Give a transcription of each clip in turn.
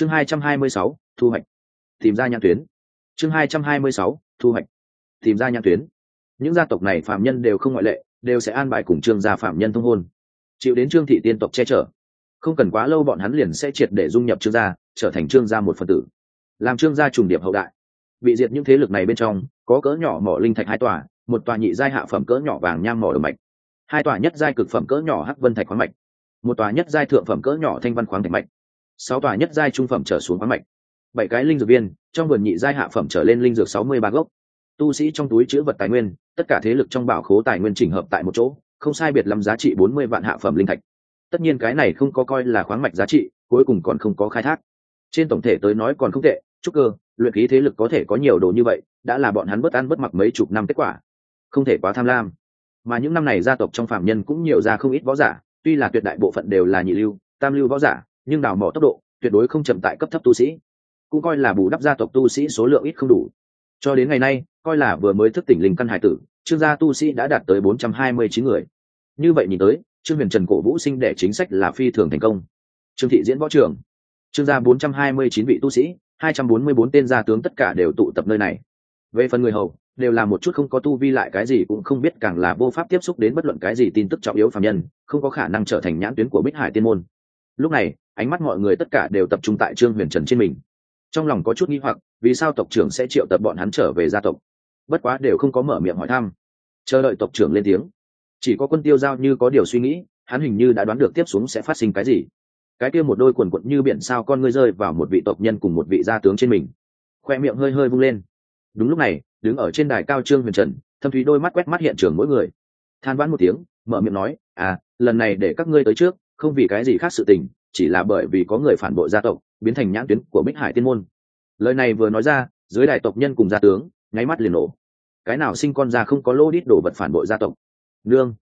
chương hai trăm hai mươi sáu, thu hoạch. Tìm ra nhãn tuyến. Chương hai trăm hai mươi sáu, thu hoạch. Tìm ra nhãn tuyến. Những gia tộc này phạm nhân đều không ngoại lệ, đều sẽ an bài cùng trương gia phạm nhân thông hôn. Chịu đến trương thị tiên tộc che chở. Không cần quá lâu bọn hắn liền sẽ triệt để dung nhập trương gia, trở thành trương gia một phần tử. Làm trương gia trùng điệp hậu đại. Bị diệt những thế lực này bên trong, có cỡ nhỏ mỏ linh thạch hai tòa, một tòa nhị giai hạ phẩm cỡ nhỏ vàng nham mỏ ở mạch. Hai tòa nhất giai cực phẩm cỡ nhỏ hắc vân thạch khoáng mạch. Một tòa nhất giai thượng phẩm cỡ nhỏ thanh văn khoáng thạch mạch sáu tòa nhất giai trung phẩm trở xuống khoáng mạch, bảy cái linh dược viên, trong vườn nhị giai hạ phẩm trở lên linh dược sáu mươi ba gốc. Tu sĩ trong túi chữ vật tài nguyên, tất cả thế lực trong bảo khố tài nguyên chỉnh hợp tại một chỗ, không sai biệt lắm giá trị bốn mươi vạn hạ phẩm linh thạch. Tất nhiên cái này không có coi là khoáng mạch giá trị, cuối cùng còn không có khai thác. Trên tổng thể tới nói còn không tệ chúc cơ, luyện khí thế lực có thể có nhiều đồ như vậy, đã là bọn hắn bất ăn bất mặc mấy chục năm kết quả. Không thể quá tham lam. Mà những năm này gia tộc trong phạm nhân cũng nhiều ra không ít võ giả, tuy là tuyệt đại bộ phận đều là nhị lưu, tam lưu võ giả nhưng đào mỏ tốc độ tuyệt đối không chậm tại cấp thấp tu sĩ, cũng coi là bù đắp gia tộc tu sĩ số lượng ít không đủ. Cho đến ngày nay, coi là vừa mới thức tỉnh linh căn hải tử, trương gia tu sĩ đã đạt tới bốn trăm hai mươi chín người. Như vậy nhìn tới, trương huyền trần cổ vũ sinh đệ chính sách là phi thường thành công. Trương thị diễn võ trường, trương gia bốn trăm hai mươi chín vị tu sĩ, hai trăm bốn mươi bốn tên gia tướng tất cả đều tụ tập nơi này. Về phần người hầu, đều là một chút không có tu vi lại cái gì cũng không biết càng là vô pháp tiếp xúc đến bất luận cái gì tin tức trọng yếu phạm nhân, không có khả năng trở thành nhãn tuyến của bích hải tiên môn. Lúc này ánh mắt mọi người tất cả đều tập trung tại trương huyền trần trên mình. Trong lòng có chút nghi hoặc, vì sao tộc trưởng sẽ triệu tập bọn hắn trở về gia tộc? Bất quá đều không có mở miệng hỏi thăm. Chờ đợi tộc trưởng lên tiếng. Chỉ có quân tiêu giao như có điều suy nghĩ, hắn hình như đã đoán được tiếp xuống sẽ phát sinh cái gì. Cái kia một đôi quần quận như biển sao con ngươi rơi vào một vị tộc nhân cùng một vị gia tướng trên mình. Khoe miệng hơi hơi vung lên. Đúng lúc này, đứng ở trên đài cao trương huyền trần, thâm thúy đôi mắt quét mắt hiện trường mỗi người. Than vãn một tiếng, mở miệng nói à lần này để các ngươi tới trước, không vì cái gì khác sự tình chỉ là bởi vì có người phản bội gia tộc, biến thành nhãn tuyến của bích hải tiên môn. Lời này vừa nói ra, dưới đại tộc nhân cùng gia tướng, nháy mắt liền nổ. Cái nào sinh con ra không có lô đít đổ vật phản bội gia tộc? Nương,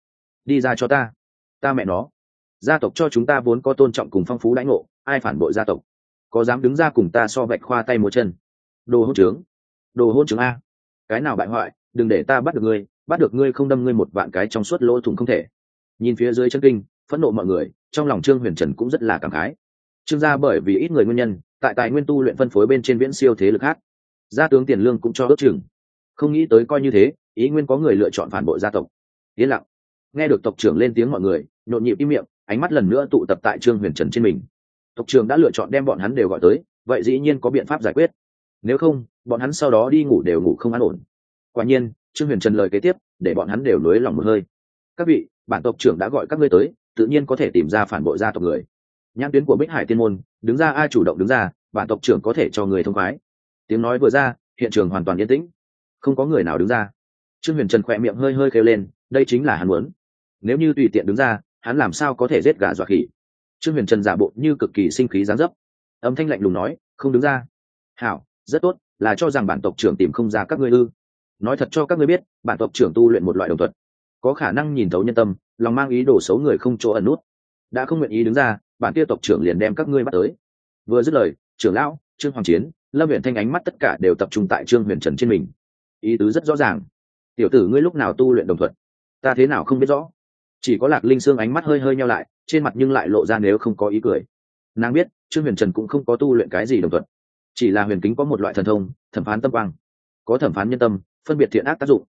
đi ra cho ta. Ta mẹ nó. Gia tộc cho chúng ta vốn có tôn trọng cùng phong phú lãnh ngộ, ai phản bội gia tộc? Có dám đứng ra cùng ta so vạch khoa tay múa chân? Đồ hôn trướng. Đồ hôn trướng a. Cái nào bại hoại, đừng để ta bắt được ngươi, bắt được ngươi không đâm ngươi một vạn cái trong suốt lỗ thủng không thể. Nhìn phía dưới chân kinh, phẫn nộ mọi người trong lòng trương huyền trần cũng rất là cảm khái. Trương gia bởi vì ít người nguyên nhân, tại tài nguyên tu luyện phân phối bên trên viễn siêu thế lực khác, gia tướng tiền lương cũng cho ước chừng. Không nghĩ tới coi như thế, ý nguyên có người lựa chọn phản bội gia tộc. Yên lặng. Nghe được tộc trưởng lên tiếng mọi người, nhộn nhịp im miệng, ánh mắt lần nữa tụ tập tại trương huyền trần trên mình. Tộc trưởng đã lựa chọn đem bọn hắn đều gọi tới, vậy dĩ nhiên có biện pháp giải quyết. Nếu không, bọn hắn sau đó đi ngủ đều ngủ không an ổn. Quả nhiên, trương huyền trần lời kế tiếp, để bọn hắn đều nới lòng một hơi. Các vị, bản tộc trưởng đã gọi các ngươi tới tự nhiên có thể tìm ra phản bội gia tộc người. Nhãn tuyến của bích hải tiên môn, đứng ra, ai chủ động đứng ra, bản tộc trưởng có thể cho người thông khoái. Tiếng nói vừa ra, hiện trường hoàn toàn yên tĩnh. Không có người nào đứng ra. Trương huyền trần khỏe miệng hơi hơi kêu lên, đây chính là hắn muốn. Nếu như tùy tiện đứng ra, hắn làm sao có thể giết gà dọa khỉ? Trương huyền trần giả bộ như cực kỳ sinh khí gián dấp. Âm thanh lạnh lùng nói, không đứng ra. Hảo, rất tốt, là cho rằng bản tộc trưởng tìm không ra các ngươi ư. Nói thật cho các ngươi biết, bản tộc trưởng tu luyện một loại đồng thuật, có khả năng nhìn thấu nhân tâm lòng mang ý đồ xấu người không chỗ ẩn nút. Đã không nguyện ý đứng ra, bản kia tộc trưởng liền đem các ngươi bắt tới. Vừa dứt lời, trưởng lão, trương hoàng chiến, lâm huyện thanh ánh mắt tất cả đều tập trung tại trương huyền trần trên mình. Ý tứ rất rõ ràng. Tiểu tử ngươi lúc nào tu luyện đồng thuận ta thế nào không biết rõ? Chỉ có lạc linh sương ánh mắt hơi hơi nhau lại, trên mặt nhưng lại lộ ra nếu không có ý cười. Nàng biết, trương huyền trần cũng không có tu luyện cái gì đồng thuận chỉ là huyền kính có một loại thần thông, thẩm phán tâm quang. Có thẩm phán nhân tâm, phân biệt thiện ác tác dụng.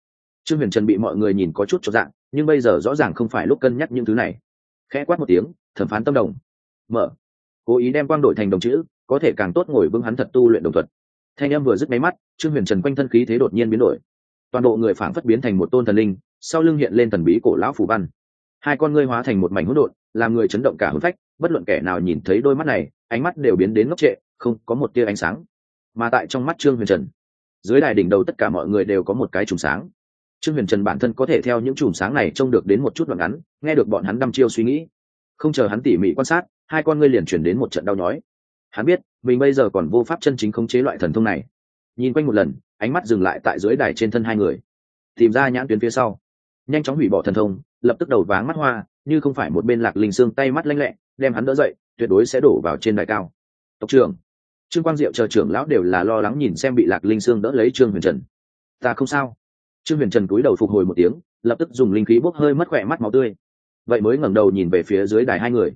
Trương huyền trần bị mọi người nhìn có chút cho dạng nhưng bây giờ rõ ràng không phải lúc cân nhắc những thứ này. Khẽ quát một tiếng, thẩm phán tâm đồng. Mở. Cố ý đem quang đổi thành đồng chữ, có thể càng tốt ngồi vững hắn thật tu luyện đồng thuật. Thanh em vừa dứt máy mắt, trương huyền trần quanh thân khí thế đột nhiên biến đổi. Toàn bộ người phảng phất biến thành một tôn thần linh, sau lưng hiện lên thần bí cổ lão phủ văn. Hai con ngươi hóa thành một mảnh hỗn độn, làm người chấn động cả hôn phách, bất luận kẻ nào nhìn thấy đôi mắt này, ánh mắt đều biến đến ngốc trệ, không có một tia ánh sáng. Mà tại trong mắt trương huyền trần, dưới đài đỉnh đầu tất cả mọi người đều có một cái chùm sáng trương huyền trần bản thân có thể theo những chùm sáng này trông được đến một chút đoạn ngắn, nghe được bọn hắn đăm chiêu suy nghĩ. Không chờ hắn tỉ mỉ quan sát, hai con ngươi liền chuyển đến một trận đau nhói. Hắn biết, mình bây giờ còn vô pháp chân chính khống chế loại thần thông này. Nhìn quanh một lần, ánh mắt dừng lại tại dưới đài trên thân hai người. Tìm ra nhãn tuyến phía sau. Nhanh chóng hủy bỏ thần thông, lập tức đầu váng mắt hoa, như không phải một bên lạc linh xương tay mắt lanh lẹ, đem hắn đỡ dậy, tuyệt đối sẽ đổ vào trên đài cao. Tộc trưởng, trương quang diệu chờ trưởng lão đều là lo lắng nhìn xem bị lạc linh xương đỡ lấy trương huyền trần. Ta không sao trương huyền trần cúi đầu phục hồi một tiếng, lập tức dùng linh khí bốc hơi mất khỏe mắt máu tươi. Vậy mới ngẩng đầu nhìn về phía dưới đài hai người.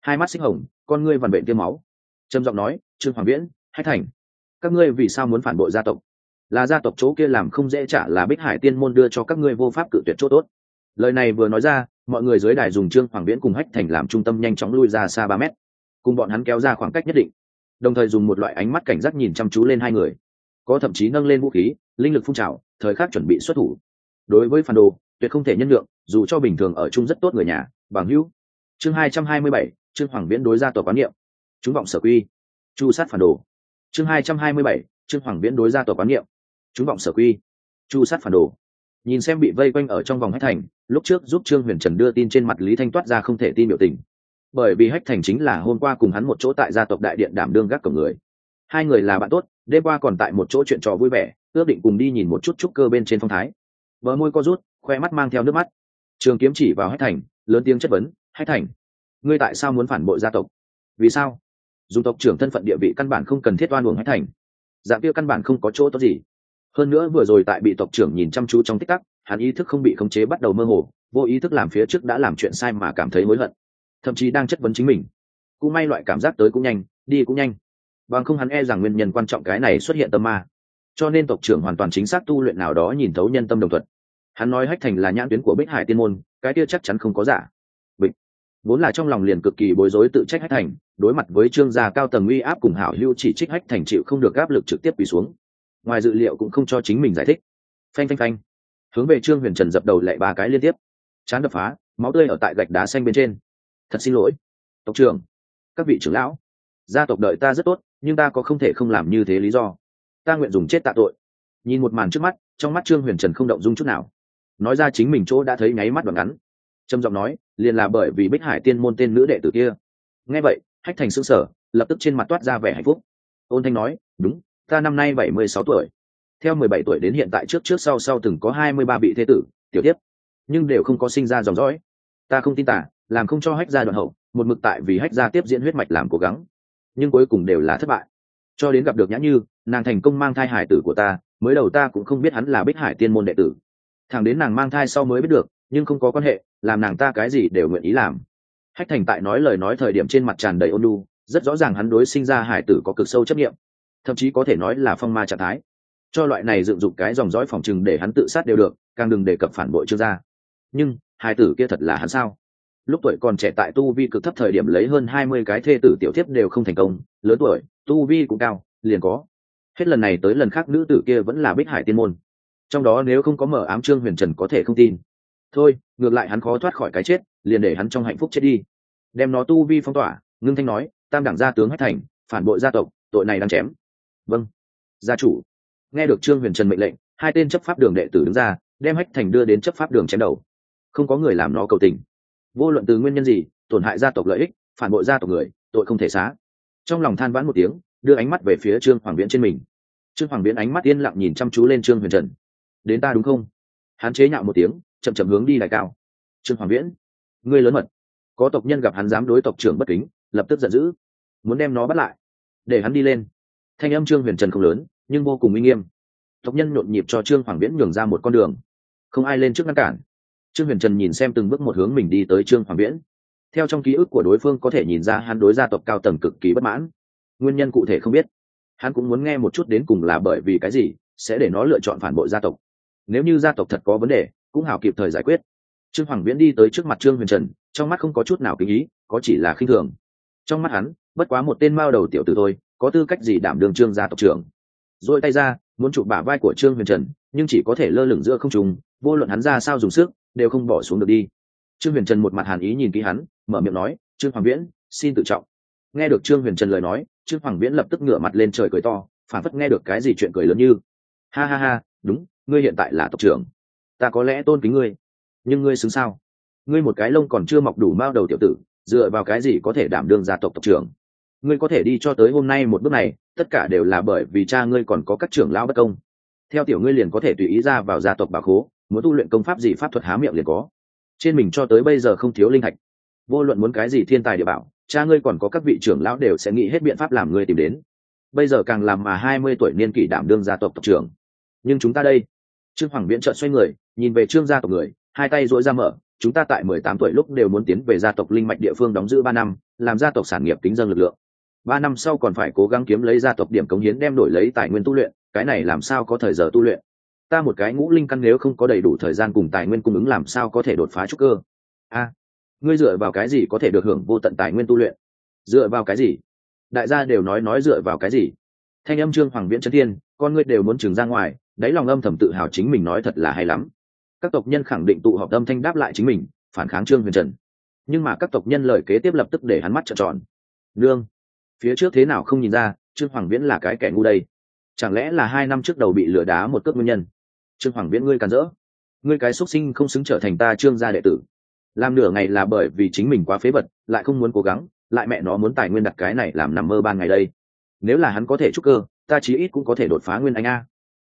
Hai mắt xích hồng, con ngươi vằn bệnh tiêm máu. Trầm giọng nói, trương hoàng viễn, hách thành, các ngươi vì sao muốn phản bội gia tộc? Là gia tộc chỗ kia làm không dễ trả là bích hải tiên môn đưa cho các ngươi vô pháp cự tuyệt chỗ tốt. Lời này vừa nói ra, mọi người dưới đài dùng trương hoàng viễn cùng hách thành làm trung tâm nhanh chóng lui ra xa ba mét, cùng bọn hắn kéo ra khoảng cách nhất định, đồng thời dùng một loại ánh mắt cảnh giác nhìn chăm chú lên hai người có thậm chí nâng lên vũ khí, linh lực phun trào, thời khắc chuẩn bị xuất thủ. Đối với phản đồ, tuyệt không thể nhân lượng dù cho bình thường ở chung rất tốt người nhà, bằng hữu. Chương hai trăm hai mươi bảy, trương hoàng viễn đối ra tòa quán niệm. Chúng vọng sở quy. Chu sát phản đồ. Chương hai trăm hai mươi bảy, trương hoàng viễn đối ra tòa quán niệm. Chúng vọng sở quy. Chu sát phản đồ. Nhìn xem bị vây quanh ở trong vòng hách thành, lúc trước giúp trương huyền trần đưa tin trên mặt lý thanh toát ra không thể tin biểu tình. Bởi vì hách thành chính là hôm qua cùng hắn một chỗ tại gia tộc đại điện đảm đương gác cổng người. Hai người là bạn tốt đêm qua còn tại một chỗ chuyện trò vui vẻ, ước định cùng đi nhìn một chút trúc cơ bên trên phong thái. Vợ môi co rút, khoe mắt mang theo nước mắt. Trường kiếm chỉ vào hách thành, lớn tiếng chất vấn, hách thành, ngươi tại sao muốn phản bội gia tộc? Vì sao? Dùng tộc trưởng thân phận địa vị căn bản không cần thiết oan uổng hách thành. Dạng kia căn bản không có chỗ tốt gì. Hơn nữa vừa rồi tại bị tộc trưởng nhìn chăm chú trong tích tắc, hắn ý thức không bị khống chế bắt đầu mơ hồ, vô ý thức làm phía trước đã làm chuyện sai mà cảm thấy hối hận. Thậm chí đang chất vấn chính mình. Cũng may loại cảm giác tới cũng nhanh, đi cũng nhanh bằng không hắn e rằng nguyên nhân quan trọng cái này xuất hiện tâm ma. Cho nên tộc trưởng hoàn toàn chính xác tu luyện nào đó nhìn thấu nhân tâm đồng thuận hắn nói hách thành là nhãn tuyến của bích hải tiên môn, cái kia chắc chắn không có giả. Bịch. Vốn là trong lòng liền cực kỳ bối rối tự trách hách thành, đối mặt với trương gia cao tầng uy áp cùng hảo lưu chỉ trích hách thành chịu không được áp lực trực tiếp bị xuống. Ngoài dự liệu cũng không cho chính mình giải thích. Phanh phanh phanh. Hướng về trương huyền trần dập đầu lại ba cái liên tiếp. Chán đập phá, máu tươi ở tại gạch đá xanh bên trên. Thật xin lỗi. Tộc trưởng. Các vị trưởng lão. Gia tộc đợi ta rất tốt nhưng ta có không thể không làm như thế lý do. Ta nguyện dùng chết tạ tội. Nhìn một màn trước mắt, trong mắt trương huyền trần không động dung chút nào. Nói ra chính mình chỗ đã thấy nháy mắt đoạn ngắn. Trầm giọng nói, liền là bởi vì bích hải tiên môn tên nữ đệ tử kia. Nghe vậy, hách thành xương sở lập tức trên mặt toát ra vẻ hạnh phúc. Ôn thanh nói, đúng, ta năm nay bảy mươi sáu tuổi. Theo mười bảy tuổi đến hiện tại trước trước sau sau từng có hai mươi ba vị thế tử, tiểu tiếp nhưng đều không có sinh ra dòng dõi. Ta không tin tả làm không cho hách gia đoạn hậu, một mực tại vì hách gia tiếp diễn huyết mạch làm cố gắng nhưng cuối cùng đều là thất bại. Cho đến gặp được nhã như, nàng thành công mang thai hải tử của ta, mới đầu ta cũng không biết hắn là bích hải tiên môn đệ tử. Thằng đến nàng mang thai sau mới biết được, nhưng không có quan hệ, làm nàng ta cái gì đều nguyện ý làm. Hách thành tại nói lời nói thời điểm trên mặt tràn đầy ôn lu rất rõ ràng hắn đối sinh ra hải tử có cực sâu chấp nghiệm thậm chí có thể nói là phong ma trạng thái. Cho loại này dựng dụng cái dòng dõi phòng chừng để hắn tự sát đều được, càng đừng đề cập phản bội chưa ra. Nhưng, hải tử kia thật là hắn sao? Lúc tuổi còn trẻ tại tu vi cực thấp thời điểm lấy hơn hai mươi cái thê tử tiểu thiếp đều không thành công, lớn tuổi, tu vi cũng cao, liền có. Hết lần này tới lần khác nữ tử kia vẫn là bích hải tiên môn. Trong đó nếu không có mở ám trương huyền trần có thể không tin. Thôi, ngược lại hắn khó thoát khỏi cái chết, liền để hắn trong hạnh phúc chết đi. Đem nó tu vi phong tỏa, ngưng thanh nói, tam đẳng gia tướng hách thành, phản bội gia tộc, tội này đang chém. Vâng gia chủ. Nghe được trương huyền trần mệnh lệnh, hai tên chấp pháp đường đệ tử đứng ra, đem hách thành đưa đến chấp pháp đường chém đầu. Không có người làm nó cầu tình vô luận từ nguyên nhân gì, tổn hại gia tộc lợi ích, phản bội gia tộc người, tội không thể xá. Trong lòng than vãn một tiếng, đưa ánh mắt về phía trương hoàng viễn trên mình. Trương hoàng viễn ánh mắt yên lặng nhìn chăm chú lên trương huyền trần. Đến ta đúng không? Hắn chế nhạo một tiếng, chậm chậm hướng đi lại cao. Trương hoàng viễn, ngươi lớn mật. Có tộc nhân gặp hắn dám đối tộc trưởng bất kính, lập tức giận dữ. Muốn đem nó bắt lại. Để hắn đi lên. Thanh âm trương huyền trần không lớn, nhưng vô cùng uy nghiêm. Tộc nhân nhộn nhịp cho trương hoàng viễn nhường ra một con đường. Không ai lên trước ngăn cản trương huyền trần nhìn xem từng bước một hướng mình đi tới trương hoàng viễn. Theo trong ký ức của đối phương có thể nhìn ra hắn đối gia tộc cao tầng cực kỳ bất mãn. Nguyên nhân cụ thể không biết. Hắn cũng muốn nghe một chút đến cùng là bởi vì cái gì sẽ để nó lựa chọn phản bội gia tộc. Nếu như gia tộc thật có vấn đề, cũng hảo kịp thời giải quyết. Trương hoàng viễn đi tới trước mặt trương huyền trần, trong mắt không có chút nào kinh ý, có chỉ là khinh thường. Trong mắt hắn, bất quá một tên mao đầu tiểu tử thôi, có tư cách gì đảm đường trương gia tộc trưởng. Rồi tay ra, muốn chụp bả vai của trương huyền trần, nhưng chỉ có thể lơ lửng giữa không trùng vô luận hắn ra sao dùng sức đều không bỏ xuống được đi. Trương huyền trần một mặt hàn ý nhìn kỹ hắn, mở miệng nói, trương hoàng viễn, xin tự trọng. Nghe được trương huyền trần lời nói, trương hoàng viễn lập tức ngửa mặt lên trời cười to, phản phất nghe được cái gì chuyện cười lớn như, ha ha ha, đúng, ngươi hiện tại là tộc trưởng. Ta có lẽ tôn kính ngươi, nhưng ngươi xứng sao? Ngươi một cái lông còn chưa mọc đủ mao đầu tiểu tử, dựa vào cái gì có thể đảm đương gia tộc tộc trưởng? Ngươi có thể đi cho tới hôm nay một bước này, tất cả đều là bởi vì cha ngươi còn có các trưởng lão bất công. Theo tiểu ngươi liền có thể tùy ý ra vào gia tộc bà khố muốn tu luyện công pháp gì pháp thuật há miệng liền có. Trên mình cho tới bây giờ không thiếu linh hạch vô luận muốn cái gì thiên tài địa bảo, cha ngươi còn có các vị trưởng lão đều sẽ nghĩ hết biện pháp làm ngươi tìm đến. Bây giờ càng làm mà hai mươi tuổi niên kỷ đảm đương gia tộc tộc trưởng. Nhưng chúng ta đây, trương hoàng viễn trợn xoay người, nhìn về trương gia tộc người, hai tay dỗi ra mở, chúng ta tại mười tám tuổi lúc đều muốn tiến về gia tộc linh mạch địa phương đóng giữ ba năm, làm gia tộc sản nghiệp kính dân lực lượng. Ba năm sau còn phải cố gắng kiếm lấy gia tộc điểm cống hiến đem đổi lấy tài nguyên tu luyện, cái này làm sao có thời giờ tu luyện? Ta một cái ngũ linh căn nếu không có đầy đủ thời gian cùng tài nguyên cung ứng làm sao có thể đột phá trúc cơ? A, ngươi dựa vào cái gì có thể được hưởng vô tận tài nguyên tu luyện? Dựa vào cái gì? Đại gia đều nói nói dựa vào cái gì? Thanh âm trương hoàng viễn trấn thiên, con ngươi đều muốn trừng ra ngoài, đáy lòng âm thầm tự hào chính mình nói thật là hay lắm. Các tộc nhân khẳng định tụ họp âm thanh đáp lại chính mình, phản kháng trương huyền trần. Nhưng mà các tộc nhân lời kế tiếp lập tức để hắn mắt trợn tròn. Nương, phía trước thế nào không nhìn ra, trương hoàng viễn là cái kẻ ngu đây? Chẳng lẽ là hai năm trước đầu bị lừa đá một cước nguyên nhân? Trương hoàng viễn ngươi càn rỡ. Ngươi cái xuất sinh không xứng trở thành ta trương gia đệ tử. Làm nửa ngày là bởi vì chính mình quá phế vật, lại không muốn cố gắng, lại mẹ nó muốn tài nguyên đặt cái này làm nằm mơ ban ngày đây. Nếu là hắn có thể trúc cơ, ta chí ít cũng có thể đột phá nguyên anh a.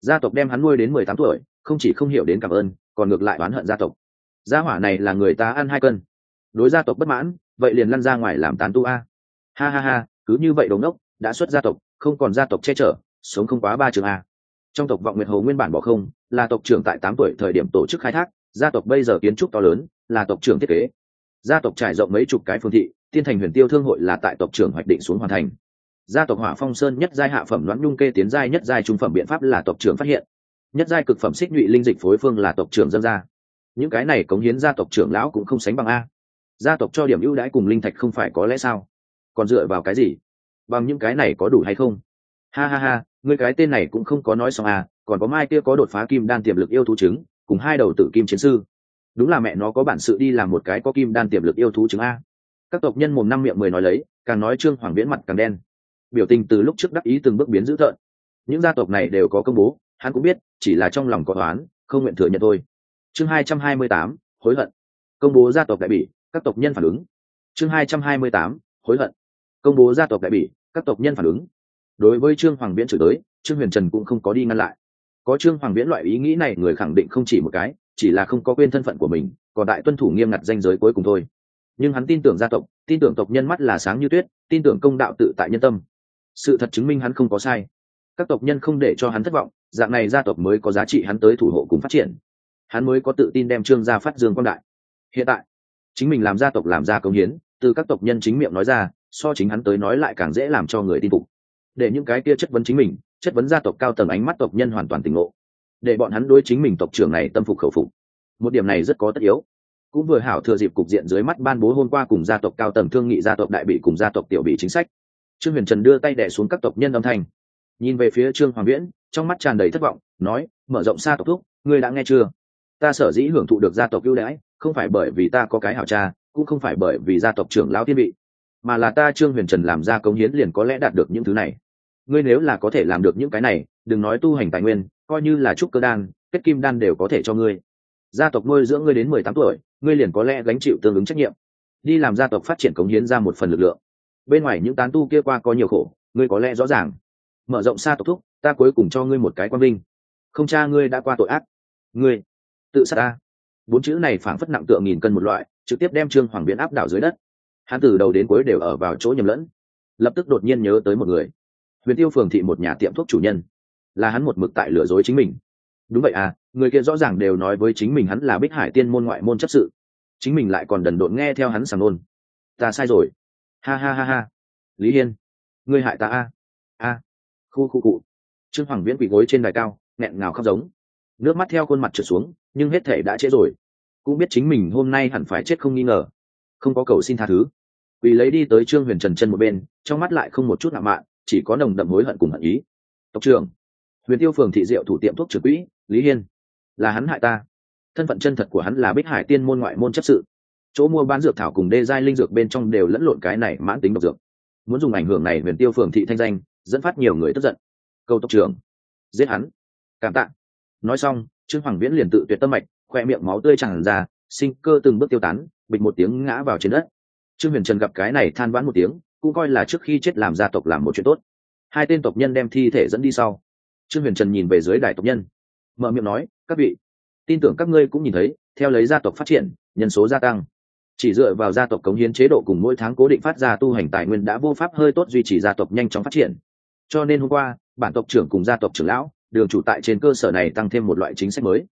Gia tộc đem hắn nuôi đến mười tám tuổi, không chỉ không hiểu đến cảm ơn, còn ngược lại oán hận gia tộc. Gia hỏa này là người ta ăn hai cân. Đối gia tộc bất mãn, vậy liền lăn ra ngoài làm tán tu a. Ha ha ha, cứ như vậy đống đốc, đã xuất gia tộc, không còn gia tộc che chở, sống không quá ba trường a trong tộc vọng nguyệt hồ nguyên bản bỏ không, là tộc trưởng tại tám tuổi thời điểm tổ chức khai thác, gia tộc bây giờ kiến trúc to lớn, là tộc trưởng thiết kế. Gia tộc trải rộng mấy chục cái phương thị, tiên thành huyền tiêu thương hội là tại tộc trưởng hoạch định xuống hoàn thành. Gia tộc hỏa phong sơn nhất giai hạ phẩm đoán nhung kê tiến giai nhất giai trung phẩm biện pháp là tộc trưởng phát hiện. Nhất giai cực phẩm xích nhụy linh dịch phối phương là tộc trưởng dân gia những cái này cống hiến gia tộc trưởng lão cũng không sánh bằng a. Gia tộc cho điểm ưu đãi cùng linh thạch không phải có lẽ sao? Còn dựa vào cái gì? Bằng những cái này có đủ hay không? Ha ha ha người cái tên này cũng không có nói xong à còn có mai kia có đột phá kim đan tiềm lực yêu thú chứng, cùng hai đầu tử kim chiến sư. Đúng là mẹ nó có bản sự đi làm một cái có kim đan tiềm lực yêu thú chứng a. Các tộc nhân mồm năm miệng mười nói lấy càng nói trương hoàng viễn mặt càng đen. Biểu tình từ lúc trước đắc ý từng bước biến dữ tợn. Những gia tộc này đều có công bố hắn cũng biết chỉ là trong lòng có toán không nguyện thừa nhận thôi. Chương hai trăm hai mươi tám hối hận. Công bố gia tộc đại bỉ các tộc nhân phản ứng. Chương hai trăm hai mươi tám hối hận. Công bố gia tộc đại bỉ các tộc nhân phản ứng đối với trương hoàng viễn chửi tới, trương huyền trần cũng không có đi ngăn lại. Có trương hoàng viễn loại ý nghĩ này, người khẳng định không chỉ một cái, chỉ là không có quên thân phận của mình, còn đại tuân thủ nghiêm ngặt danh giới cuối cùng thôi. Nhưng hắn tin tưởng gia tộc, tin tưởng tộc nhân mắt là sáng như tuyết, tin tưởng công đạo tự tại nhân tâm. Sự thật chứng minh hắn không có sai. Các tộc nhân không để cho hắn thất vọng, dạng này gia tộc mới có giá trị hắn tới thủ hộ cùng phát triển. Hắn mới có tự tin đem trương gia phát dương quang đại. Hiện tại, chính mình làm gia tộc làm ra công hiến, từ các tộc nhân chính miệng nói ra, so chính hắn tới nói lại càng dễ làm cho người tin phục để những cái kia chất vấn chính mình, chất vấn gia tộc cao tầng ánh mắt tộc nhân hoàn toàn tỉnh ngộ. Để bọn hắn đối chính mình tộc trưởng này tâm phục khẩu phục. Một điểm này rất có tất yếu. Cũng vừa hảo thừa dịp cục diện dưới mắt ban bố hôm qua cùng gia tộc cao tầng thương nghị gia tộc đại bị cùng gia tộc tiểu bị chính sách. Trương huyền trần đưa tay đẻ xuống các tộc nhân âm thanh. Nhìn về phía trương hoàng viễn, trong mắt tràn đầy thất vọng, nói, mở rộng xa tộc thúc, ngươi đã nghe chưa? Ta sở dĩ hưởng thụ được gia tộc ưu đãi, không phải bởi vì ta có cái hảo cha, cũng không phải bởi vì gia tộc trưởng lão thiên vị, mà là ta trương huyền trần làm ra công hiến liền có lẽ đạt được những thứ này ngươi nếu là có thể làm được những cái này, đừng nói tu hành tài nguyên, coi như là trúc cơ đan, kết kim đan đều có thể cho ngươi. Gia tộc nuôi dưỡng ngươi đến mười tám tuổi, ngươi liền có lẽ gánh chịu tương ứng trách nhiệm. Đi làm gia tộc phát triển cống hiến ra một phần lực lượng. Bên ngoài những tán tu kia qua có nhiều khổ, ngươi có lẽ rõ ràng. Mở rộng xa tộc thúc, ta cuối cùng cho ngươi một cái quan vinh. Không cha ngươi đã qua tội ác. Ngươi, tự sát ta. Bốn chữ này phảng phất nặng tượng nghìn cân một loại, trực tiếp đem trương hoàng biến áp đảo dưới đất. Hắn từ đầu đến cuối đều ở vào chỗ nhầm lẫn. Lập tức đột nhiên nhớ tới một người huyền tiêu phường thị một nhà tiệm thuốc chủ nhân. Là hắn một mực tại lừa dối chính mình. Đúng vậy à người kia rõ ràng đều nói với chính mình hắn là bích hải tiên môn ngoại môn chấp sự. Chính mình lại còn đần độn nghe theo hắn sàng nôn ta sai rồi. Ha ha ha ha. Lý hiên. Ngươi hại ta a. A. Khu khu cụ. Trương hoàng viễn quỳ gối trên đài cao, nghẹn ngào khóc giống. Nước mắt theo khuôn mặt trượt xuống, nhưng hết thể đã trễ rồi. Cũng biết chính mình hôm nay hẳn phải chết không nghi ngờ. Không có cầu xin tha thứ. Quỳ lấy đi tới trương huyền trần chân một bên, trong mắt lại không một chút lạ mạn chỉ có nồng đậm hối hận cùng hận ý. Tộc trưởng, huyền tiêu phường thị diệu thủ tiệm thuốc trưởng quỹ, lý hiên. Là hắn hại ta. Thân phận chân thật của hắn là bích hải tiên môn ngoại môn chấp sự. Chỗ mua bán dược thảo cùng đê giai linh dược bên trong đều lẫn lộn cái này mãn tính độc dược. Muốn dùng ảnh hưởng này, huyền tiêu phường thị thanh danh, dẫn phát nhiều người tức giận. Câu tộc trưởng, giết hắn. Cảm tạ. Nói xong, trương hoàng viễn liền tự tuyệt tâm mạch, khoe miệng máu tươi tràn ra, sinh cơ từng bước tiêu tán, bịch một tiếng ngã vào trên đất. Trương huyền trần gặp cái này than vãn một tiếng cũng coi là trước khi chết làm gia tộc làm một chuyện tốt. Hai tên tộc nhân đem thi thể dẫn đi sau. Trương huyền trần nhìn về dưới đài tộc nhân, mở miệng nói, các vị, tin tưởng các ngươi cũng nhìn thấy, theo lấy gia tộc phát triển, nhân số gia tăng. Chỉ dựa vào gia tộc cống hiến chế độ cùng mỗi tháng cố định phát ra tu hành tài nguyên đã vô pháp hơi tốt duy trì gia tộc nhanh chóng phát triển. Cho nên hôm qua, bản tộc trưởng cùng gia tộc trưởng lão, đường chủ tại trên cơ sở này tăng thêm một loại chính sách mới.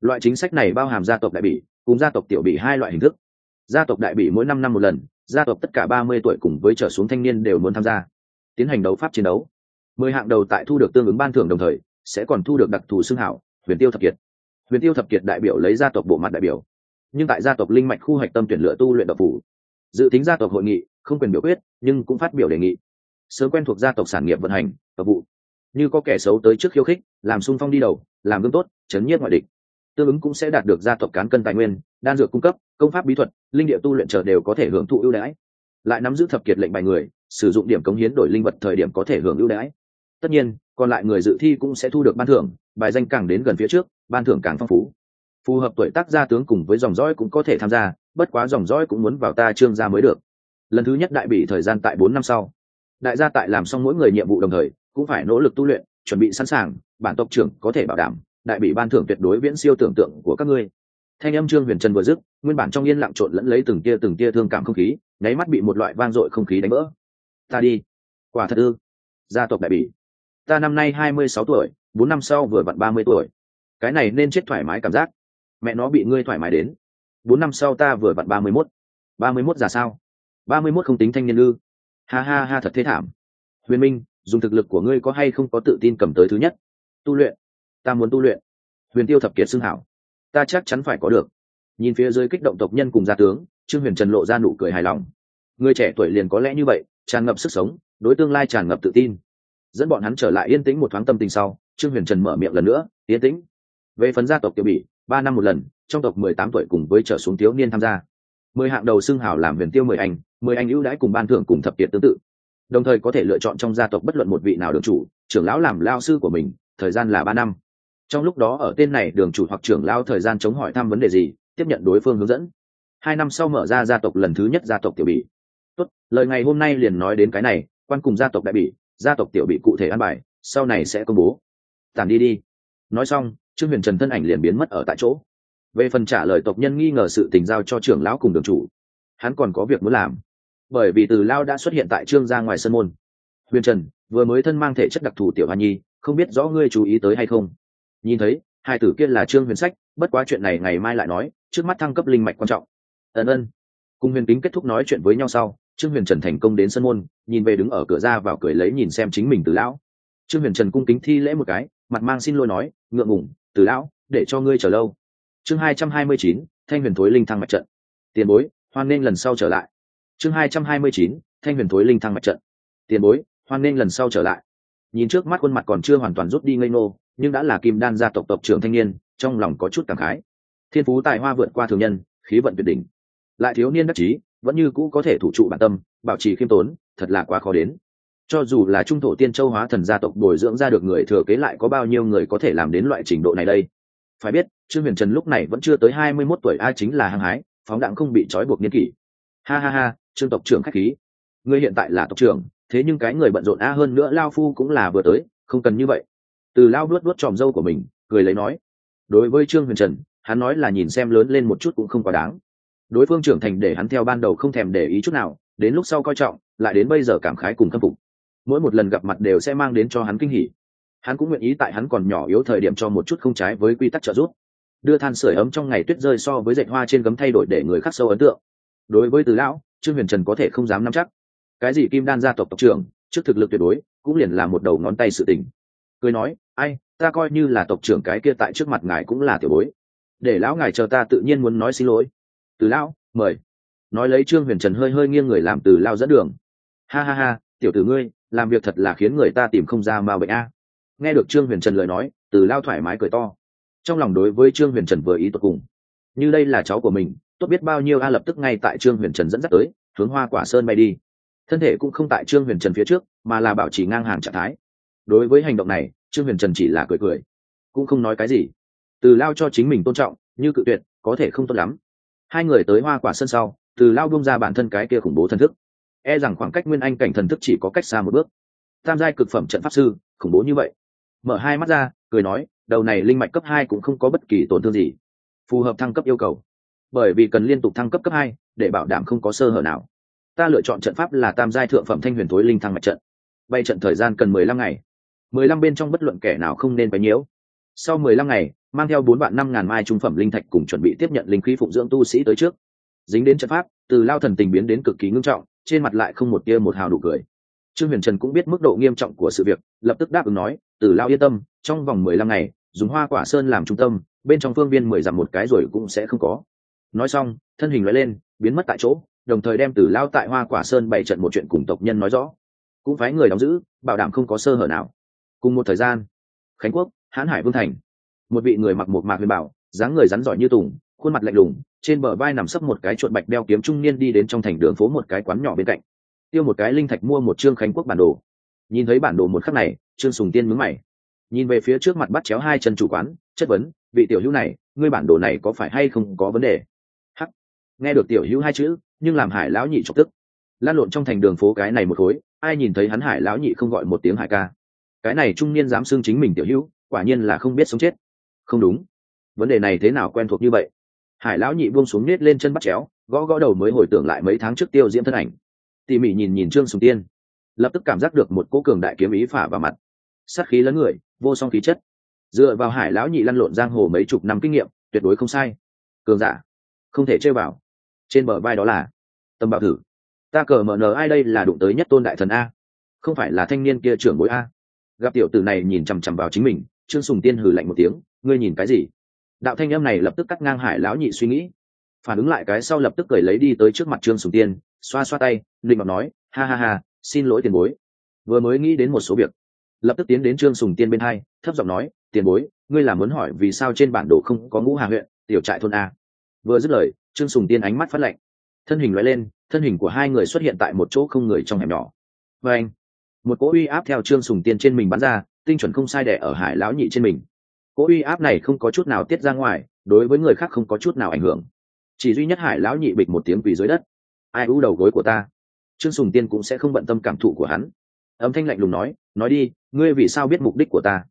Loại chính sách này bao hàm gia tộc đại bỉ, cùng gia tộc tiểu bỉ hai loại hình thức. Gia tộc đại bỉ mỗi năm năm một lần gia tộc tất cả ba mươi tuổi cùng với trở xuống thanh niên đều muốn tham gia, tiến hành đấu pháp chiến đấu. Mười hạng đầu tại thu được tương ứng ban thưởng đồng thời, sẽ còn thu được đặc thù xưng hảo, huyền tiêu thập kiệt. Huyền tiêu thập kiệt đại biểu lấy gia tộc bộ mặt đại biểu, nhưng tại gia tộc linh mạch khu hoạch tâm tuyển lựa tu luyện độc phủ, dự tính gia tộc hội nghị, không quyền biểu quyết, nhưng cũng phát biểu đề nghị. Sớm quen thuộc gia tộc sản nghiệp vận hành, và vụ. Như có kẻ xấu tới trước khiêu khích, làm sung phong đi đầu, làm gương tốt, chấn nhiếp ngoại địch. Tương ứng cũng sẽ đạt được gia tộc cán cân tài nguyên, đan dược cung cấp, công pháp bí thuật linh địa tu luyện trở đều có thể hưởng thụ ưu đãi. Lại nắm giữ thập kiệt lệnh bài người, sử dụng điểm cống hiến đổi linh vật thời điểm có thể hưởng ưu đãi. Tất nhiên, còn lại người dự thi cũng sẽ thu được ban thưởng, bài danh càng đến gần phía trước, ban thưởng càng phong phú. Phù hợp tuổi tác gia tướng cùng với dòng dõi cũng có thể tham gia, bất quá dòng dõi cũng muốn vào ta trương gia mới được. Lần thứ nhất đại bị thời gian tại bốn năm sau. Đại gia tại làm xong mỗi người nhiệm vụ đồng thời, cũng phải nỗ lực tu luyện, chuẩn bị sẵn sàng, bản tộc trưởng có thể bảo đảm, đại bị ban thưởng tuyệt đối viễn siêu tưởng tượng của các ngươi thanh âm trương huyền trần vừa dứt, nguyên bản trong yên lặng trộn lẫn lấy từng tia từng tia thương cảm không khí, nháy mắt bị một loại vang dội không khí đánh vỡ. Ta đi. Quả thật ư? Gia tộc đại bỉ. ta năm nay hai mươi sáu tuổi, bốn năm sau vừa vặn ba mươi tuổi. Cái này nên chết thoải mái cảm giác. Mẹ nó bị ngươi thoải mái đến. Bốn năm sau ta vừa vặn ba mươi mốt. Ba mươi mốt ra sao? Ba mươi mốt không tính thanh niên ư. Ha ha ha, thật thế thảm. Huyền minh, dùng thực lực của ngươi có hay không có tự tin cầm tới thứ nhất? Tu luyện. Ta muốn tu luyện. Huyền tiêu thập kiệt xưng hảo ta chắc chắn phải có được. Nhìn phía dưới kích động tộc nhân cùng gia tướng, trương huyền trần lộ ra nụ cười hài lòng. Người trẻ tuổi liền có lẽ như vậy, tràn ngập sức sống, đối tương lai tràn ngập tự tin. Dẫn bọn hắn trở lại yên tĩnh một thoáng tâm tình sau, trương huyền trần mở miệng lần nữa, yên tĩnh. Về phần gia tộc tiểu bỉ, ba năm một lần, trong tộc mười tám tuổi cùng với trở xuống thiếu niên tham gia. Mười hạng đầu xưng hảo làm huyền tiêu mười anh mười anh ưu đãi cùng ban thưởng cùng thập kiệt tương tự. Đồng thời có thể lựa chọn trong gia tộc bất luận một vị nào được chủ, trưởng lão làm lao sư của mình, thời gian là ba năm trong lúc đó ở tên này đường chủ hoặc trưởng lao thời gian chống hỏi thăm vấn đề gì, tiếp nhận đối phương hướng dẫn. Hai năm sau mở ra gia tộc lần thứ nhất gia tộc tiểu bỉ. Tốt, lời ngày hôm nay liền nói đến cái này, quan cùng gia tộc đại bỉ, gia tộc tiểu bị cụ thể an bài, sau này sẽ công bố. Tàn đi đi. Nói xong, trương huyền trần thân ảnh liền biến mất ở tại chỗ. Về phần trả lời tộc nhân nghi ngờ sự tình giao cho trưởng lão cùng đường chủ, hắn còn có việc muốn làm. Bởi vì từ lao đã xuất hiện tại trương gia ngoài sân môn. Huyền trần, vừa mới thân mang thể chất đặc thù tiểu hoa nhi, không biết rõ ngươi chú ý tới hay không? Nhìn thấy, hai tử kia là trương huyền sách, bất quá chuyện này ngày mai lại nói, trước mắt thăng cấp linh mạch quan trọng. Ân ân. Cùng huyền kính kết thúc nói chuyện với nhau sau, trương huyền trần thành công đến sân môn, nhìn về đứng ở cửa ra vào cười lấy nhìn xem chính mình từ lão. Trương huyền trần cung kính thi lễ một cái, mặt mang xin lỗi nói, ngượng ngủng từ lão, để cho ngươi chờ lâu. Chương hai trăm hai mươi chín, thanh huyền thối linh thăng mạch trận. Tiền bối, hoan nên lần sau trở lại. Chương hai trăm hai mươi chín, thanh huyền thối linh thăng mạch trận. Tiền bối, hoan nên lần sau trở lại. Nhìn trước mắt khuôn mặt còn chưa hoàn toàn rút đi ngây ngô nhưng đã là kim đan gia tộc tộc trưởng thanh niên, trong lòng có chút cảm khái. Thiên phú tài hoa vượt qua thường nhân, khí vận tuyệt đỉnh. Lại thiếu niên đắc chí, vẫn như cũ có thể thủ trụ bản tâm, bảo trì khiêm tốn, thật là quá khó đến. Cho dù là trung thổ tiên châu hóa thần gia tộc bồi dưỡng ra được người thừa kế lại có bao nhiêu người có thể làm đến loại trình độ này đây? Phải biết, trương huyền trần lúc này vẫn chưa tới hai mươi mốt tuổi, a chính là hăng hái, phóng đạn không bị trói buộc niên kỷ. Ha ha ha, trương tộc trưởng khách khí. Ngươi hiện tại là tộc trưởng, thế nhưng cái người bận rộn a hơn nữa lao phu cũng là vừa tới, không cần như vậy từ lao đuốt đuốt tròm dâu của mình, cười lấy nói, đối với trương huyền trần, hắn nói là nhìn xem lớn lên một chút cũng không quá đáng. Đối phương trưởng thành để hắn theo ban đầu không thèm để ý chút nào, đến lúc sau coi trọng, lại đến bây giờ cảm khái cùng khâm phục. Mỗi một lần gặp mặt đều sẽ mang đến cho hắn kinh hỉ. Hắn cũng nguyện ý tại hắn còn nhỏ yếu thời điểm cho một chút không trái với quy tắc trợ giúp. Đưa than sửa ấm trong ngày tuyết rơi so với dệt hoa trên gấm thay đổi để người khác sâu ấn tượng. Đối với từ lão, trương huyền trần có thể không dám nắm chắc. Cái gì kim đan gia tộc tộc trưởng, trước thực lực tuyệt đối, cũng liền là một đầu ngón tay sự tình cười nói, ai, ta coi như là tộc trưởng cái kia tại trước mặt ngài cũng là tiểu bối. Để lão ngài chờ ta tự nhiên muốn nói xin lỗi. Từ lão, mời. Nói lấy trương huyền trần hơi hơi nghiêng người làm từ lao dẫn đường. Ha ha ha, tiểu tử ngươi, làm việc thật là khiến người ta tìm không ra mà bệnh a. Nghe được trương huyền trần lời nói, từ lao thoải mái cười to. Trong lòng đối với trương huyền trần vừa ý tột cùng. Như đây là cháu của mình, tốt biết bao nhiêu a lập tức ngay tại trương huyền trần dẫn dắt tới, hướng hoa quả sơn bay đi. Thân thể cũng không tại trương huyền trần phía trước, mà là bảo trì ngang hàng trạng thái đối với hành động này, trương huyền trần chỉ là cười cười. Cũng không nói cái gì. Từ lao cho chính mình tôn trọng, như cự tuyệt, có thể không tốt lắm. Hai người tới hoa quả sân sau, từ lao bung ra bản thân cái kia khủng bố thần thức. E rằng khoảng cách nguyên anh cảnh thần thức chỉ có cách xa một bước. Tam giai cực phẩm trận pháp sư, khủng bố như vậy. Mở hai mắt ra, cười nói, đầu này linh mạch cấp hai cũng không có bất kỳ tổn thương gì. Phù hợp thăng cấp yêu cầu. Bởi vì cần liên tục thăng cấp cấp hai, để bảo đảm không có sơ hở nào. Ta lựa chọn trận pháp là tam giai thượng phẩm thanh huyền thối linh thăng mạch trận. Bay trận thời gian cần mười lăm ngày mười lăm bên trong bất luận kẻ nào không nên bấy nhiễu. Sau mười lăm ngày, mang theo bốn vạn năm ngàn mai trung phẩm linh thạch cùng chuẩn bị tiếp nhận linh khí phụng dưỡng tu sĩ tới trước. Dính đến trận pháp, từ lao thần tình biến đến cực kỳ ngưng trọng, trên mặt lại không một tia một hào đủ cười. Trương huyền trần cũng biết mức độ nghiêm trọng của sự việc, lập tức đáp ứng nói, từ lao yên tâm, trong vòng mười lăm ngày, dùng hoa quả sơn làm trung tâm, bên trong phương viên mười dặm một cái rồi cũng sẽ không có. Nói xong, thân hình loại lên, biến mất tại chỗ, đồng thời đem từ lao tại hoa quả sơn bày trận một chuyện cùng tộc nhân nói rõ. Cũng phái người đóng giữ, bảo đảm không có sơ hở nào cùng một thời gian, khánh quốc, hãn hải vương thành. Một vị người mặc một mạc huyền bảo, dáng người rắn giỏi như tùng, khuôn mặt lạnh lùng, trên bờ vai nằm sấp một cái chuột bạch đeo kiếm trung niên đi đến trong thành đường phố một cái quán nhỏ bên cạnh. Tiêu một cái linh thạch mua một trương khánh quốc bản đồ. Nhìn thấy bản đồ một khắc này, trương sùng tiên mướn mày. Nhìn về phía trước mặt bắt chéo hai chân chủ quán, chất vấn, vị tiểu hữu này, ngươi bản đồ này có phải hay không có vấn đề? Hắc. Nghe được tiểu hữu hai chữ, nhưng làm hải lão nhị chọc tức. Lan lộn trong thành đường phố cái này một khối, ai nhìn thấy hắn hải lão nhị không gọi một tiếng hải ca? Cái này trung niên dám xưng chính mình tiểu hữu, quả nhiên là không biết sống chết. Không đúng. Vấn đề này thế nào quen thuộc như vậy? Hải lão nhị buông xuống nết lên chân bắt chéo, gõ gõ đầu mới hồi tưởng lại mấy tháng trước tiêu diễm thân ảnh. Tỉ mỉ nhìn nhìn trương sùng tiên, lập tức cảm giác được một cô cường đại kiếm ý phả vào mặt. Sát khí lớn người, vô song khí chất. Dựa vào hải lão nhị lăn lộn giang hồ mấy chục năm kinh nghiệm, tuyệt đối không sai. Cường giả, không thể chơi vào. Trên bờ vai đó là, tâm bảo thử. Ta cờ mở nờ ai đây là đụng tới nhất tôn đại thần a? Không phải là thanh niên kia trưởng bối a? Gặp tiểu tử này nhìn chằm chằm vào chính mình, trương sùng tiên hừ lạnh một tiếng, ngươi nhìn cái gì? Đạo thanh em này lập tức cắt ngang hải lão nhị suy nghĩ. Phản ứng lại cái sau lập tức cười lấy đi tới trước mặt trương sùng tiên, xoa xoa tay linh ngọc nói, ha ha ha, xin lỗi tiền bối. Vừa mới nghĩ đến một số việc, lập tức tiến đến trương sùng tiên bên hai, thấp giọng nói, tiền bối, ngươi là muốn hỏi vì sao trên bản đồ không có ngũ hà huyện, tiểu trại thôn a? Vừa dứt lời, trương sùng tiên ánh mắt phát lạnh. Thân hình loại lên, thân hình của hai người xuất hiện tại một chỗ không người trong hẻm nhỏ. Và anh một cỗ uy áp theo trương sùng tiên trên mình bắn ra, tinh chuẩn không sai đẻ ở hải lão nhị trên mình. Cỗ uy áp này không có chút nào tiết ra ngoài, đối với người khác không có chút nào ảnh hưởng. Chỉ duy nhất hải lão nhị bịch một tiếng quỳ dưới đất. Ai u đầu gối của ta? Trương sùng tiên cũng sẽ không bận tâm cảm thụ của hắn. Âm thanh lạnh lùng nói nói đi, ngươi vì sao biết mục đích của ta?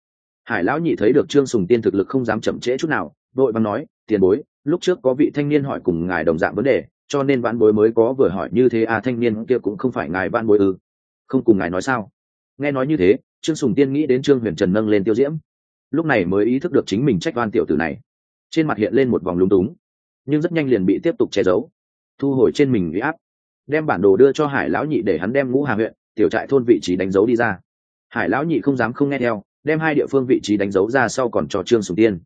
Hải lão nhị thấy được trương sùng tiên thực lực không dám chậm trễ chút nào, đội bằng nói, tiền bối, lúc trước có vị thanh niên hỏi cùng ngài đồng dạng vấn đề, cho nên vãn bối mới có vừa hỏi như thế à thanh niên kia cũng không phải ngài vãn bối ư? Không cùng ngài nói sao? Nghe nói như thế, trương sùng tiên nghĩ đến trương huyền trần nâng lên tiêu diễm. Lúc này mới ý thức được chính mình trách oan tiểu tử này. Trên mặt hiện lên một vòng lúng túng, nhưng rất nhanh liền bị tiếp tục che giấu. Thu hồi trên mình huy áp, đem bản đồ đưa cho hải lão nhị để hắn đem ngũ hà huyện, tiểu trại thôn vị trí đánh dấu đi ra. Hải lão nhị không dám không nghe theo, đem hai địa phương vị trí đánh dấu ra sau còn cho trương sùng tiên.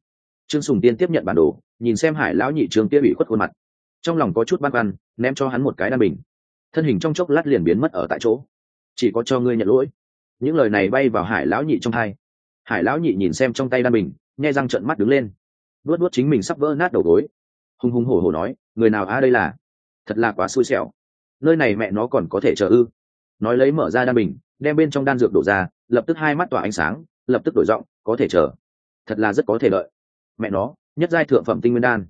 Trương sùng tiên tiếp nhận bản đồ, nhìn xem hải lão nhị trương kia bị khuất khuôn mặt. Trong lòng có chút băn khoăn, ném cho hắn một cái đan bình. Thân hình trong chốc lát liền biến mất ở tại chỗ chỉ có cho ngươi nhận lỗi. Những lời này bay vào hải lão nhị trong hai hải lão nhị nhìn xem trong tay đan bình, nghe răng trợn mắt đứng lên. Luốt luốt chính mình sắp vỡ nát đầu gối. Hùng hùng hổ hổ nói, người nào a, đây là? Thật là quá xui xẻo. Nơi này mẹ nó còn có thể chờ ư? Nói lấy mở ra đan bình, đem bên trong đan dược đổ ra, lập tức hai mắt tỏa ánh sáng, lập tức đổi giọng, có thể chờ. Thật là rất có thể lợi. mẹ nó, nhất giai thượng phẩm tinh nguyên đan.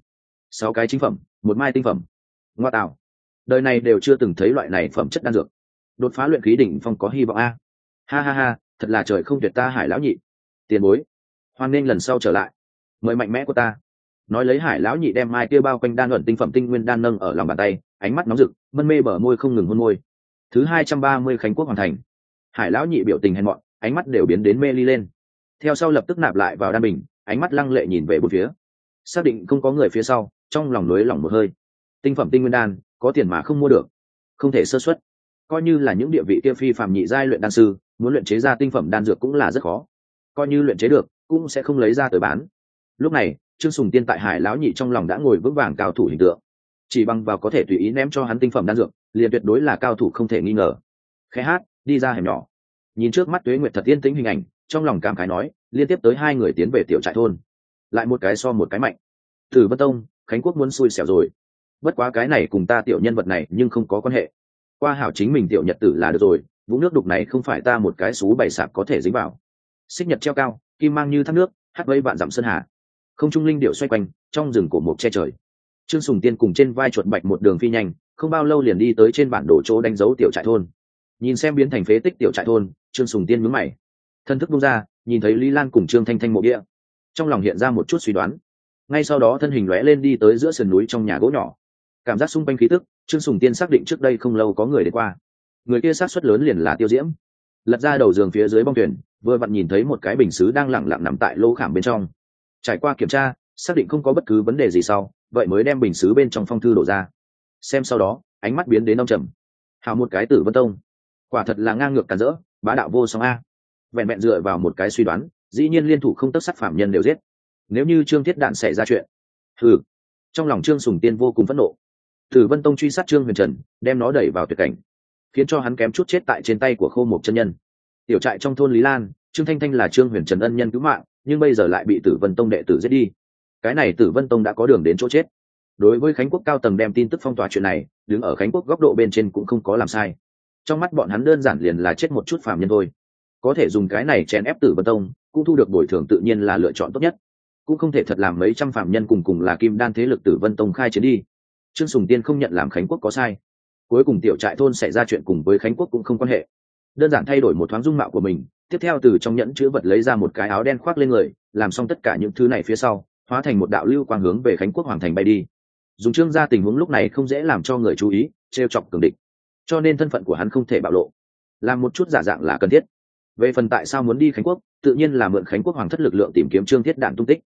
Sáu cái chính phẩm, một mai tinh phẩm. Ngoa tạo. Đời này đều chưa từng thấy loại này phẩm chất đan dược đột phá luyện khí đỉnh phong có hy vọng a. Ha ha ha, thật là trời không tuyệt ta hải lão nhị. Tiền bối, hoan nên lần sau trở lại. Mời mạnh mẽ của ta. Nói lấy hải lão nhị đem mai kia bao quanh đan luận tinh phẩm tinh nguyên đan nâng ở lòng bàn tay, ánh mắt nóng rực, mân mê bờ môi không ngừng hôn môi. Thứ hai trăm ba mươi khánh quốc hoàn thành. Hải lão nhị biểu tình hèn mọn, ánh mắt đều biến đến mê ly lên. Theo sau lập tức nạp lại vào đan bình, ánh mắt lăng lệ nhìn về bốn phía. Xác định không có người phía sau, trong lòng nối lỏng một hơi. Tinh phẩm tinh nguyên đan, có tiền mà không mua được. Không thể sơ xuất coi như là những địa vị kia phi phạm nhị giai luyện đan sư, muốn luyện chế ra tinh phẩm đan dược cũng là rất khó. Coi như luyện chế được, cũng sẽ không lấy ra tới bán. Lúc này, trương sùng tiên tại hải lão nhị trong lòng đã ngồi vững vàng cao thủ hình tượng. Chỉ bằng vào có thể tùy ý ném cho hắn tinh phẩm đan dược, liền tuyệt đối là cao thủ không thể nghi ngờ. Khẽ hát, đi ra hẻm nhỏ. Nhìn trước mắt tuế nguyệt thật yên tĩnh hình ảnh, trong lòng cảm khái nói, liên tiếp tới hai người tiến về tiểu trại thôn. Lại một cái so một cái mạnh. Thử vân tông, khánh quốc muốn xui xẻo rồi. Bất quá cái này cùng ta tiểu nhân vật này nhưng không có quan hệ qua hảo chính mình tiểu nhật tử là được rồi, vũng nước đục này không phải ta một cái xú bày sạp có thể dính vào. Xích nhật treo cao, kim mang như thác nước hắt vây vạn dặm sơn hà. Không trung linh điệu xoay quanh, trong rừng cổ mộc che trời. Trương sùng tiên cùng trên vai chuột bạch một đường phi nhanh, không bao lâu liền đi tới trên bản đồ chỗ đánh dấu tiểu trại thôn. Nhìn xem biến thành phế tích tiểu trại thôn, trương sùng tiên mướn mày. Thân thức bung ra, nhìn thấy lý lan cùng trương thanh thanh mộ địa. Trong lòng hiện ra một chút suy đoán. Ngay sau đó thân hình lóe lên đi tới giữa sườn núi trong nhà gỗ nhỏ. Cảm giác xung quanh khí tức trương sùng tiên xác định trước đây không lâu có người đến qua. Người kia sát xuất lớn liền là tiêu diễm. Lật ra đầu giường phía dưới bong thuyền, vừa vặn nhìn thấy một cái bình xứ đang lẳng lặng nằm tại lỗ khảm bên trong. Trải qua kiểm tra, xác định không có bất cứ vấn đề gì sau, vậy mới đem bình xứ bên trong phong thư đổ ra. Xem sau đó, ánh mắt biến đến ông trầm. Hào một cái tử vân tông. Quả thật là ngang ngược cản rỡ, bá đạo vô song a. Vẹn vẹn dựa vào một cái suy đoán, dĩ nhiên liên thủ không tất sắc phạm nhân đều giết. Nếu như trương thiết đạn xảy ra chuyện ừ trong lòng trương sùng tiên vô cùng phẫn nộ tử vân tông truy sát trương huyền trần, đem nó đẩy vào tuyệt cảnh, khiến cho hắn kém chút chết tại trên tay của khô Mộc chân nhân. Tiểu trại trong thôn lý lan, trương thanh thanh là trương huyền trần ân nhân cứu mạng, nhưng bây giờ lại bị tử vân tông đệ tử giết đi. Cái này tử vân tông đã có đường đến chỗ chết. Đối với khánh quốc cao tầng đem tin tức phong tỏa chuyện này, đứng ở khánh quốc góc độ bên trên cũng không có làm sai. Trong mắt bọn hắn đơn giản liền là chết một chút phàm nhân thôi. Có thể dùng cái này chèn ép tử vân tông, cũng thu được bồi thường tự nhiên là lựa chọn tốt nhất. Cũng không thể thật làm mấy trăm phạm nhân cùng cùng là kim đan thế lực tử vân tông khai chiến đi trương sùng tiên không nhận làm khánh quốc có sai. Cuối cùng tiểu trại thôn xảy ra chuyện cùng với khánh quốc cũng không quan hệ. Đơn giản thay đổi một thoáng dung mạo của mình, tiếp theo từ trong nhẫn chữ vật lấy ra một cái áo đen khoác lên người, làm xong tất cả những thứ này phía sau, hóa thành một đạo lưu quang hướng về khánh quốc hoàng thành bay đi. Dùng trương ra tình huống lúc này không dễ làm cho người chú ý t r e o chọc cường địch. Cho nên thân phận của hắn không thể bạo lộ. Làm một chút giả dạng là cần thiết. Về phần tại sao muốn đi khánh quốc, tự nhiên là mượn khánh quốc hoàng thất lực lượng tìm kiếm trương thiết đạn tung tích.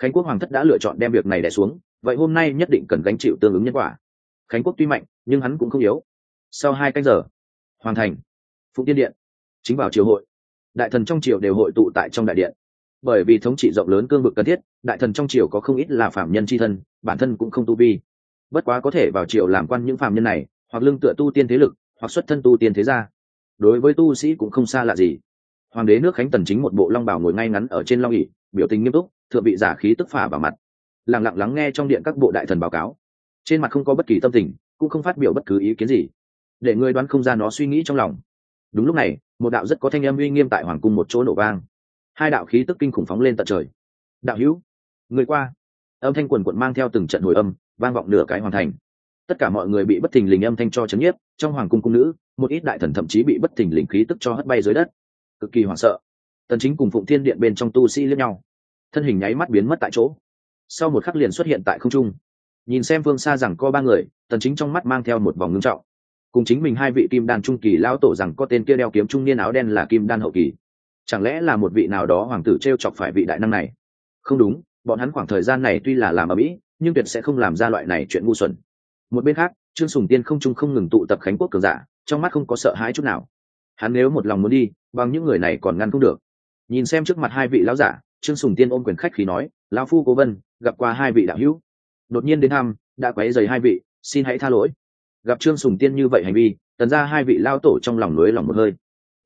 Khánh quốc hoàng thất đã lựa chọn đem việc này đẻ xuống vậy hôm nay nhất định cần gánh chịu tương ứng nhân quả. Khánh quốc tuy mạnh, nhưng hắn cũng không yếu. Sau hai canh giờ hoàn thành, phụng tiên điện, chính vào triều hội. Đại thần trong triều đều hội tụ tại trong đại điện. Bởi vì thống trị rộng lớn cương vực cần thiết, đại thần trong triều có không ít là phạm nhân c h i thân, bản thân cũng không tu vi. Bất quá có thể vào triều làm quan những phạm nhân này, hoặc lưng tựa tu tiên thế lực, hoặc xuất thân tu tiên thế gia. Đối với tu sĩ cũng không xa lạ gì. Hoàng đế nước khánh tần chính một bộ long bào ngồi ngay ngắn ở trên long ỉ biểu tình nghiêm túc, thượng vị giả khí tức phả vào mặt lẳng lặng lắng nghe trong điện các bộ đại thần báo cáo. Trên mặt không có bất kỳ tâm tình, cũng không phát biểu bất cứ ý kiến gì. Để người đoán không ra nó suy nghĩ trong lòng. Đúng lúc này, một đạo rất có thanh âm uy nghiêm tại hoàng cung một chỗ nổ vang. Hai đạo khí tức kinh khủng phóng lên tận trời. Đạo hữu, người qua. Âm thanh quần quận mang theo từng trận hồi âm, vang vọng nửa cái hoàn thành. Tất cả mọi người bị bất thình lình âm thanh cho chấn nhiếp, trong hoàng cung cung nữ, một ít đại thần thậm chí bị bất thình lình khí tức cho hất bay dưới đất. Cực kỳ hoảng sợ. Tần chính cùng phụng thiên điện bên trong tu sĩ liếc nhau. Thân hình nháy mắt biến mất tại chỗ sau một khắc liền xuất hiện tại không trung. Nhìn xem phương xa rằng có ba người, tần chính trong mắt mang theo một vòng ngưng trọng. Cùng chính mình hai vị kim đan trung kỳ lão tổ rằng có tên kia đeo kiếm trung niên áo đen là kim đan hậu kỳ. Chẳng lẽ là một vị nào đó hoàng tử treo chọc phải vị đại năng này? Không đúng, bọn hắn khoảng thời gian này tuy là làm ở mỹ, nhưng tuyệt sẽ không làm ra loại này chuyện ngu xuẩn. Một bên khác, trương sùng tiên không trung không ngừng tụ tập khánh quốc cường giả, trong mắt không có sợ hãi chút nào. Hắn nếu một lòng muốn đi, bằng những người này còn ngăn không được. Nhìn xem trước mặt hai vị lão giả, trương sùng tiên ôm quyền khách khí nói, lão phu cố vân gặp qua hai vị đạo hữu. Đột nhiên đến thăm, đã quấy dày hai vị, xin hãy tha lỗi. Gặp trương sùng tiên như vậy hành vi, tần ra hai vị lao tổ trong lòng lưới lòng một hơi.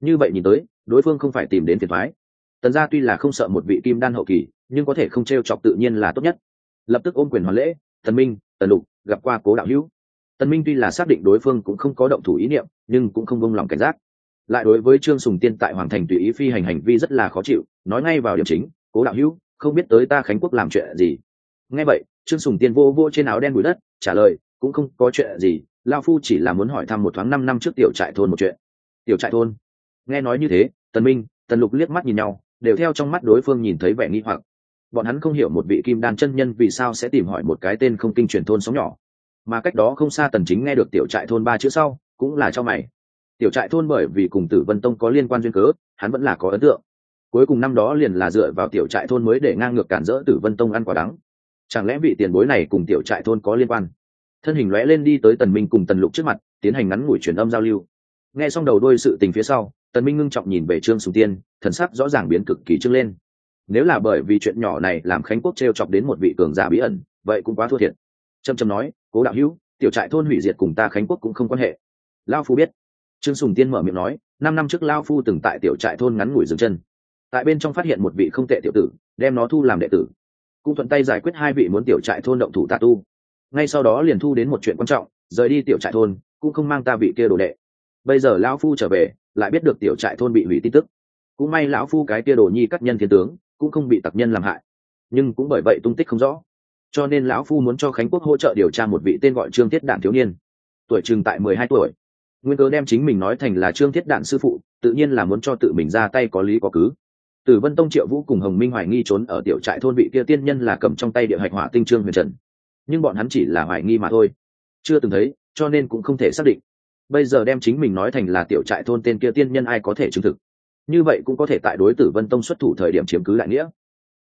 Như vậy nhìn tới, đối phương không phải tìm đến phiền thoái tần gia tuy là không sợ một vị kim đan hậu kỳ, nhưng có thể không t r e o chọc tự nhiên là tốt nhất. Lập tức ôm quyền hoàn lễ, tần minh, tần lục, gặp qua cố đạo hữu. Tần minh tuy là xác định đối phương cũng không có động thủ ý niệm, nhưng cũng không bông lòng cảnh giác. Lại đối với trương sùng tiên tại hoàng thành tùy ý phi hành hành vi rất là khó chịu, nói ngay vào điểm chính, cố đạo hữu không biết tới ta khánh quốc làm chuyện gì. Nghe vậy, trương sùng tiên vô vô trên áo đen bụi đất, trả lời, cũng không có chuyện gì, lao phu chỉ là muốn hỏi thăm một tháng năm năm trước tiểu trại thôn một chuyện. Tiểu trại thôn? Nghe nói như thế, tần minh, tần lục liếc mắt nhìn nhau, đều theo trong mắt đối phương nhìn thấy vẻ nghi hoặc. Bọn hắn không hiểu một vị kim đan chân nhân vì sao sẽ tìm hỏi một cái tên không kinh truyền thôn sống nhỏ. Mà cách đó không xa tần chính nghe được tiểu trại thôn ba chữ sau, cũng là cho mày. Tiểu trại thôn bởi vì cùng tử vân tông có liên quan duyên cớ, hắn vẫn là có ấn tượng cuối cùng năm đó liền là dựa vào tiểu trại thôn mới để ngang ngược cản rỡ tử vân tông ăn quả đắng. Chẳng lẽ vị tiền bối này cùng tiểu trại thôn có liên quan? Thân hình lóe lên đi tới tần minh cùng tần lục trước mặt, tiến hành ngắn ngủi truyền âm giao lưu. Nghe xong đầu đôi sự tình phía sau, tần minh ngưng trọng nhìn về trương sùng tiên, thần sắc rõ ràng biến cực kỳ trương lên. Nếu là bởi vì chuyện nhỏ này làm khánh quốc treo chọc đến một vị cường giả bí ẩn, vậy cũng quá thua thiệt. Trâm trâm nói, cố đạo hữu, tiểu trại thôn hủy diệt cùng ta khánh quốc cũng không quan hệ. Lao phu biết. Trương sùng tiên mở miệng nói, năm năm trước lao phu từng tại tiểu trại thôn ngắn ngủi dừng chân tại bên trong phát hiện một vị không tệ tiểu tử, đem nó thu làm đệ tử. Cũng thuận tay giải quyết hai vị muốn tiểu trại thôn động thủ tà tu. Ngay sau đó liền thu đến một chuyện quan trọng, rời đi tiểu trại thôn, cũng không mang ta vị kia đồ đệ. Bây giờ lão phu trở về, lại biết được tiểu trại thôn bị hủy tin tức. Cũng may lão phu cái kia đồ nhi các nhân thiên tướng, cũng không bị tặc nhân làm hại. Nhưng cũng bởi vậy tung tích không rõ. Cho nên lão phu muốn cho khánh quốc hỗ trợ điều tra một vị tên gọi trương thiết đản thiếu niên. Tuổi chừng tại mười hai tuổi. Nguyên cớ đem chính mình nói thành là trương thiết đản sư phụ, tự nhiên là muốn cho tự mình ra tay có lý có cứ tử vân tông, triệu vũ cùng hồng minh hoài nghi trốn ở tiểu trại thôn vị kia tiên nhân là cầm trong tay địa hạch hỏa tinh trương huyền trần. Nhưng bọn hắn chỉ là hoài nghi mà thôi. Chưa từng thấy, cho nên cũng không thể xác định. Bây giờ đem chính mình nói thành là tiểu trại thôn tên kia tiên nhân ai có thể chứng thực. Như vậy cũng có thể tại đối tử vân tông xuất thủ thời điểm chiếm cứ lại nghĩa.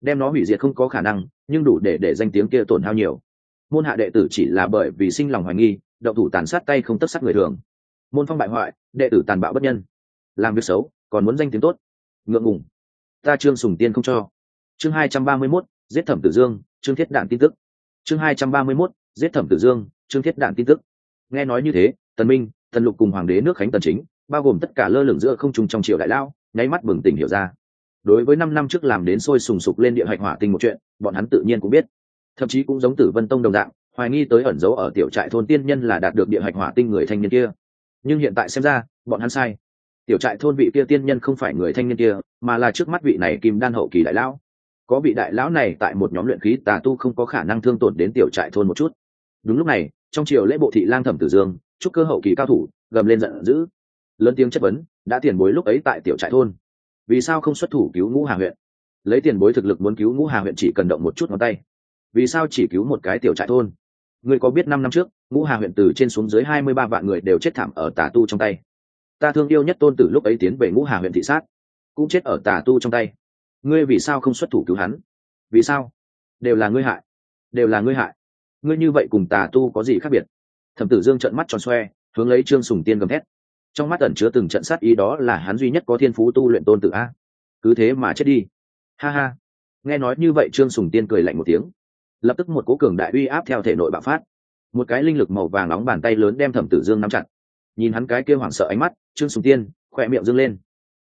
Đem nó hủy diệt không có khả năng, nhưng đủ để để danh tiếng kia tổn hao nhiều. Môn hạ đệ tử chỉ là bởi vì sinh lòng hoài nghi đậu thủ tàn sát tay không tất sát người thường. Môn phong bại hoại, đệ tử tàn bạo bất nhân. Làm việc xấu, còn muốn danh tiếng tốt. Ngượng ngùng ta trương sùng tiên không cho. Chương hai trăm ba mươi 231, giết thẩm tử dương trương thiết đạn tin tức. Chương hai trăm ba mươi 231, giết thẩm tử dương trương thiết đạn tin tức. Nghe nói như thế tần minh tần lục cùng hoàng đế nước khánh tần chính bao gồm tất cả lơ lửng giữa không trung trong triều đại lao nháy mắt bừng tỉnh hiểu ra. Đối với năm năm trước làm đến sôi sùng sục lên địa hạch hỏa tinh một chuyện bọn hắn tự nhiên cũng biết. Thậm chí cũng giống tử vân tông đồng dạng hoài nghi tới ẩn giấu ở tiểu trại thôn tiên nhân là đạt được địa hạch hỏa tinh người thanh niên kia. Nhưng hiện tại xem ra bọn hắn sai tiểu trại thôn vị kia tiên nhân không phải người thanh niên kia, mà là trước mắt vị này kim đan hậu kỳ đại lão. Có vị đại lão này tại một nhóm luyện khí tà tu không có khả năng thương tổn đến tiểu trại thôn một chút. Đúng lúc này, trong triều lễ bộ thị lang thẩm tử dương, chúc cơ hậu kỳ cao thủ, gầm lên giận dữ. Lớn tiếng chất vấn, đã tiền bối lúc ấy tại tiểu trại thôn. Vì sao không xuất thủ cứu ngũ hà huyện? Lấy tiền bối thực lực muốn cứu ngũ hà huyện chỉ cần động một chút ngón tay. Vì sao chỉ cứu một cái tiểu trại thôn? Người có biết năm năm trước, ngũ hà huyện từ trên xuống dưới hai mươi ba vạn người đều chết thảm ở tà tu trong tay ta thương yêu nhất tôn tử lúc ấy tiến về ngũ hà huyện thị sát, cũng chết ở tà tu trong tay. Ngươi vì sao không xuất thủ cứu hắn? Vì sao? Đều là ngươi hại. Đều là ngươi hại. Ngươi như vậy cùng tà tu có gì khác biệt? Thẩm tử dương trợn mắt tròn xoe, hướng lấy trương sùng tiên gầm thét. Trong mắt ẩn chứa từng trận sát ý đó là hắn duy nhất có thiên phú tu luyện tôn tử a. Cứ thế mà chết đi. Ha ha. Nghe nói như vậy trương sùng tiên cười lạnh một tiếng. Lập tức một cố cường đại uy áp theo thể nội bạo phát. Một cái linh lực màu vàng nóng bàn tay lớn đem thẩm tử dương nắm chặt nhìn hắn cái kia hoảng sợ ánh mắt, trương sùng tiên khỏe miệng dâng lên.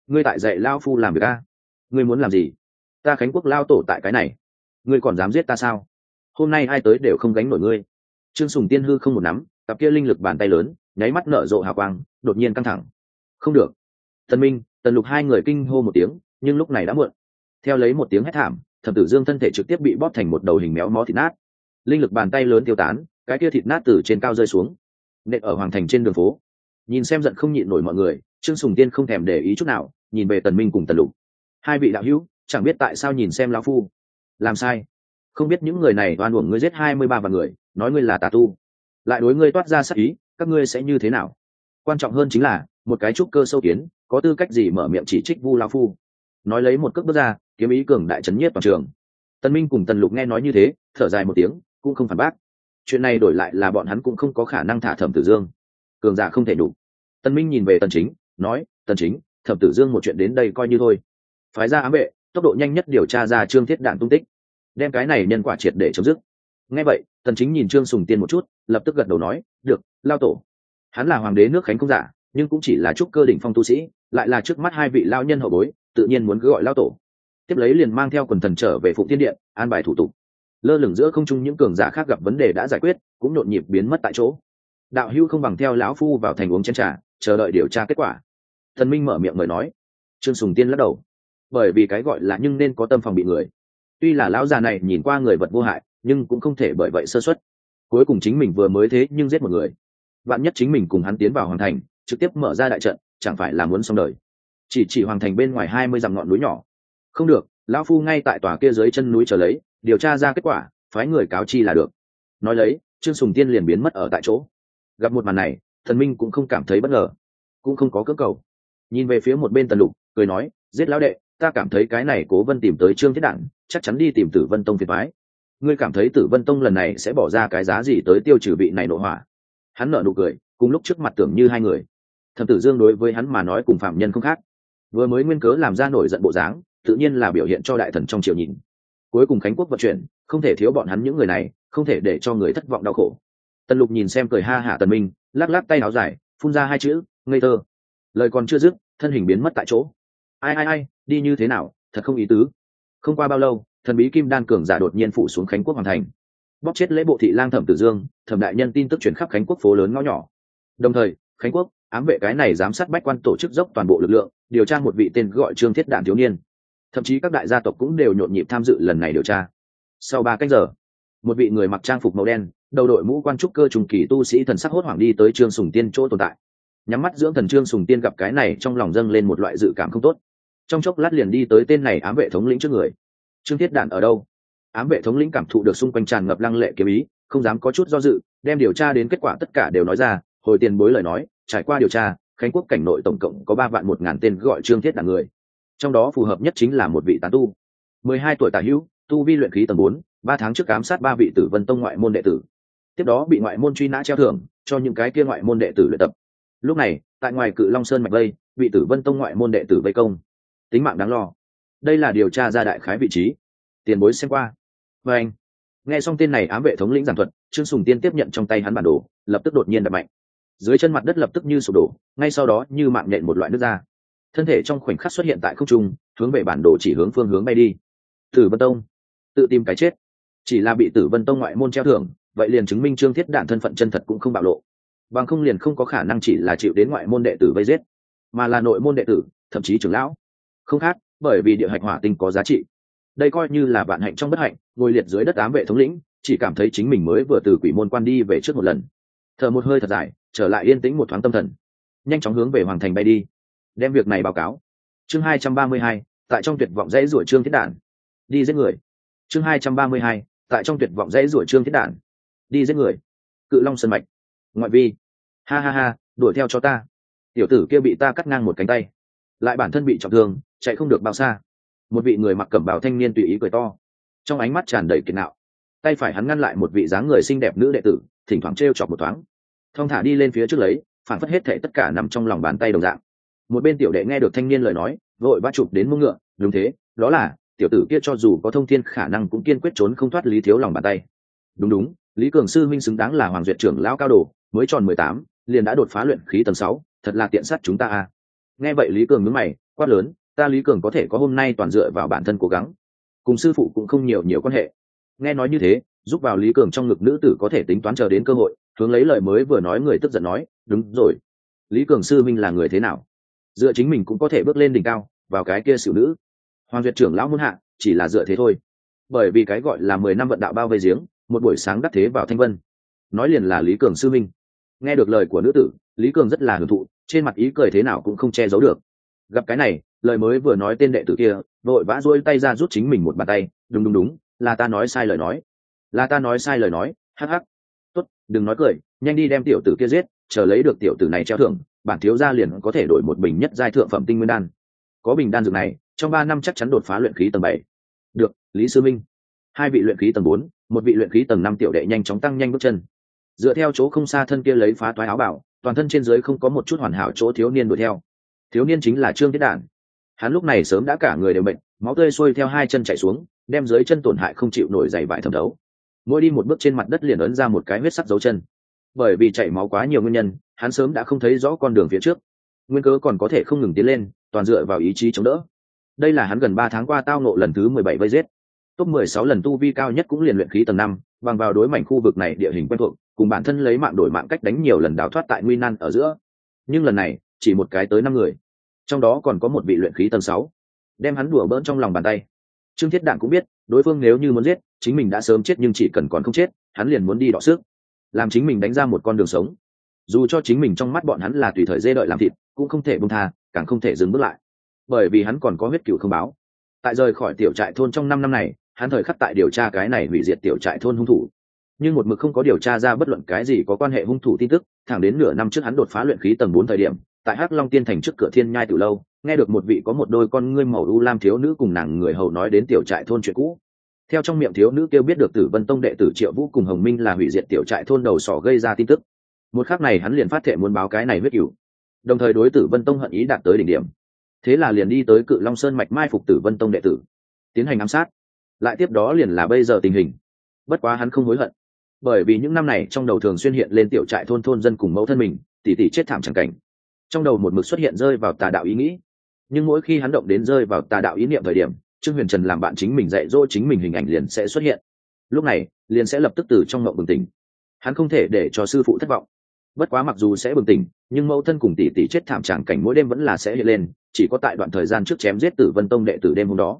Ngươi tại dạy lao phu làm việc a? Ngươi muốn làm gì? Ta khánh quốc lao tổ tại cái này. Ngươi còn dám giết ta sao? Hôm nay ai tới đều không gánh nổi ngươi. Trương sùng tiên hư không một nắm, cặp kia linh lực bàn tay lớn, nháy mắt nở rộ hào quang, đột nhiên căng thẳng. Không được. Tần minh, tần lục hai người kinh hô một tiếng, nhưng lúc này đã muộn. Theo lấy một tiếng hét thảm, thẩm tử dương thân thể trực tiếp bị bóp thành một đầu hình méo mó thịt nát. Linh lực bàn tay lớn tiêu tán, cái kia thịt nát từ trên cao rơi xuống, nện ở hoàng thành trên đường phố nhìn xem giận không nhịn nổi mọi người, trương sùng tiên không thèm để ý chút nào, nhìn về tần minh cùng tần lục. Hai vị đạo hữu, chẳng biết tại sao nhìn xem lão phu. Làm sai. Không biết những người này oan uổng ngươi giết hai mươi ba vạn người, nói ngươi là tà tu. Lại đối ngươi toát ra sắc ý, các ngươi sẽ như thế nào? Quan trọng hơn chính là, một cái trúc cơ sâu kiến, có tư cách gì mở miệng chỉ trích vu lão phu? Nói lấy một cước bước ra, kiếm ý cường đại chấn nhiếp toàn trường. Tân minh cùng tần lục nghe nói như thế, thở dài một tiếng, cũng không phản bác. Chuyện này đổi lại là bọn hắn cũng không có khả năng thả thẩm tử dương cường giả không thể đủ. Tân minh nhìn về tần chính, nói, tần chính, thẩm tử dương một chuyện đến đây coi như thôi. Phái ra ám vệ, tốc độ nhanh nhất điều tra ra trương thiết đạn tung tích, đem cái này nhân quả triệt để chấm dứt. Nghe vậy, tần chính nhìn trương sùng tiên một chút, lập tức gật đầu nói, được, lao tổ. Hắn là hoàng đế nước khánh công giả, nhưng cũng chỉ là trúc cơ đỉnh phong tu sĩ, lại là trước mắt hai vị lao nhân hậu bối, tự nhiên muốn cứ gọi lao tổ. Tiếp lấy liền mang theo quần thần trở về phụng tiên điện, an bài thủ tục. Lơ lửng giữa không trung những cường giả khác gặp vấn đề đã giải quyết, cũng nhộn nhịp biến mất tại chỗ đạo hưu không bằng theo lão phu vào thành uống chén trà, chờ đợi điều tra kết quả. Thần minh mở miệng mời nói. Trương sùng tiên lắc đầu. Bởi vì cái gọi là nhưng nên có tâm phòng bị người. Tuy là lão già này nhìn qua người vật vô hại, nhưng cũng không thể bởi vậy sơ xuất cuối cùng chính mình vừa mới thế nhưng giết một người. Bạn nhất chính mình cùng hắn tiến vào hoàng thành, trực tiếp mở ra đại trận, chẳng phải là muốn xong đời. Chỉ chỉ hoàng thành bên ngoài hai mươi dặm ngọn núi nhỏ. Không được, lão phu ngay tại tòa kia dưới chân núi chờ lấy, điều tra ra kết quả, phái người cáo chi là được. Nói lấy, trương sùng tiên liền biến mất ở tại chỗ gặp một màn này, thần minh cũng không cảm thấy bất ngờ, cũng không có cơ cầu. Nhìn về phía một bên tần lục, cười nói, giết lão đệ, ta cảm thấy cái này cố vân tìm tới trương thiết đản chắc chắn đi tìm tử vân tông phiền thoái ngươi cảm thấy tử vân tông lần này sẽ bỏ ra cái giá gì tới tiêu trừ vị này nội hỏa hắn nợ nụ cười, cùng lúc trước mặt tưởng như hai người. Thẩm tử dương đối với hắn mà nói cùng phạm nhân không khác. Vừa mới nguyên cớ làm ra nổi giận bộ dáng, tự nhiên là biểu hiện cho đại thần trong triều nhìn. Cuối cùng khánh quốc vận chuyển, không thể thiếu bọn hắn những người này, không thể để cho người thất vọng đau khổ tần lục nhìn xem cười ha hả tần minh, lắc lắc tay áo dài, phun ra hai chữ, ngây thơ. Lời còn chưa dứt, thân hình biến mất tại chỗ. Ai ai ai, đi như thế nào, thật không ý tứ. Không qua bao lâu, thần bí kim đan cường giả đột nhiên phủ xuống khánh quốc hoàn thành. Bóc chết lễ bộ thị lang thẩm tử dương, thẩm đại nhân tin tức chuyển khắp khánh quốc phố lớn ngõ nhỏ. Đồng thời, khánh quốc, ám vệ cái này giám sát bách quan tổ chức dốc toàn bộ lực lượng, điều tra một vị tên gọi trương thiết đạn thiếu niên. Thậm chí các đại gia tộc cũng đều nhộn nhịp tham dự lần này điều tra. Sau ba cách giờ, một vị người mặc trang phục màu đen đầu đội mũ quan trúc cơ trùng kỳ tu sĩ thần sắc hốt hoảng đi tới trương sùng tiên chỗ tồn tại. Nhắm mắt dưỡng thần trương sùng tiên gặp cái này trong lòng dâng lên một loại dự cảm không tốt. Trong chốc lát liền đi tới tên này ám vệ thống lĩnh trước người. Trương thiết đạn ở đâu? Ám vệ thống lĩnh cảm thụ được xung quanh tràn ngập lăng lệ kiếm ý, không dám có chút do dự, đem điều tra đến kết quả tất cả đều nói ra, hồi tiền bối lời nói, trải qua điều tra, khánh quốc cảnh nội tổng cộng có ba vạn một ngàn tên gọi trương thiết đạn người. Trong đó phù hợp nhất chính là một vị tán tu. Mười hai tuổi tả hữu, tu vi luyện khí tầng bốn, ba tháng trước ám sát ba vị tử vân tông ngoại môn đệ tử tiếp đó bị ngoại môn truy nã treo thưởng cho những cái kia ngoại môn đệ tử luyện tập. Lúc này, tại ngoài cự long sơn mạch vây, bị tử vân tông ngoại môn đệ tử vây công. Tính mạng đáng lo. Đây là điều tra ra đại khái vị trí. Tiền bối xem qua. Và anh, nghe xong tên này ám vệ thống lĩnh giảng thuật, trương sùng tiên tiếp nhận trong tay hắn bản đồ, lập tức đột nhiên đập mạnh. Dưới chân mặt đất lập tức như sụp đổ, ngay sau đó như mạng nhện một loại nước ra. Thân thể trong khoảnh khắc xuất hiện tại không trung, hướng về bản đồ chỉ hướng phương hướng bay đi. Tử vân tông, tự tìm cái chết. Chỉ là bị tử vân tông ngoại môn treo thưởng vậy liền chứng minh trương thiết đản thân phận chân thật cũng không bạo lộ. Bằng không liền không có khả năng chỉ là chịu đến ngoại môn đệ tử vây giết, mà là nội môn đệ tử, thậm chí trưởng lão. Không khác, bởi vì địa hạch hỏa tinh có giá trị. Đây coi như là vạn hạnh trong bất hạnh, ngồi liệt dưới đất ám vệ thống lĩnh, chỉ cảm thấy chính mình mới vừa từ quỷ môn quan đi về trước một lần. Thở một hơi thật dài, trở lại yên tĩnh một thoáng tâm thần. Nhanh chóng hướng về hoàng thành bay đi. Đem việc này báo cáo. Chương hai trăm ba mươi hai, tại trong tuyệt vọng dãy ruổi trương thiết đản. Đi giết người. Chương hai trăm ba mươi hai, tại trong tuyệt vọng dãy ruổi trương thiết đản đi giết người. Cự long sân mạch. Ngoại vi. Ha ha ha, đuổi theo cho ta. Tiểu tử kia bị ta cắt ngang một cánh tay. Lại bản thân bị trọng thương, chạy không được bao xa. Một vị người mặc cẩm bào thanh niên tùy ý cười to. Trong ánh mắt tràn đầy kiệt nạo. Tay phải hắn ngăn lại một vị dáng người xinh đẹp nữ đệ tử, thỉnh thoảng t r e o chọc một thoáng. Thong thả đi lên phía trước lấy, phản phất hết thể tất cả nằm trong lòng bàn tay đồng dạng. Một bên tiểu đệ nghe được thanh niên lời nói, vội bắt chụp đến mông ngựa, đúng thế, đó là, tiểu tử kia cho dù có thông thiên khả năng cũng kiên quyết trốn không thoát lý thiếu lòng bàn tay. Đúng đúng lý cường sư minh xứng đáng là hoàng duyệt trưởng lão cao đồ, mới tròn mười tám, liền đã đột phá luyện khí tầng sáu, thật là tiện sát chúng ta à nghe vậy lý cường ngứng mày, quát lớn, ta lý cường có thể có hôm nay toàn dựa vào bản thân cố gắng. Cùng sư phụ cũng không nhiều nhiều quan hệ. Nghe nói như thế, giúp vào lý cường trong ngực nữ tử có thể tính toán chờ đến cơ hội, hướng lấy lời mới vừa nói người tức giận nói, đúng rồi. Lý cường sư minh là người thế nào? Dựa chính mình cũng có thể bước lên đỉnh cao, vào cái kia xỉu nữ. Hoàng duyệt trưởng lão muốn hạ, chỉ là dựa thế thôi. Bởi vì cái gọi là mười năm vận đạo bao vây giếng một buổi sáng đắc thế vào thanh vân. Nói liền là lý cường sư minh. Nghe được lời của nữ tử, lý cường rất là hưởng thụ, trên mặt ý cười thế nào cũng không che giấu được. Gặp cái này, lời mới vừa nói tên đệ tử kia, vội vã dôi tay ra rút chính mình một bàn tay, đúng đúng đúng, là ta nói sai lời nói. Là ta nói sai lời nói, hắc hắc. Tốt, đừng nói cười, nhanh đi đem tiểu tử kia giết, chờ lấy được tiểu tử này treo thưởng, bản thiếu gia liền có thể đổi một bình nhất giai thượng phẩm tinh nguyên đan. Có bình đan dược này, trong ba năm chắc chắn đột phá luyện khí tầng bảy. Được, lý sư minh. Hai vị luyện khí tầng bốn một vị luyện khí tầng năm tiểu đệ nhanh chóng tăng nhanh bước chân. Dựa theo chỗ không xa thân kia lấy phá toái áo bảo toàn thân trên dưới không có một chút hoàn hảo chỗ thiếu niên đuổi theo. Thiếu niên chính là trương thiết đản. Hắn lúc này sớm đã cả người đều bệnh máu tươi sôi theo hai chân chạy xuống đem dưới chân tổn hại không chịu nổi dày vải thẩm đấu, mỗi đi một bước trên mặt đất liền ấn ra một cái huyết sắc dấu chân. Bởi vì chảy máu quá nhiều nguyên nhân hắn sớm đã không thấy rõ con đường phía trước. Nguyên cớ còn có thể không ngừng tiến lên toàn dựa vào ý chí chống đỡ. Đây là hắn gần ba tháng qua tao nộ lần thứ mười bảy vây giết top mười sáu lần tu vi cao nhất cũng liền luyện khí tầng năm, bằng vào đối mảnh khu vực này địa hình quen thuộc, cùng bản thân lấy mạng đổi mạng cách đánh nhiều lần đào thoát tại nguy nan ở giữa. Nhưng lần này, chỉ một cái tới năm người. Trong đó còn có một vị luyện khí tầng sáu. Đem hắn đùa bỡn trong lòng bàn tay. Trương thiết đạn cũng biết, đối phương nếu như muốn giết, chính mình đã sớm chết nhưng chỉ cần còn không chết, hắn liền muốn đi đọ sức. Làm chính mình đánh ra một con đường sống. Dù cho chính mình trong mắt bọn hắn là tùy thời dê đợi làm thịt, cũng không thể buông tha, càng không thể dừng bước lại. Bởi vì hắn còn có huyết cừu không báo. Tại rời khỏi tiểu trại thôn trong năm năm này hắn thời khắc tại điều tra cái này hủy diệt tiểu trại thôn hung thủ. Nhưng một mực không có điều tra ra bất luận cái gì có quan hệ hung thủ tin tức, thẳng đến nửa năm trước hắn đột phá luyện khí tầng bốn thời điểm, tại hắc long tiên thành trước cửa thiên nhai từ lâu, nghe được một vị có một đôi con ngươi màu u lam thiếu nữ cùng nàng người hầu nói đến tiểu trại thôn chuyện cũ. Theo trong miệng thiếu nữ kêu biết được tử vân tông đệ tử triệu vũ cùng hồng minh là hủy diệt tiểu trại thôn đầu sỏ gây ra tin tức. Một khắc này hắn liền phát thệ muốn báo cái này huyết cửu. Đồng thời đối tử vân tông hận ý đạt tới đỉnh điểm. Thế là liền đi tới cự long sơn mạch mai phục tử vân tông đệ tử. Tiến hành ám sát lại tiếp đó liền là bây giờ tình hình. Bất quá hắn không hối hận. Bởi vì những năm này trong đầu thường xuyên hiện lên tiểu trại thôn thôn dân cùng mẫu thân mình, tỉ tỉ chết thảm chẳng cảnh. Trong đầu một mực xuất hiện rơi vào tà đạo ý nghĩ. Nhưng mỗi khi hắn động đến rơi vào tà đạo ý niệm thời điểm, trương huyền trần làm bạn chính mình dạy dỗ chính mình hình ảnh liền sẽ xuất hiện. Lúc này, liền sẽ lập tức từ trong mộng bừng tỉnh. Hắn không thể để cho sư phụ thất vọng. Bất quá mặc dù sẽ bừng tỉnh, nhưng mẫu thân cùng tỷ tỷ chết thảm tràng cảnh mỗi đêm vẫn là sẽ hiện lên, chỉ có tại đoạn thời gian trước chém giết tử vân tông đệ tử đêm hôm đó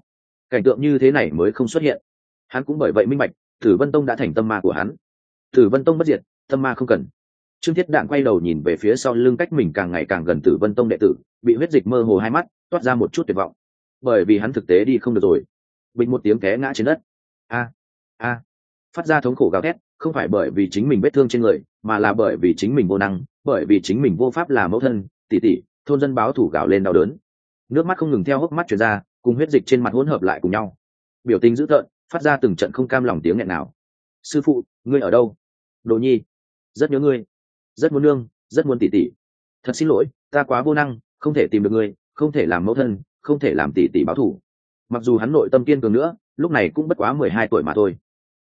cảnh tượng như thế này mới không xuất hiện. Hắn cũng bởi vậy minh bạch, tử vân tông đã thành tâm ma của hắn. Tử vân tông bất diệt, tâm ma không cần. Trương thiết đạn quay đầu nhìn về phía sau lưng cách mình càng ngày càng gần tử vân tông đệ tử, bị huyết dịch mơ hồ hai mắt, toát ra một chút tuyệt vọng. Bởi vì hắn thực tế đi không được rồi. Bình một tiếng té ngã trên đất. A a. Phát ra thống khổ gào thét, không phải bởi vì chính mình vết thương trên người, mà là bởi vì chính mình vô năng, bởi vì chính mình vô pháp là mẫu thân, tỉ tỉ, thôn dân báo thủ gào lên đau đớn. Nước mắt không ngừng theo hốc mắt chuyển ra cùng huyết dịch trên mặt hỗn hợp lại cùng nhau. Biểu tình dữ tợn, phát ra từng trận không cam lòng tiếng nghẹn nào sư phụ, ngươi ở đâu? Đồ nhi, rất nhớ ngươi, rất muốn nương, rất muốn tỉ tỉ thật xin lỗi, ta quá vô năng, không thể tìm được ngươi, không thể làm mẫu thân, không thể làm tỷ tỷ báo thủ mặc dù hắn nội tâm kiên cường nữa, lúc này cũng bất quá mười hai tuổi mà thôi.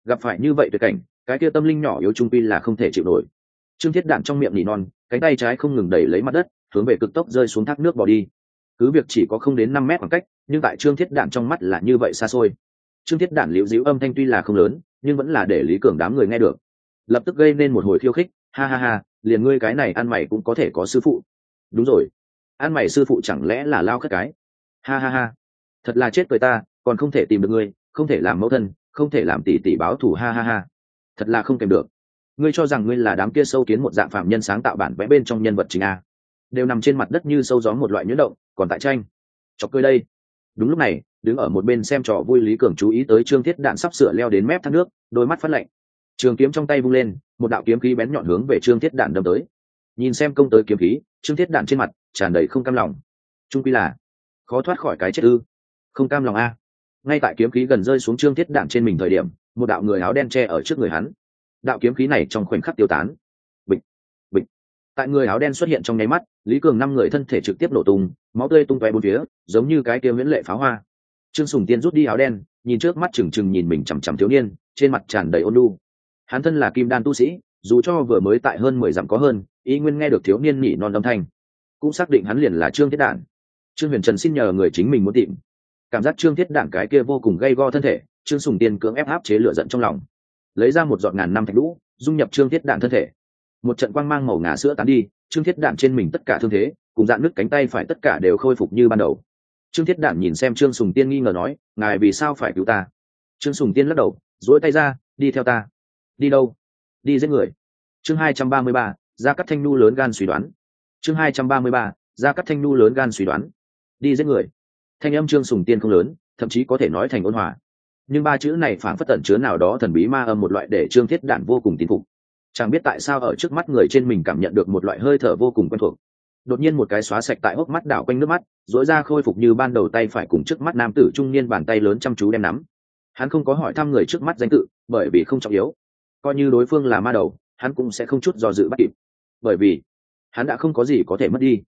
Gặp phải như vậy tuyệt cảnh, cái kia tâm linh nhỏ yếu trung pin là không thể chịu nổi. Trương thiết đạn trong miệng nỉ non, cánh tay trái không ngừng đẩy lấy mặt đất, hướng về cực tốc rơi xuống thác nước bỏ đi cứ việc chỉ có không đến năm mét khoảng cách nhưng tại trương thiết đạn trong mắt là như vậy xa xôi. Trương thiết đạn liễu dĩu âm thanh tuy là không lớn nhưng vẫn là để lý cường đám người nghe được. Lập tức gây nên một hồi khiêu khích ha ha ha liền ngươi cái này ăn mày cũng có thể có sư phụ. Đúng rồi ăn mày sư phụ chẳng lẽ là lao khất cái? Ha ha ha thật là chết cười ta còn không thể tìm được ngươi không thể làm mẫu thân không thể làm tỷ tỷ báo thù, ha ha ha. Thật là không kèm được. Ngươi cho rằng ngươi là đám kia sâu kiến một dạng phạm nhân sáng tạo bản vẽ bên trong nhân vật chính a? Đều nằm trên mặt đất như sâu gió một loại nhuyễn động, còn tại tranh. Chọc cười đây. Đúng lúc này, đứng ở một bên xem trò vui lý cường chú ý tới trương thiết đạn sắp sửa leo đến mép thác nước, đôi mắt phát lạnh. Trường kiếm trong tay vung lên, một đạo kiếm khí bén nhọn hướng về trương thiết đạn đâm tới. Nhìn xem công tới kiếm khí, trương thiết đạn trên mặt tràn đầy không cam lòng. Trung quy là khó thoát khỏi cái chết ư. Không cam lòng a. Ngay tại kiếm khí gần rơi xuống trương thiết đạn trên mình thời điểm, một đạo người áo đen che ở trước người hắn. Đạo kiếm khí này trong khoảnh khắc tiêu tán tại người áo đen xuất hiện trong nháy mắt, lý cường năm người thân thể trực tiếp nổ tung, máu tươi tung tóe bốn phía, giống như cái kia nguyễn lệ pháo hoa. Trương sùng tiên rút đi áo đen, nhìn trước mắt trừng trừng nhìn mình chằm chằm thiếu niên, trên mặt tràn đầy ôn lu hắn thân là kim đan tu sĩ, dù cho vừa mới tại hơn mười dặm có hơn ý nguyên nghe được thiếu niên nhỉ non âm thanh, cũng xác định hắn liền là trương thiết đản. Trương huyền trần xin nhờ người chính mình muốn tìm. Cảm giác trương thiết đản cái kia vô cùng gây go thân thể, trương sùng tiên cưỡng ép áp chế lửa giận trong lòng. Lấy ra một giọt ngàn năm thạch lũ, dung nhập trương thiết đản thân thể một trận quang mang màu ngà sữa tán đi, trương thiết đạn trên mình tất cả thương thế, cùng dạn nứt cánh tay phải tất cả đều khôi phục như ban đầu. Trương thiết đạn nhìn xem trương sùng tiên nghi ngờ nói, ngài vì sao phải cứu ta? Trương sùng tiên lắc đầu dỗi tay ra, đi theo ta. Đi đâu? Đi giết người. Chương hai trăm ba mươi ba ra cắt thanh nu lớn gan suy đoán. Chương hai trăm ba mươi ba ra cắt thanh nu lớn gan suy đoán. Đi giết người. Thanh âm trương sùng tiên không lớn, thậm chí có thể nói thành ôn hòa. Nhưng ba chữ này phản phất tẩn chứa nào đó thần bí ma âm một loại để trương thiết đản vô cùng tín phục chẳng biết tại sao ở trước mắt người trên mình cảm nhận được một loại hơi thở vô cùng quen thuộc. Đột nhiên một cái xóa sạch tại hốc mắt đảo quanh nước mắt dỗi ra khôi phục như ban đầu tay phải cùng trước mắt nam tử trung niên bàn tay lớn chăm chú đem nắm. Hắn không có hỏi thăm người trước mắt danh tự, bởi vì không trọng yếu. Coi như đối phương là ma đầu, hắn cũng sẽ không chút do dự bắt kịp. Bởi vì, hắn đã không có gì có thể mất đi.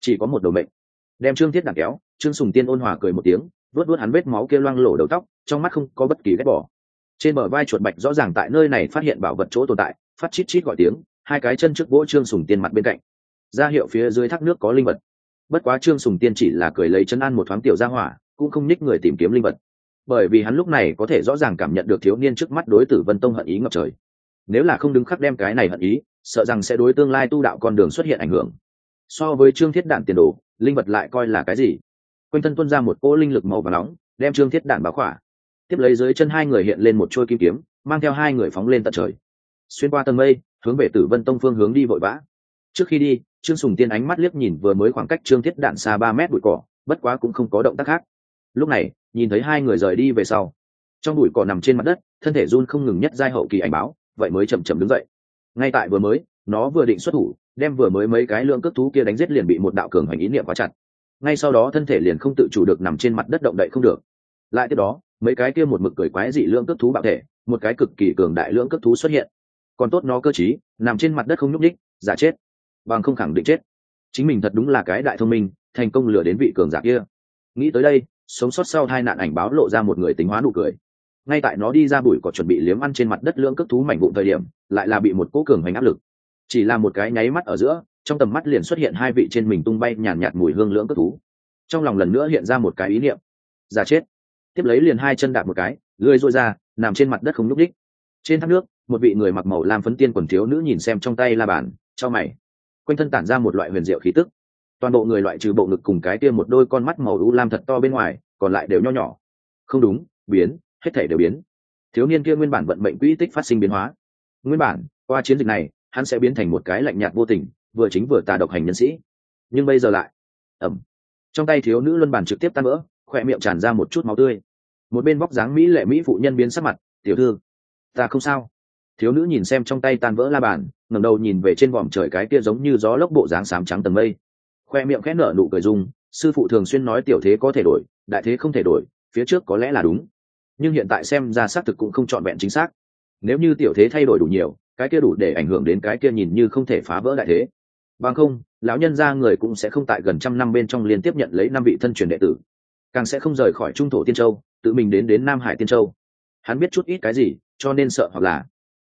Chỉ có một đầu mệnh. Đem trương thiết đảng kéo, trương sùng tiên ôn hòa cười một tiếng vớt vớt hắn vết máu kia loang lổ đầu tóc, trong mắt không có bất kỳ ghét bỏ. Trên bờ vai chuột bạch rõ ràng tại nơi này phát hiện bảo vật chỗ tồn tại phát chít chít gọi tiếng, hai cái chân trước vỗ trương sùng tiên mặt bên cạnh. Ra hiệu phía dưới thác nước có linh vật. Bất quá trương sùng tiên chỉ là cười lấy chân ăn một thoáng tiểu ra hỏa, cũng không nhích người tìm kiếm linh vật. Bởi vì hắn lúc này có thể rõ ràng cảm nhận được thiếu niên trước mắt đối tử vân tông hận ý ngập trời. Nếu là không đứng khắc đem cái này hận ý, sợ rằng sẽ đối tương lai tu đạo con đường xuất hiện ảnh hưởng. So với trương thiết đạn tiền đồ, linh vật lại coi là cái gì? Quanh thân tuân ra một cỗ linh lực màu và nóng, đem trương thiết đạn báo khỏa. Tiếp lấy dưới chân hai người hiện lên một trôi kim kiếm, mang theo hai người phóng lên tận trời xuyên qua tầng mây, hướng về tử vân tông phương hướng đi vội vã. Trước khi đi, trương sùng tiên ánh mắt liếc nhìn vừa mới khoảng cách trương thiết đạn xa ba mét bụi cỏ, bất quá cũng không có động tác khác. Lúc này, nhìn thấy hai người rời đi về sau, trong bụi cỏ nằm trên mặt đất, thân thể run không ngừng nhất giai hậu kỳ ảnh báo, vậy mới chậm chậm đứng dậy. Ngay tại vừa mới, nó vừa định xuất thủ, đem vừa mới mấy cái lượng cước thú kia đánh giết liền bị một đạo cường hành ý niệm quá chặt. Ngay sau đó thân thể liền không tự chủ được nằm trên mặt đất động đậy không được. Lại tiếp đó, mấy cái kia một mực cười quái dị lượng cước thú bạo thể, một cái cực kỳ cường đại lượng cước thú xuất hiện còn tốt nó cơ chí nằm trên mặt đất không nhúc đích giả chết. Bằng không khẳng định chết. Chính mình thật đúng là cái đại thông minh thành công lừa đến vị cường giả kia. Nghĩ tới đây sống sót sau hai nạn ảnh báo lộ ra một người tính hóa nụ cười. Ngay tại nó đi ra bụi cỏ chuẩn bị liếm ăn trên mặt đất lưỡng cước thú mảnh vụn thời điểm lại là bị một cố cường hành áp lực. Chỉ là một cái nháy mắt ở giữa trong tầm mắt liền xuất hiện hai vị trên mình tung bay nhàn nhạt, nhạt mùi hương lưỡng cước thú. Trong lòng lần nữa hiện ra một cái ý niệm. Giả chết. Tiếp lấy liền hai chân đạp một cái lưỡi rôi ra nằm trên mặt đất không nhúc đích trên thác nước một vị người mặc màu lam phấn tiên quần thiếu nữ nhìn xem trong tay la bàn, cho mày. Quanh thân tản ra một loại huyền diệu khí tức. Toàn bộ người loại trừ bộ ngực cùng cái kia một đôi con mắt màu u lam thật to bên ngoài, còn lại đều nho nhỏ. Không đúng, biến, hết thể đều biến. Thiếu niên kia nguyên bản vận mệnh quỹ tích phát sinh biến hóa. Nguyên bản, qua chiến dịch này, hắn sẽ biến thành một cái lạnh nhạt vô tình, vừa chính vừa tà độc hành nhân sĩ. Nhưng bây giờ lại ẩm trong tay thiếu nữ luân bản trực tiếp tan vỡ, khỏe miệng tràn ra một chút máu tươi. Một bên vóc dáng mỹ lệ mỹ phụ nhân biến sắc mặt, tiểu thư, ta không sao thiếu nữ nhìn xem trong tay tan vỡ la bàn, ngẩng đầu nhìn về trên vòm trời cái kia giống như gió lốc bộ dáng xám trắng tầng mây. Khoe miệng khẽ nở nụ cười dung sư phụ thường xuyên nói tiểu thế có thể đổi, đại thế không thể đổi, phía trước có lẽ là đúng. Nhưng hiện tại xem ra xác thực cũng không trọn vẹn chính xác. Nếu như tiểu thế thay đổi đủ nhiều, cái kia đủ để ảnh hưởng đến cái kia nhìn như không thể phá vỡ đại thế. Bằng không, lão nhân ra người cũng sẽ không tại gần trăm năm bên trong liên tiếp nhận lấy năm vị thân truyền đệ tử. Càng sẽ không rời khỏi trung thổ tiên châu, tự mình đến đến nam hải tiên châu. Hắn biết chút ít cái gì, cho nên sợ hoặc là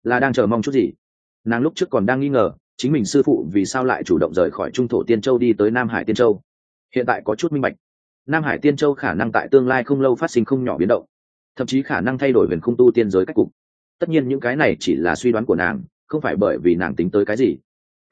là đang chờ mong chút gì? Nàng lúc trước còn đang nghi ngờ, chính mình sư phụ vì sao lại chủ động rời khỏi trung thổ tiên châu đi tới nam hải tiên châu. Hiện tại có chút minh bạch. Nam hải tiên châu khả năng tại tương lai không lâu phát sinh không nhỏ biến động, thậm chí khả năng thay đổi huyền không tu tiên giới cách cục. Tất nhiên những cái này chỉ là suy đoán của nàng, không phải bởi vì nàng tính tới cái gì.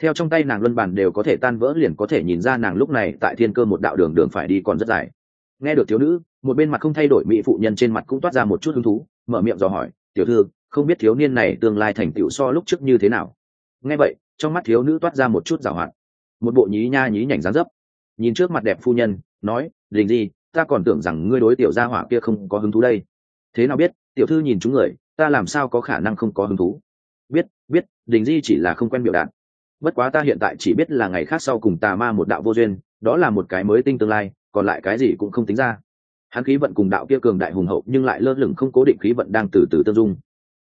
Theo trong tay nàng luân bàn đều có thể tan vỡ liền có thể nhìn ra nàng lúc này tại thiên cơ một đạo đường đường phải đi còn rất dài. Nghe được thiếu nữ, một bên mặt không thay đổi mỹ phụ nhân trên mặt cũng toát ra một chút hứng thú, mở miệng dò hỏi, tiểu thư không biết thiếu niên này tương lai thành tựu so lúc trước như thế nào. Nghe vậy, trong mắt thiếu nữ toát ra một chút giảo hoạt. Một bộ nhí nha nhí nhảnh dáng dấp. Nhìn trước mặt đẹp phu nhân, nói, đình gì ta còn tưởng rằng ngươi đối tiểu gia hỏa kia không có hứng thú đây. Thế nào biết, tiểu thư nhìn chúng người, ta làm sao có khả năng không có hứng thú? Biết biết, đình di chỉ là không quen biểu đạt. Bất quá ta hiện tại chỉ biết là ngày khác sau cùng tà ma một đạo vô duyên, đó là một cái mới tinh tương lai, còn lại cái gì cũng không tính ra. Hắn khí vận cùng đạo kia cường đại hùng hậu nhưng lại lơ lửng không cố định khí vận đang từ từ tương dung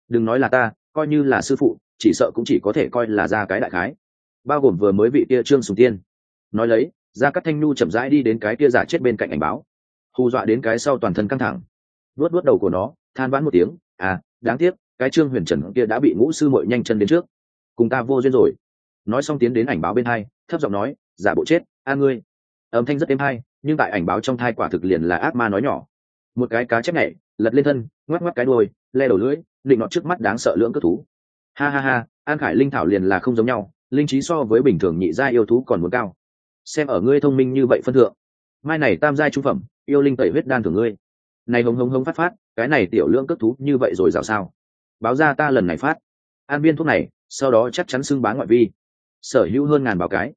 đừng nói là ta, coi như là sư phụ, chỉ sợ cũng chỉ có thể coi là ra cái đại khái. Bao gồm vừa mới vị kia trương sùng tiên. Nói lấy ra các thanh nhu chậm rãi đi đến cái kia giả chết bên cạnh ảnh báo. Hù dọa đến cái sau toàn thân căng thẳng. Luốt luốt đầu của nó, than vãn một tiếng à đáng tiếc, cái trương huyền trần kia đã bị ngũ sư mội nhanh chân đến trước. Cùng ta vô duyên rồi. Nói xong tiến đến ảnh báo bên hai, thấp giọng nói, giả bộ chết, a ngươi. Âm thanh rất êm hay, nhưng tại ảnh báo trong thai quả thực liền là ác ma nói nhỏ. Một cái cá chép nhảy, lật lên thân, ngoắc ngoắc cái đuôi, le đầu lưỡi định nọt trước mắt đáng sợ lưỡng cất thú. Ha ha ha, an khải linh thảo liền là không giống nhau, linh trí so với bình thường nhị gia yêu thú còn muốn cao. Xem ở ngươi thông minh như vậy phân thượng, mai này tam giai trung phẩm, yêu linh tẩy huyết đan thưởng ngươi. Này hống hống hống phát phát, cái này tiểu lưỡng cất thú như vậy rồi dạo sao? Báo ra ta lần này phát. An viên thuốc này, sau đó chắc chắn xưng bá ngoại vi. Sở hữu hơn ngàn báo cái.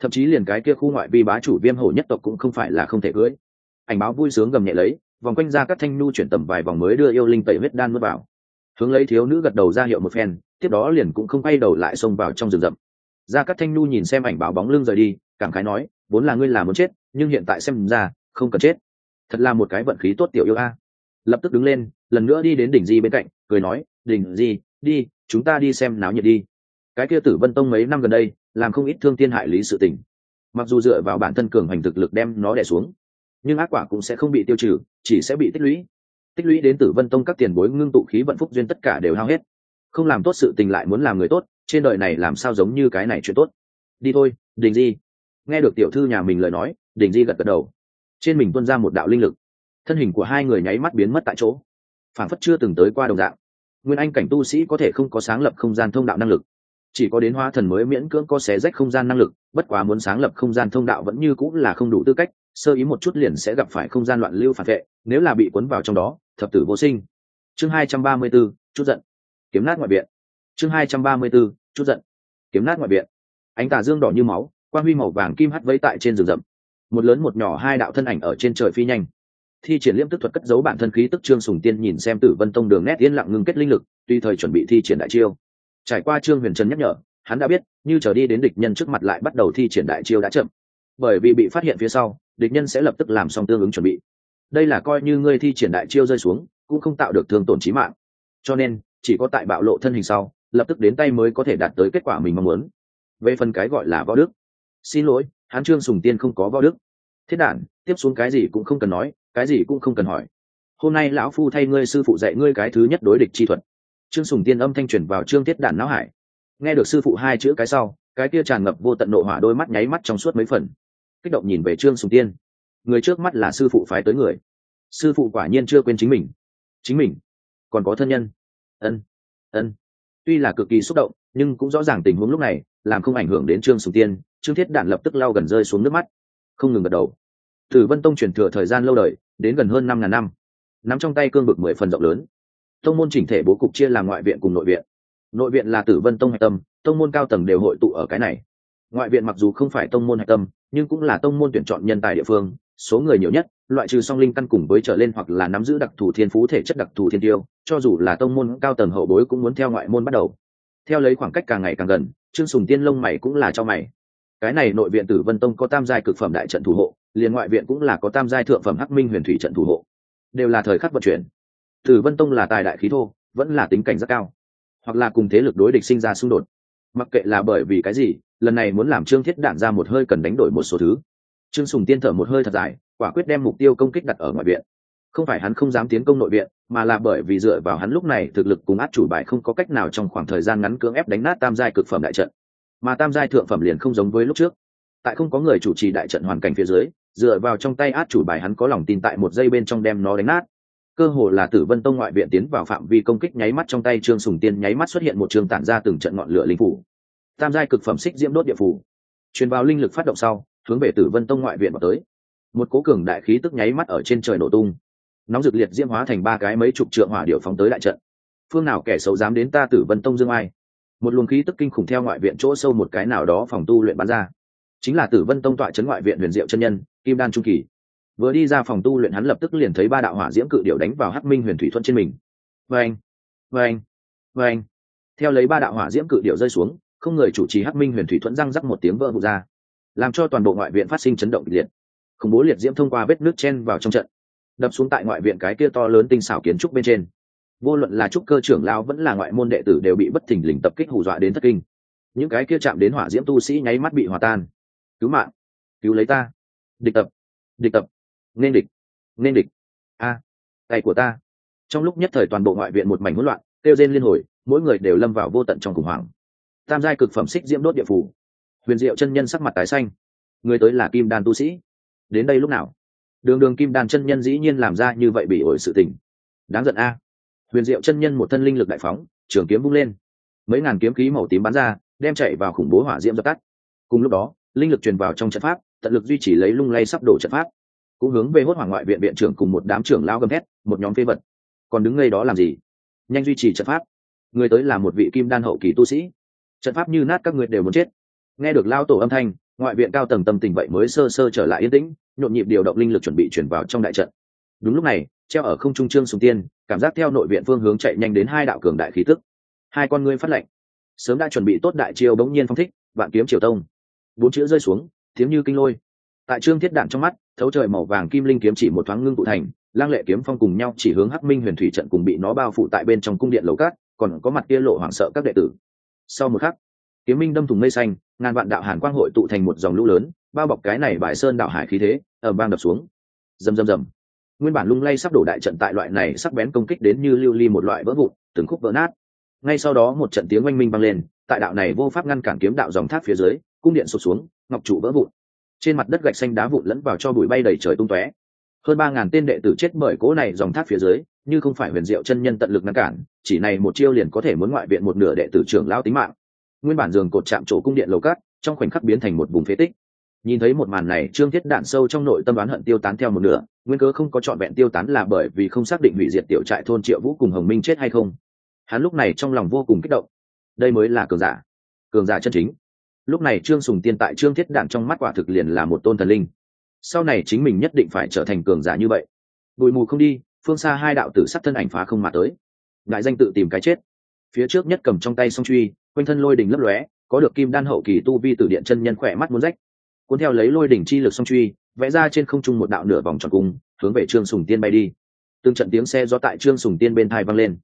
Thậm chí liền cái kia khu ngoại vi bá chủ viêm hổ nhất tộc cũng không phải là không thể cưỡi ảnh báo vui sướng gầm nhẹ lấy, vòng quanh ra các thanh nu chuyển tầm vài vòng mới đưa yêu linh tẩy huyết đan mất vào hướng lấy thiếu nữ gật đầu ra hiệu một phen, tiếp đó liền cũng không quay đầu lại xông vào trong rừng rậm. Ra các thanh nu nhìn xem ảnh báo bóng lưng rời đi, cảm khái nói, vốn là ngươi là muốn chết, nhưng hiện tại xem ra, không cần chết. Thật là một cái vận khí tốt tiểu yêu a. Lập tức đứng lên, lần nữa đi đến đỉnh di bên cạnh, cười nói, đỉnh di, đi, chúng ta đi xem náo nhiệt đi. Cái kia tử vân tông mấy năm gần đây, làm không ít thương tiên hại lý sự tình. Mặc dù dựa vào bản thân cường hành thực lực đem nó đẻ xuống, nhưng ác quả cũng sẽ không bị tiêu trừ, chỉ sẽ bị tích lũy tích lũy đến tử vân tông các tiền bối ngưng tụ khí vận phúc duyên tất cả đều hao hết. Không làm tốt sự tình lại muốn làm người tốt, trên đời này làm sao giống như cái này chuyện tốt? Đi thôi, đình di. Nghe được tiểu thư nhà mình lời nói, đình di gật gật đầu. Trên mình tuân ra một đạo linh lực. Thân hình của hai người nháy mắt biến mất tại chỗ. Phản phất chưa từng tới qua đồng dạng. Nguyên anh cảnh tu sĩ có thể không có sáng lập không gian thông đạo năng lực. Chỉ có đến hóa thần mới miễn cưỡng có xé rách không gian năng lực, bất quá muốn sáng lập không gian thông đạo vẫn như cũng là không đủ tư cách, sơ ý một chút liền sẽ gặp phải không gian loạn lưu phản vệ, nếu là bị cuốn vào trong đó thập tử vô sinh. Chương hai trăm ba mươi 234, chút giận. Kiếm nát ngoại viện. Chương hai trăm ba mươi 234, chút giận. Kiếm nát ngoại viện. Ánh tà dương đỏ như máu quan huy màu vàng kim hắt vẫy tại trên rừng rậm. Một lớn một nhỏ hai đạo thân ảnh ở trên trời phi nhanh. Thi triển liêm tức thuật cất giấu bản thân khí tức trương sùng tiên nhìn xem tử vân tông đường nét yên lặng ngưng kết linh lực tùy thời chuẩn bị thi triển đại chiêu. Trải qua trương huyền trần nhắc nhở hắn đã biết như trở đi đến địch nhân trước mặt lại bắt đầu thi triển đại chiêu đã chậm. Bởi vì bị phát hiện phía sau địch nhân sẽ lập tức làm xong tương ứng chuẩn bị đây là coi như ngươi thi triển đại chiêu rơi xuống, cũng không tạo được thương tổn trí mạng. Cho nên, chỉ có tại bạo lộ thân hình sau, lập tức đến tay mới có thể đạt tới kết quả mình mong muốn. Về phần cái gọi là võ đức. Xin lỗi, hán trương sùng tiên không có võ đức. Thiết đản, tiếp xuống cái gì cũng không cần nói, cái gì cũng không cần hỏi. Hôm nay lão phu thay ngươi sư phụ dạy ngươi cái thứ nhất đối địch chi thuật. Trương sùng tiên âm thanh truyền vào trương thiết đản não hải. Nghe được sư phụ hai chữ cái sau, cái kia tràn ngập vô tận nộ hỏa đôi mắt nháy mắt trong suốt mấy phần. Kích động nhìn về trương sùng tiên người trước mắt là sư phụ phái tới người. Sư phụ quả nhiên chưa quên chính mình. Chính mình? Còn có thân nhân? Ân ân. Tuy là cực kỳ xúc động, nhưng cũng rõ ràng tình huống lúc này, làm không ảnh hưởng đến trương sùng tiên, trương thiết đản lập tức lau gần rơi xuống nước mắt. Không ngừng gật đầu. Tử vân tông truyền thừa thời gian lâu đời, đến gần hơn năm ngàn năm, nắm trong tay cương vực mười phần rộng lớn. Tông môn chỉnh thể bố cục chia làm ngoại viện cùng nội viện. Nội viện là tử vân tông hạch tâm, tông môn cao tầng đều hội tụ ở cái này. Ngoại viện mặc dù không phải tông môn hạch tâm, nhưng cũng là tông môn tuyển chọn nhân tài địa phương số người nhiều nhất, loại trừ song linh căn cùng với trở lên hoặc là nắm giữ đặc thù thiên phú thể chất đặc thù thiên tiêu, cho dù là tông môn cao tầng hậu bối cũng muốn theo ngoại môn bắt đầu. Theo lấy khoảng cách càng ngày càng gần, trương sùng tiên lông mày cũng là cho mày. Cái này nội viện tử vân tông có tam giai cực phẩm đại trận thủ hộ, liền ngoại viện cũng là có tam giai thượng phẩm hắc minh huyền thủy trận thủ hộ. Đều là thời khắc vận chuyển. Tử vân tông là tài đại khí thô, vẫn là tính cảnh rất cao. Hoặc là cùng thế lực đối địch sinh ra xung đột. Mặc kệ là bởi vì cái gì, lần này muốn làm trương thiết đản ra một hơi cần đánh đổi một số thứ trương sùng tiên thở một hơi thật dài, quả quyết đem mục tiêu công kích đặt ở ngoại viện. Không phải hắn không dám tiến công nội viện, mà là bởi vì dựa vào hắn lúc này thực lực cùng át chủ bài không có cách nào trong khoảng thời gian ngắn cưỡng ép đánh nát tam giai cực phẩm đại trận. Mà tam giai thượng phẩm liền không giống với lúc trước. Tại không có người chủ trì đại trận hoàn cảnh phía dưới, dựa vào trong tay át chủ bài hắn có lòng tin tại một giây bên trong đem nó đánh nát. Cơ hồ là tử vân tông ngoại viện tiến vào phạm vi công kích nháy mắt trong tay trương sùng tiên nháy mắt xuất hiện một trường tản ra từng trận ngọn lửa linh phủ. Tam giai cực phẩm xích diễm đốt địa phủ. Truyền vào linh lực phát động sau hướng về tử vân tông ngoại viện vào tới. Một cố cường đại khí tức nháy mắt ở trên trời nổ tung. Nóng dược liệt diễm hóa thành ba cái mấy chục trượng hỏa điệu phóng tới đại trận. Phương nào kẻ xấu dám đến ta tử vân tông dương ai? Một luồng khí tức kinh khủng theo ngoại viện chỗ sâu một cái nào đó phòng tu luyện bắn ra. Chính là tử vân tông tọa trấn ngoại viện huyền diệu chân nhân, kim đan trung kỳ. Vừa đi ra phòng tu luyện hắn lập tức liền thấy ba đạo hỏa diễm cự điệu đánh vào hắc minh huyền thủy thuận trên mình. Vâng vâng vâng theo lấy ba đạo hỏa diễm cự điệu rơi xuống, không người chủ trì hắc minh huyền thủy thuận răng rắc một tiếng vỡ vụt ra làm cho toàn bộ ngoại viện phát sinh chấn động kịch liệt. Khủng bố liệt diễm thông qua vết nước chen vào trong trận đập xuống tại ngoại viện cái kia to lớn tinh xảo kiến trúc bên trên. Vô luận là trúc cơ trưởng lao vẫn là ngoại môn đệ tử đều bị bất thình lình tập kích hù dọa đến thất kinh. Những cái kia chạm đến hỏa diễm tu sĩ nháy mắt bị hòa tan. Cứu mạng! Cứu lấy ta! Địch tập! Địch tập! Nên địch! Nên địch! A! À, tay của ta! Trong lúc nhất thời toàn bộ ngoại viện một mảnh hỗn loạn kêu rên liên hồi mỗi người đều lâm vào vô tận trong khủng hoảng. Tam giai cực phẩm xích diễm đốt địa phủ huyền diệu chân nhân sắc mặt tái xanh. Người tới là kim đan tu sĩ. Đến đây lúc nào? Đường đường kim đan chân nhân dĩ nhiên làm ra như vậy bị ổi sự tình. Đáng giận a. Huyền diệu chân nhân một thân linh lực đại phóng, trường kiếm bung lên. Mấy ngàn kiếm khí màu tím bắn ra, đem chạy vào khủng bố hỏa diễm dập tắt. Cùng lúc đó, linh lực truyền vào trong trận pháp, tận lực duy trì lấy lung lay sắp đổ trận pháp. Cũng hướng về hốt hoàng ngoại viện viện trưởng cùng một đám trưởng lao gầm thét, một nhóm phế vật. Còn đứng ngay đó làm gì? Nhanh duy trì trận pháp. Người tới là một vị kim đan hậu kỳ tu sĩ. Trận pháp như nát các người đều muốn chết nghe được lao tổ âm thanh, ngoại viện cao tầng tâm tình vậy mới sơ sơ trở lại yên tĩnh, nhộn nhịp điều động linh lực chuẩn bị chuyển vào trong đại trận. Đúng lúc này, treo ở không trung trương sùng tiên, cảm giác theo nội viện phương hướng chạy nhanh đến hai đạo cường đại khí tức. Hai con ngươi phát lệnh sớm đã chuẩn bị tốt đại chiêu bỗng nhiên phong thích, vạn kiếm triều tông. Bốn chữ rơi xuống, tiếng như kinh lôi. Tại trương thiết đạn trong mắt, thấu trời màu vàng kim linh kiếm chỉ một thoáng ngưng tụ thành, lang lệ kiếm phong cùng nhau chỉ hướng hắc minh huyền thủy trận cùng bị nó bao phủ tại bên trong cung điện lầu cát, còn có mặt kia lộ hoảng sợ các đệ tử. Sau một khắc kiếm minh đâm thủng mây xanh, ngàn vạn đạo hàn quang hội tụ thành một dòng lũ lớn, bao bọc cái này bãi sơn đạo hải khí thế ở bang đập xuống. Rầm rầm rầm. Nguyên bản lung lay sắp đổ đại trận tại loại này sắc bén công kích đến như lưu ly một loại vỡ vụn, từng khúc vỡ nát. Ngay sau đó một trận tiếng oanh minh vang lên, tại đạo này vô pháp ngăn cản kiếm đạo dòng thác phía dưới, cung điện sụp xuống, ngọc trụ vỡ vụn. Trên mặt đất gạch xanh đá vụn lẫn vào cho bụi bay đầy trời tung tóe. Hơn ba ngàn tên đệ tử chết bởi cố này dòng thác phía dưới, như không phải huyền diệu chân nhân tận lực ngăn cản, chỉ này một chiêu liền có thể muốn ngoại viện một nửa đệ tử trưởng lao tính mạng nguyên bản giường cột chạm chỗ cung điện lầu cát, trong khoảnh khắc biến thành một vùng phế tích. Nhìn thấy một màn này, trương thiết đạn sâu trong nội tâm đoán hận tiêu tán theo một nửa, nguyên cớ không có trọn vẹn tiêu tán là bởi vì không xác định hủy diệt tiểu trại thôn triệu vũ cùng hồng minh chết hay không. Hắn lúc này trong lòng vô cùng kích động. Đây mới là cường giả. Cường giả chân chính. Lúc này trương sùng tiên tại trương thiết đạn trong mắt quả thực liền là một tôn thần linh. Sau này chính mình nhất định phải trở thành cường giả như vậy. Bụi mù không đi, phương xa hai đạo tử sắc thân ảnh phá không mà tới. Đại danh tự tìm cái chết. Phía trước nhất cầm trong tay song truy quanh thân lôi đỉnh lấp lóe, có được kim đan hậu kỳ tu vi từ điện chân nhân khỏe mắt muốn rách. Cuốn theo lấy lôi đỉnh chi lực song truy, vẽ ra trên không trung một đạo nửa vòng tròn cung, hướng về trương sùng tiên bay đi. Từng trận tiếng xe do tại trương sùng tiên bên thai vang lên.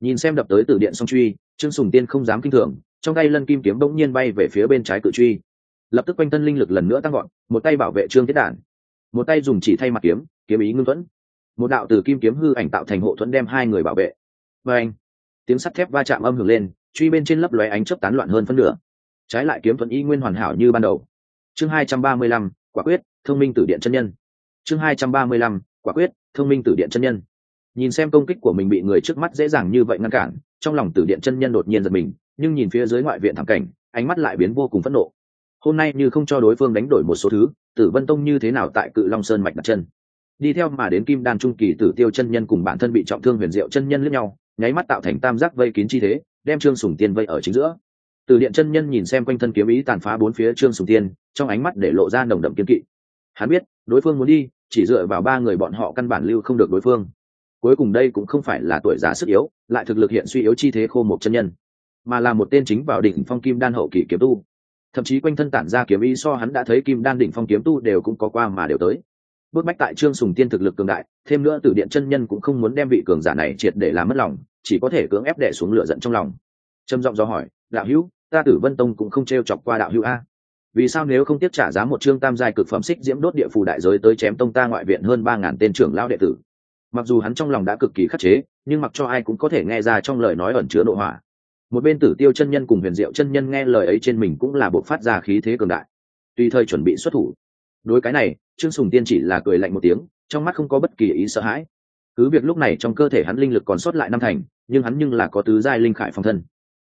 Nhìn xem đập tới từ điện song truy, trương sùng tiên không dám kinh thường, trong tay lân kim kiếm bỗng nhiên bay về phía bên trái cự truy. Lập tức quanh thân linh lực lần nữa tăng gọn một tay bảo vệ trương thiết đản, một tay dùng chỉ thay mặt kiếm kiếm ý ngưng thuẫn. Một đạo từ kim kiếm hư ảnh tạo thành hộ thuẫn đem hai người bảo vệ. Và anh tiếng sắt thép va chạm âm hưởng lên truy bên trên lấp lóe ánh chớp tán loạn hơn phân nửa. Trái lại kiếm thuận y nguyên hoàn hảo như ban đầu. Chương hai trăm ba mươi lăm, quả quyết, thông minh tử điện chân nhân. Chương hai trăm ba mươi lăm, quả quyết, thông minh tử điện chân nhân. Nhìn xem công kích của mình bị người trước mắt dễ dàng như vậy ngăn cản, trong lòng tử điện chân nhân đột nhiên giật mình, nhưng nhìn phía dưới ngoại viện thảm cảnh, ánh mắt lại biến vô cùng phẫn nộ. Hôm nay như không cho đối phương đánh đổi một số thứ, tử vân tông như thế nào tại cự long sơn mạch đặt chân? Đi theo mà đến kim đan trung kỳ tử tiêu chân nhân cùng bản thân bị trọng thương huyền diệu chân nhân lẫn nhau, nháy mắt tạo thành tam giác vây kín chi thế đem trương sùng tiên vây ở chính giữa. Từ điện chân nhân nhìn xem quanh thân kiếm ý tàn phá bốn phía trương sùng tiên, trong ánh mắt để lộ ra nồng đậm kiếm kỵ. Hắn biết, đối phương muốn đi, chỉ dựa vào ba người bọn họ căn bản lưu không được đối phương. Cuối cùng đây cũng không phải là tuổi già sức yếu, lại thực lực hiện suy yếu chi thế khô một chân nhân, mà là một tên chính vào đỉnh phong kim đan hậu kỳ kiếm tu. Thậm chí quanh thân tản ra kiếm ý so hắn đã thấy kim đan đỉnh phong kiếm tu đều cũng có qua mà đều tới. Bước bách tại trương sùng tiên thực lực cường đại, thêm nữa từ điện chân nhân cũng không muốn đem vị cường giả này triệt để làm mất lòng chỉ có thể cưỡng ép đẻ xuống lửa giận trong lòng. Trầm giọng do hỏi, đạo hữu, ta tử vân tông cũng không t r e o chọc qua đạo hữu a. Vì sao nếu không tiếp trả giá một chương tam giai cực phẩm xích diễm đốt địa phù đại giới tới chém tông ta ngoại viện hơn ba ngàn tên trưởng lão đệ tử? Mặc dù hắn trong lòng đã cực kỳ khắc chế, nhưng mặc cho ai cũng có thể nghe ra trong lời nói ẩn chứa nội hỏa. Một bên tử tiêu chân nhân cùng huyền diệu chân nhân nghe lời ấy trên mình cũng là buộc phát ra khí thế cường đại. Tùy thời chuẩn bị xuất thủ, đối cái này, trương sùng tiên chỉ là cười lạnh một tiếng, trong mắt không có bất kỳ ý sợ hãi. Cứ việc lúc này trong cơ thể hắn linh lực còn sót lại năm thành nhưng hắn nhưng là có tứ giai linh khải phòng thân.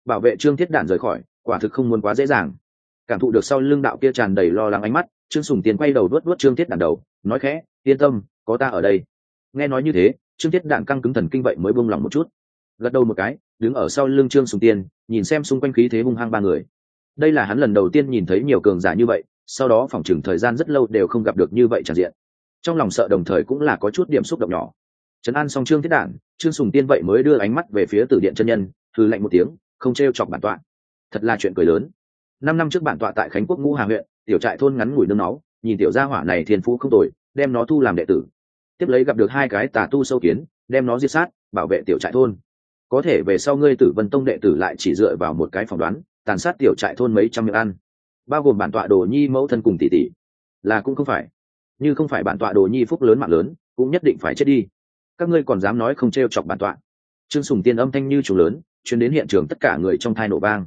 Bảo vệ trương thiết đản rời khỏi, quả thực không muốn quá dễ dàng. Cảm thụ được sau lưng đạo kia tràn đầy lo lắng ánh mắt, trương sùng tiên quay đầu đuốt đuốt trương thiết đản đầu, nói khẽ, yên tâm, có ta ở đây. Nghe nói như thế, trương thiết đản căng cứng thần kinh vậy mới buông lòng một chút. Gật đầu một cái, đứng ở sau lưng trương sùng tiên nhìn xem xung quanh khí thế hung hăng ba người. Đây là hắn lần đầu tiên nhìn thấy nhiều cường giả như vậy, sau đó phòng chừng thời gian rất lâu đều không gặp được như vậy tràn diện. Trong lòng sợ đồng thời cũng là có chút điểm xúc động nhỏ. Trấn an xong trương thiết đản trương sùng tiên vậy mới đưa ánh mắt về phía tử điện chân nhân thư lạnh một tiếng, không t r e o chọc bản tọa. Thật là chuyện cười lớn. Năm năm trước bản tọa tại khánh quốc ngũ hà huyện, tiểu trại thôn ngắn ngủi nương náu, nhìn tiểu gia hỏa này thiên phú không tồi, đem nó thu làm đệ tử. Tiếp lấy gặp được hai cái tà tu sâu kiến, đem nó giết sát, bảo vệ tiểu trại thôn. Có thể về sau ngươi tử vân tông đệ tử lại chỉ dựa vào một cái phỏng đoán, tàn sát tiểu trại thôn mấy trăm miệng ăn. Bao gồm bản tọa đồ nhi, mẫu thân cùng tỷ tỷ. Là cũng không phải. Như không phải bản tọa đồ nhi phúc lớn mạng lớn, cũng nhất định phải chết đi các ngươi còn dám nói không t r e o chọc bản tọa. Trương sùng tiên âm thanh như chủ lớn chuyến đến hiện trường tất cả người trong thai nổ vang.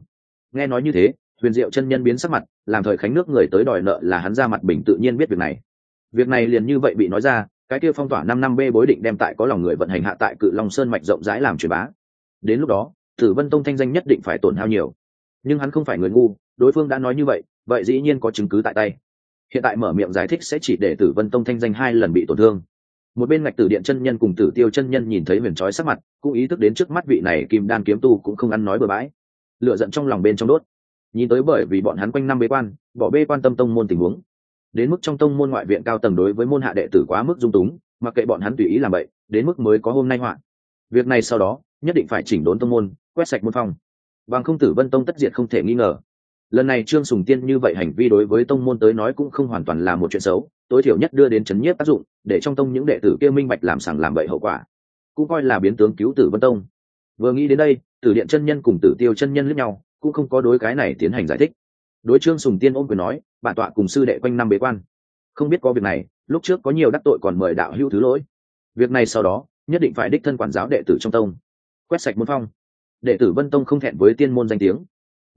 nghe nói như thế, huyền diệu chân nhân biến sắc mặt, làm thời khánh nước người tới đòi nợ là hắn ra mặt bình tự nhiên biết việc này. Việc này liền như vậy bị nói ra, cái kia phong tỏa năm năm b bối định đem tại có lòng người vận hành hạ tại cự long sơn mạch rộng rãi làm truyền bá. Đến lúc đó, tử vân tông thanh danh nhất định phải tổn hao nhiều. Nhưng hắn không phải người ngu, đối phương đã nói như vậy vậy dĩ nhiên có chứng cứ tại tay. Hiện tại mở miệng giải thích sẽ chỉ để tử vân tông thanh danh hai lần bị tổn thương một bên ngạch tử điện chân nhân cùng tử tiêu chân nhân nhìn thấy huyền trói sắc mặt, cũng ý thức đến trước mắt vị này kim đan kiếm tu cũng không ăn nói bừa bãi. Lựa giận trong lòng bên trong đốt. Nhìn tới bởi vì bọn hắn quanh năm bế quan, bỏ bê quan tâm tông môn tình huống. Đến mức trong tông môn ngoại viện cao tầng đối với môn hạ đệ tử quá mức dung túng, mặc kệ bọn hắn tùy ý làm vậy đến mức mới có hôm nay hoạn. Việc này sau đó, nhất định phải chỉnh đốn tông môn, quét sạch môn phong. Bằng không tử vân tông tất diệt không thể nghi ngờ lần này trương sùng tiên như vậy hành vi đối với tông môn tới nói cũng không hoàn toàn là một chuyện xấu, tối thiểu nhất đưa đến chấn nhiếp tác dụng, để trong tông những đệ tử kia minh bạch làm sằng làm bậy hậu quả. Cũng coi là biến tướng cứu tử vân tông. Vừa nghĩ đến đây, tử điện chân nhân cùng tử tiêu chân nhân lẫn nhau, cũng không có đối cái này tiến hành giải thích. Đối trương sùng tiên ôm quyền nói, bản tọa cùng sư đệ quanh năm bế quan. Không biết có việc này, lúc trước có nhiều đắc tội còn mời đạo hữu thứ lỗi. Việc này sau đó, nhất định phải đích thân quản giáo đệ tử trong tông. Quét sạch môn phong. Đệ tử vân tông không thẹn với tiên môn danh tiếng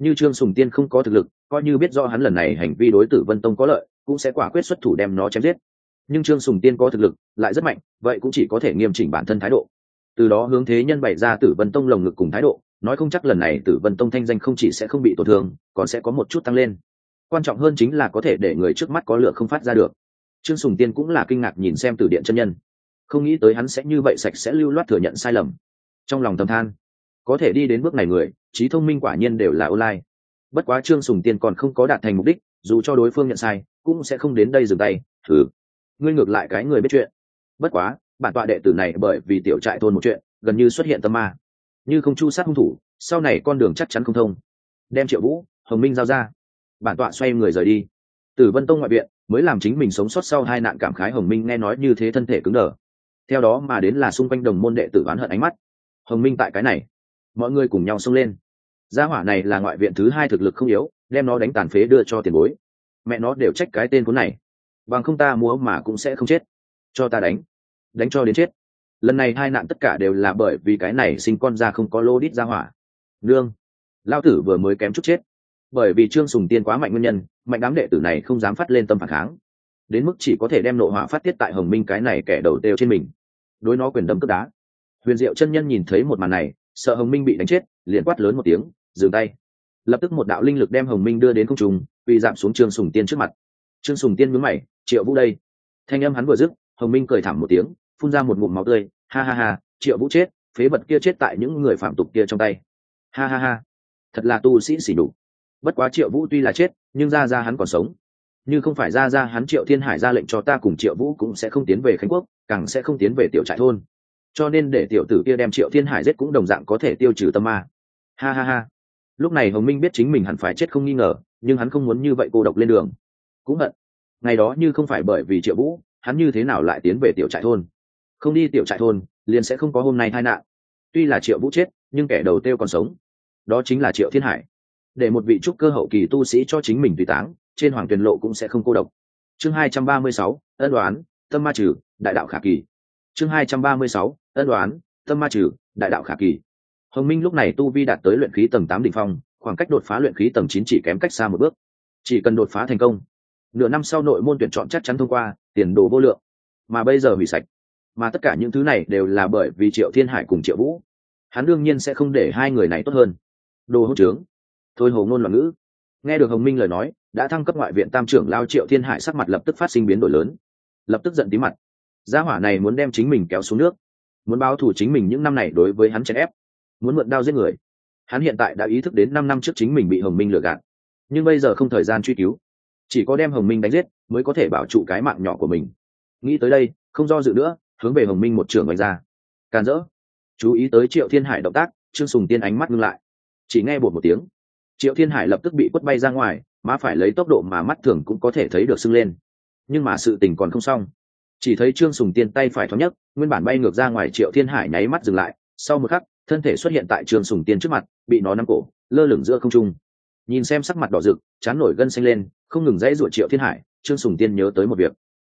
như trương sùng tiên không có thực lực, coi như biết do hắn lần này hành vi đối tử vân tông có lợi, cũng sẽ quả quyết xuất thủ đem nó chém giết. Nhưng trương sùng tiên có thực lực, lại rất mạnh, vậy cũng chỉ có thể nghiêm chỉnh bản thân thái độ. Từ đó hướng thế nhân bày ra tử vân tông lồng ngực cùng thái độ, nói không chắc lần này tử vân tông thanh danh không chỉ sẽ không bị tổn thương, còn sẽ có một chút tăng lên. Quan trọng hơn chính là có thể để người trước mắt có lựa không phát ra được. Trương sùng tiên cũng là kinh ngạc nhìn xem từ điện chân nhân. Không nghĩ tới hắn sẽ như vậy sạch sẽ lưu loát thừa nhận sai lầm. Trong lòng thầm than, có thể đi đến bước này người trí thông minh quả nhiên đều là online. Bất quá trương sùng tiên còn không có đạt thành mục đích, dù cho đối phương nhận sai, cũng sẽ không đến đây dừng tay. Thử. Ngươi ngược lại cái người biết chuyện. Bất quá, bản tọa đệ tử này bởi vì tiểu trại thôn một chuyện, gần như xuất hiện tâm ma. Như không chu sát hung thủ, sau này con đường chắc chắn không thông. Đem triệu vũ, hồng minh giao ra. Bản tọa xoay người rời đi. Tử vân tông ngoại viện mới làm chính mình sống sót sau hai nạn cảm khái hồng minh nghe nói như thế thân thể cứng đờ. Theo đó mà đến là xung quanh đồng môn đệ tử oán hận ánh mắt. Hồng minh tại cái này mọi người cùng nhau xông lên. Gia hỏa này là ngoại viện thứ hai thực lực không yếu, đem nó đánh tàn phế đưa cho tiền bối. Mẹ nó đều trách cái tên cuốn này. Bằng không ta múa mà cũng sẽ không chết. Cho ta đánh. Đánh cho đến chết. Lần này hai nạn tất cả đều là bởi vì cái này sinh con ra không có lô đít ra hỏa. Nương. Lao tử vừa mới kém chút chết. Bởi vì trương sùng tiên quá mạnh nguyên nhân, mạnh đám đệ tử này không dám phát lên tâm phản kháng. Đến mức chỉ có thể đem nộ hỏa phát tiết tại hồng minh cái này kẻ đầu đều trên mình. Đối nó quyền đấm cướp đá. Huyền diệu chân nhân nhìn thấy một màn này sợ hồng minh bị đánh chết, liền quát lớn một tiếng, dừng tay. Lập tức một đạo linh lực đem hồng minh đưa đến không trùng vì giảm xuống trương sùng tiên trước mặt. Trương sùng tiên mướn mày, triệu vũ đây. Thanh âm hắn vừa dứt, hồng minh cười thảm một tiếng, phun ra một ngụm máu tươi, ha ha ha, triệu vũ chết, phế vật kia chết tại những người phạm tục kia trong tay. Ha ha ha, thật là tu sĩ xỉ đủ bất quá triệu vũ tuy là chết, nhưng ra ra hắn còn sống. Như không phải ra ra hắn triệu thiên hải ra lệnh cho ta cùng triệu vũ cũng sẽ không tiến về khánh quốc, càng sẽ không tiến về tiểu trại thôn cho nên để tiểu tử kia đem triệu thiên hải giết cũng đồng dạng có thể tiêu trừ tâm ma. Ha ha ha. Lúc này hồng minh biết chính mình hẳn phải chết không nghi ngờ, nhưng hắn không muốn như vậy cô độc lên đường. Cũng hận. Ngày đó như không phải bởi vì triệu vũ, hắn như thế nào lại tiến về tiểu trại thôn? Không đi tiểu trại thôn, liền sẽ không có hôm nay tai nạn. Tuy là triệu vũ chết, nhưng kẻ đầu tiêu còn sống. Đó chính là triệu thiên hải. Để một vị trúc cơ hậu kỳ tu sĩ cho chính mình tùy táng, trên hoàng tuyền lộ cũng sẽ không cô độc. Chương hai trăm ba mươi sáu, ân đoán, tâm ma trừ, đại đạo khả kỳ chương hai trăm ba mươi sáu, ân đoán tâm ma trừ, đại đạo khả kỳ. Hồng minh lúc này tu vi đạt tới luyện khí tầng tám đ ỉ n h phong, khoảng cách đột phá luyện khí tầng chín chỉ kém cách xa một bước. Chỉ cần đột phá thành công, nửa năm sau nội môn tuyển chọn chắc chắn thông qua, tiền đồ vô lượng. Mà bây giờ hủy sạch. Mà tất cả những thứ này đều là bởi vì triệu thiên hải cùng triệu vũ. Hắn đương nhiên sẽ không để hai người này tốt hơn. Đồ hỗ trướng. Thôi hồ ngôn loạn ngữ. Nghe được hồng minh lời nói, đã thăng cấp ngoại viện tam trưởng lao triệu thiên hải sắc mặt lập tức phát sinh biến đổi lớn. Lập tức giận tí mặt gia hỏa này muốn đem chính mình kéo xuống nước, muốn báo thù chính mình những năm này đối với hắn chèn ép, muốn mượn đao giết người. Hắn hiện tại đã ý thức đến năm năm trước chính mình bị hồng minh lừa gạt, nhưng bây giờ không thời gian truy cứu. Chỉ có đem hồng minh đánh giết mới có thể bảo trụ cái mạng nhỏ của mình. Nghĩ tới đây, không do dự nữa, hướng về hồng minh một trường đánh ra. Càn rỡ. Chú ý tới triệu thiên hải động tác, trương sùng tiên ánh mắt ngưng lại. Chỉ nghe bột một tiếng. Triệu thiên hải lập tức bị quất bay ra ngoài, má phải lấy tốc độ mà mắt thường cũng có thể thấy được sưng lên. Nhưng mà sự tình còn không xong chỉ thấy trương sùng tiên tay phải thoáng nhất nguyên bản bay ngược ra ngoài triệu thiên hải nháy mắt dừng lại, sau một khắc, thân thể xuất hiện tại trương sùng tiên trước mặt, bị nó nắm cổ, lơ lửng giữa không trung. Nhìn xem sắc mặt đỏ rực, chán nổi gân xanh lên, không ngừng dãy ruột triệu thiên hải, trương sùng tiên nhớ tới một việc.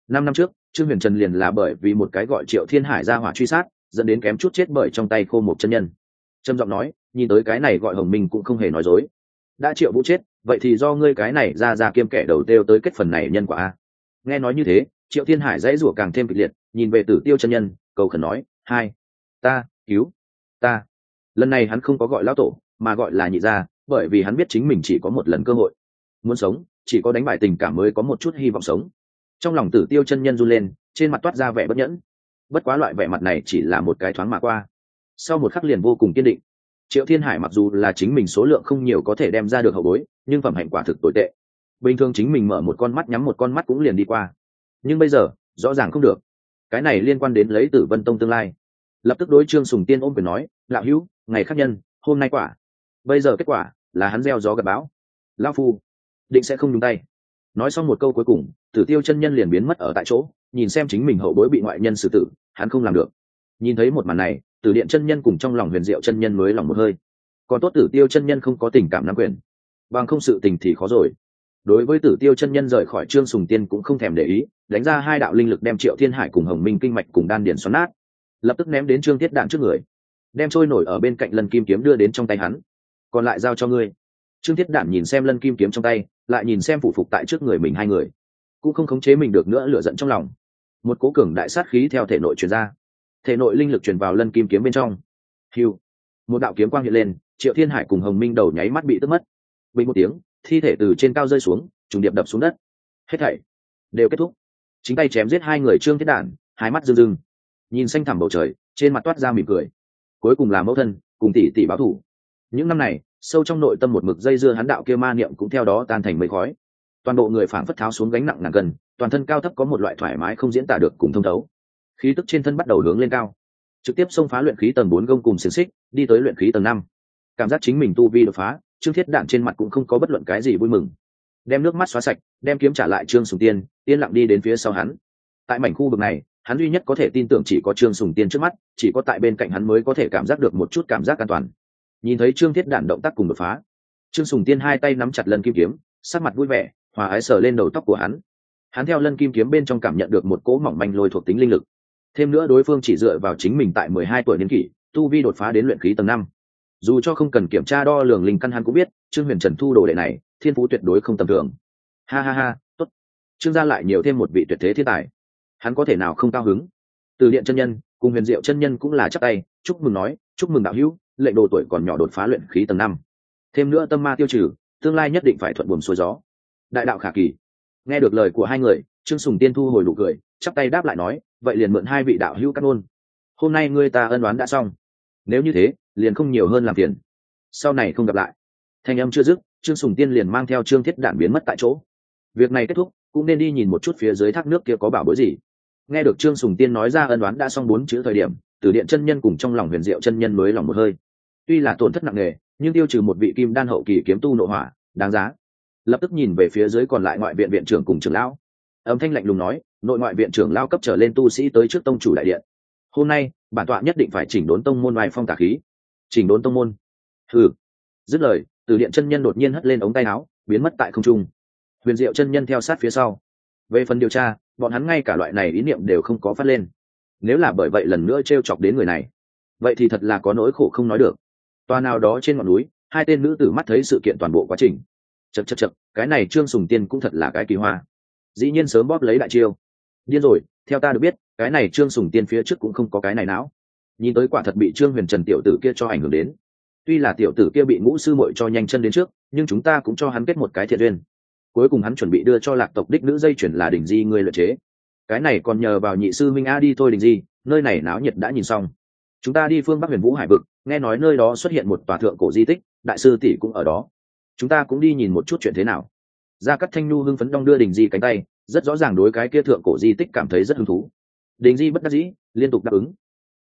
Năm năm trước, trương huyền trần liền là bởi vì một cái gọi triệu thiên hải ra hỏa truy sát, dẫn đến kém chút chết bởi trong tay khô một chân nhân. Trâm giọng nói, nhìn tới cái này gọi hồng minh cũng không hề nói dối. Đã triệu vũ chết, vậy thì do ngươi cái này ra ra kiêm kẻ đầu têu tới kết phần này nhân quả nghe nói như thế triệu thiên hải dãy rủa càng thêm kịch liệt, nhìn về tử tiêu chân nhân, cầu khẩn nói, hai, ta, cứu, ta. Lần này hắn không có gọi lão tổ, mà gọi là nhị gia, bởi vì hắn biết chính mình chỉ có một lần cơ hội. Muốn sống, chỉ có đánh bại tình cảm mới có một chút hy vọng sống. Trong lòng tử tiêu chân nhân run lên, trên mặt toát ra vẻ bất nhẫn. Bất quá loại vẻ mặt này chỉ là một cái thoáng mà qua. Sau một khắc liền vô cùng kiên định. Triệu thiên hải mặc dù là chính mình số lượng không nhiều có thể đem ra được hậu bối, nhưng phẩm hạnh quả thực tồi tệ. Bình thường chính mình mở một con mắt nhắm một con mắt cũng liền đi qua nhưng bây giờ, rõ ràng không được. Cái này liên quan đến lấy tử vân tông tương lai. Lập tức đối trương sùng tiên ôm quyền nói, lão hữu, ngày khắc nhân, hôm nay quả. Bây giờ kết quả là hắn gieo gió gặp bão. Lao phu, định sẽ không nhúng tay. Nói xong một câu cuối cùng, tử tiêu chân nhân liền biến mất ở tại chỗ, nhìn xem chính mình hậu bối bị ngoại nhân xử tử, hắn không làm được. Nhìn thấy một màn này, tử điện chân nhân cùng trong lòng huyền diệu chân nhân mới lòng một hơi. Còn tốt tử tiêu chân nhân không có tình cảm nắm quyền. Bằng không sự tình thì khó rồi. Đối với tử tiêu chân nhân rời khỏi trương sùng tiên cũng không thèm để ý đánh ra hai đạo linh lực đem triệu thiên hải cùng hồng minh kinh mạch cùng đan điền xoắn nát. Lập tức ném đến trương thiết đạn trước người, đem trôi nổi ở bên cạnh lân kim kiếm đưa đến trong tay hắn. Còn lại giao cho ngươi. Trương thiết đạn nhìn xem lân kim kiếm trong tay, lại nhìn xem phụ phục tại trước người mình hai người, cũng không khống chế mình được nữa lựa giận trong lòng. Một cố cường đại sát khí theo thể nội truyền ra. Thể nội linh lực truyền vào lân kim kiếm bên trong. Hiu một đạo kiếm quang hiện lên, triệu thiên hải cùng hồng minh đầu nháy mắt bị tức mất. Bình một tiếng, thi thể từ trên cao rơi xuống, trùng điệp đập xuống đất. Hết thảy đều kết thúc chính tay chém giết hai người trương thiết đản, hai mắt rưng rưng. Nhìn xanh thẳm bầu trời, trên mặt toát ra mỉm cười. Cuối cùng là mẫu thân, cùng tỷ tỷ báo thủ. Những năm này, sâu trong nội tâm một mực dây dưa hắn đạo kia ma niệm cũng theo đó tan thành mây khói. Toàn bộ người phảng phất tháo xuống gánh nặng nặng gần, toàn thân cao thấp có một loại thoải mái không diễn tả được cùng thông thấu. Khí tức trên thân bắt đầu hướng lên cao. Trực tiếp xông phá luyện khí tầng bốn gông cùng xiềng xích, đi tới luyện khí tầng năm. Cảm giác chính mình tu vi đột phá, trương thiết đạn trên mặt cũng không có bất luận cái gì vui mừng đem nước mắt xóa sạch, đem kiếm trả lại trương sùng tiên, yên lặng đi đến phía sau hắn. Tại mảnh khu vực này, hắn duy nhất có thể tin tưởng chỉ có trương sùng tiên trước mắt, chỉ có tại bên cạnh hắn mới có thể cảm giác được một chút cảm giác an toàn. Nhìn thấy trương thiết đản động tác cùng đột phá, trương sùng tiên hai tay nắm chặt lân kim kiếm, sắc mặt vui vẻ, hòa ái sờ lên đầu tóc của hắn. Hắn theo lân kim kiếm bên trong cảm nhận được một cỗ mỏng manh lôi thuộc tính linh lực. Thêm nữa đối phương chỉ dựa vào chính mình tại mười hai tuổi niên kỷ, tu vi đột phá đến luyện khí tầng năm. Dù cho không cần kiểm tra đo lường linh căn hắn cũng biết, trương huyền trần thu đồ đệ này thiên phú tuyệt đối không tầm thường. Ha ha ha, tốt. Trương gia lại nhiều thêm một vị tuyệt thế thiên tài. Hắn có thể nào không cao hứng? Từ điện chân nhân, cùng huyền diệu chân nhân cũng là chắc tay, chúc mừng nói, chúc mừng đạo hữu, lệnh đồ tuổi còn nhỏ đột phá luyện khí tầng năm. Thêm nữa tâm ma tiêu trừ, tương lai nhất định phải thuận buồm xuôi gió. Đại đạo khả kỳ. Nghe được lời của hai người, trương sùng tiên thu hồi nụ cười, chắp tay đáp lại nói, vậy liền mượn hai vị đạo hữu cắt ngôn hôm nay ngươi ta ân oán đã xong. Nếu như thế, liền không nhiều hơn làm phiền. Sau này không gặp lại. Thanh âm chưa dứt trương sùng tiên liền mang theo trương thiết đản biến mất tại chỗ. Việc này kết thúc, cũng nên đi nhìn một chút phía dưới thác nước kia có bảo bối gì. Nghe được trương sùng tiên nói ra ân đoán đã xong bốn chữ thời điểm, từ điện chân nhân cùng trong lòng huyền diệu chân nhân mới lòng một hơi. Tuy là tổn thất nặng nề, nhưng tiêu trừ một vị kim đan hậu kỳ kiếm tu nội hỏa, đáng giá. Lập tức nhìn về phía dưới còn lại ngoại viện viện trưởng cùng trưởng lão. Âm thanh lạnh lùng nói, nội ngoại viện trưởng lao cấp trở lên tu sĩ tới trước tông chủ đại điện. Hôm nay, bản tọa nhất định phải chỉnh đốn tông môn ngoài phong tả khí. Chỉnh đốn tông môn? Ừ dứt lời từ điện chân nhân đột nhiên hất lên ống tay áo, biến mất tại không trung. Huyền diệu chân nhân theo sát phía sau. Về phần điều tra, bọn hắn ngay cả loại này ý niệm đều không có phát lên. Nếu là bởi vậy lần nữa t r e o chọc đến người này, vậy thì thật là có nỗi khổ không nói được. Tòa nào đó trên ngọn núi, hai tên nữ tử mắt thấy sự kiện toàn bộ quá trình. Chật chật chật cái này trương sùng tiên cũng thật là cái kỳ hoa. Dĩ nhiên sớm bóp lấy đại chiêu. Điên rồi, theo ta được biết, cái này trương sùng tiên phía trước cũng không có cái này não. Nhìn tới quả thật bị trương huyền trần tiểu tử kia cho ảnh hưởng đến tuy là tiểu tử kia bị ngũ sư muội cho nhanh chân đến trước, nhưng chúng ta cũng cho hắn kết một cái thiện duyên. Cuối cùng hắn chuẩn bị đưa cho lạc tộc đích nữ dây chuyển là đỉnh di người luyện chế. Cái này còn nhờ vào nhị sư minh a đi thôi đỉnh di, nơi này náo nhiệt đã nhìn xong. Chúng ta đi phương bắc huyền vũ hải vực, nghe nói nơi đó xuất hiện một tòa thượng cổ di tích, đại sư tỷ cũng ở đó. Chúng ta cũng đi nhìn một chút chuyện thế nào. Gia cắt thanh nhu hưng phấn đong đưa đình di cánh tay, rất rõ ràng đối cái kia thượng cổ di tích cảm thấy rất hứng thú. Đình di bất đắc dĩ, liên tục đáp ứng.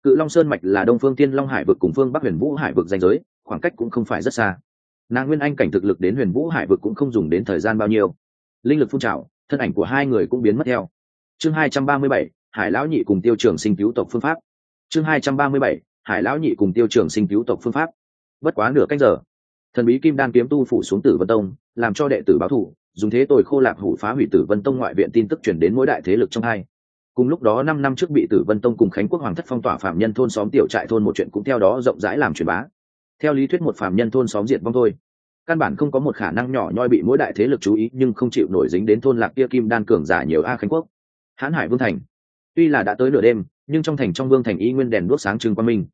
Cự long sơn mạch là đông phương tiên long hải vực cùng phương bắc huyền vũ hải vực danh giới khoảng cách cũng không phải rất xa. Nàng nguyên anh cảnh thực lực đến huyền vũ hải vực cũng không dùng đến thời gian bao nhiêu. Linh lực phun trào, thân ảnh của hai người cũng biến mất theo. Chương hai trăm ba mươi bảy, hải lão nhị cùng tiêu trường sinh cứu tộc phương pháp. Chương hai trăm ba mươi bảy, hải lão nhị cùng tiêu trường sinh cứu tộc phương pháp. Bất quá nửa cách giờ, thần bí kim đan kiếm tu phủ xuống tử vân tông, làm cho đệ tử báo thủ dùng thế tội khô lạc hủ phá hủy tử vân tông ngoại viện tin tức chuyển đến mỗi đại thế lực trong hai. Cùng lúc đó năm năm trước bị tử vân tông cùng khánh quốc hoàng thất phong tỏa phạm nhân thôn xóm tiểu trại thôn một chuyện cũng theo đó rộng rãi làm truyền bá theo lý thuyết một phạm nhân thôn xóm diệt vong thôi. Căn bản không có một khả năng nhỏ nhoi bị mỗi đại thế lực chú ý, nhưng không chịu nổi dính đến thôn lạc kia kim đan cường giả nhiều a khánh quốc. Hãn hải vương thành. Tuy là đã tới nửa đêm, nhưng trong thành trong vương thành y nguyên đèn đuốc sáng trưng quang minh.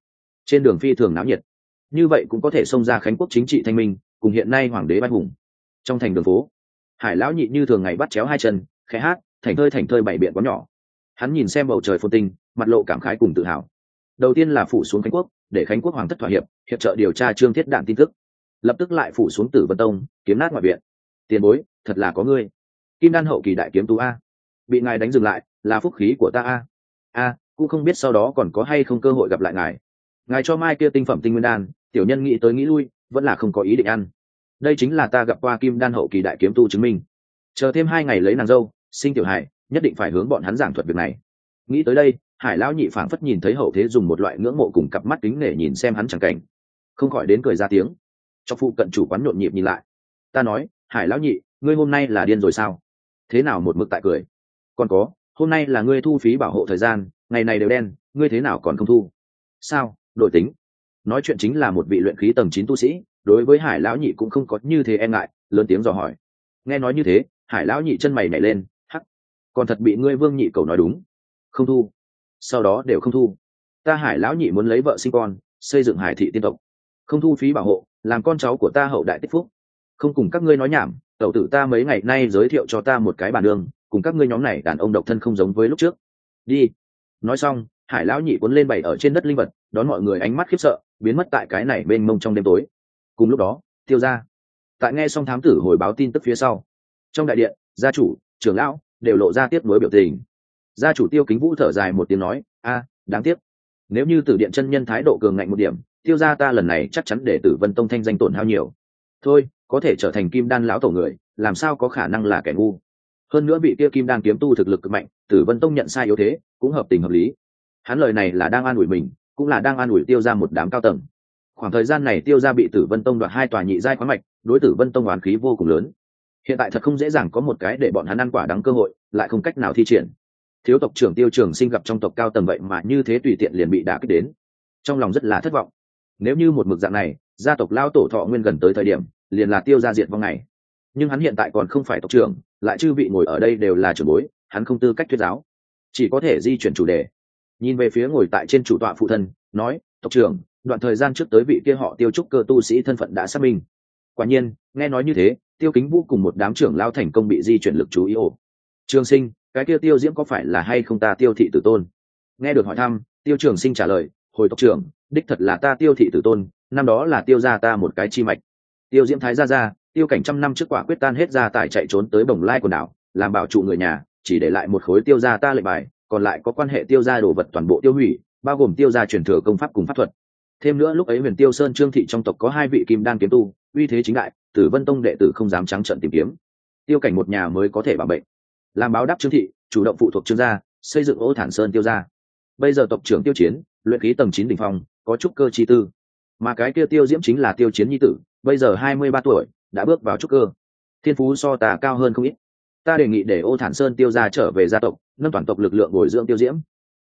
Trên đường phi thường náo nhiệt. Như vậy cũng có thể xông ra khánh quốc chính trị thanh minh, cùng hiện nay hoàng đế bát hùng. Trong thành đường phố, hải lão nhị như thường ngày bắt chéo hai chân, khẽ hát, thành thơi thành thơi bảy biện quá nhỏ. Hắn nhìn xem bầu trời phồn tinh, mặt lộ cảm khái cùng tự hào. Đầu tiên là phủ xuống khánh quốc để khánh quốc hoàng thất thỏa hiệp hiệp trợ điều tra trương thiết đạn tin tức. Lập tức lại phủ xuống tử vân tông, kiếm nát ngoại viện. Tiền bối, thật là có ngươi. Kim đan hậu kỳ đại kiếm tú a. Bị ngài đánh dừng lại, là phúc khí của ta a. A, cũng không biết sau đó còn có hay không cơ hội gặp lại ngài. Ngài cho mai kia tinh phẩm tinh nguyên đan, tiểu nhân nghĩ tới nghĩ lui, vẫn là không có ý định ăn. Đây chính là ta gặp qua kim đan hậu kỳ đại kiếm tu chứng minh. Chờ thêm hai ngày lấy nàng dâu, sinh tiểu hải nhất định phải hướng bọn hắn giảng thuật việc này. Nghĩ tới đây hải lão nhị phảng phất nhìn thấy hậu thế dùng một loại ngưỡng mộ cùng cặp mắt kính nể nhìn xem hắn chẳng cảnh. Không khỏi đến cười ra tiếng. Cho phụ cận chủ quán nhộn nhịp nhìn lại. Ta nói, hải lão nhị, ngươi hôm nay là điên rồi sao? Thế nào một mực tại cười. Còn có, hôm nay là ngươi thu phí bảo hộ thời gian, ngày này đều đen, ngươi thế nào còn không thu? Sao, đổi tính. Nói chuyện chính là một vị luyện khí tầng chín tu sĩ, đối với hải lão nhị cũng không có như thế e ngại, lớn tiếng dò hỏi. Nghe nói như thế, hải lão nhị chân mày nhảy lên, hắc, còn thật bị ngươi vương nhị cầu nói đúng. Không thu sau đó đều không thu. Ta hải lão nhị muốn lấy vợ sinh con, xây dựng hải thị tiên tộc. Không thu phí bảo hộ, làm con cháu của ta hậu đại tích phúc. Không cùng các ngươi nói nhảm, tẩu tử ta mấy ngày nay giới thiệu cho ta một cái bàn đường, cùng các ngươi nhóm này đàn ông độc thân không giống với lúc trước. Đi. Nói xong, hải lão nhị cuốn lên bày ở trên đất linh vật, đón mọi người ánh mắt khiếp sợ, biến mất tại cái này bên mông trong đêm tối. Cùng lúc đó, tiêu ra tại nghe xong thám tử hồi báo tin tức phía sau, trong đại điện, gia chủ, trưởng lão đều lộ ra tiếp nối biểu tình gia chủ tiêu kính vũ thở dài một tiếng nói, a, đáng tiếc. Nếu như tử điện chân nhân thái độ cường ngạnh một điểm, tiêu ra ta lần này chắc chắn để tử vân tông thanh danh tổn hao nhiều. Thôi, có thể trở thành kim đan lão tổ người, làm sao có khả năng là kẻ ngu? Hơn nữa bị kia kim đan kiếm tu thực lực cực mạnh, tử vân tông nhận sai yếu thế, cũng hợp tình hợp lý. Hắn lời này là đang an ủi mình, cũng là đang an ủi tiêu ra một đám cao tầng. Khoảng thời gian này tiêu ra bị tử vân tông đoạt hai tòa nhị giai khoáng mạch, đối tử vân tông oán khí vô cùng lớn. Hiện tại thật không dễ dàng có một cái để bọn hắn ăn quả đắng cơ hội, lại không cách nào thi triển thiếu tộc trưởng tiêu trường sinh gặp trong tộc cao tầng vậy mà như thế tùy tiện liền bị đả kích đến. Trong lòng rất là thất vọng. Nếu như một mực dạng này, gia tộc lao tổ thọ nguyên gần tới thời điểm, liền là tiêu ra diệt vong này nhưng hắn hiện tại còn không phải tộc trưởng, lại chư vị ngồi ở đây đều là trưởng bối, hắn không tư cách thuyết giáo. Chỉ có thể di chuyển chủ đề. Nhìn về phía ngồi tại trên chủ tọa phụ thân, nói, tộc trưởng, đoạn thời gian trước tới vị kia họ tiêu trúc cơ tu sĩ thân phận đã xác minh. Quả nhiên, nghe nói như thế, tiêu kính vũ cùng một đám trưởng lao thành công bị di chuyển lực chú ý ổ. Trường sinh cái kia tiêu diễm có phải là hay không ta tiêu thị tử tôn? Nghe được hỏi thăm, tiêu trường sinh trả lời, hồi tộc trưởng, đích thật là ta tiêu thị tử tôn, năm đó là tiêu ra ta một cái chi mạch. Tiêu diễm thái ra ra, tiêu cảnh trăm năm trước quả quyết tan hết ra tài chạy trốn tới bồng lai quần đảo, làm bảo trụ người nhà, chỉ để lại một khối tiêu ra ta lệnh bài, còn lại có quan hệ tiêu ra đồ vật toàn bộ tiêu hủy, bao gồm tiêu ra truyền thừa công pháp cùng pháp thuật. Thêm nữa lúc ấy huyền tiêu sơn trương thị trong tộc có hai vị kim đan kiếm tu, uy thế chính đại, tử vân tông đệ tử không dám trắng trận tìm kiếm. Tiêu cảnh một nhà mới có thể bảo bệnh làm báo đáp trương thị, chủ động phụ thuộc trương gia, xây dựng ô thản sơn tiêu gia. Bây giờ tộc trưởng tiêu chiến, luyện khí tầng chín đ ỉ n h phong, có trúc cơ chi tư. Mà cái kia tiêu diễm chính là tiêu chiến nhi tử, bây giờ hai mươi ba tuổi, đã bước vào trúc cơ. Thiên phú so ta cao hơn không ít. Ta đề nghị để ô thản sơn tiêu ra trở về gia tộc, nâng toàn tộc lực lượng bồi dưỡng tiêu diễm.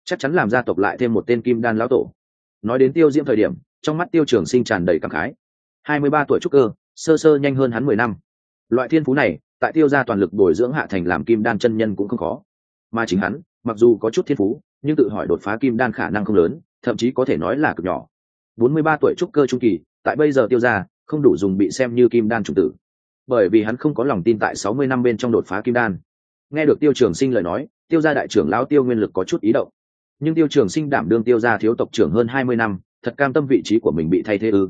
Chắc chắn làm gia tộc lại thêm một tên kim đan lão tổ. Nói đến tiêu diễm thời điểm, trong mắt tiêu trường sinh tràn đầy cảm khái. hai mươi ba tuổi trúc cơ, sơ sơ nhanh hơn hắn mười năm. Loại thiên phú này tại tiêu gia toàn lực bồi dưỡng hạ thành làm kim đan chân nhân cũng không khó. Mà chính hắn, mặc dù có chút thiên phú, nhưng tự hỏi đột phá kim đan khả năng không lớn, thậm chí có thể nói là cực nhỏ. Bốn mươi ba tuổi trúc cơ trung kỳ, tại bây giờ tiêu gia, không đủ dùng bị xem như kim đan chủng tử. Bởi vì hắn không có lòng tin tại sáu mươi năm bên trong đột phá kim đan. Nghe được tiêu trường sinh lời nói, tiêu gia đại trưởng lão tiêu nguyên lực có chút ý động. Nhưng tiêu trường sinh đảm đương tiêu gia thiếu tộc trưởng hơn hai mươi năm, thật cam tâm vị trí của mình bị thay thế ư.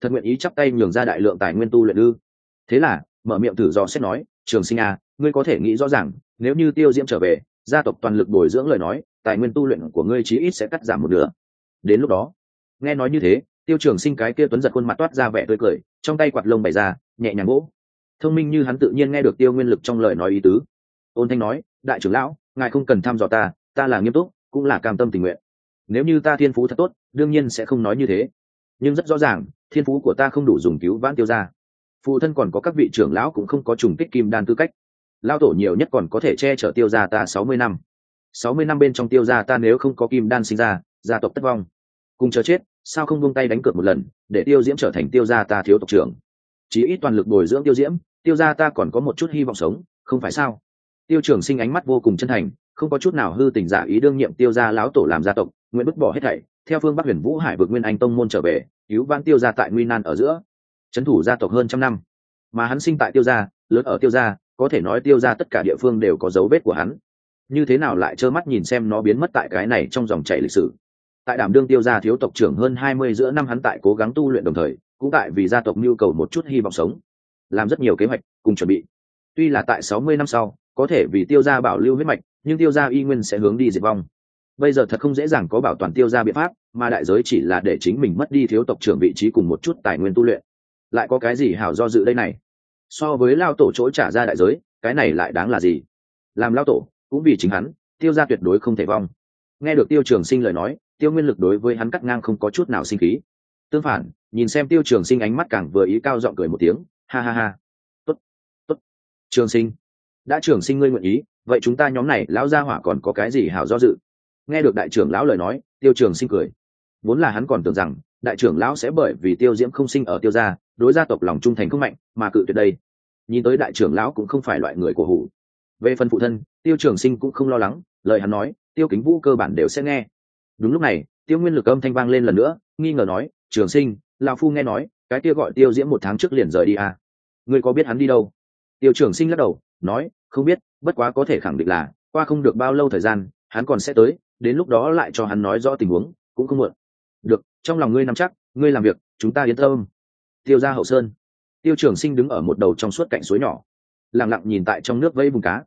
Thật nguyện ý chắp tay nhường ra đại lượng tài nguyên tu luyện ư. Thế là mở miệng thử do xét nói trường sinh a à, ngươi có thể nghĩ rõ ràng nếu như tiêu diễm trở về gia tộc toàn lực bồi dưỡng lời nói tài nguyên tu luyện của ngươi chí ít sẽ cắt giảm một nửa. Đến lúc đó nghe nói như thế tiêu trường sinh cái kia tuấn giật khuôn mặt toát ra vẻ tươi cười trong tay quạt lông bày ra nhẹ nhàng gỗ thông minh như hắn tự nhiên nghe được tiêu nguyên lực trong lời nói ý tứ. Ôn thanh nói đại trưởng lão ngài không cần thăm dò ta ta là nghiêm túc cũng là cam tâm tình nguyện. Nếu như ta thiên phú thật tốt đương nhiên sẽ không nói như thế. Nhưng rất rõ ràng thiên phú của ta không đủ dùng cứu vãn tiêu ra phụ thân còn có các vị trưởng lão cũng không có trùng kích kim đan tư cách. Lao tổ nhiều nhất còn có thể che chở tiêu gia ta sáu mươi năm. sáu mươi năm bên trong tiêu gia ta nếu không có kim đan sinh ra, gia tộc tất vong. Cùng chờ chết, sao không buông tay đánh cược một lần, để tiêu diễm trở thành tiêu gia ta thiếu tộc trưởng? Chỉ ít toàn lực bồi dưỡng tiêu diễm, tiêu gia ta còn có một chút hy vọng sống, không phải sao? Tiêu trưởng sinh ánh mắt vô cùng chân thành, không có chút nào hư tình giả ý đương nhiệm tiêu gia lão tổ làm gia tộc, nguyện bức bỏ hết thảy, theo phương bắc huyền vũ hải vượt nguyên anh tông môn trở về, cứu vãn tiêu gia tại nguy nan ở giữa trấn thủ gia tộc hơn trăm năm. Mà hắn sinh tại tiêu gia, lớn ở tiêu gia, có thể nói tiêu gia tất cả địa phương đều có dấu vết của hắn. Như thế nào lại trơ mắt nhìn xem nó biến mất tại cái này trong dòng chảy lịch sử? Tại đảm đương tiêu gia thiếu tộc trưởng hơn hai mươi giữa năm hắn tại cố gắng tu luyện đồng thời, cũng tại vì gia tộc nhu cầu một chút hy vọng sống, làm rất nhiều kế hoạch cùng chuẩn bị. Tuy là tại sáu mươi năm sau, có thể vì tiêu gia bảo lưu huyết mạch, nhưng tiêu gia y nguyên sẽ hướng đi diệt vong. Bây giờ thật không dễ dàng có bảo toàn tiêu gia biện pháp, mà đại giới chỉ là để chính mình mất đi thiếu tộc trưởng vị trí cùng một chút tài nguyên tu luyện lại có cái gì hảo do dự đây này? So với lao tổ chỗ trả ra đại giới, cái này lại đáng là gì? Làm lao tổ, cũng vì chính hắn, tiêu gia tuyệt đối không thể vong. Nghe được tiêu trường sinh lời nói, tiêu nguyên lực đối với hắn cắt ngang không có chút nào sinh khí. Tương phản, nhìn xem tiêu trường sinh ánh mắt càng vừa ý cao giọng cười một tiếng, ha ha ha. Tốt tốt. Trường sinh, đã trường sinh ngươi nguyện ý, vậy chúng ta nhóm này, lão gia hỏa còn có cái gì hảo do dự? Nghe được đại trưởng lão lời nói, tiêu trường sinh cười. Vốn là hắn còn tưởng rằng, đại trưởng lão sẽ bởi vì tiêu diễm không sinh ở tiêu gia đối gia tộc lòng trung thành không mạnh, mà cự tuyệt đây. Nhìn tới đại trưởng lão cũng không phải loại người của hủ. Về phần phụ thân, tiêu trường sinh cũng không lo lắng, lời hắn nói, tiêu kính vũ cơ bản đều sẽ nghe. Đúng lúc này, tiêu nguyên lực âm thanh vang lên lần nữa, nghi ngờ nói, trường sinh, lão phu nghe nói, cái kia gọi tiêu diễm một tháng trước liền rời đi à. ngươi có biết hắn đi đâu? Tiêu trường sinh lắc đầu, nói, không biết, bất quá có thể khẳng định là, qua không được bao lâu thời gian, hắn còn sẽ tới, đến lúc đó lại cho hắn nói rõ tình huống, cũng không muộn. Được, trong lòng ngươi nắm chắc, ngươi làm việc, chúng ta yên tâm tiêu ra hậu sơn. Tiêu trường sinh đứng ở một đầu trong suốt cạnh suối nhỏ, lặng lặng nhìn tại trong nước vây vùng cá.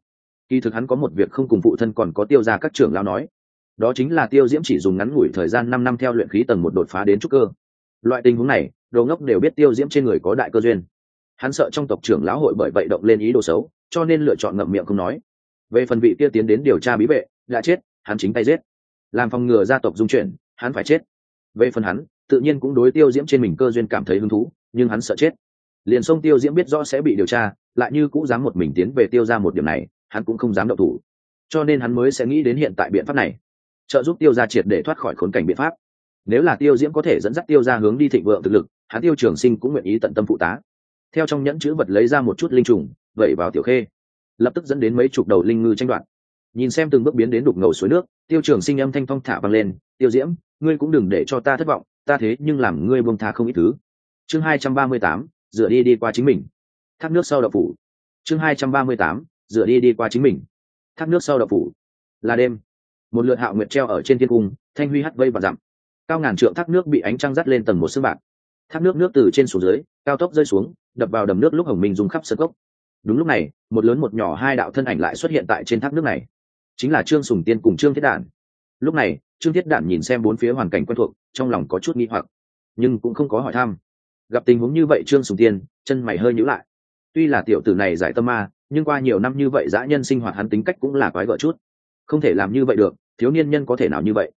Kỳ thực hắn có một việc không cùng phụ thân còn có tiêu ra các trưởng lao nói, đó chính là tiêu diễm chỉ dùng ngắn ngủi thời gian năm năm theo luyện khí tầng một đột phá đến trúc cơ. Loại tình huống này, đồ ngốc đều biết tiêu diễm trên người có đại cơ duyên. Hắn sợ trong tộc trưởng lão hội bởi vậy động lên ý đồ xấu, cho nên lựa chọn ngậm miệng không nói. Về phần vị kia tiến đến điều tra bí vệ, đã chết, hắn chính tay giết. Làm phòng ngừa gia tộc dung chuyển, hắn phải chết. Về phần hắn, tự nhiên cũng đối tiêu diễm trên mình cơ duyên cảm thấy hứng thú nhưng hắn sợ chết. Liền sông tiêu diễm biết rõ sẽ bị điều tra, lại như cũng dám một mình tiến về tiêu ra một điểm này, hắn cũng không dám động thủ. Cho nên hắn mới sẽ nghĩ đến hiện tại biện pháp này. Trợ giúp tiêu ra triệt để thoát khỏi khốn cảnh biện pháp. Nếu là tiêu diễm có thể dẫn dắt tiêu ra hướng đi thịnh vượng thực lực, hắn tiêu trường sinh cũng nguyện ý tận tâm phụ tá. Theo trong nhẫn chữ vật lấy ra một chút linh trùng, vẩy vào tiểu khê. Lập tức dẫn đến mấy chục đầu linh ngư tranh đoạt. Nhìn xem từng bước biến đến đục ngầu suối nước, tiêu trường sinh âm thanh phong thả vang lên, tiêu diễm, ngươi cũng đừng để cho ta thất vọng, ta thế nhưng làm ngươi buông tha không ít thứ chương hai trăm ba mươi tám dựa đi đi qua chính mình. Thác nước sau đậu phủ. Chương hai trăm ba mươi tám dựa đi đi qua chính mình. Thác nước sau đậu phủ. Là đêm. Một lượt hạo nguyệt treo ở trên thiên cung, thanh huy hắt vây và dặm. Cao ngàn trượng thác nước bị ánh trăng dắt lên tầng một sương bạc. Thác nước nước từ trên xuống dưới, cao tốc rơi xuống, đập vào đầm nước lúc hồng minh dùng khắp sân cốc. Đúng lúc này, một lớn một nhỏ hai đạo thân ảnh lại xuất hiện tại trên thác nước này. Chính là trương sùng tiên cùng trương thiết đản. Lúc này, trương thiết đản nhìn xem bốn phía hoàn cảnh quen thuộc, trong lòng có chút nghi hoặc, nhưng cũng không có hỏi thăm gặp tình huống như vậy trương sùng tiên, chân mày hơi nhữ lại. Tuy là tiểu tử này giải tâm ma, nhưng qua nhiều năm như vậy dã nhân sinh hoạt hắn tính cách cũng là quái gợ chút. Không thể làm như vậy được, thiếu niên nhân có thể nào như vậy?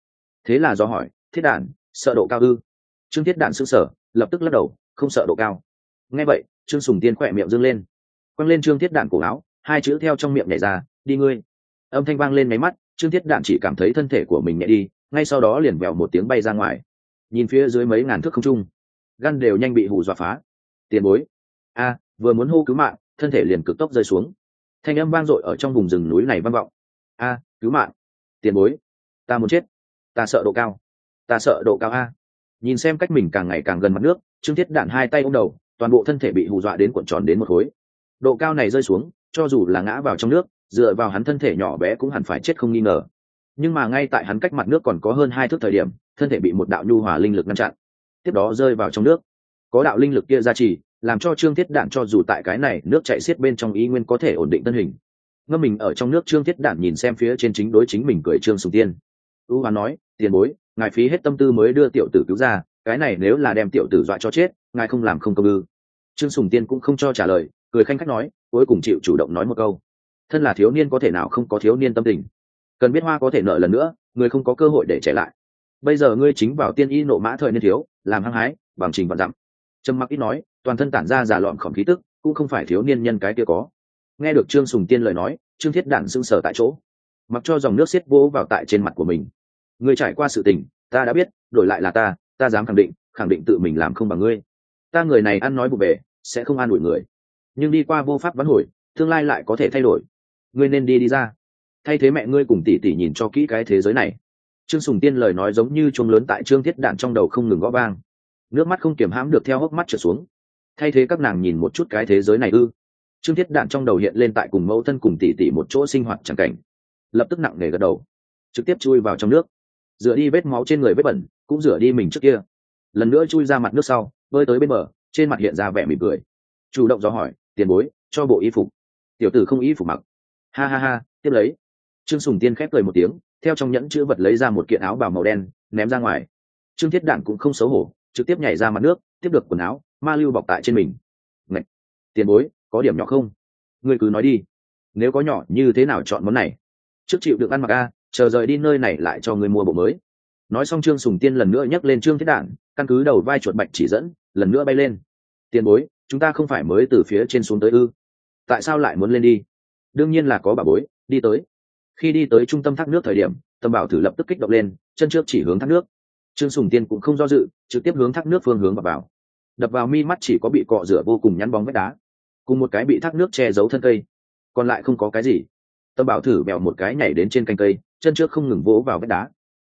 Thế là do hỏi, thiết đản, sợ độ cao ư? Trương thiết đản s ư n g sở lập tức lắc đầu, không sợ độ cao. Nghe vậy, trương sùng tiên khỏe miệng dâng lên. Quăng lên trương thiết đản cổ áo, hai chữ theo trong miệng nhảy ra, đi ngươi. Âm thanh vang lên máy mắt, trương thiết đạn chỉ cảm thấy thân thể của mình nhẹ đi, ngay sau đó liền vẹo một tiếng bay ra ngoài. Nhìn phía dưới mấy ngàn thước không trung gan đều nhanh bị hù dọa phá. Tiền bối. A, vừa muốn hô cứu mạng, thân thể liền cực tốc rơi xuống. Thanh âm vang dội ở trong vùng rừng núi này vang vọng. A, cứu mạng. Tiền bối. Ta muốn chết. Ta sợ độ cao. Ta sợ độ cao a. Nhìn xem cách mình càng ngày càng gần mặt nước, trương thiết đạn hai tay ôm đầu, toàn bộ thân thể bị hù dọa đến cuộn tròn đến một khối. Độ cao này rơi xuống, cho dù là ngã vào trong nước, dựa vào hắn thân thể nhỏ bé cũng hẳn phải chết không nghi ngờ. Nhưng mà ngay tại hắn cách mặt nước còn có hơn hai thước thời điểm, thân thể bị một đạo nhu hòa linh lực ngăn chặn tiếp đó rơi vào trong nước. Có đạo linh lực kia ra trì, làm cho trương thiết đạn cho dù tại cái này nước chạy xiết bên trong ý nguyên có thể ổn định thân hình. Ngâm mình ở trong nước trương thiết đạn nhìn xem phía trên chính đối chính mình cười trương sùng tiên. Ưu hoán nói, tiền bối, ngài phí hết tâm tư mới đưa tiểu tử cứu ra, cái này nếu là đem tiểu tử dọa cho chết, ngài không làm không công ư? Trương sùng tiên cũng không cho trả lời, cười khanh khách nói, cuối cùng chịu chủ động nói một câu. Thân là thiếu niên có thể nào không có thiếu niên tâm tình? Cần biết hoa có thể nợ lần nữa, người không có cơ hội để trẻ lại bây giờ ngươi chính vào tiên y nộ mã thời niên thiếu, làm hăng hái, bằng trình vạn dặm. Trầm mặc ít nói, toàn thân tản ra giả lọn khổng khí tức, cũng không phải thiếu niên nhân cái kia có. Nghe được trương sùng tiên lời nói, trương thiết đản sưng sở tại chỗ. Mặc cho dòng nước xiết vỗ vào tại trên mặt của mình. Người trải qua sự tình, ta đã biết, đổi lại là ta ta dám khẳng định khẳng định tự mình làm không bằng ngươi. Ta người này ăn nói bù bề sẽ không an ủi người. Nhưng đi qua vô pháp vắn hồi, tương lai lại có thể thay đổi. Ngươi nên đi đi ra. Thay thế mẹ ngươi cùng tỷ tỷ nhìn cho kỹ cái thế giới này trương sùng tiên lời nói giống như chuông lớn tại trương thiết đạn trong đầu không ngừng gõ vang. Nước mắt không kiềm hãm được theo hốc mắt trở xuống. Thay thế các nàng nhìn một chút cái thế giới này ư? Trương thiết đạn trong đầu hiện lên tại cùng mẫu thân cùng tỷ tỷ một chỗ sinh hoạt chẳng cảnh. Lập tức nặng nề gật đầu. Trực tiếp chui vào trong nước. Rửa đi vết máu trên người vết bẩn, cũng rửa đi mình trước kia. Lần nữa chui ra mặt nước sau, bơi tới bên bờ, trên mặt hiện ra vẻ mỉm cười. Chủ động do hỏi, tiền bối, cho bộ y phục. Tiểu tử không y phục mặc. Ha ha ha, tiếp lấy. Trương sùng tiên khép cười một tiếng theo trong nhẫn chữ vật lấy ra một kiện áo bào màu đen, ném ra ngoài. Trương thiết đản cũng không xấu hổ, trực tiếp nhảy ra mặt nước, tiếp được quần áo, ma lưu bọc tại trên mình. Ngạch! tiền bối, có điểm nhỏ không? Ngươi cứ nói đi. Nếu có nhỏ như thế nào chọn món này? Trước chịu được ăn mặc a, chờ rời đi nơi này lại cho người mua bộ mới. Nói xong trương sùng tiên lần nữa nhắc lên trương thiết đản căn cứ đầu vai chuột bạch chỉ dẫn, lần nữa bay lên. Tiền bối, chúng ta không phải mới từ phía trên xuống tới ư? Tại sao lại muốn lên đi? Đương nhiên là có bà bối, đi tới khi đi tới trung tâm thác nước thời điểm, tâm bảo thử lập tức kích động lên, chân trước chỉ hướng thác nước. Trương sùng tiên cũng không do dự, trực tiếp hướng thác nước phương hướng và vào. đập vào mi mắt chỉ có bị cọ rửa vô cùng nhắn bóng vách đá, cùng một cái bị thác nước che giấu thân cây. Còn lại không có cái gì. Tâm bảo thử bèo một cái nhảy đến trên canh cây, chân trước không ngừng vỗ vào vách đá.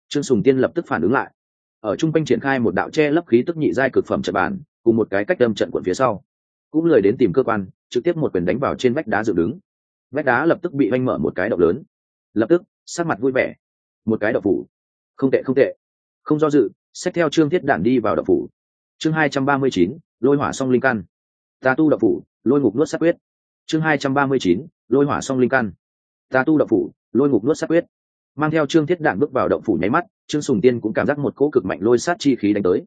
Trương sùng tiên lập tức phản ứng lại. Ở trung quanh triển khai một đạo che lấp khí tức nhị giai cực phẩm trận bàn, cùng một cái cách đâm trận quận phía sau. Cũng lời đến tìm cơ quan, trực tiếp một quyền đánh vào trên vách đá dựng đứng. Vách đá lập tức bị oanh mở một cái động lớn lập tức, sắc mặt vui vẻ. Một cái đậu phủ. Không tệ không tệ. Không do dự xét theo trương thiết đản đi vào đậu phủ. Chương hai trăm ba mươi chín, lôi hỏa song linh căn. Ta tu đậu phủ, lôi ngục nuốt sát quyết. Chương hai trăm ba mươi chín, lôi hỏa song linh căn. Ta tu đậu phủ, lôi ngục nuốt sát quyết. Mang theo trương thiết đạn bước vào động phủ nháy mắt, trương sùng tiên cũng cảm giác một cỗ cực mạnh lôi sát chi khí đánh tới.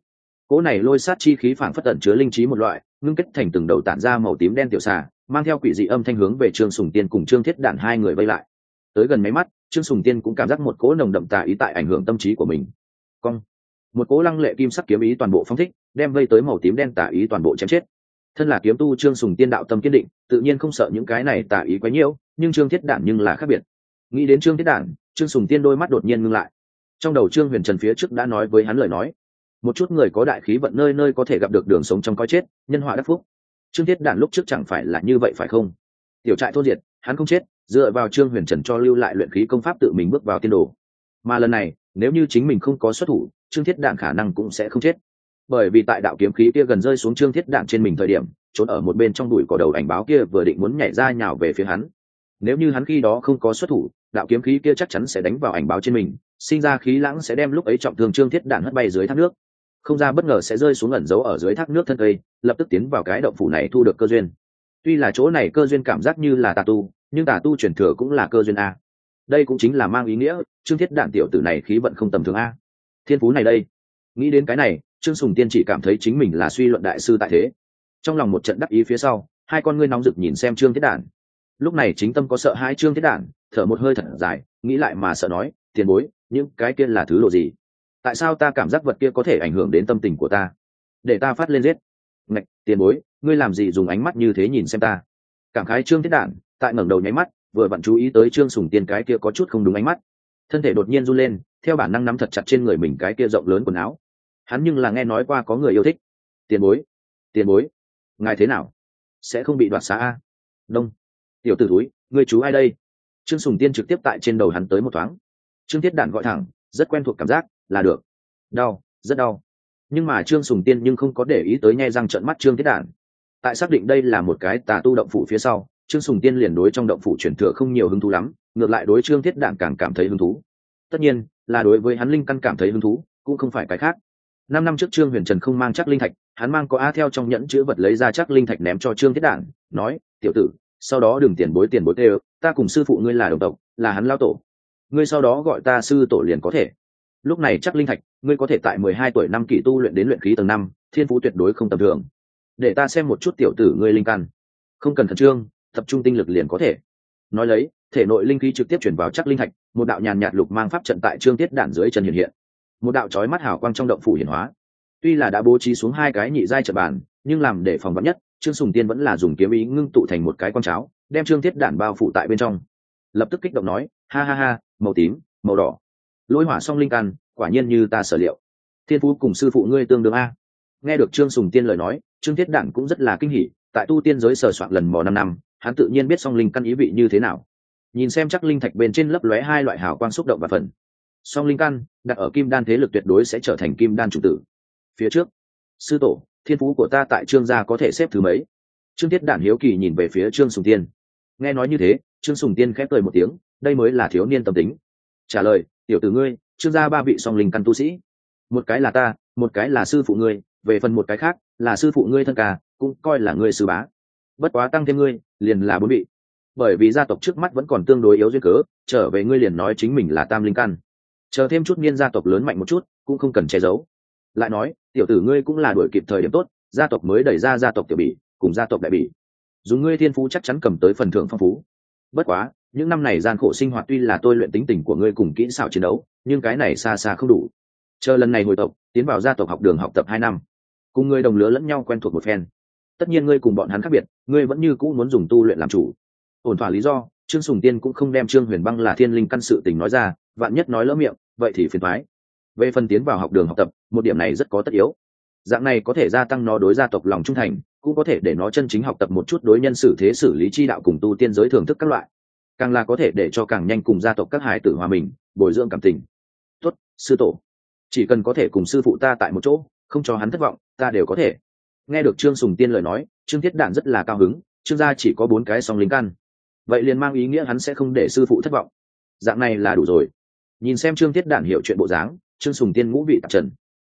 Cỗ này lôi sát chi khí phản phất tận chứa linh trí một loại, ngưng kết thành từng đầu tản ra màu tím đen tiểu xà, mang theo quỷ dị âm thanh hướng về trương sùng tiên cùng trương thiết đạn hai người vây lại tới gần máy mắt, trương sùng tiên cũng cảm giác một cỗ nồng đậm tà ý tại ảnh hưởng tâm trí của mình. Cong. Một cỗ lăng lệ kim sắc kiếm ý toàn bộ phong thích, đem vây tới màu tím đen tà ý toàn bộ chém chết. Thân là kiếm tu, trương sùng tiên đạo tâm kiên định, tự nhiên không sợ những cái này tà ý quá nhiễu nhưng trương thiết đản nhưng là khác biệt. Nghĩ đến trương thiết đản, trương sùng tiên đôi mắt đột nhiên ngưng lại. Trong đầu trương huyền trần phía trước đã nói với hắn lời nói, một chút người có đại khí vận nơi nơi có thể gặp được đường sống trong coi chết, nhân họa đắc phúc. Trương thiết đản lúc trước chẳng phải là như vậy phải không? Tiểu trại thôn diệt, hắn không chết dựa vào trương huyền trần cho lưu lại luyện khí công pháp tự mình bước vào tiên đồ. Mà lần này, nếu như chính mình không có xuất thủ, trương thiết đạn khả năng cũng sẽ không chết. Bởi vì tại đạo kiếm khí kia gần rơi xuống trương thiết đạn trên mình thời điểm, trốn ở một bên trong đùi cỏ đầu ảnh báo kia vừa định muốn nhảy ra nhào về phía hắn. Nếu như hắn khi đó không có xuất thủ, đạo kiếm khí kia chắc chắn sẽ đánh vào ảnh báo trên mình, sinh ra khí lãng sẽ đem lúc ấy trọng thương trương thiết đạn hất bay dưới thác nước. Không ra bất ngờ sẽ rơi xuống ẩn giấu ở dưới thác nước thân cây, lập tức tiến vào cái động phủ này thu được cơ duyên. Tuy là chỗ này cơ duyên cảm giác như là tà tu nhưng tà tu truyền thừa cũng là cơ duyên a. Đây cũng chính là mang ý nghĩa, trương thiết đạn tiểu tử này khí vận không tầm thường a. Thiên phú này đây. Nghĩ đến cái này, trương sùng tiên chỉ cảm thấy chính mình là suy luận đại sư tại thế. Trong lòng một trận đắc ý phía sau, hai con ngươi nóng rực nhìn xem trương thiết đản. Lúc này chính tâm có sợ hai trương thiết đản, thở một hơi thật dài, nghĩ lại mà sợ nói, tiền bối, những cái kia là thứ đồ gì? Tại sao ta cảm giác vật kia có thể ảnh hưởng đến tâm tình của ta? Để ta phát lên giết. Ngạch, tiền bối, ngươi làm gì dùng ánh mắt như thế nhìn xem ta? Cảm khái trương thiết đản tại ngẩng đầu nháy mắt, vừa vặn chú ý tới trương sùng tiên cái kia có chút không đúng ánh mắt. Thân thể đột nhiên run lên, theo bản năng nắm thật chặt trên người mình cái kia rộng lớn quần áo. Hắn nhưng là nghe nói qua có người yêu thích. Tiền bối tiền bối, ngài thế nào? Sẽ không bị đoạt xá a? Đông. Tiểu t ử túi người chú ai đây? Trương sùng tiên trực tiếp tại trên đầu hắn tới một thoáng. Trương thiết đản gọi thẳng, rất quen thuộc cảm giác, là được. Đau, rất đau. Nhưng mà trương sùng tiên nhưng không có để ý tới nghe răng trận mắt trương thiết đản. Tại xác định đây là một cái tà tu động phủ phía sau trương sùng tiên liền đối trong động phủ chuyển thừa không nhiều hứng thú lắm, ngược lại đối trương thiết đản càng cảm thấy hứng thú. Tất nhiên, là đối với hắn linh căn cảm thấy hứng thú, cũng không phải cái khác. Năm năm trước trương huyền trần không mang chắc linh thạch, hắn mang có a theo trong nhẫn chữ vật lấy ra chắc linh thạch ném cho trương thiết đản nói, tiểu tử, sau đó đừng tiền bối tiền bối tê ta cùng sư phụ ngươi là đồng tộc, là hắn lao tổ. Ngươi sau đó gọi ta sư tổ liền có thể. Lúc này chắc linh thạch, ngươi có thể tại mười hai tuổi năm kỷ tu luyện đến luyện khí tầng năm, thiên phú tuyệt đối không tầm thường. Để ta xem một chút tiểu tử ngươi linh căn. Không cần khẩn trương tập trung tinh lực liền có thể. Nói lấy, thể nội linh khí trực tiếp chuyển vào chắc linh thạch, một đạo nhàn nhạt lục mang pháp trận tại trương tiết đản dưới chân hiện hiện. Một đạo trói mắt hào quang trong động phủ hiển hóa. Tuy là đã bố trí xuống hai cái nhị giai trận bàn, nhưng làm để phòng vắn nhất, trương sùng tiên vẫn là dùng kiếm ý ngưng tụ thành một cái con cháo, đem trương tiết đản bao phủ tại bên trong. Lập tức kích động nói, ha ha ha, màu tím, màu đỏ. Lôi hỏa song linh căn, quả nhiên như ta sở liệu. Thiên phú cùng sư phụ ngươi tương đương a. Nghe được trương sùng tiên lời nói, trương thiết đản cũng rất là kinh hỉ, tại tu tiên giới sờ soạn lần mò năm năm hắn tự nhiên biết song linh căn ý vị như thế nào. Nhìn xem chắc linh thạch bên trên lấp lóe hai loại hào quang xúc động và phần. Song linh căn, đặt ở kim đan thế lực tuyệt đối sẽ trở thành kim đan chủ tử. Phía trước, sư tổ, thiên phú của ta tại trương gia có thể xếp thứ mấy? Trương Tiết đản hiếu kỳ nhìn về phía trương sùng tiên. Nghe nói như thế, trương sùng tiên khép cười một tiếng, đây mới là thiếu niên tâm tính. Trả lời, tiểu tử ngươi, trương gia ba vị song linh căn tu sĩ. Một cái là ta, một cái là sư phụ ngươi, về phần một cái khác, là sư phụ ngươi thân ca, cũng coi là ngươi sư bá bất quá tăng thêm ngươi, liền là bốn vị. Bởi vì gia tộc trước mắt vẫn còn tương đối yếu duyên cớ, trở về ngươi liền nói chính mình là tam linh căn. Chờ thêm chút niên gia tộc lớn mạnh một chút, cũng không cần che giấu. Lại nói, tiểu tử ngươi cũng là đuổi kịp thời điểm tốt, gia tộc mới đẩy ra gia tộc tiểu bỉ, cùng gia tộc đại bỉ. Dùng ngươi thiên phú chắc chắn cầm tới phần thưởng phong phú. Bất quá, những năm này gian khổ sinh hoạt tuy là tôi luyện tính tình của ngươi cùng kỹ xảo chiến đấu, nhưng cái này xa xa không đủ. Chờ lần này hồi tộc, tiến vào gia tộc học đường học tập hai năm. Cùng ngươi đồng lứa lẫn nhau quen thuộc một phen tất nhiên ngươi cùng bọn hắn khác biệt, ngươi vẫn như cũ muốn dùng tu luyện làm chủ. Ổn thỏa lý do, trương sùng tiên cũng không đem trương huyền băng là thiên linh căn sự tình nói ra, vạn nhất nói lỡ miệng, vậy thì phiền thoái về phần tiến vào học đường học tập, một điểm này rất có tất yếu. Dạng này có thể gia tăng nó đối gia tộc lòng trung thành, cũng có thể để nó chân chính học tập một chút đối nhân xử thế xử lý chi đạo cùng tu tiên giới thưởng thức các loại. Càng là có thể để cho càng nhanh cùng gia tộc các hải tử hòa mình, bồi dưỡng cảm tình. Tuất sư tổ. Chỉ cần có thể cùng sư phụ ta tại một chỗ, không cho hắn thất vọng, ta đều có thể nghe được trương sùng tiên lời nói, trương thiết đản rất là cao hứng, trương gia chỉ có bốn cái song lính căn. Vậy liền mang ý nghĩa hắn sẽ không để sư phụ thất vọng. Dạng này là đủ rồi. Nhìn xem trương thiết đản hiểu chuyện bộ dáng, trương sùng tiên ngũ vị tạp trần.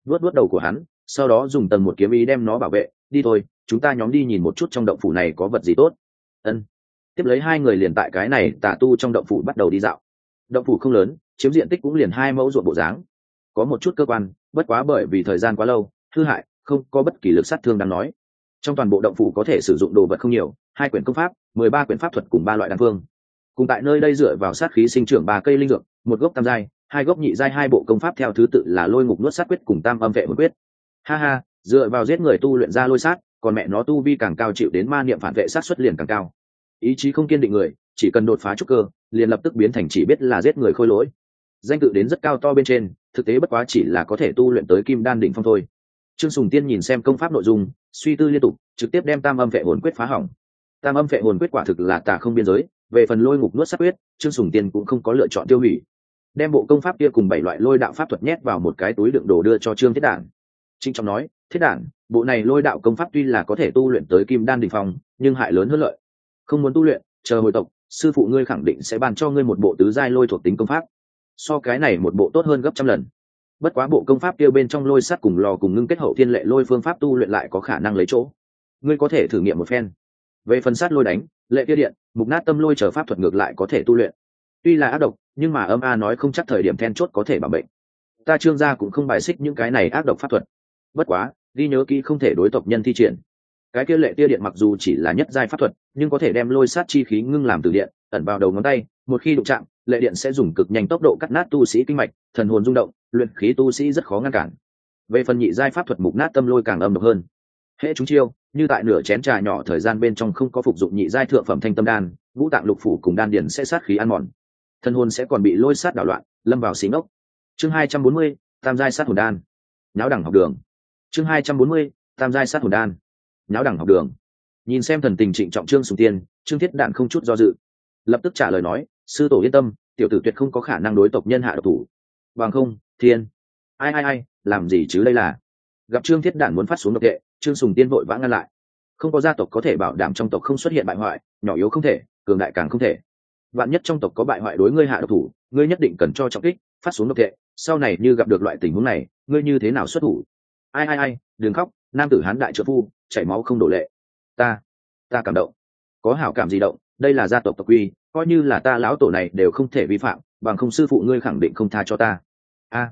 Vớt vớt đầu của hắn, sau đó dùng tầng một kiếm ý đem nó bảo vệ, đi thôi, chúng ta nhóm đi nhìn một chút trong động phủ này có vật gì tốt. Ân. Tiếp lấy hai người liền tại cái này tà tu trong động phủ bắt đầu đi dạo. Động phủ không lớn, chiếm diện tích cũng liền hai mẫu ruộng bộ dáng. Có một chút cơ quan, bất quá bởi vì thời gian quá lâu, hư hại không có bất kỳ lực sát thương đáng nói. Trong toàn bộ động phủ có thể sử dụng đồ vật không nhiều, hai quyển công pháp, mười ba quyển pháp thuật cùng ba loại đan phương. Cùng tại nơi đây dựa vào sát khí sinh trưởng ba cây linh dược, một gốc tam giai, hai gốc nhị giai hai bộ công pháp theo thứ tự là lôi ngục nuốt sát quyết cùng tam âm vệ một quyết. Ha ha, dựa vào giết người tu luyện ra lôi sát, còn mẹ nó tu vi càng cao chịu đến ma niệm phản vệ sát xuất liền càng cao. Ý chí không kiên định người, chỉ cần đột phá trúc cơ, liền lập tức biến thành chỉ biết là giết người khôi lỗi. Danh tự đến rất cao to bên trên, thực tế bất quá chỉ là có thể tu luyện tới kim đan đỉnh phong thôi trương sùng tiên nhìn xem công pháp nội dung, suy tư liên tục, trực tiếp đem tam âm vệ hồn quyết phá hỏng. Tam âm vệ hồn quyết quả thực là tà không biên giới, về phần lôi ngục nuốt sát quyết trương sùng tiên cũng không có lựa chọn tiêu hủy. Đem bộ công pháp kia cùng bảy loại lôi đạo pháp thuật nhét vào một cái túi đựng đồ đưa cho trương thiết đản. Trinh trọng nói, thiết đản, bộ này lôi đạo công pháp tuy là có thể tu luyện tới kim đan đình phong, nhưng hại lớn hơn lợi. Không muốn tu luyện, chờ hồi tộc, sư phụ ngươi khẳng định sẽ bàn cho ngươi một bộ tứ giai lôi thuộc tính công pháp. So cái này một bộ tốt hơn gấp trăm lần bất quá bộ công pháp kia bên trong lôi sắt cùng lò cùng ngưng kết hậu thiên lệ lôi phương pháp tu luyện lại có khả năng lấy chỗ. Ngươi có thể thử nghiệm một phen. Về phần sát lôi đánh, lệ kia điện, mục nát tâm lôi chờ pháp thuật ngược lại có thể tu luyện. Tuy là ác độc, nhưng mà âm a nói không chắc thời điểm then chốt có thể bảo bệnh ta trương gia cũng không bài xích những cái này ác độc pháp thuật. Bất quá, ghi nhớ kỹ không thể đối tộc nhân thi triển. Cái kia lệ tia điện mặc dù chỉ là nhất giai pháp thuật, nhưng có thể đem lôi sát chi khí ngưng làm từ điện, ẩn vào đầu ngón tay, một khi đụng chạm lệ điện sẽ dùng cực nhanh tốc độ cắt nát tu sĩ kinh mạch, thần hồn rung động, luyện khí tu sĩ rất khó ngăn cản. Về phần nhị giai pháp thuật mục nát tâm lôi càng âm độc hơn. Hễ chúng chiêu, như tại nửa chén trà nhỏ thời gian bên trong không có phục dụng nhị giai thượng phẩm thanh tâm đan, ngũ tạng lục phủ cùng đan điền sẽ sát khí ăn mòn. Thân hồn sẽ còn bị lôi sát đảo loạn, lâm vào xí ngốc. Chương hai trăm bốn mươi, tam giai sát hồn đan. Nháo đẳng học đường. Chương hai trăm bốn mươi, tam giai sát hồn đan. Nháo đẳng học đường. Nhìn xem thần tình trịnh trọng trương sùng tiên, trương thiết đạn không chút do dự lập tức trả lời nói, sư tổ yên tâm, tiểu tử tuyệt không có khả năng đối tộc nhân hạ độc thủ. Bằng không, thiên. Ai ai ai, làm gì chứ đây là? Gặp trương thiết đản muốn phát xuống độc tệ trương sùng tiên vội vã ngăn lại. Không có gia tộc có thể bảo đảm trong tộc không xuất hiện bại hoại, nhỏ yếu không thể, cường đại càng không thể. Vạn nhất trong tộc có bại hoại đối ngươi hạ độc thủ, ngươi nhất định cần cho trọng kích, phát xuống độc tệ sau này như gặp được loại tình huống này, ngươi như thế nào xuất thủ? Ai ai ai, đừng khóc, nam tử hán đại trợ phu, chảy máu không đổ lệ. Ta ta cảm động. Có hảo cảm gì động? Đây là gia tộc tộc quy, coi như là ta lão tổ này đều không thể vi phạm, bằng không sư phụ ngươi khẳng định không tha cho ta. A,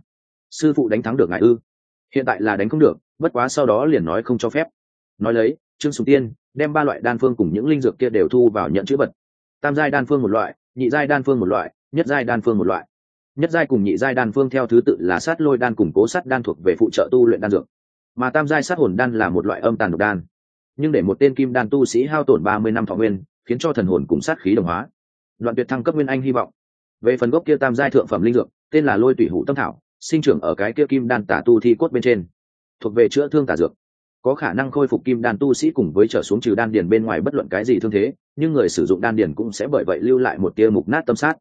sư phụ đánh thắng được ngài ư? Hiện tại là đánh không được, bất quá sau đó liền nói không cho phép. Nói lấy, trương sùng tiên đem ba loại đan phương cùng những linh dược kia đều thu vào nhận chữ vật. Tam giai đan phương một loại, nhị giai đan phương một loại, nhất giai đan phương một loại. Nhất giai cùng nhị giai đan phương theo thứ tự là sát lôi đan cùng cố sát đan thuộc về phụ trợ tu luyện đan dược. Mà tam giai sát hồn đan là một loại âm tàn độc đan. Nhưng để một tên kim đan tu sĩ hao tổn ba mươi năm thọ nguyên khiến cho thần hồn cùng sát khí đồng hóa. Đoạn tuyệt thăng cấp nguyên anh hy vọng. Về phần gốc kia tam giai thượng phẩm linh dược, tên là lôi tủy hủ tâm thảo, sinh trưởng ở cái kia kim đan tả tu thi cốt bên trên. Thuộc về chữa thương tả dược. Có khả năng khôi phục kim đan tu sĩ cùng với trở xuống trừ đan điền bên ngoài bất luận cái gì thương thế, nhưng người sử dụng đan điền cũng sẽ bởi vậy lưu lại một tia mục nát tâm sát.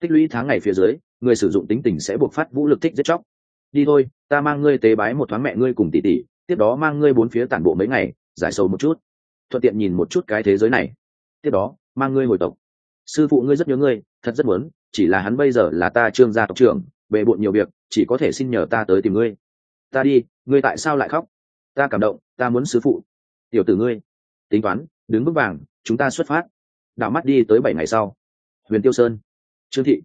Tích lũy tháng ngày phía dưới, người sử dụng tính tình sẽ buộc phát vũ lực thích giết chóc. Đi thôi, ta mang ngươi tế bái một thoáng mẹ ngươi cùng tỷ tỷ, tiếp đó mang ngươi bốn phía tản bộ mấy ngày, giải sầu một chút. Thuận tiện nhìn một chút cái thế giới này tiếp đó, mang ngươi hồi tộc. Sư phụ ngươi rất nhớ ngươi, thật rất muốn, chỉ là hắn bây giờ là ta trương gia tộc trưởng, bề bộn nhiều việc, chỉ có thể xin nhờ ta tới tìm ngươi. Ta đi, ngươi tại sao lại khóc? Ta cảm động, ta muốn sư phụ. Tiểu tử ngươi, tính toán, đứng bước vàng, chúng ta xuất phát. Đạo mắt đi tới bảy ngày sau. Huyền tiêu sơn, trương thị,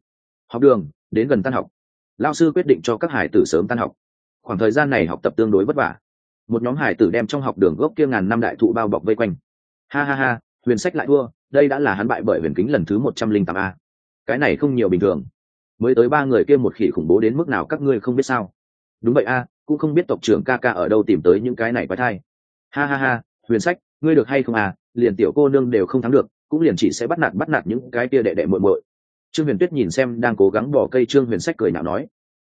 học đường, đến gần tan học. Lao sư quyết định cho các hải tử sớm tan học. Khoảng thời gian này học tập tương đối vất vả. Một nhóm hải tử đem trong học đường gốc kia ngàn năm đại thụ bao bọc vây quanh. Ha ha ha huyền sách lại thua, đây đã là hắn bại bởi huyền kính lần thứ một trăm linh tám a. Cái này không nhiều bình thường. Mới tới ba người kia một khỉ khủng bố đến mức nào các ngươi không biết sao. Đúng vậy a, cũng không biết tộc trưởng ca ca ở đâu tìm tới những cái này quái thai. Ha ha ha, huyền sách, ngươi được hay không à liền tiểu cô nương đều không thắng được, cũng liền chỉ sẽ bắt nạt bắt nạt những cái kia đệ đệ muội muội. Trương huyền tuyết nhìn xem đang cố gắng bỏ cây trương huyền sách cười nhạo nói.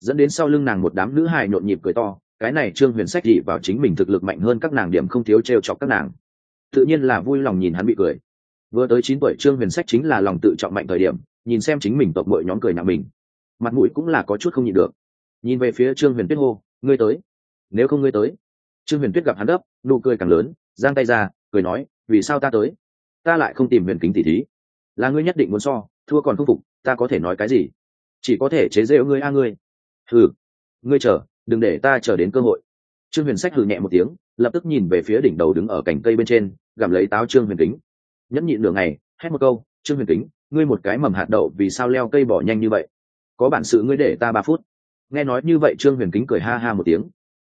Dẫn đến sau lưng nàng một đám nữ hài nhộn nhịp cười to, cái này trương huyền sách dị vào chính mình thực lực mạnh hơn các nàng điểm không thiếu t r e o chọc các nàng tự nhiên là vui lòng nhìn hắn bị cười. Vừa tới chín tuổi trương huyền sách chính là lòng tự trọng mạnh thời điểm, nhìn xem chính mình tộc mọi nhóm cười nhạo mình. Mặt mũi cũng là có chút không nhịn được. Nhìn về phía trương huyền tuyết hô, ngươi tới? Nếu không ngươi tới. Trương huyền tuyết gặp hắn đấp nụ cười càng lớn, giang tay ra, cười nói, vì sao ta tới? Ta lại không tìm huyền kính tỷ thí. Là ngươi nhất định muốn so, thua còn không phục, ta có thể nói cái gì? Chỉ có thể chế rêu ngươi a ngươi. Hừ, ngươi chờ, đừng để ta chờ đến cơ hội. Trương huyền sách hừ nhẹ một tiếng lập tức nhìn về phía đỉnh đầu đứng ở cành cây bên trên, gặm lấy táo trương huyền kính. Nhẫn nhịn nửa ngày, hét một câu, trương huyền kính, ngươi một cái mầm hạt đậu vì sao leo cây bỏ nhanh như vậy? Có bản sự ngươi để ta ba phút. Nghe nói như vậy trương huyền kính cười ha ha một tiếng.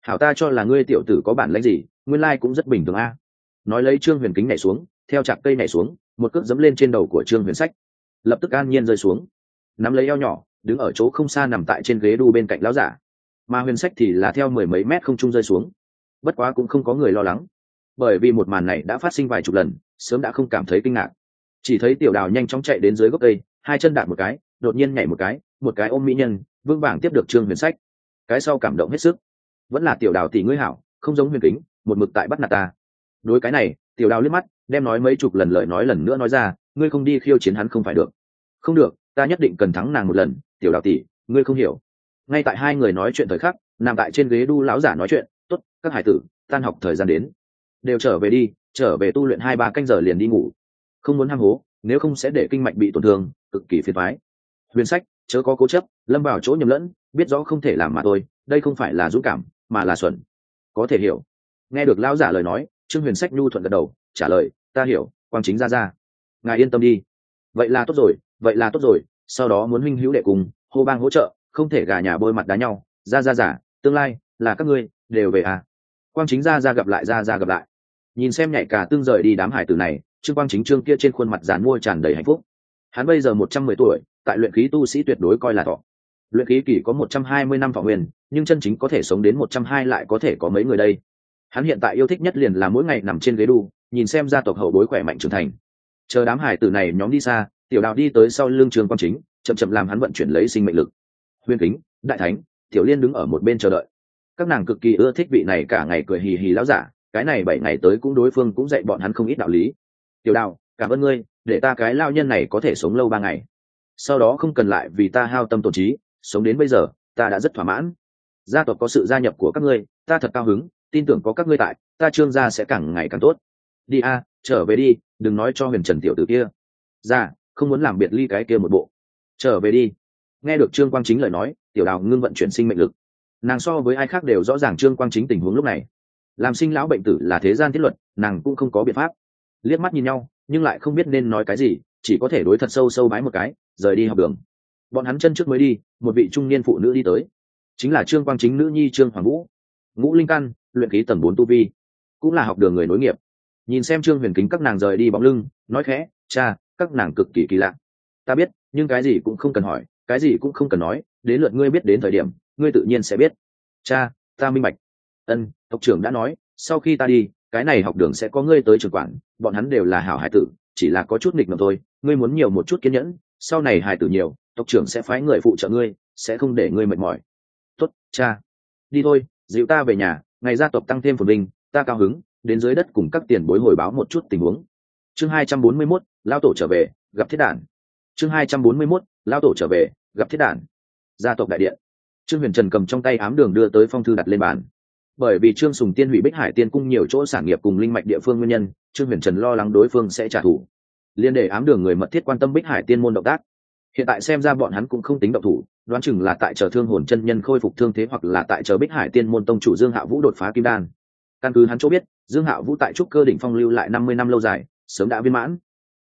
Hảo ta cho là ngươi tiểu tử có bản lãnh gì, nguyên lai cũng rất bình thường a. Nói lấy trương huyền kính nhảy xuống, theo chặt cây nhảy xuống, một cước dẫm lên trên đầu của trương huyền sách. Lập tức an nhiên rơi xuống. Nắm lấy eo nhỏ, đứng ở chỗ không xa nằm tại trên ghế đu bên cạnh lão giả. Mà huyền sách thì là theo mười mấy mét không trung rơi xuống bất quá cũng không có người lo lắng. Bởi vì một màn này đã phát sinh vài chục lần, sớm đã không cảm thấy kinh ngạc. Chỉ thấy tiểu đào nhanh chóng chạy đến dưới gốc cây, hai chân đạp một cái, đột nhiên nhảy một cái một cái ôm mỹ nhân vương vàng tiếp được trương huyền sách. Cái sau cảm động hết sức. Vẫn là tiểu đào tỷ ngươi hảo, không giống huyền kính, một mực tại bắt nạt ta. Đối cái này, tiểu đào liếc mắt, đem nói mấy chục lần lời nói lần nữa nói ra, ngươi không đi khiêu chiến hắn không phải được. Không được, ta nhất định cần thắng nàng một lần, tiểu đào tỷ, ngươi không hiểu. Ngay tại hai người nói chuyện thời khắc, nằm tại trên ghế đu lão giả nói chuyện các hải tử, tan học thời gian đến. Đều trở về đi, trở về tu luyện hai ba canh giờ liền đi ngủ. Không muốn ham hố, nếu không sẽ để kinh mạch bị tổn thương, cực kỳ phiền thoái huyền sách, chớ có cố chấp, lâm vào chỗ nhầm lẫn, biết rõ không thể làm mà thôi, đây không phải là dũng cảm, mà là xuẩn. Có thể hiểu. Nghe được lão giả lời nói, trương huyền sách nhu thuận gật đầu, trả lời, ta hiểu, quang chính ra ra. Ngài yên tâm đi. Vậy là tốt rồi, vậy là tốt rồi, sau đó muốn huynh hữu đệ cùng, hô bang hỗ trợ, không thể gà nhà bôi mặt đá nhau. Ra ra giả tương lai là các ngươi, đều về à quang chính ra ra gặp lại, ra ra gặp lại. Nhìn xem nhạy cả tương rời đi đám hải tử này, trương quang chính trương kia trên khuôn mặt dàn mua tràn đầy hạnh phúc. Hắn bây giờ một trăm mười tuổi, tại luyện khí tu sĩ tuyệt đối coi là thọ. Luyện khí kỳ có một trăm hai mươi năm thọ nguyên, nhưng chân chính có thể sống đến một trăm hai lại có thể có mấy người đây? Hắn hiện tại yêu thích nhất liền là mỗi ngày nằm trên ghế đu, nhìn xem gia tộc hậu bối khỏe mạnh trưởng thành. Chờ đám hải tử này nhóm đi xa, tiểu đào đi tới sau lưng trường quang chính, chậm chậm làm hắn vận chuyển lấy sinh mệnh lực. Huyền kính, đại thánh, tiểu liên đứng ở một bên chờ đợi các nàng cực kỳ ưa thích vị này cả ngày cười hì hì lão giả, cái này bảy ngày tới cũng đối phương cũng dạy bọn hắn không ít đạo lý. Tiểu đào, cảm ơn ngươi, để ta cái lao nhân này có thể sống lâu ba ngày. Sau đó không cần lại vì ta hao tâm tổn trí, sống đến bây giờ, ta đã rất thỏa mãn. Gia tộc có sự gia nhập của các ngươi, ta thật cao hứng, tin tưởng có các ngươi tại, ta trương gia sẽ càng ngày càng tốt. Đi a, trở về đi, đừng nói cho huyền trần tiểu tử kia. Ra không muốn làm biệt ly cái kia một bộ. Trở về đi. Nghe được trương quang chính lời nói, tiểu đào ngưng vận chuyển sinh mệnh lực nàng so với ai khác đều rõ ràng trương quang chính tình huống lúc này. Làm sinh lão bệnh tử là thế gian thiết luật, nàng cũng không có biện pháp. Liếc mắt nhìn nhau, nhưng lại không biết nên nói cái gì, chỉ có thể đối thật sâu sâu bái một cái, rời đi học đường. Bọn hắn chân trước mới đi, một vị trung niên phụ nữ đi tới. Chính là trương quang chính nữ nhi trương hoàng vũ. Ngũ linh căn luyện khí tầng bốn tu vi, cũng là học đường người nối nghiệp. Nhìn xem trương huyền kính các nàng rời đi bóng lưng, nói khẽ, cha, các nàng cực kỳ kỳ lạ. Ta biết, nhưng cái gì cũng không cần hỏi, cái gì cũng không cần nói, đến lượt ngươi biết đến thời điểm ngươi tự nhiên sẽ biết. Cha ta minh bạch. Ân tộc trưởng đã nói sau khi ta đi cái này học đường sẽ có ngươi tới trường quản bọn hắn đều là hảo hải tử chỉ là có chút nghịch ngợm thôi ngươi muốn nhiều một chút kiên nhẫn sau này hải tử nhiều tộc trưởng sẽ phái người phụ trợ ngươi sẽ không để ngươi mệt mỏi. Tốt cha. Đi thôi dịu ta về nhà ngày gia tộc tăng thêm phồn vinh ta cao hứng đến dưới đất cùng các tiền bối hồi báo một chút tình huống. Chương hai trăm bốn mươi 241, lao tổ trở về gặp thiết đản. Chương hai trăm bốn mươi 241, lao tổ trở về gặp thiết đản. Gia tộc đại điện trương huyền trần cầm trong tay ám đường đưa tới phong thư đặt lên bàn. Bởi vì trương sùng tiên hủy bích hải tiên cung nhiều chỗ sản nghiệp cùng linh mạch địa phương nguyên nhân, trương huyền trần lo lắng đối phương sẽ trả thù. Liên để ám đường người mật thiết quan tâm bích hải tiên môn động tác. Hiện tại xem ra bọn hắn cũng không tính động thủ, đoán chừng là tại chờ thương hồn chân nhân khôi phục thương thế hoặc là tại chờ bích hải tiên môn tông chủ dương hạ vũ đột phá kim đan. Căn cứ hắn chỗ biết, dương hạ vũ tại trúc cơ đỉnh phong lưu lại năm mươi năm lâu dài, sớm đã viên mãn.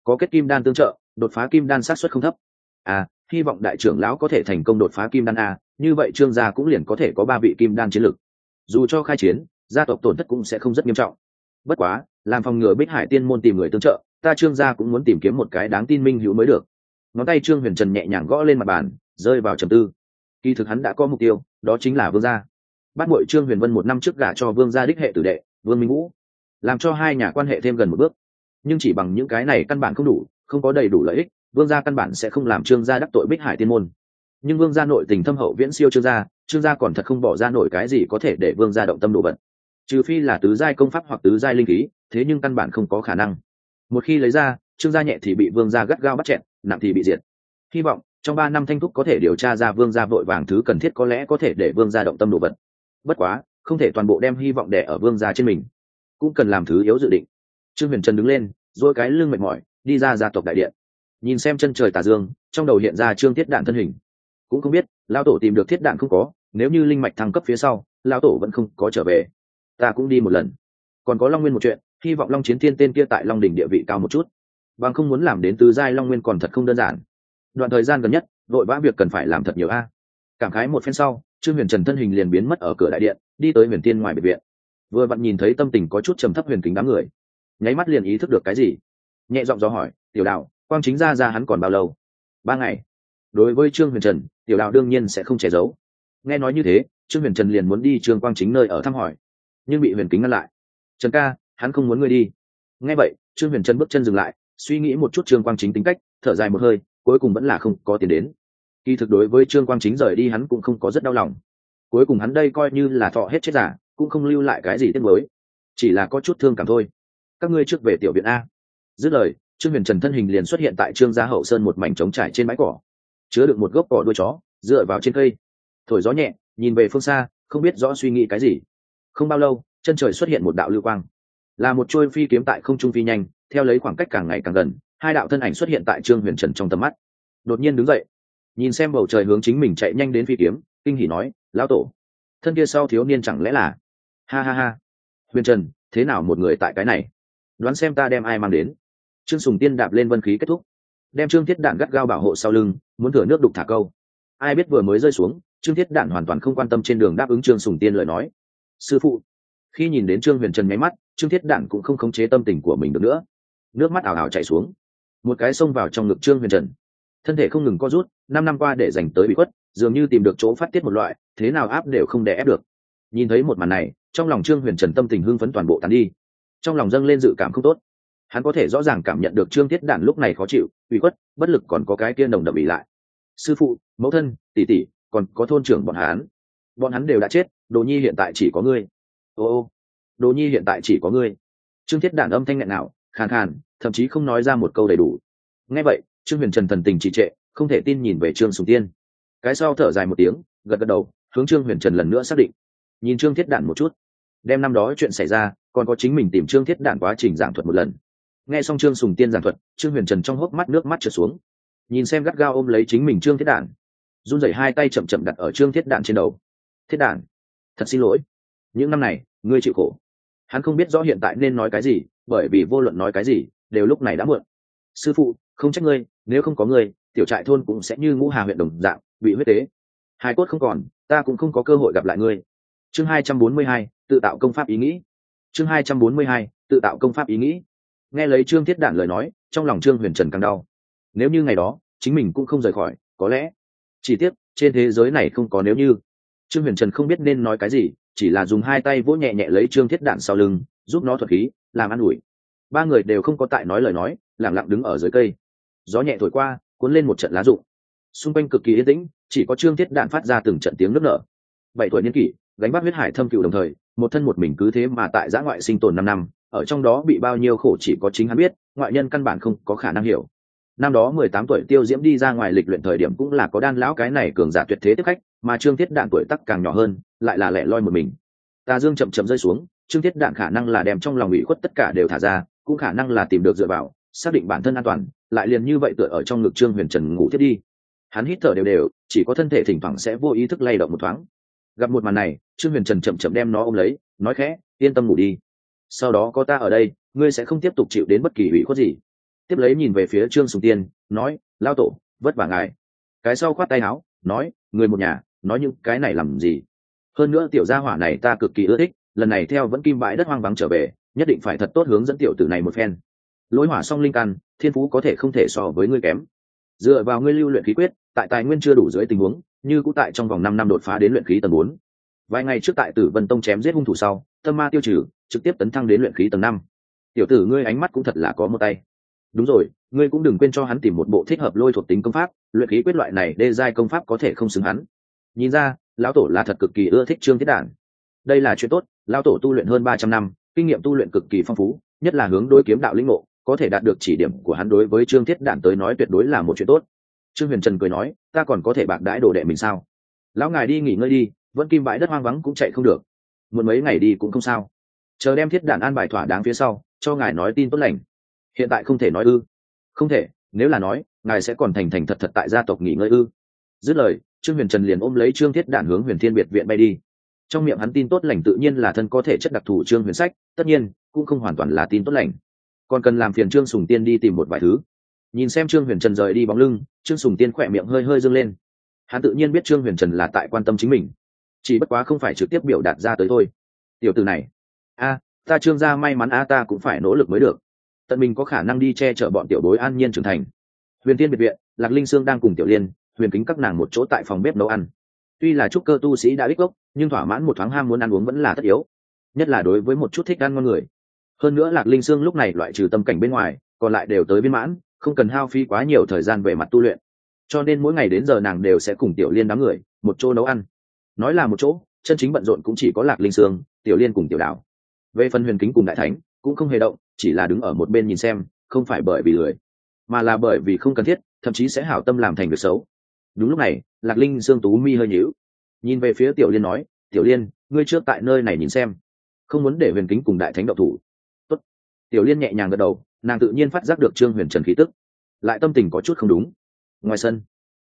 Có kết kim đan tương trợ, đột phá kim đan sát xuất không thấp. À hy vọng đại trưởng lão có thể thành công đột phá kim đan a như vậy trương gia cũng liền có thể có ba vị kim đan chiến lực. Dù cho khai chiến, gia tộc tổn thất cũng sẽ không rất nghiêm trọng. Bất quá, làm phòng ngừa bích hải tiên môn tìm người tương trợ, ta trương gia cũng muốn tìm kiếm một cái đáng tin minh hữu mới được. Ngón tay trương huyền trần nhẹ nhàng gõ lên mặt bàn, rơi vào trầm tư. Kỳ thực hắn đã có mục tiêu, đó chính là vương gia. Bắt bội trương huyền vân một năm trước gả cho vương gia đích hệ tử đệ, vương minh vũ, làm cho hai nhà quan hệ thêm gần một bước. Nhưng chỉ bằng những cái này căn bản không đủ, không có đầy đủ lợi ích, vương gia căn bản sẽ không làm trương gia đắc tội bích hải tiên môn nhưng vương gia nội tình thâm hậu viễn siêu trương gia trương gia còn thật không bỏ ra nổi cái gì có thể để vương gia động tâm đồ vật. Trừ phi là tứ giai công pháp hoặc tứ giai linh khí, thế nhưng căn bản không có khả năng. Một khi lấy ra, trương gia nhẹ thì bị vương gia gắt gao bắt chẹn nặng thì bị diệt. Hy vọng, trong ba năm thanh thúc có thể điều tra ra vương gia vội vàng thứ cần thiết có lẽ có thể để vương gia động tâm đồ vật. Bất quá, không thể toàn bộ đem hy vọng đẻ ở vương gia trên mình. Cũng cần làm thứ yếu dự định. Trương huyền trần đứng lên dỗi cái lưng mệt mỏi, đi ra gia tộc đại điện. Nhìn xem chân trời tà dương, trong đầu hiện ra trương tiết đạn thân hình cũng không biết, lão tổ tìm được thiết đạn không có, nếu như linh mạch thăng cấp phía sau, lão tổ vẫn không có trở về. Ta cũng đi một lần. Còn có long nguyên một chuyện, hy vọng long chiến thiên tên kia tại long đỉnh địa vị cao một chút. Bằng không muốn làm đến tứ giai long nguyên còn thật không đơn giản. Đoạn thời gian gần nhất, vội vã việc cần phải làm thật nhiều a. Cảm khái một phen sau, trương huyền trần thân hình liền biến mất ở cửa đại điện, đi tới huyền tiên ngoài biệt viện. Vừa vặn nhìn thấy tâm tình có chút trầm thấp huyền kính đám người, nháy mắt liền ý thức được cái gì. Nhẹ giọng do hỏi, tiểu đạo, quang chính ra ra hắn còn bao lâu? Ba ngày đối với trương huyền trần, tiểu đạo đương nhiên sẽ không che giấu. Nghe nói như thế, trương huyền trần liền muốn đi trương quang chính nơi ở thăm hỏi. Nhưng bị huyền kính ngăn lại. Trần ca, hắn không muốn ngươi đi. Nghe vậy, trương huyền trần bước chân dừng lại, suy nghĩ một chút trương quang chính tính cách, thở dài một hơi, cuối cùng vẫn là không có tiền đến. Kỳ thực đối với trương quang chính rời đi hắn cũng không có rất đau lòng. Cuối cùng hắn đây coi như là thọ hết chết giả, cũng không lưu lại cái gì tiếc mới chỉ là có chút thương cảm thôi. Các ngươi trước về tiểu viện a. Dứt lời, trương huyền trần thân hình liền xuất hiện tại trương gia hậu sơn một mảnh trống trải trên bãi cỏ chứa được một gốc cỏ đuôi chó, dựa vào trên cây. Thổi gió nhẹ, nhìn về phương xa, không biết rõ suy nghĩ cái gì. Không bao lâu, chân trời xuất hiện một đạo lưu quang. Là một trôi phi kiếm tại không trung phi nhanh, theo lấy khoảng cách càng ngày càng gần, hai đạo thân ảnh xuất hiện tại trương huyền trần trong tầm mắt. Đột nhiên đứng dậy, nhìn xem bầu trời hướng chính mình chạy nhanh đến phi kiếm, kinh hỉ nói, lão tổ, thân kia sau thiếu niên chẳng lẽ là? Ha ha ha. Huyền trần, thế nào một người tại cái này? Đoán xem ta đem ai mang đến. Trương sùng tiên đạp lên vân khí kết thúc đem trương thiết đạn gắt gao bảo hộ sau lưng, muốn thửa nước đục thả câu. Ai biết vừa mới rơi xuống, trương thiết đạn hoàn toàn không quan tâm trên đường đáp ứng trương sùng tiên lời nói. Sư phụ. Khi nhìn đến trương huyền trần nháy mắt, trương thiết đạn cũng không khống chế tâm tình của mình được nữa. Nước mắt ảo ảo chảy xuống. Một cái xông vào trong ngực trương huyền trần. Thân thể không ngừng co rút, năm năm qua để dành tới bị khuất, dường như tìm được chỗ phát tiết một loại, thế nào áp đều không đè ép được. Nhìn thấy một màn này, trong lòng trương huyền trần tâm tình hưng phấn toàn bộ tàn đi. Trong lòng dâng lên dự cảm không tốt hắn có thể rõ ràng cảm nhận được trương thiết đản lúc này khó chịu, ủy khuất, bất lực còn có cái kia nồng đậm ỉ lại. Sư phụ, mẫu thân, tỷ tỷ, còn có thôn trưởng bọn hắn. Bọn hắn đều đã chết, đồ nhi hiện tại chỉ có ngươi. Ô ô, đồ nhi hiện tại chỉ có ngươi. Trương thiết đản âm thanh nghẹn nào, khàn khàn, thậm chí không nói ra một câu đầy đủ. Nghe vậy, trương huyền trần thần tình trì trệ, không thể tin nhìn về trương sùng tiên. Cái sau thở dài một tiếng, gật gật đầu, hướng trương huyền trần lần nữa xác định. Nhìn trương thiết đản một chút. Đem năm đó chuyện xảy ra, còn có chính mình tìm trương thiết đản quá trình giảng thuật một lần nghe xong trương sùng tiên giảng thuật, trương huyền trần trong hốc mắt nước mắt trượt xuống. Nhìn xem gắt gao ôm lấy chính mình trương thiết đản, run rẩy hai tay chậm chậm đặt ở trương thiết đản trên đầu. Thiết đản, thật xin lỗi. Những năm này, ngươi chịu khổ. Hắn không biết rõ hiện tại nên nói cái gì, bởi vì vô luận nói cái gì, đều lúc này đã muộn. Sư phụ, không trách ngươi, nếu không có ngươi, tiểu trại thôn cũng sẽ như ngũ hà huyện đồng dạng, bị huyết tế. Hai cốt không còn, ta cũng không có cơ hội gặp lại ngươi. Chương hai trăm bốn mươi hai, tự tạo công pháp ý nghĩ. Chương hai trăm bốn mươi hai, tự tạo công pháp ý nghĩ nghe lấy trương thiết đản lời nói, trong lòng trương huyền trần càng đau. Nếu như ngày đó, chính mình cũng không rời khỏi, có lẽ chỉ tiếc trên thế giới này không có nếu như. Trương huyền trần không biết nên nói cái gì, chỉ là dùng hai tay vỗ nhẹ nhẹ lấy trương thiết đạn sau lưng, giúp nó thuật khí, làm ăn ủi. Ba người đều không có tại nói lời nói lẳng lặng đứng ở dưới cây. Gió nhẹ thổi qua, cuốn lên một trận lá rụng. Xung quanh cực kỳ yên tĩnh, chỉ có trương thiết đạn phát ra từng trận tiếng nước nở. Bảy tuổi niên kỷ, gánh bắt huyết hải thâm cựu đồng thời, một thân một mình cứ thế mà tại giã ngoại sinh tồn năm năm ở trong đó bị bao nhiêu khổ chỉ có chính hắn biết, ngoại nhân căn bản không có khả năng hiểu. Năm đó mười tám tuổi tiêu diễm đi ra ngoài lịch luyện thời điểm cũng là có đan lão cái này cường giả tuyệt thế tiếp khách, mà trương thiết đạn tuổi tắc càng nhỏ hơn, lại là lẻ loi một mình. Tà dương chậm chậm rơi xuống, trương thiết đạn khả năng là đem trong lòng ủy khuất tất cả đều thả ra, cũng khả năng là tìm được dựa vào, xác định bản thân an toàn, lại liền như vậy tựa ở trong ngực trương huyền trần ngủ thiết đi. Hắn hít thở đều đều, chỉ có thân thể thỉnh thoảng sẽ vô ý thức lay động một thoáng. Gặp một màn này, trương huyền trần chậm chậm đem nó ôm lấy, nói khẽ, yên tâm ngủ đi sau đó có ta ở đây, ngươi sẽ không tiếp tục chịu đến bất kỳ ủy khuất gì. Tiếp lấy nhìn về phía trương sùng tiên, nói, lao tổ, vất vả ngài. Cái sau khoát tay áo, nói, người một nhà, nói những cái này làm gì? Hơn nữa tiểu gia hỏa này ta cực kỳ ưa thích, lần này theo vẫn kim bãi đất hoang vắng trở về, nhất định phải thật tốt hướng dẫn tiểu tử này một phen. Lối hỏa song linh căn, thiên phú có thể không thể so với ngươi kém. Dựa vào ngươi lưu luyện khí quyết, tại tài nguyên chưa đủ dưới tình huống, như cũng tại trong vòng năm năm đột phá đến luyện khí tầng bốn. Vài ngày trước tại tử vân tông chém giết hung thủ sau, tâm ma tiêu trừ trực tiếp tấn thăng đến luyện khí tầng năm. Tiểu tử ngươi ánh mắt cũng thật là có một tay. Đúng rồi, ngươi cũng đừng quên cho hắn tìm một bộ thích hợp lôi thuộc tính công pháp, luyện khí quyết loại này đê giai công pháp có thể không xứng hắn. Nhìn ra, lão tổ là thật cực kỳ ưa thích trương thiết đản. Đây là chuyện tốt, lão tổ tu luyện hơn ba trăm năm, kinh nghiệm tu luyện cực kỳ phong phú, nhất là hướng đối kiếm đạo lĩnh ngộ, có thể đạt được chỉ điểm của hắn đối với trương thiết đản tới nói tuyệt đối là một chuyện tốt. Trương huyền trần cười nói, ta còn có thể bạc đãi đồ đệ mình sao? Lão ngài đi nghỉ ngơi đi, vẫn kim bãi đất hoang vắng cũng chạy không được. Một mấy ngày đi cũng không sao chờ đem thiết đạn an bài thỏa đáng phía sau, cho ngài nói tin tốt lành. Hiện tại không thể nói ư. Không thể, nếu là nói, ngài sẽ còn thành thành thật thật tại gia tộc nghỉ ngơi ư. Dứt lời, trương huyền trần liền ôm lấy trương thiết đạn hướng huyền thiên biệt viện bay đi. Trong miệng hắn tin tốt lành tự nhiên là thân có thể chất đặc thù trương huyền sách, tất nhiên, cũng không hoàn toàn là tin tốt lành. Còn cần làm phiền trương sùng tiên đi tìm một vài thứ. Nhìn xem trương huyền trần rời đi bóng lưng, trương sùng tiên khỏe miệng hơi hơi dâng lên. Hắn tự nhiên biết trương huyền trần là tại quan tâm chính mình. Chỉ bất quá không phải trực tiếp biểu đạt ra tới thôi. Tiểu từ này a, ta trương gia may mắn a, ta cũng phải nỗ lực mới được. Tận mình có khả năng đi che chở bọn tiểu bối an nhiên trưởng thành. Huyền tiên biệt viện, lạc linh sương đang cùng tiểu liên, huyền kính các nàng một chỗ tại phòng bếp nấu ăn. Tuy là trúc cơ tu sĩ đã ít gốc, nhưng thỏa mãn một thoáng ham muốn ăn uống vẫn là tất yếu, nhất là đối với một chút thích ăn ngon người. Hơn nữa lạc linh sương lúc này loại trừ tâm cảnh bên ngoài, còn lại đều tới viên mãn, không cần hao phí quá nhiều thời gian về mặt tu luyện. Cho nên mỗi ngày đến giờ nàng đều sẽ cùng tiểu liên đám người, một chỗ nấu ăn. Nói là một chỗ, chân chính bận rộn cũng chỉ có lạc linh sương, tiểu liên cùng tiểu đạo về phần huyền kính cùng đại thánh, cũng không hề động, chỉ là đứng ở một bên nhìn xem, không phải bởi vì lười, mà là bởi vì không cần thiết, thậm chí sẽ hảo tâm làm thành việc xấu. Đúng lúc này, lạc linh Dương tú mi hơi nhíu. Nhìn về phía tiểu liên nói, tiểu liên, ngươi trước tại nơi này nhìn xem, không muốn để huyền kính cùng đại thánh đậu thủ. Tốt. tiểu liên nhẹ nhàng gật đầu, nàng tự nhiên phát giác được trương huyền trần khí tức, lại tâm tình có chút không đúng. Ngoài sân,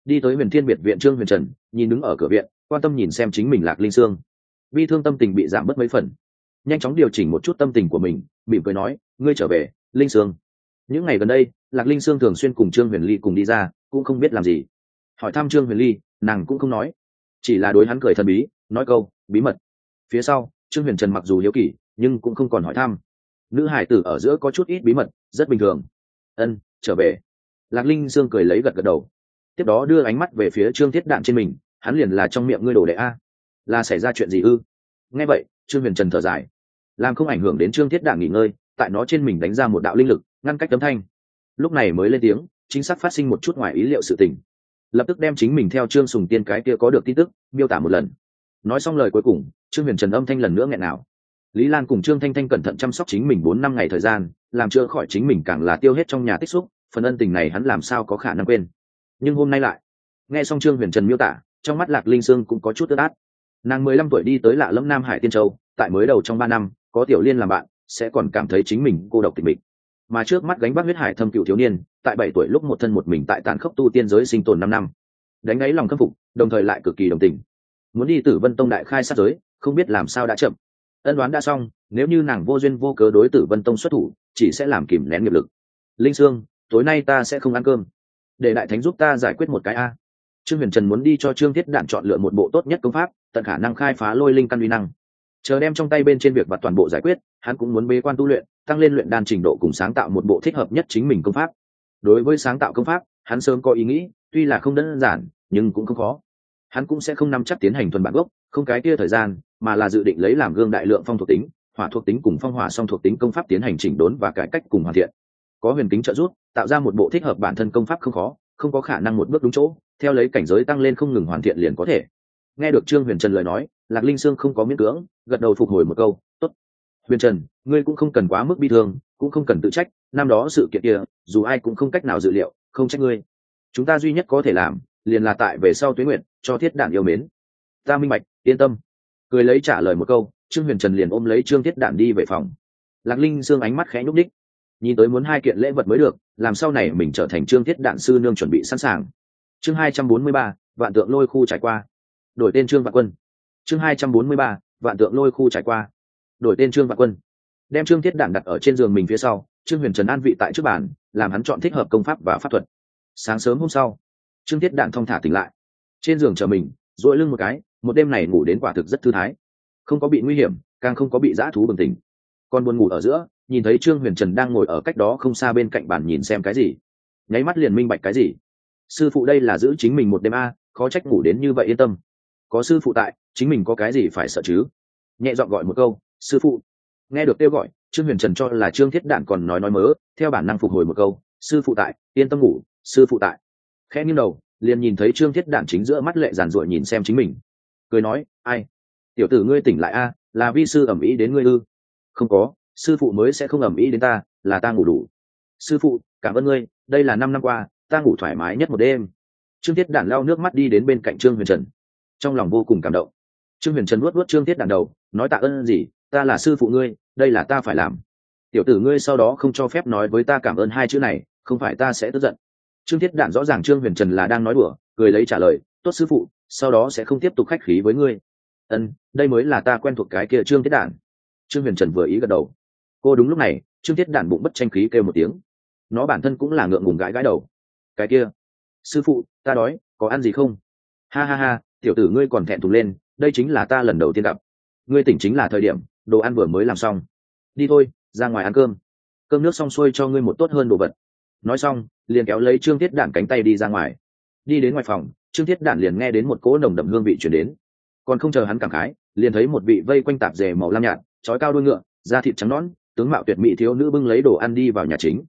đi tới huyền thiên biệt viện trương huyền trần, nhìn đứng ở cửa viện, quan tâm nhìn xem chính mình lạc linh sương. Bi thương tâm tình bị giảm bớt mấy phần nhanh chóng điều chỉnh một chút tâm tình của mình, mỉm cười nói, ngươi trở về, linh sương. Những ngày gần đây, lạc linh sương thường xuyên cùng trương huyền ly cùng đi ra, cũng không biết làm gì. Hỏi thăm trương huyền ly, nàng cũng không nói. Chỉ là đối hắn cười thần bí, nói câu, bí mật. Phía sau, trương huyền trần mặc dù hiếu kỳ nhưng cũng không còn hỏi thăm. Nữ hải tử ở giữa có chút ít bí mật, rất bình thường. Ân, trở về. Lạc linh sương cười lấy gật gật đầu. Tiếp đó đưa ánh mắt về phía trương thiết đạn trên mình, hắn liền là trong miệng ngươi đồ đệ a. Là xảy ra chuyện gì ư? Nghe vậy trương huyền trần thở dài. Làm không ảnh hưởng đến trương thiết Đảng nghỉ ngơi, tại nó trên mình đánh ra một đạo linh lực, ngăn cách tấm thanh. Lúc này mới lên tiếng, chính xác phát sinh một chút ngoài ý liệu sự tình. Lập tức đem chính mình theo trương sùng tiên cái kia có được tin tức, miêu tả một lần. Nói xong lời cuối cùng, trương huyền trần âm thanh lần nữa nghẹn nào. Lý lan cùng trương thanh thanh cẩn thận chăm sóc chính mình bốn năm ngày thời gian, làm chữa khỏi chính mình càng là tiêu hết trong nhà tích xúc, phần ân tình này hắn làm sao có khả năng quên. Nhưng hôm nay lại, nghe xong trương huyền trần miêu tả, trong mắt lạc linh sương cũng có chút tức át nàng mười lăm tuổi đi tới lạ lẫm nam hải tiên châu, tại mới đầu trong ba năm, có tiểu liên làm bạn, sẽ còn cảm thấy chính mình cô độc tịch mình mà trước mắt gánh vác huyết hải thâm cựu thiếu niên, tại bảy tuổi lúc một thân một mình tại tàn khốc tu tiên giới sinh tồn năm năm. Đánh ấy lòng khâm phục, đồng thời lại cực kỳ đồng tình. Muốn đi tử vân tông đại khai sát giới, không biết làm sao đã chậm. Ân đoán đã xong, nếu như nàng vô duyên vô cớ đối tử vân tông xuất thủ, chỉ sẽ làm kìm nén nghiệp lực. Linh sương, tối nay ta sẽ không ăn cơm. Để đại thánh giúp ta giải quyết một cái a trương huyền trần muốn đi cho trương thiết Đản chọn lựa một bộ tốt nhất công pháp, tận khả năng khai phá lôi linh căn uy năng. Chờ đem trong tay bên trên việc và toàn bộ giải quyết, hắn cũng muốn bế quan tu luyện, tăng lên luyện đan trình độ cùng sáng tạo một bộ thích hợp nhất chính mình công pháp. Đối với sáng tạo công pháp, hắn sớm có ý nghĩ, tuy là không đơn giản, nhưng cũng không khó. Hắn cũng sẽ không nắm chắc tiến hành thuần bản gốc, không cái kia thời gian, mà là dự định lấy làm gương đại lượng phong thuộc tính, hỏa thuộc tính cùng phong hỏa song thuộc tính công pháp tiến hành chỉnh đốn và cải cách cùng hoàn thiện. Có huyền kính trợ giúp, tạo ra một bộ thích hợp bản thân công pháp không khó không có khả năng một bước đúng chỗ, theo lấy cảnh giới tăng lên không ngừng hoàn thiện liền có thể. Nghe được trương huyền trần lời nói, lạc linh sương không có miễn cưỡng, gật đầu phục hồi một câu, tốt. Huyền trần, ngươi cũng không cần quá mức bi thương, cũng không cần tự trách, năm đó sự kiện kia, dù ai cũng không cách nào dự liệu, không trách ngươi. Chúng ta duy nhất có thể làm, liền là tại về sau tuyến nguyện, cho thiết đản yêu mến. Ta minh bạch, yên tâm. Cười lấy trả lời một câu, trương huyền trần liền ôm lấy trương thiết đản đi về phòng. Lạc linh xương ánh mắt khẽ nhúc đích nhìn tới muốn hai kiện lễ vật mới được, làm sau này mình trở thành trương thiết đạn sư nương chuẩn bị sẵn sàng. Chương hai trăm bốn mươi ba, vạn tượng lôi khu trải qua. Đổi tên trương vạn quân. Chương hai trăm bốn mươi ba, vạn tượng lôi khu trải qua. Đổi tên trương vạn quân. Đem trương thiết đạn đặt ở trên giường mình phía sau, trương huyền trần an vị tại trước bàn, làm hắn chọn thích hợp công pháp và pháp thuật. Sáng sớm hôm sau, trương thiết đạn thong thả tỉnh lại. Trên giường chờ mình dội lưng một cái, một đêm này ngủ đến quả thực rất thư thái. Không có bị nguy hiểm, càng không có bị dã thú bừng tỉnh. Còn buồn ngủ ở giữa nhìn thấy trương huyền trần đang ngồi ở cách đó không xa bên cạnh bàn nhìn xem cái gì. Nháy mắt liền minh bạch cái gì. Sư phụ đây là giữ chính mình một đêm a, khó trách ngủ đến như vậy yên tâm. Có sư phụ tại, chính mình có cái gì phải sợ chứ? Nhẹ dọn gọi một câu, sư phụ. Nghe được kêu gọi, trương huyền trần cho là trương thiết đản còn nói nói mớ, theo bản năng phục hồi một câu, sư phụ tại, yên tâm ngủ, sư phụ tại. Khẽ nghiêng đầu, liền nhìn thấy trương thiết đản chính giữa mắt lệ giàn ruội nhìn xem chính mình. Cười nói, ai? Tiểu tử ngươi tỉnh lại a, là vi sư ẩm ý đến ngươi ư? Không có sư phụ mới sẽ không ầm ĩ đến ta, là ta ngủ đủ. Sư phụ, cảm ơn ngươi, đây là năm năm qua, ta ngủ thoải mái nhất một đêm. Trương thiết đản lao nước mắt đi đến bên cạnh trương huyền trần. Trong lòng vô cùng cảm động. Trương huyền trần luốt luốt trương thiết đản đầu, nói tạ ơn gì, ta là sư phụ ngươi, đây là ta phải làm. Tiểu tử ngươi sau đó không cho phép nói với ta cảm ơn hai chữ này, không phải ta sẽ tức giận. Trương thiết đản rõ ràng trương huyền trần là đang nói đùa, cười lấy trả lời, tốt sư phụ, sau đó sẽ không tiếp tục khách khí với ngươi. Ân, đây mới là ta quen thuộc cái kia trương thiết đản. Trương huyền trần vừa ý gật đầu cô đúng lúc này, trương thiết đản bụng bất tranh khí kêu một tiếng. Nó bản thân cũng là ngượng ngùng gãi gãi đầu. Cái kia, sư phụ, ta đói, có ăn gì không? Ha ha ha, tiểu tử ngươi còn thẹn thùng lên, đây chính là ta lần đầu tiên gặp. Ngươi tỉnh chính là thời điểm, đồ ăn vừa mới làm xong. Đi thôi, ra ngoài ăn cơm. Cơm nước xong xuôi cho ngươi một tốt hơn đồ vật. Nói xong, liền kéo lấy trương thiết đản cánh tay đi ra ngoài. Đi đến ngoài phòng, trương thiết đản liền nghe đến một cỗ nồng đậm hương vị chuyển đến. Còn không chờ hắn cảm khái, liền thấy một vị vây quanh tạp dề màu lam nhạt, trói cao đuôi ngựa, da thịt trắng nõn tướng mạo tuyệt mỹ thiếu nữ bưng lấy đồ ăn đi vào nhà chính.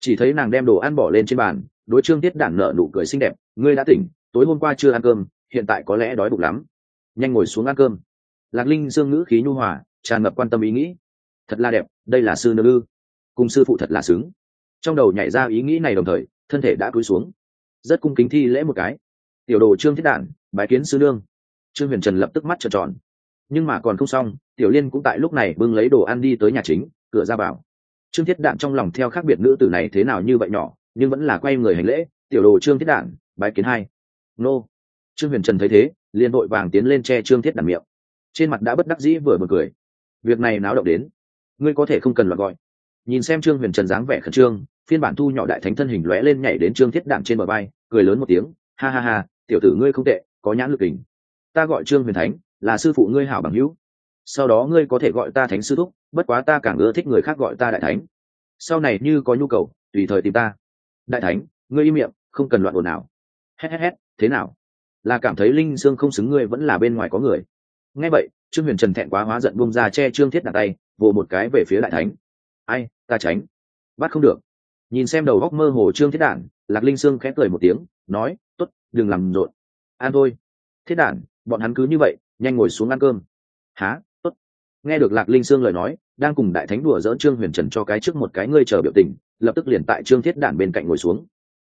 Chỉ thấy nàng đem đồ ăn bỏ lên trên bàn, đối trương tiết đản nợ nụ cười xinh đẹp, ngươi đã tỉnh, tối hôm qua chưa ăn cơm, hiện tại có lẽ đói bụng lắm. Nhanh ngồi xuống ăn cơm. Lạc linh dương ngữ khí nhu hòa, tràn ngập quan tâm ý nghĩ. Thật là đẹp, đây là sư nữ ư? Cùng sư phụ thật là xứng. Trong đầu nhảy ra ý nghĩ này đồng thời, thân thể đã cúi xuống. Rất cung kính thi lễ một cái. Tiểu đồ trương thiết đản, bái kiến sư nương. Trương huyền trần lập tức mắt trợn tròn nhưng mà còn không xong, tiểu liên cũng tại lúc này bưng lấy đồ ăn đi tới nhà chính, cửa ra vào. Trương thiết đạn trong lòng theo khác biệt nữ tử này thế nào như vậy nhỏ, nhưng vẫn là quay người hành lễ, tiểu đồ trương thiết đạn, bái kiến hai. Nô. Trương huyền trần thấy thế, liền vội vàng tiến lên che trương thiết đạn miệng. Trên mặt đã bất đắc dĩ vừa bật cười. Việc này náo động đến, ngươi có thể không cần loạt gọi. Nhìn xem trương huyền trần dáng vẻ khẩn trương, phiên bản thu nhỏ đại thánh thân hình lóe lên nhảy đến trương thiết đạn trên bờ bay cười lớn một tiếng, ha ha ha, tiểu tử ngươi không tệ, có nhãn lực hình ta gọi trương huyền thánh là sư phụ ngươi hảo bằng hữu. Sau đó ngươi có thể gọi ta thánh sư thúc, bất quá ta càng ưa thích người khác gọi ta đại thánh. Sau này như có nhu cầu, tùy thời tìm ta. Đại thánh, ngươi im miệng, không cần loạn ồn nào hét hét hét, thế nào? Là cảm thấy linh dương không xứng ngươi vẫn là bên ngoài có người. Nghe vậy, trương huyền trần thẹn quá hóa giận buông ra che trương thiết đặt tay, vồ một cái về phía đại thánh. Ai, ta tránh. Bắt không được. Nhìn xem đầu góc mơ hồ trương thiết đản, lạc linh sương khẽ cười một tiếng, nói t ố t đừng làm rộn. An thôi. Thiết đản, bọn hắn cứ như vậy nhanh ngồi xuống ăn cơm. Há, tốt. nghe được lạc linh sương lời nói, đang cùng đại thánh đùa dỡ trương huyền trần cho cái trước một cái ngươi chờ biểu tình, lập tức liền tại trương thiết đản bên cạnh ngồi xuống.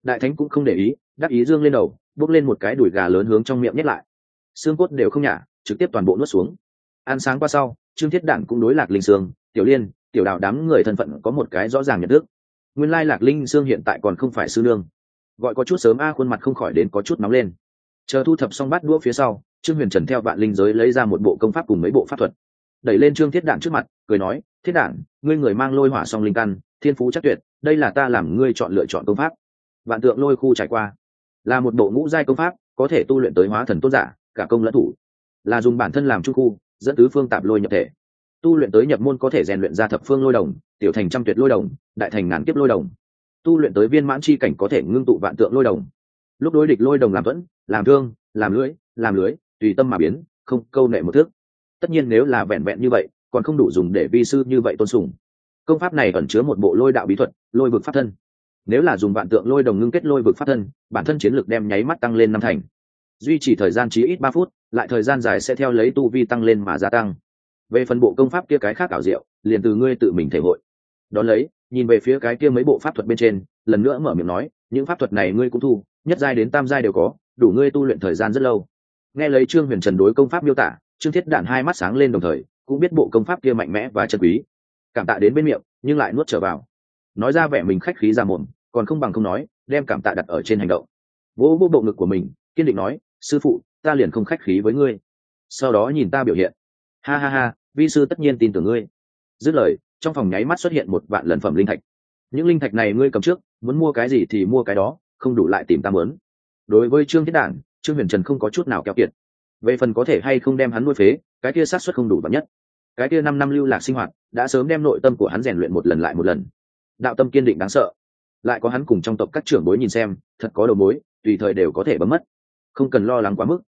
Đại thánh cũng không để ý, đắc ý dương lên đầu bốc lên một cái đùi gà lớn hướng trong miệng nhét lại. Xương cốt đều không nhả, trực tiếp toàn bộ nuốt xuống. Ăn sáng qua sau, trương thiết đản cũng đối lạc linh sương, tiểu liên, tiểu đạo đám người thân phận có một cái rõ ràng nhận thức. Nguyên lai lạc linh sương hiện tại còn không phải sư nương. Gọi có chút sớm a, khuôn mặt không khỏi đến có chút nóng lên. Chờ thu thập xong bát đũa phía sau trương huyền trần theo vạn linh giới lấy ra một bộ công pháp cùng mấy bộ pháp thuật. Đẩy lên trương thiết đản trước mặt, cười nói, thiết đản, ngươi người mang lôi hỏa song linh căn, thiên phú chắc tuyệt, đây là ta làm ngươi chọn lựa chọn công pháp. Vạn tượng lôi khu trải qua, là một bộ ngũ giai công pháp, có thể tu luyện tới hóa thần tốt giả, cả công lẫn thủ. Là dùng bản thân làm trung khu, dẫn tứ phương tạp lôi nhập thể. Tu luyện tới nhập môn có thể rèn luyện ra thập phương lôi đồng, tiểu thành trăm tuyệt lôi đồng, đại thành ngàn kiếp lôi đồng. Tu luyện tới viên mãn chi cảnh có thể ngưng tụ vạn tượng lôi đồng. Lúc đối địch lôi đồng làm thuẫn làm thương, làm lưới làm lưới tùy tâm mà biến, không câu nệ một thước. Tất nhiên nếu là vẹn vẹn như vậy, còn không đủ dùng để vi sư như vậy tôn sùng. Công pháp này ẩn chứa một bộ lôi đạo bí thuật, lôi vực pháp thân. Nếu là dùng vạn tượng lôi đồng ngưng kết lôi vực pháp thân, bản thân chiến lược đem nháy mắt tăng lên năm thành. Duy trì thời gian chí ít ba phút, lại thời gian dài sẽ theo lấy tu vi tăng lên mà gia tăng. Về phần bộ công pháp kia cái khác ảo diệu, liền từ ngươi tự mình thể hội. Đón lấy, nhìn về phía cái kia mấy bộ pháp thuật bên trên, lần nữa mở miệng nói, những pháp thuật này ngươi cũng thu, nhất giai đến tam giai đều có, đủ ngươi tu luyện thời gian rất lâu nghe lấy trương huyền trần đối công pháp miêu tả, trương thiết đạn hai mắt sáng lên đồng thời, cũng biết bộ công pháp kia mạnh mẽ và chân quý. Cảm tạ đến bên miệng, nhưng lại nuốt trở vào. Nói ra vẻ mình khách khí ra mồm, còn không bằng không nói, đem cảm tạ đặt ở trên hành động. Vỗ vỗ bộ ngực của mình, kiên định nói, sư phụ, ta liền không khách khí với ngươi. Sau đó nhìn ta biểu hiện. Ha ha ha, vi sư tất nhiên tin tưởng ngươi. Dứt lời, trong phòng nháy mắt xuất hiện một vạn lần phẩm linh thạch. Những linh thạch này ngươi cầm trước, muốn mua cái gì thì mua cái đó, không đủ lại tìm ta mớn đối với trương thiết đản trương huyền trần không có chút nào keo kiệt. Về phần có thể hay không đem hắn nuôi phế, cái kia sát xuất không đủ bậc nhất. Cái kia năm năm lưu lạc sinh hoạt, đã sớm đem nội tâm của hắn rèn luyện một lần lại một lần. Đạo tâm kiên định đáng sợ. Lại có hắn cùng trong tộc các trưởng bối nhìn xem, thật có đầu mối, tùy thời đều có thể bấm mất. Không cần lo lắng quá mức.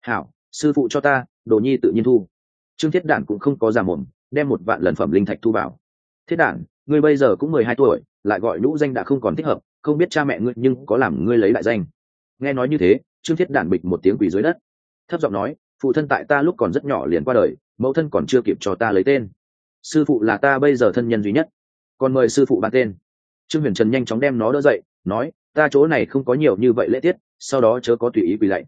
Hảo, sư phụ cho ta, đồ nhi tự nhiên thu. Trương thiết đản cũng không có giả mồm, đem một vạn lần phẩm linh thạch thu vào. Thiết đản, ngươi bây giờ cũng mười hai tuổi, lại gọi nhũ danh đã không còn thích hợp, không biết cha mẹ ngươi nhưng có làm ngươi lấy lại danh. Nghe nói như thế trương thiết đản bịch một tiếng quỳ dưới đất. Thấp giọng nói, phụ thân tại ta lúc còn rất nhỏ liền qua đời, mẫu thân còn chưa kịp cho ta lấy tên. Sư phụ là ta bây giờ thân nhân duy nhất. Còn mời sư phụ bàn tên. Trương huyền trần nhanh chóng đem nó đỡ dậy, nói, ta chỗ này không có nhiều như vậy lễ tiết, sau đó chớ có tùy ý quỳ lạy.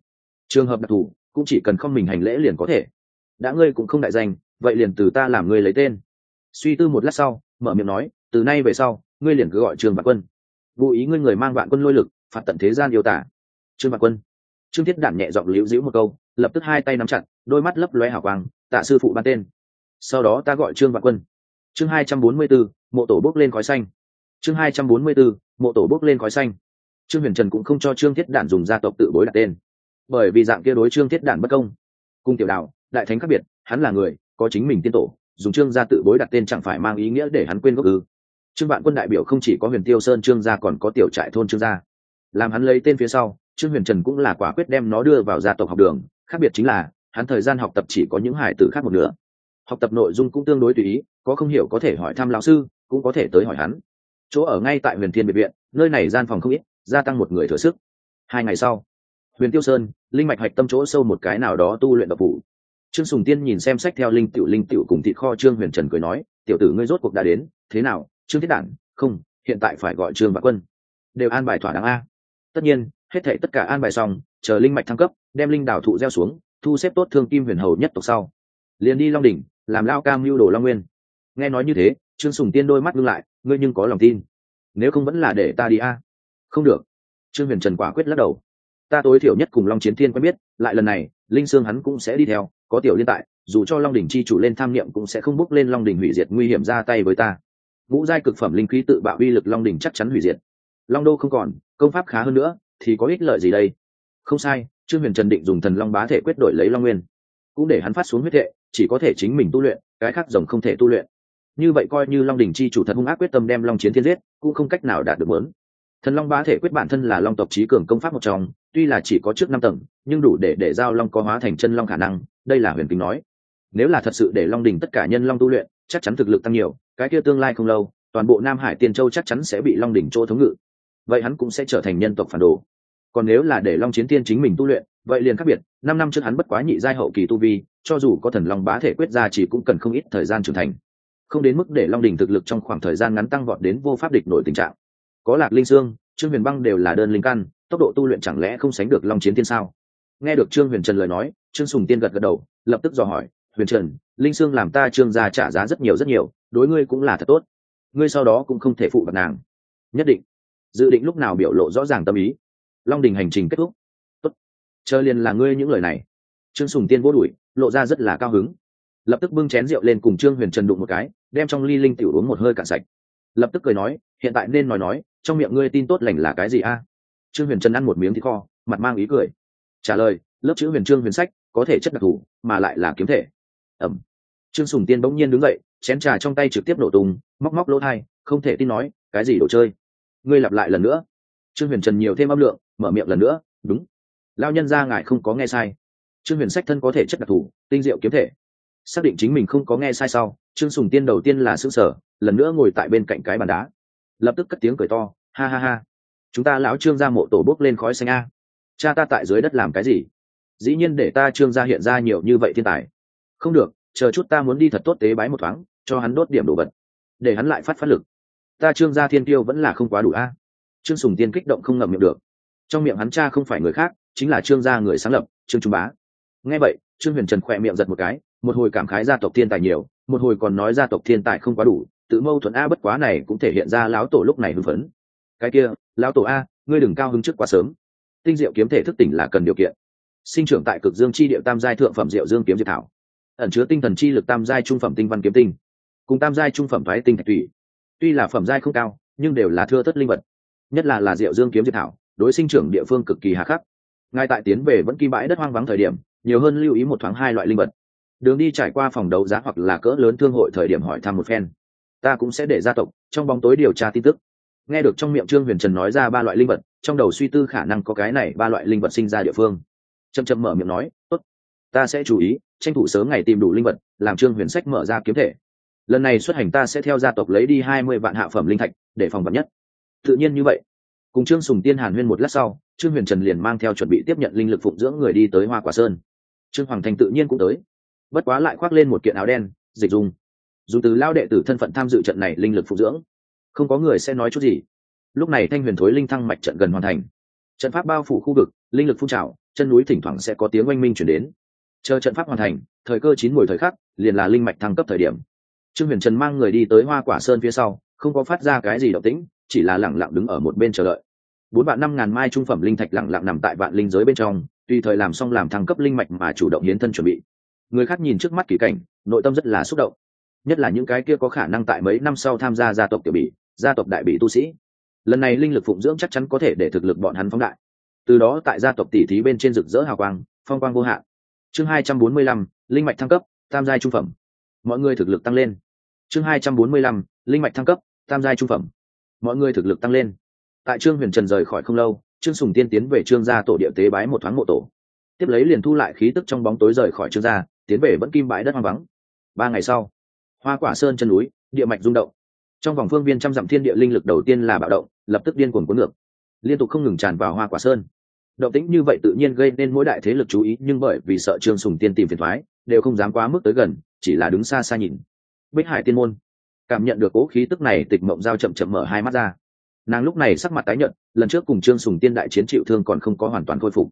Trường hợp đặc thù, cũng chỉ cần không mình hành lễ liền có thể. Đã ngươi cũng không đại danh, vậy liền từ ta làm ngươi lấy tên. Suy tư một lát sau, mở miệng nói, từ nay về sau, ngươi liền cứ gọi trương vạn quân. Vụ ý ngươi người mang vạn quân lôi lực, phạt tận thế gian yêu tả. Trương vạn quân trương thiết đản nhẹ giọng liễu dĩu một câu, lập tức hai tay nắm chặt, đôi mắt lấp lóe hào quang, tạ sư phụ ban tên. Sau đó ta gọi trương vạn quân. Chương hai trăm bốn mươi b mộ tổ bốc lên khói xanh. Chương hai trăm bốn mươi b mộ tổ bốc lên khói xanh. Trương huyền trần cũng không cho trương thiết đản dùng gia tộc tự bối đặt tên. Bởi vì dạng kia đối trương thiết đản bất công. Cung tiểu đạo, đại thánh khác biệt, hắn là người, có chính mình tiên tổ, dùng trương gia tự bối đặt tên chẳng phải mang ý nghĩa để hắn quên gốc ư. Trương vạn quân đại biểu không chỉ có huyền tiêu sơn trương gia còn có tiểu trại thôn trương gia. Làm hắn lấy tên phía sau trương huyền trần cũng là quả quyết đem nó đưa vào gia tộc học đường, khác biệt chính là, hắn thời gian học tập chỉ có những hải tử khác một nửa. Học tập nội dung cũng tương đối tùy ý, có không hiểu có thể hỏi thăm lão sư, cũng có thể tới hỏi hắn. Chỗ ở ngay tại huyền thiên biệt viện, nơi này gian phòng không ít, gia tăng một người thừa sức. Hai ngày sau, huyền tiêu sơn, linh mạch hạch tâm chỗ sâu một cái nào đó tu luyện độc phủ trương sùng tiên nhìn xem sách theo linh tiểu linh tiểu cùng Thị kho trương huyền trần cười nói, tiểu tử ngươi rốt cuộc đã đến, thế nào, trương thiết đản? Không, hiện tại phải gọi trương và quân. Đều an bài thỏa đáng a. Tất nhiên hết thệ tất cả an bài xong, chờ linh mạch thăng cấp, đem linh đảo thụ gieo xuống, thu xếp tốt thương kim huyền hầu nhất tộc sau. Liền đi long đỉnh, làm lao cam lưu đồ long nguyên. Nghe nói như thế, trương sùng tiên đôi mắt ngưng lại, ngươi nhưng có lòng tin. Nếu không vẫn là để ta đi a. Không được. Trương huyền trần quả quyết lắc đầu. Ta tối thiểu nhất cùng long chiến thiên quen biết, lại lần này, linh sương hắn cũng sẽ đi theo, có tiểu liên tại, dù cho long đỉnh chi chủ lên tham niệm cũng sẽ không bước lên long đỉnh hủy diệt nguy hiểm ra tay với ta. Ngũ giai cực phẩm linh khí tự bạo uy lực long đỉnh chắc chắn hủy diệt. Long đô không còn, công pháp khá hơn nữa thì có ích lợi gì đây? Không sai, trương huyền trần định dùng thần long bá thể quyết đổi lấy long nguyên, cũng để hắn phát xuống huyết hệ, chỉ có thể chính mình tu luyện, cái khác rồng không thể tu luyện. Như vậy coi như long đỉnh chi chủ thật hung ác quyết tâm đem long chiến thiên giết, cũng không cách nào đạt được muốn. Thần long bá thể quyết bản thân là long tộc trí cường công pháp một trong, tuy là chỉ có trước năm tầng, nhưng đủ để để giao long có hóa thành chân long khả năng, đây là huyền kính nói. Nếu là thật sự để long đình tất cả nhân long tu luyện, chắc chắn thực lực tăng nhiều, cái kia tương lai không lâu, toàn bộ nam hải tiên châu chắc chắn sẽ bị long đỉnh chỗ thống ngự vậy hắn cũng sẽ trở thành nhân tộc phản đồ. Còn nếu là để long chiến tiên chính mình tu luyện, vậy liền khác biệt, năm năm trước hắn bất quá nhị giai hậu kỳ tu vi, cho dù có thần long bá thể quyết ra chỉ cũng cần không ít thời gian trưởng thành. Không đến mức để long đình thực lực trong khoảng thời gian ngắn tăng vọt đến vô pháp địch nổi tình trạng. Có lạc linh sương, trương huyền băng đều là đơn linh căn, tốc độ tu luyện chẳng lẽ không sánh được long chiến tiên sao? Nghe được trương huyền trần lời nói, trương sùng tiên gật gật đầu, lập tức dò hỏi, huyền trần, linh sương làm ta trương gia trả giá rất nhiều rất nhiều, đối ngươi cũng là thật tốt. Ngươi sau đó cũng không thể phụ bạc nàng. Nhất định dự định lúc nào biểu lộ rõ ràng tâm ý. Long đình hành trình kết thúc. Tốt. Chờ liền là ngươi những lời này. Trương sùng tiên vô đuổi, lộ ra rất là cao hứng. Lập tức bưng chén rượu lên cùng trương huyền trần đụng một cái, đem trong ly linh tiểu uống một hơi cạn sạch. Lập tức cười nói, hiện tại nên nói nói, trong miệng ngươi tin tốt lành là cái gì a? Trương huyền trần ăn một miếng thịt kho, mặt mang ý cười. Trả lời, lớp chữ huyền trương huyền sách, có thể chất đặc thù, mà lại là kiếm thể. Ẩm. Trương sùng tiên bỗng nhiên đứng dậy, chén trà trong tay trực tiếp nổ tung, móc móc lỗ thai, không thể tin nói, cái gì đồ chơi? Ngươi lặp lại lần nữa. Trương huyền trần nhiều thêm âm lượng, mở miệng lần nữa, đúng. Lao nhân ra ngài không có nghe sai. Trương huyền sách thân có thể chất đặc thù, tinh diệu kiếm thể. Xác định chính mình không có nghe sai sau, trương sùng tiên đầu tiên là xương sở lần nữa ngồi tại bên cạnh cái bàn đá. Lập tức cất tiếng cười to, ha ha ha. Chúng ta lão trương ra mộ tổ bốc lên khói xanh a. Cha ta tại dưới đất làm cái gì? Dĩ nhiên để ta trương gia hiện ra nhiều như vậy thiên tài. Không được, chờ chút ta muốn đi thật tốt tế bái một thoáng, cho hắn đốt điểm đồ vật. Để hắn lại phát phát lực ta trương gia thiên tiêu vẫn là không quá đủ a. Trương sùng tiên kích động không ngậm miệng được. Trong miệng hắn cha không phải người khác, chính là trương gia người sáng lập, trương trung bá. Nghe vậy, trương huyền trần khỏe miệng giật một cái, một hồi cảm khái gia tộc thiên tài nhiều, một hồi còn nói gia tộc thiên tài không quá đủ, tự mâu thuẫn a bất quá này cũng thể hiện ra lão tổ lúc này hưng phấn. Cái kia, lão tổ a, ngươi đừng cao hứng trước quá sớm. Tinh diệu kiếm thể thức tỉnh là cần điều kiện. Sinh trưởng tại cực dương chi điệu tam giai thượng phẩm diệu dương kiếm diệt thảo. Ẩn chứa tinh thần chi lực tam giai trung phẩm tinh văn kiếm tinh. Cùng tam giai trung phẩm thoái tinh thạch thủy tuy là phẩm giai không cao, nhưng đều là thưa tất linh vật. Nhất là là diệu dương kiếm diệt thảo, đối sinh trưởng địa phương cực kỳ hà khắc. Ngay tại tiến về vẫn kim bãi đất hoang vắng thời điểm, nhiều hơn lưu ý một thoáng hai loại linh vật. Đường đi trải qua phòng đấu giá hoặc là cỡ lớn thương hội thời điểm hỏi thăm một phen. Ta cũng sẽ để gia tộc, trong bóng tối điều tra tin tức. Nghe được trong miệng trương huyền trần nói ra ba loại linh vật, trong đầu suy tư khả năng có cái này ba loại linh vật sinh ra địa phương. Chậm chậm mở miệng nói, tốt, ta sẽ chú ý, tranh thủ sớm ngày tìm đủ linh vật, làm trương huyền sách mở ra kiếm thể lần này xuất hành ta sẽ theo gia tộc lấy đi hai mươi vạn hạ phẩm linh thạch để phòng vật nhất. Tự nhiên như vậy. Cùng trương sùng tiên hàn huyên một lát sau, trương huyền trần liền mang theo chuẩn bị tiếp nhận linh lực phụng dưỡng người đi tới hoa quả sơn. Trương hoàng thành tự nhiên cũng tới. Bất quá lại khoác lên một kiện áo đen, dịch dùng dù từ lao đệ tử thân phận tham dự trận này linh lực phụng dưỡng, không có người sẽ nói chút gì. Lúc này thanh huyền thối linh thăng mạch trận gần hoàn thành. Trận pháp bao phủ khu vực, linh lực phun trào, chân núi thỉnh thoảng sẽ có tiếng oanh minh chuyển đến. Chờ trận pháp hoàn thành, thời cơ chín mùi thời khắc, liền là linh mạch thăng cấp thời điểm trương huyền trần mang người đi tới hoa quả sơn phía sau, không có phát ra cái gì động tĩnh, chỉ là lẳng lặng đứng ở một bên chờ đợi. Bốn vạn năm ngàn mai trung phẩm linh thạch lẳng lặng nằm tại vạn linh giới bên trong, tùy thời làm xong làm thăng cấp linh mạch mà chủ động hiến thân chuẩn bị. Người khác nhìn trước mắt kỳ cảnh, nội tâm rất là xúc động. Nhất là những cái kia có khả năng tại mấy năm sau tham gia gia tộc tiểu bỉ, gia tộc đại bỉ tu sĩ. Lần này linh lực phụng dưỡng chắc chắn có thể để thực lực bọn hắn phóng đại. Từ đó tại gia tộc tỷ thí bên trên rực rỡ hào quang, phong quang vô hạn. Chương hai trăm bốn mươi lăm, linh mạch thăng cấp, tam giai trung phẩm mọi người thực lực tăng lên. Chương hai trăm bốn mươi lăm, linh mạch thăng cấp, tam giai trung phẩm. Mọi người thực lực tăng lên. Tại trương huyền trần rời khỏi không lâu, trương sùng tiên tiến về trương gia tổ địa tế bái một thoáng mộ tổ. Tiếp lấy liền thu lại khí tức trong bóng tối rời khỏi trương gia, tiến về vẫn kim bãi đất hoang vắng. Ba ngày sau, hoa quả sơn chân núi, địa mạch rung động. Trong vòng phương viên trăm dặm thiên địa linh lực đầu tiên là bạo động, lập tức điên cuồng cuốn ngược. Liên tục không ngừng tràn vào hoa quả sơn. Động tĩnh như vậy tự nhiên gây nên mỗi đại thế lực chú ý, nhưng bởi vì sợ trương sùng tiên tìm phiền thoái đều không dám quá mức tới gần, chỉ là đứng xa xa nhìn. Bích hải tiên môn. Cảm nhận được cố khí tức này, tịch mộng giao chậm chậm mở hai mắt ra. Nàng lúc này sắc mặt tái nhợt, lần trước cùng trương sùng tiên đại chiến chịu thương còn không có hoàn toàn khôi phục.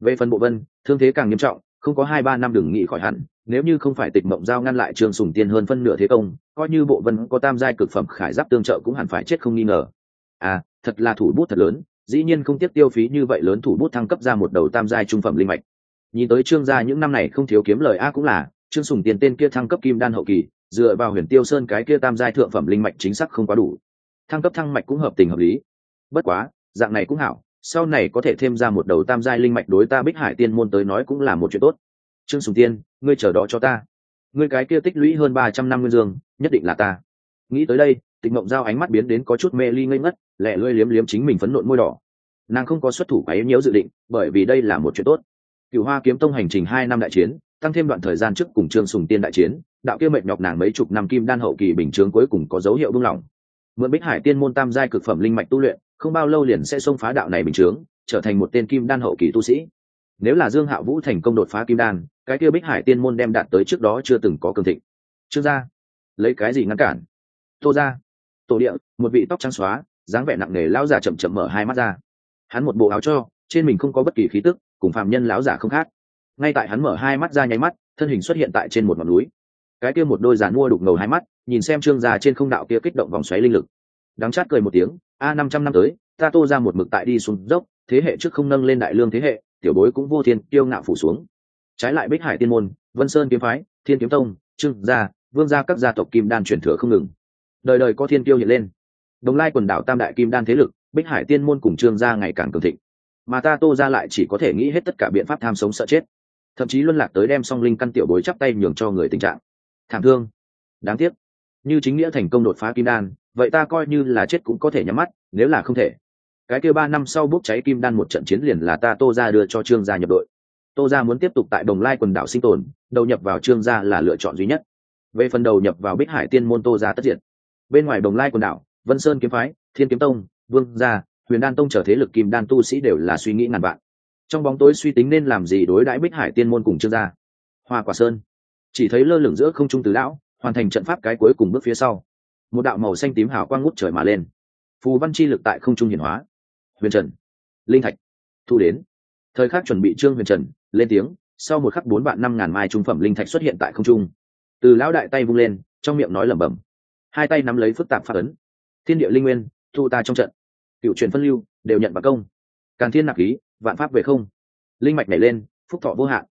Về phần bộ vân, thương thế càng nghiêm trọng, không có hai ba năm đừng nghĩ khỏi hẳn, nếu như không phải tịch mộng giao ngăn lại trương sùng tiên hơn phân nửa thế công, coi như bộ vân có tam giai cực phẩm khải giáp tương trợ cũng hẳn phải chết không nghi ngờ. À thật là thủ bút thật lớn, dĩ nhiên không tiếc tiêu phí như vậy lớn thủ bút thăng cấp ra một đầu tam giai trung phẩm linh mạch nhìn tới trương gia những năm này không thiếu kiếm lời a cũng là, trương sùng tiền tên kia thăng cấp kim đan hậu kỳ, dựa vào huyền tiêu sơn cái kia tam giai thượng phẩm linh mạch chính xác không quá đủ. Thăng cấp thăng mạch cũng hợp tình hợp lý. Bất quá, dạng này cũng hảo, sau này có thể thêm ra một đầu tam giai linh mạch đối ta bích hải tiên môn tới nói cũng là một chuyện tốt. Trương sùng tiên, ngươi chờ đó cho ta. Ngươi cái kia tích lũy hơn ba trăm năm nguyên dương, nhất định là ta. Nghĩ tới đây, tịch mộng giao ánh mắt biến đến có chút mê ly ngây ngất lẹ lưỡi liếm liếm chính mình phấn nộn môi đỏ. Nàng không có xuất thủ quá yếu nhiễu dự định, bởi vì đây là một chuyện tốt cựu hoa kiếm tông hành trình hai năm đại chiến, tăng thêm đoạn thời gian trước cùng trương sùng tiên đại chiến, đạo kia mệnh nhọc nàng mấy chục năm kim đan hậu kỳ bình chướng cuối cùng có dấu hiệu buông lỏng. Mượn bích hải tiên môn tam giai cực phẩm linh mạch tu luyện, không bao lâu liền sẽ xông phá đạo này bình chướng, trở thành một tên kim đan hậu kỳ tu sĩ. Nếu là dương hạ vũ thành công đột phá kim đan, cái kia bích hải tiên môn đem đạt tới trước đó chưa từng có cường thịnh. Trương gia, lấy cái gì ngăn cản? Tô ra tổ địa, một vị tóc trắng xóa, dáng vẻ nặng nề lão giả chậm chậm mở hai mắt ra. Hắn một bộ áo cho, trên mình không có bất kỳ khí tức cùng phạm nhân lão giả không khác. Ngay tại hắn mở hai mắt ra nháy mắt, thân hình xuất hiện tại trên một ngọn núi. Cái kia một đôi giàn mua đục ngầu hai mắt, nhìn xem trương già trên không đạo kia kích động vòng xoáy linh lực. Đắng chát cười một tiếng, a, năm trăm năm tới, ta tô ra một mực tại đi xuống dốc, thế hệ trước không nâng lên đại lương thế hệ, tiểu bối cũng vô thiên, kiêu ngạo phủ xuống. Trái lại bích hải tiên môn, vân sơn kiếm phái, thiên kiếm tông, trương gia, vương gia các gia tộc kim đan truyền thừa không ngừng. Đời đời có thiên kiêu hiện lên. Đồng lai quần đảo tam đại kim đan thế lực, bích hải tiên môn cùng trương gia ngày càng cường thịnh mà ta tô ra lại chỉ có thể nghĩ hết tất cả biện pháp tham sống sợ chết. Thậm chí luân lạc tới đem song linh căn tiểu bối chắp tay nhường cho người tình trạng. Thảm thương. Đáng tiếc. Như chính nghĩa thành công đột phá kim đan, vậy ta coi như là chết cũng có thể nhắm mắt, nếu là không thể. Cái kia ba năm sau bốc cháy kim đan một trận chiến liền là ta tô ra đưa cho trương gia nhập đội. Tô ra muốn tiếp tục tại đồng lai quần đảo sinh tồn, đầu nhập vào trương gia là lựa chọn duy nhất. Về phần đầu nhập vào bích hải tiên môn tô ra tất diện bên ngoài đồng lai quần đảo, vân sơn kiếm phái, thiên kiếm tông, vương gia huyền đan tông trở thế lực kim đan tu sĩ đều là suy nghĩ ngàn vạn. Trong bóng tối suy tính nên làm gì đối đãi bích hải tiên môn cùng trương gia? Hoa quả sơn. Chỉ thấy lơ lửng giữa không trung tứ lão, hoàn thành trận pháp cái cuối cùng bước phía sau. Một đạo màu xanh tím hào quang ngút trời mà lên. Phù văn chi lực tại không trung hiển hóa. Huyền trần. Linh thạch. Thu đến. Thời khắc chuẩn bị trương huyền trần, lên tiếng, sau một khắc bốn vạn năm ngàn mai trung phẩm linh thạch xuất hiện tại không trung. Từ lão đại tay vung lên, trong miệng nói lẩm bẩm. Hai tay nắm lấy phức tạp phát ấn. Thiên địa linh nguyên, thu ta trong trận cựu truyền phân lưu, đều nhận bằng công. Càn thiên nạp khí, vạn pháp về không. Linh mạch nảy lên, phúc thọ vô hạn.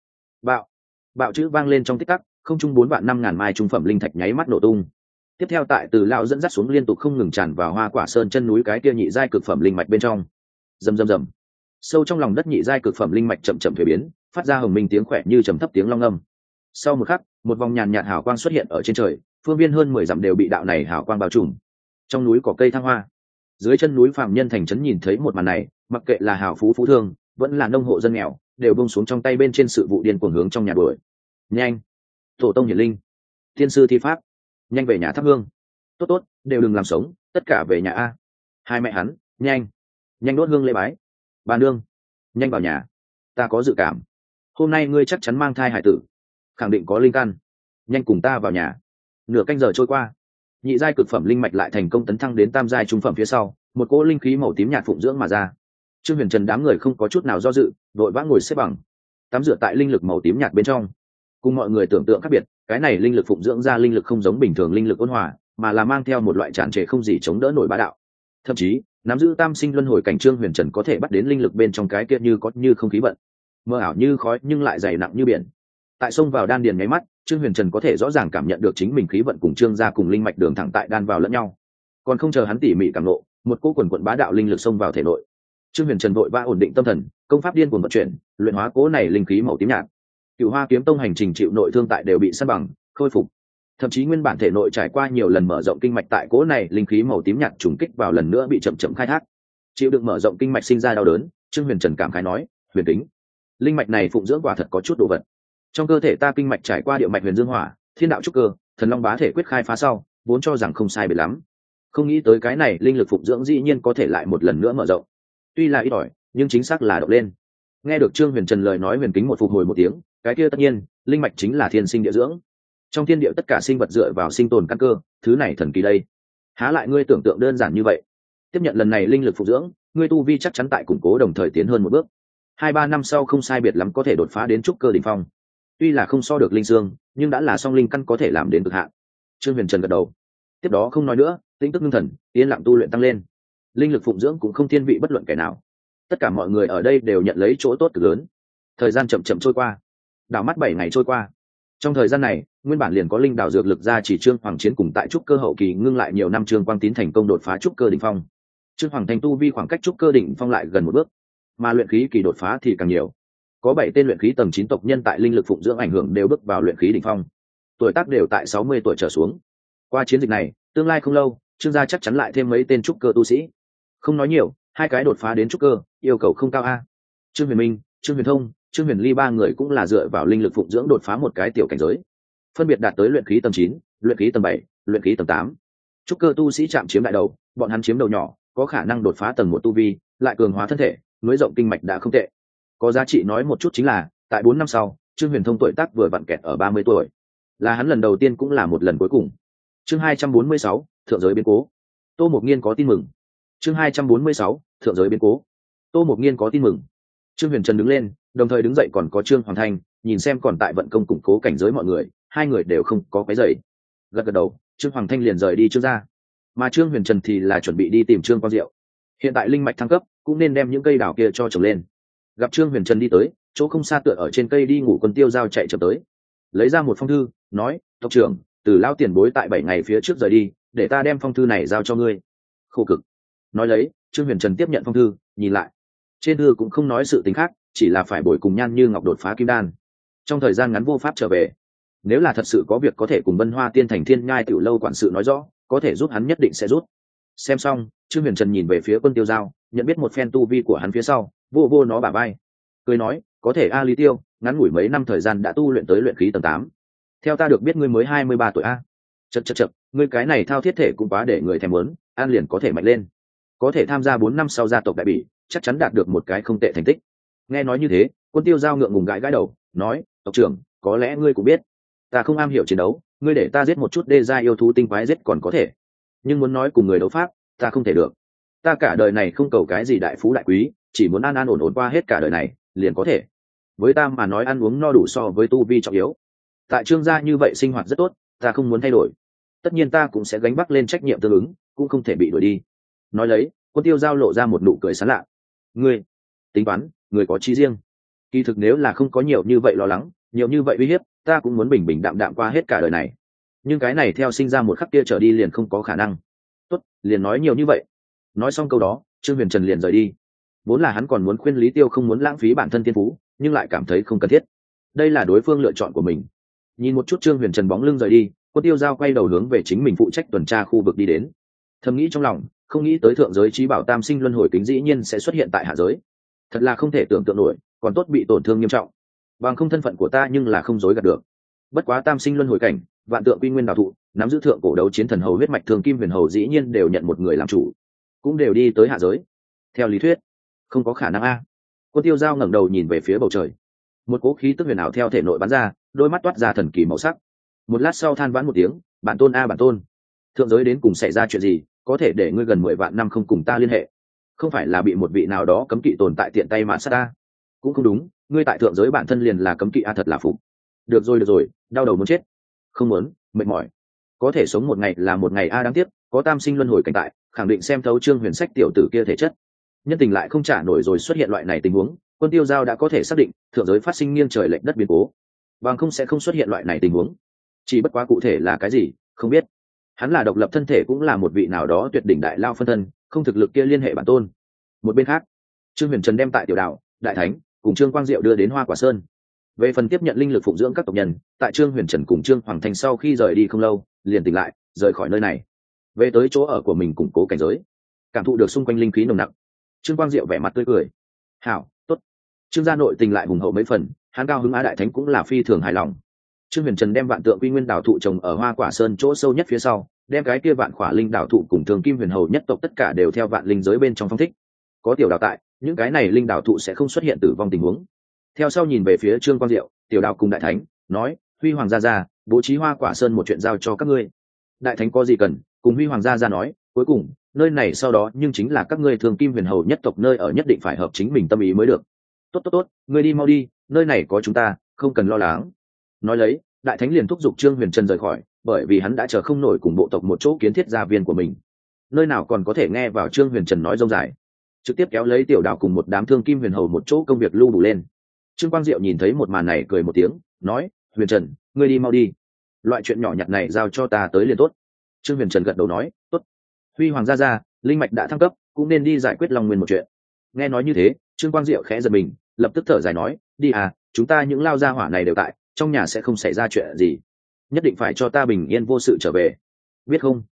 Bạo. Bạo chữ vang lên trong tích tắc, không trung bốn vạn năm ngàn mai trung phẩm linh thạch nháy mắt nổ tung. Tiếp theo tại từ lão dẫn dắt xuống liên tục không ngừng tràn vào hoa quả sơn chân núi cái kia nhị giai cực phẩm linh mạch bên trong. Rầm rầm rầm. Sâu trong lòng đất nhị giai cực phẩm linh mạch chậm chậm thuế biến, phát ra hồng minh tiếng khỏe như trầm thấp tiếng long âm. Sau một khắc, một vòng nhàn nhạt hào quang xuất hiện ở trên trời, phương viên hơn mười dặm đều bị đạo này hào quang bao trùm. Trong núi có cây thăng hoa dưới chân núi phạm nhân thành trấn nhìn thấy một màn này, mặc kệ là hào phú phú thương, vẫn là nông hộ dân nghèo, đều bông xuống trong tay bên trên sự vụ điên cuồng hướng trong nhà đuổi. Nhanh! Tổ tông hiển linh! Thiên sư thi pháp! Nhanh về nhà thắp hương! Tốt tốt, đều đừng làm sống, tất cả về nhà a. Hai mẹ hắn, nhanh! Nhanh đốt hương lễ bái! Bà nương! Nhanh vào nhà! Ta có dự cảm. Hôm nay ngươi chắc chắn mang thai hải tử. Khẳng định có linh căn. Nhanh cùng ta vào nhà. Nửa canh giờ trôi qua nhị giai cực phẩm linh mạch lại thành công tấn thăng đến tam giai trung phẩm phía sau, một cỗ linh khí màu tím nhạt phụng dưỡng mà ra. Trương huyền trần đám người không có chút nào do dự vội vã ngồi xếp bằng, tắm rửa tại linh lực màu tím nhạt bên trong. Cùng mọi người tưởng tượng khác biệt, cái này linh lực phụng dưỡng ra linh lực không giống bình thường linh lực ôn hòa, mà là mang theo một loại tràn trề không gì chống đỡ nổi bá đạo. Thậm chí, nắm giữ tam sinh luân hồi cảnh trương huyền trần có thể bắt đến linh lực bên trong cái kia như có như không khí vận. Mơ ảo như khói nhưng lại dày nặng như biển. Tại sông vào đan điền nháy mắt trương huyền trần có thể rõ ràng cảm nhận được chính mình khí vận cùng trương gia cùng linh mạch đường thẳng tại đan vào lẫn nhau. Còn không chờ hắn tỉ mỉ cảm nộ, một cỗ quần quận bá đạo linh lực xông vào thể nội. Trương huyền trần vội va ổn định tâm thần, công pháp điên cuồng vận chuyển, luyện hóa cỗ này linh khí màu tím nhạt. Cựu hoa kiếm tông hành trình chịu nội thương tại đều bị săn bằng, khôi phục. Thậm chí nguyên bản thể nội trải qua nhiều lần mở rộng kinh mạch tại cỗ này linh khí màu tím nhạt trùng kích vào lần nữa bị chậm chậm khai thác. Chịu được mở rộng kinh mạch sinh ra đau đớn, trương huyền trần cảm khái nói, huyền tính linh mạch này phụng dưỡng quả thật có chút đồ vật trong cơ thể ta kinh mạch trải qua địa mạch huyền dương hỏa, thiên đạo trúc cơ, thần long bá thể quyết khai phá sau, vốn cho rằng không sai biệt lắm. Không nghĩ tới cái này linh lực phụng dưỡng dĩ nhiên có thể lại một lần nữa mở rộng. Tuy là ít ỏi, nhưng chính xác là động lên. Nghe được trương huyền trần lời nói huyền kính một phục hồi một tiếng, cái kia tất nhiên, linh mạch chính là thiên sinh địa dưỡng. Trong thiên địa tất cả sinh vật dựa vào sinh tồn căn cơ, thứ này thần kỳ đây. Há lại ngươi tưởng tượng đơn giản như vậy? Tiếp nhận lần này linh lực phục dưỡng, ngươi tu vi chắc chắn tại củng cố đồng thời tiến hơn một bước. Hai ba năm sau không sai biệt lắm có thể đột phá đến trúc cơ đ ỉ n h phong tuy là không so được linh dương nhưng đã là song linh căn có thể làm đến cực hạn. Trương huyền trần gật đầu. Tiếp đó không nói nữa tính tức ngưng thần, yên lặng tu luyện tăng lên. Linh lực phụng dưỡng cũng không thiên vị bất luận kẻ nào. Tất cả mọi người ở đây đều nhận lấy chỗ tốt cực lớn. Thời gian chậm chậm trôi qua. Đảo mắt bảy ngày trôi qua. Trong thời gian này, nguyên bản liền có linh đảo dược lực ra chỉ trương hoàng chiến cùng tại trúc cơ hậu kỳ ngưng lại nhiều năm trương quang tín thành công đột phá trúc cơ đỉnh phong. Trương hoàng thành tu vi khoảng cách trúc cơ đỉnh phong lại gần một bước, mà luyện khí kỳ đột phá thì càng nhiều có bảy tên luyện khí tầng chín tộc nhân tại linh lực phụng dưỡng ảnh hưởng đều bước vào luyện khí đỉnh phong. Tuổi tác đều tại sáu mươi tuổi trở xuống. Qua chiến dịch này, tương lai không lâu, trương gia chắc chắn lại thêm mấy tên trúc cơ tu sĩ. Không nói nhiều, hai cái đột phá đến trúc cơ, yêu cầu không cao a. Trương huyền minh, trương huyền thông, trương huyền ly ba người cũng là dựa vào linh lực phụng dưỡng đột phá một cái tiểu cảnh giới. Phân biệt đạt tới luyện khí tầng chín, luyện khí tầng bảy, luyện khí tầng tám. Trúc cơ tu sĩ chạm chiếm đại đầu, bọn hắn chiếm đầu nhỏ, có khả năng đột phá tầng một tu vi, lại cường hóa thân thể nối rộng kinh mạch đã không tệ có giá trị nói một chút chính là, tại bốn năm sau, trương huyền thông tuổi tác vừa vặn kẹt ở ba mươi tuổi. Là hắn lần đầu tiên cũng là một lần cuối cùng. Chương hai trăm bốn mươi sáu, thượng giới biến cố. Tô mục nghiên có tin mừng. Chương hai trăm bốn mươi sáu, thượng giới biến cố. Tô mục nghiên có tin mừng. Trương huyền trần đứng lên, đồng thời đứng dậy còn có trương hoàng thanh, nhìn xem còn tại vận công củng cố cảnh giới mọi người, hai người đều không có cái dậy gật gật đầu, trương hoàng thanh liền rời đi trương ra. Mà trương huyền trần thì là chuẩn bị đi tìm trương quang diệu. Hiện tại linh mạch thăng cấp, cũng nên đem những cây đào kia cho trồng lên gặp trương huyền trần đi tới, chỗ không xa tựa ở trên cây đi ngủ quân tiêu giao chạy chậm tới. Lấy ra một phong thư, nói, tộc trưởng, từ lao tiền bối tại bảy ngày phía trước rời đi, để ta đem phong thư này giao cho ngươi. Khổ cực. Nói lấy, trương huyền trần tiếp nhận phong thư, nhìn lại. Trên thư cũng không nói sự tính khác, chỉ là phải bồi cùng nhan như ngọc đột phá kim đan. Trong thời gian ngắn vô pháp trở về. Nếu là thật sự có việc có thể cùng vân hoa tiên thành thiên nhai tiểu lâu quản sự nói rõ, có thể giúp hắn nhất định sẽ rút xem xong, trương huyền trần nhìn về phía quân tiêu giao, nhận biết một phen tu vi của hắn phía sau vô vô nó bà bay cười nói, có thể a lý tiêu, ngắn ngủi mấy năm thời gian đã tu luyện tới luyện khí tầng tám. Theo ta được biết ngươi mới hai mươi ba tuổi a. Chật chật chật ngươi cái này thao thiết thể cũng quá để người thèm muốn an liền có thể mạnh lên. Có thể tham gia bốn năm sau gia tộc đại bỉ, chắc chắn đạt được một cái không tệ thành tích. Nghe nói như thế, quân tiêu giao ngượng ngùng gãi gãi đầu, nói, tộc trưởng, có lẽ ngươi cũng biết, ta không am hiểu chiến đấu, ngươi để ta giết một chút đê gia yêu thú tinh quái giết còn có thể. Nhưng muốn nói cùng người đấu pháp, ta không thể được. Ta cả đời này không cầu cái gì đại phú đại quý chỉ muốn an an ổn ổn qua hết cả đời này, liền có thể. Với ta mà nói ăn uống no đủ so với tu vi trọng yếu. Tại trương gia như vậy sinh hoạt rất tốt, ta không muốn thay đổi. Tất nhiên ta cũng sẽ gánh vác lên trách nhiệm tương ứng, cũng không thể bị đuổi đi. Nói lấy, quân tiêu giao lộ ra một nụ cười sán lạ. Ngươi, tính toán, người có chi riêng? Kỳ thực nếu là không có nhiều như vậy lo lắng, nhiều như vậy uy hiếp, ta cũng muốn bình bình đạm đạm qua hết cả đời này. Nhưng cái này theo sinh ra một khắc kia trở đi liền không có khả năng. Tốt, liền nói nhiều như vậy. Nói xong câu đó, trương huyền trần liền rời đi vốn là hắn còn muốn khuyên lý tiêu không muốn lãng phí bản thân thiên phú, nhưng lại cảm thấy không cần thiết. Đây là đối phương lựa chọn của mình. Nhìn một chút trương huyền trần bóng lưng rời đi, quân tiêu giao quay đầu hướng về chính mình phụ trách tuần tra khu vực đi đến. Thầm nghĩ trong lòng, không nghĩ tới thượng giới trí bảo tam sinh luân hồi kính dĩ nhiên sẽ xuất hiện tại hạ giới. Thật là không thể tưởng tượng nổi, còn tốt bị tổn thương nghiêm trọng. Bằng không thân phận của ta nhưng là không dối gạt được. Bất quá tam sinh luân hồi cảnh, vạn tượng quy nguyên đào thụ, nắm giữ thượng cổ đấu chiến thần hầu huyết mạch thường kim huyền hầu dĩ nhiên đều nhận một người làm chủ. Cũng đều đi tới hạ giới. Theo lý thuyết không có khả năng a. Quân tiêu giao ngẩng đầu nhìn về phía bầu trời. Một cố khí tức huyền ảo theo thể nội bắn ra, đôi mắt toát ra thần kỳ màu sắc. Một lát sau than vãn một tiếng, bản tôn a, bản tôn, thượng giới đến cùng xảy ra chuyện gì, có thể để ngươi gần mười vạn năm không cùng ta liên hệ? Không phải là bị một vị nào đó cấm kỵ tồn tại tiện tay mà sát ta? Cũng không đúng, ngươi tại thượng giới bản thân liền là cấm kỵ a, thật là phục. Được rồi được rồi, đau đầu muốn chết. Không muốn, mệt mỏi. Có thể sống một ngày là một ngày a, đáng tiếc, có tam sinh luân hồi cảnh tại, khẳng định xem thấu trương huyền sách tiểu tử kia thể chất nhân tình lại không trả nổi rồi xuất hiện loại này tình huống, quân tiêu giao đã có thể xác định, thượng giới phát sinh nghiêng trời lệch đất biến cố. Bằng không sẽ không xuất hiện loại này tình huống. Chỉ bất quá cụ thể là cái gì, không biết. Hắn là độc lập thân thể cũng là một vị nào đó tuyệt đỉnh đại lao phân thân, không thực lực kia liên hệ bản tôn. Một bên khác, trương huyền trần đem tại tiểu đạo, đại thánh, cùng trương quang diệu đưa đến hoa quả sơn. Về phần tiếp nhận linh lực phụng dưỡng các tộc nhân, tại trương huyền trần cùng trương hoàng thành sau khi rời đi không lâu, liền tỉnh lại, rời khỏi nơi này. Về tới chỗ ở của mình củng cố cảnh giới, cảm thụ được xung quanh linh khí nồng nặc trương quang diệu vẻ mặt tươi cười. Hảo t ố t trương gia nội tình lại hùng hậu mấy phần, hắn cao hứng á đại thánh cũng là phi thường hài lòng. Trương huyền trần đem vạn tượng quy nguyên đảo thụ trồng ở hoa quả sơn chỗ sâu nhất phía sau, đem cái kia vạn khỏa linh đảo thụ cùng thường kim huyền hầu nhất tộc tất cả đều theo vạn linh giới bên trong phong thích. Có tiểu đào tại, những cái này linh đảo thụ sẽ không xuất hiện tử vong tình huống. Theo sau nhìn về phía trương quang diệu, tiểu đào cùng đại thánh, nói, huy hoàng gia gia, bố trí hoa quả sơn một chuyện giao cho các ngươi. Đại thánh có gì cần, cùng huy hoàng gia gia nói, cuối cùng nơi này sau đó nhưng chính là các ngươi thường kim huyền hầu nhất tộc nơi ở nhất định phải hợp chính mình tâm ý mới được. Tốt tốt tốt, ngươi đi mau đi, nơi này có chúng ta, không cần lo lắng. Nói lấy, đại thánh liền thúc giục trương huyền trần rời khỏi, bởi vì hắn đã chờ không nổi cùng bộ tộc một chỗ kiến thiết gia viên của mình. Nơi nào còn có thể nghe vào trương huyền trần nói dông dài. Trực tiếp kéo lấy tiểu đào cùng một đám thương kim huyền hầu một chỗ công việc lưu đủ lên. Trương quang diệu nhìn thấy một màn này cười một tiếng, nói, huyền trần, ngươi đi mau đi. Loại chuyện nhỏ nhặt này giao cho ta tới liền tốt. Trương huyền trần gật đầu nói, tốt huy hoàng gia gia, linh mạch đã thăng cấp, cũng nên đi giải quyết lòng nguyên một chuyện. Nghe nói như thế, trương quang diệu khẽ giật mình, lập tức thở dài nói, đi à chúng ta những lao gia hỏa này đều tại, trong nhà sẽ không xảy ra chuyện gì. Nhất định phải cho ta bình yên vô sự trở về. Biết không?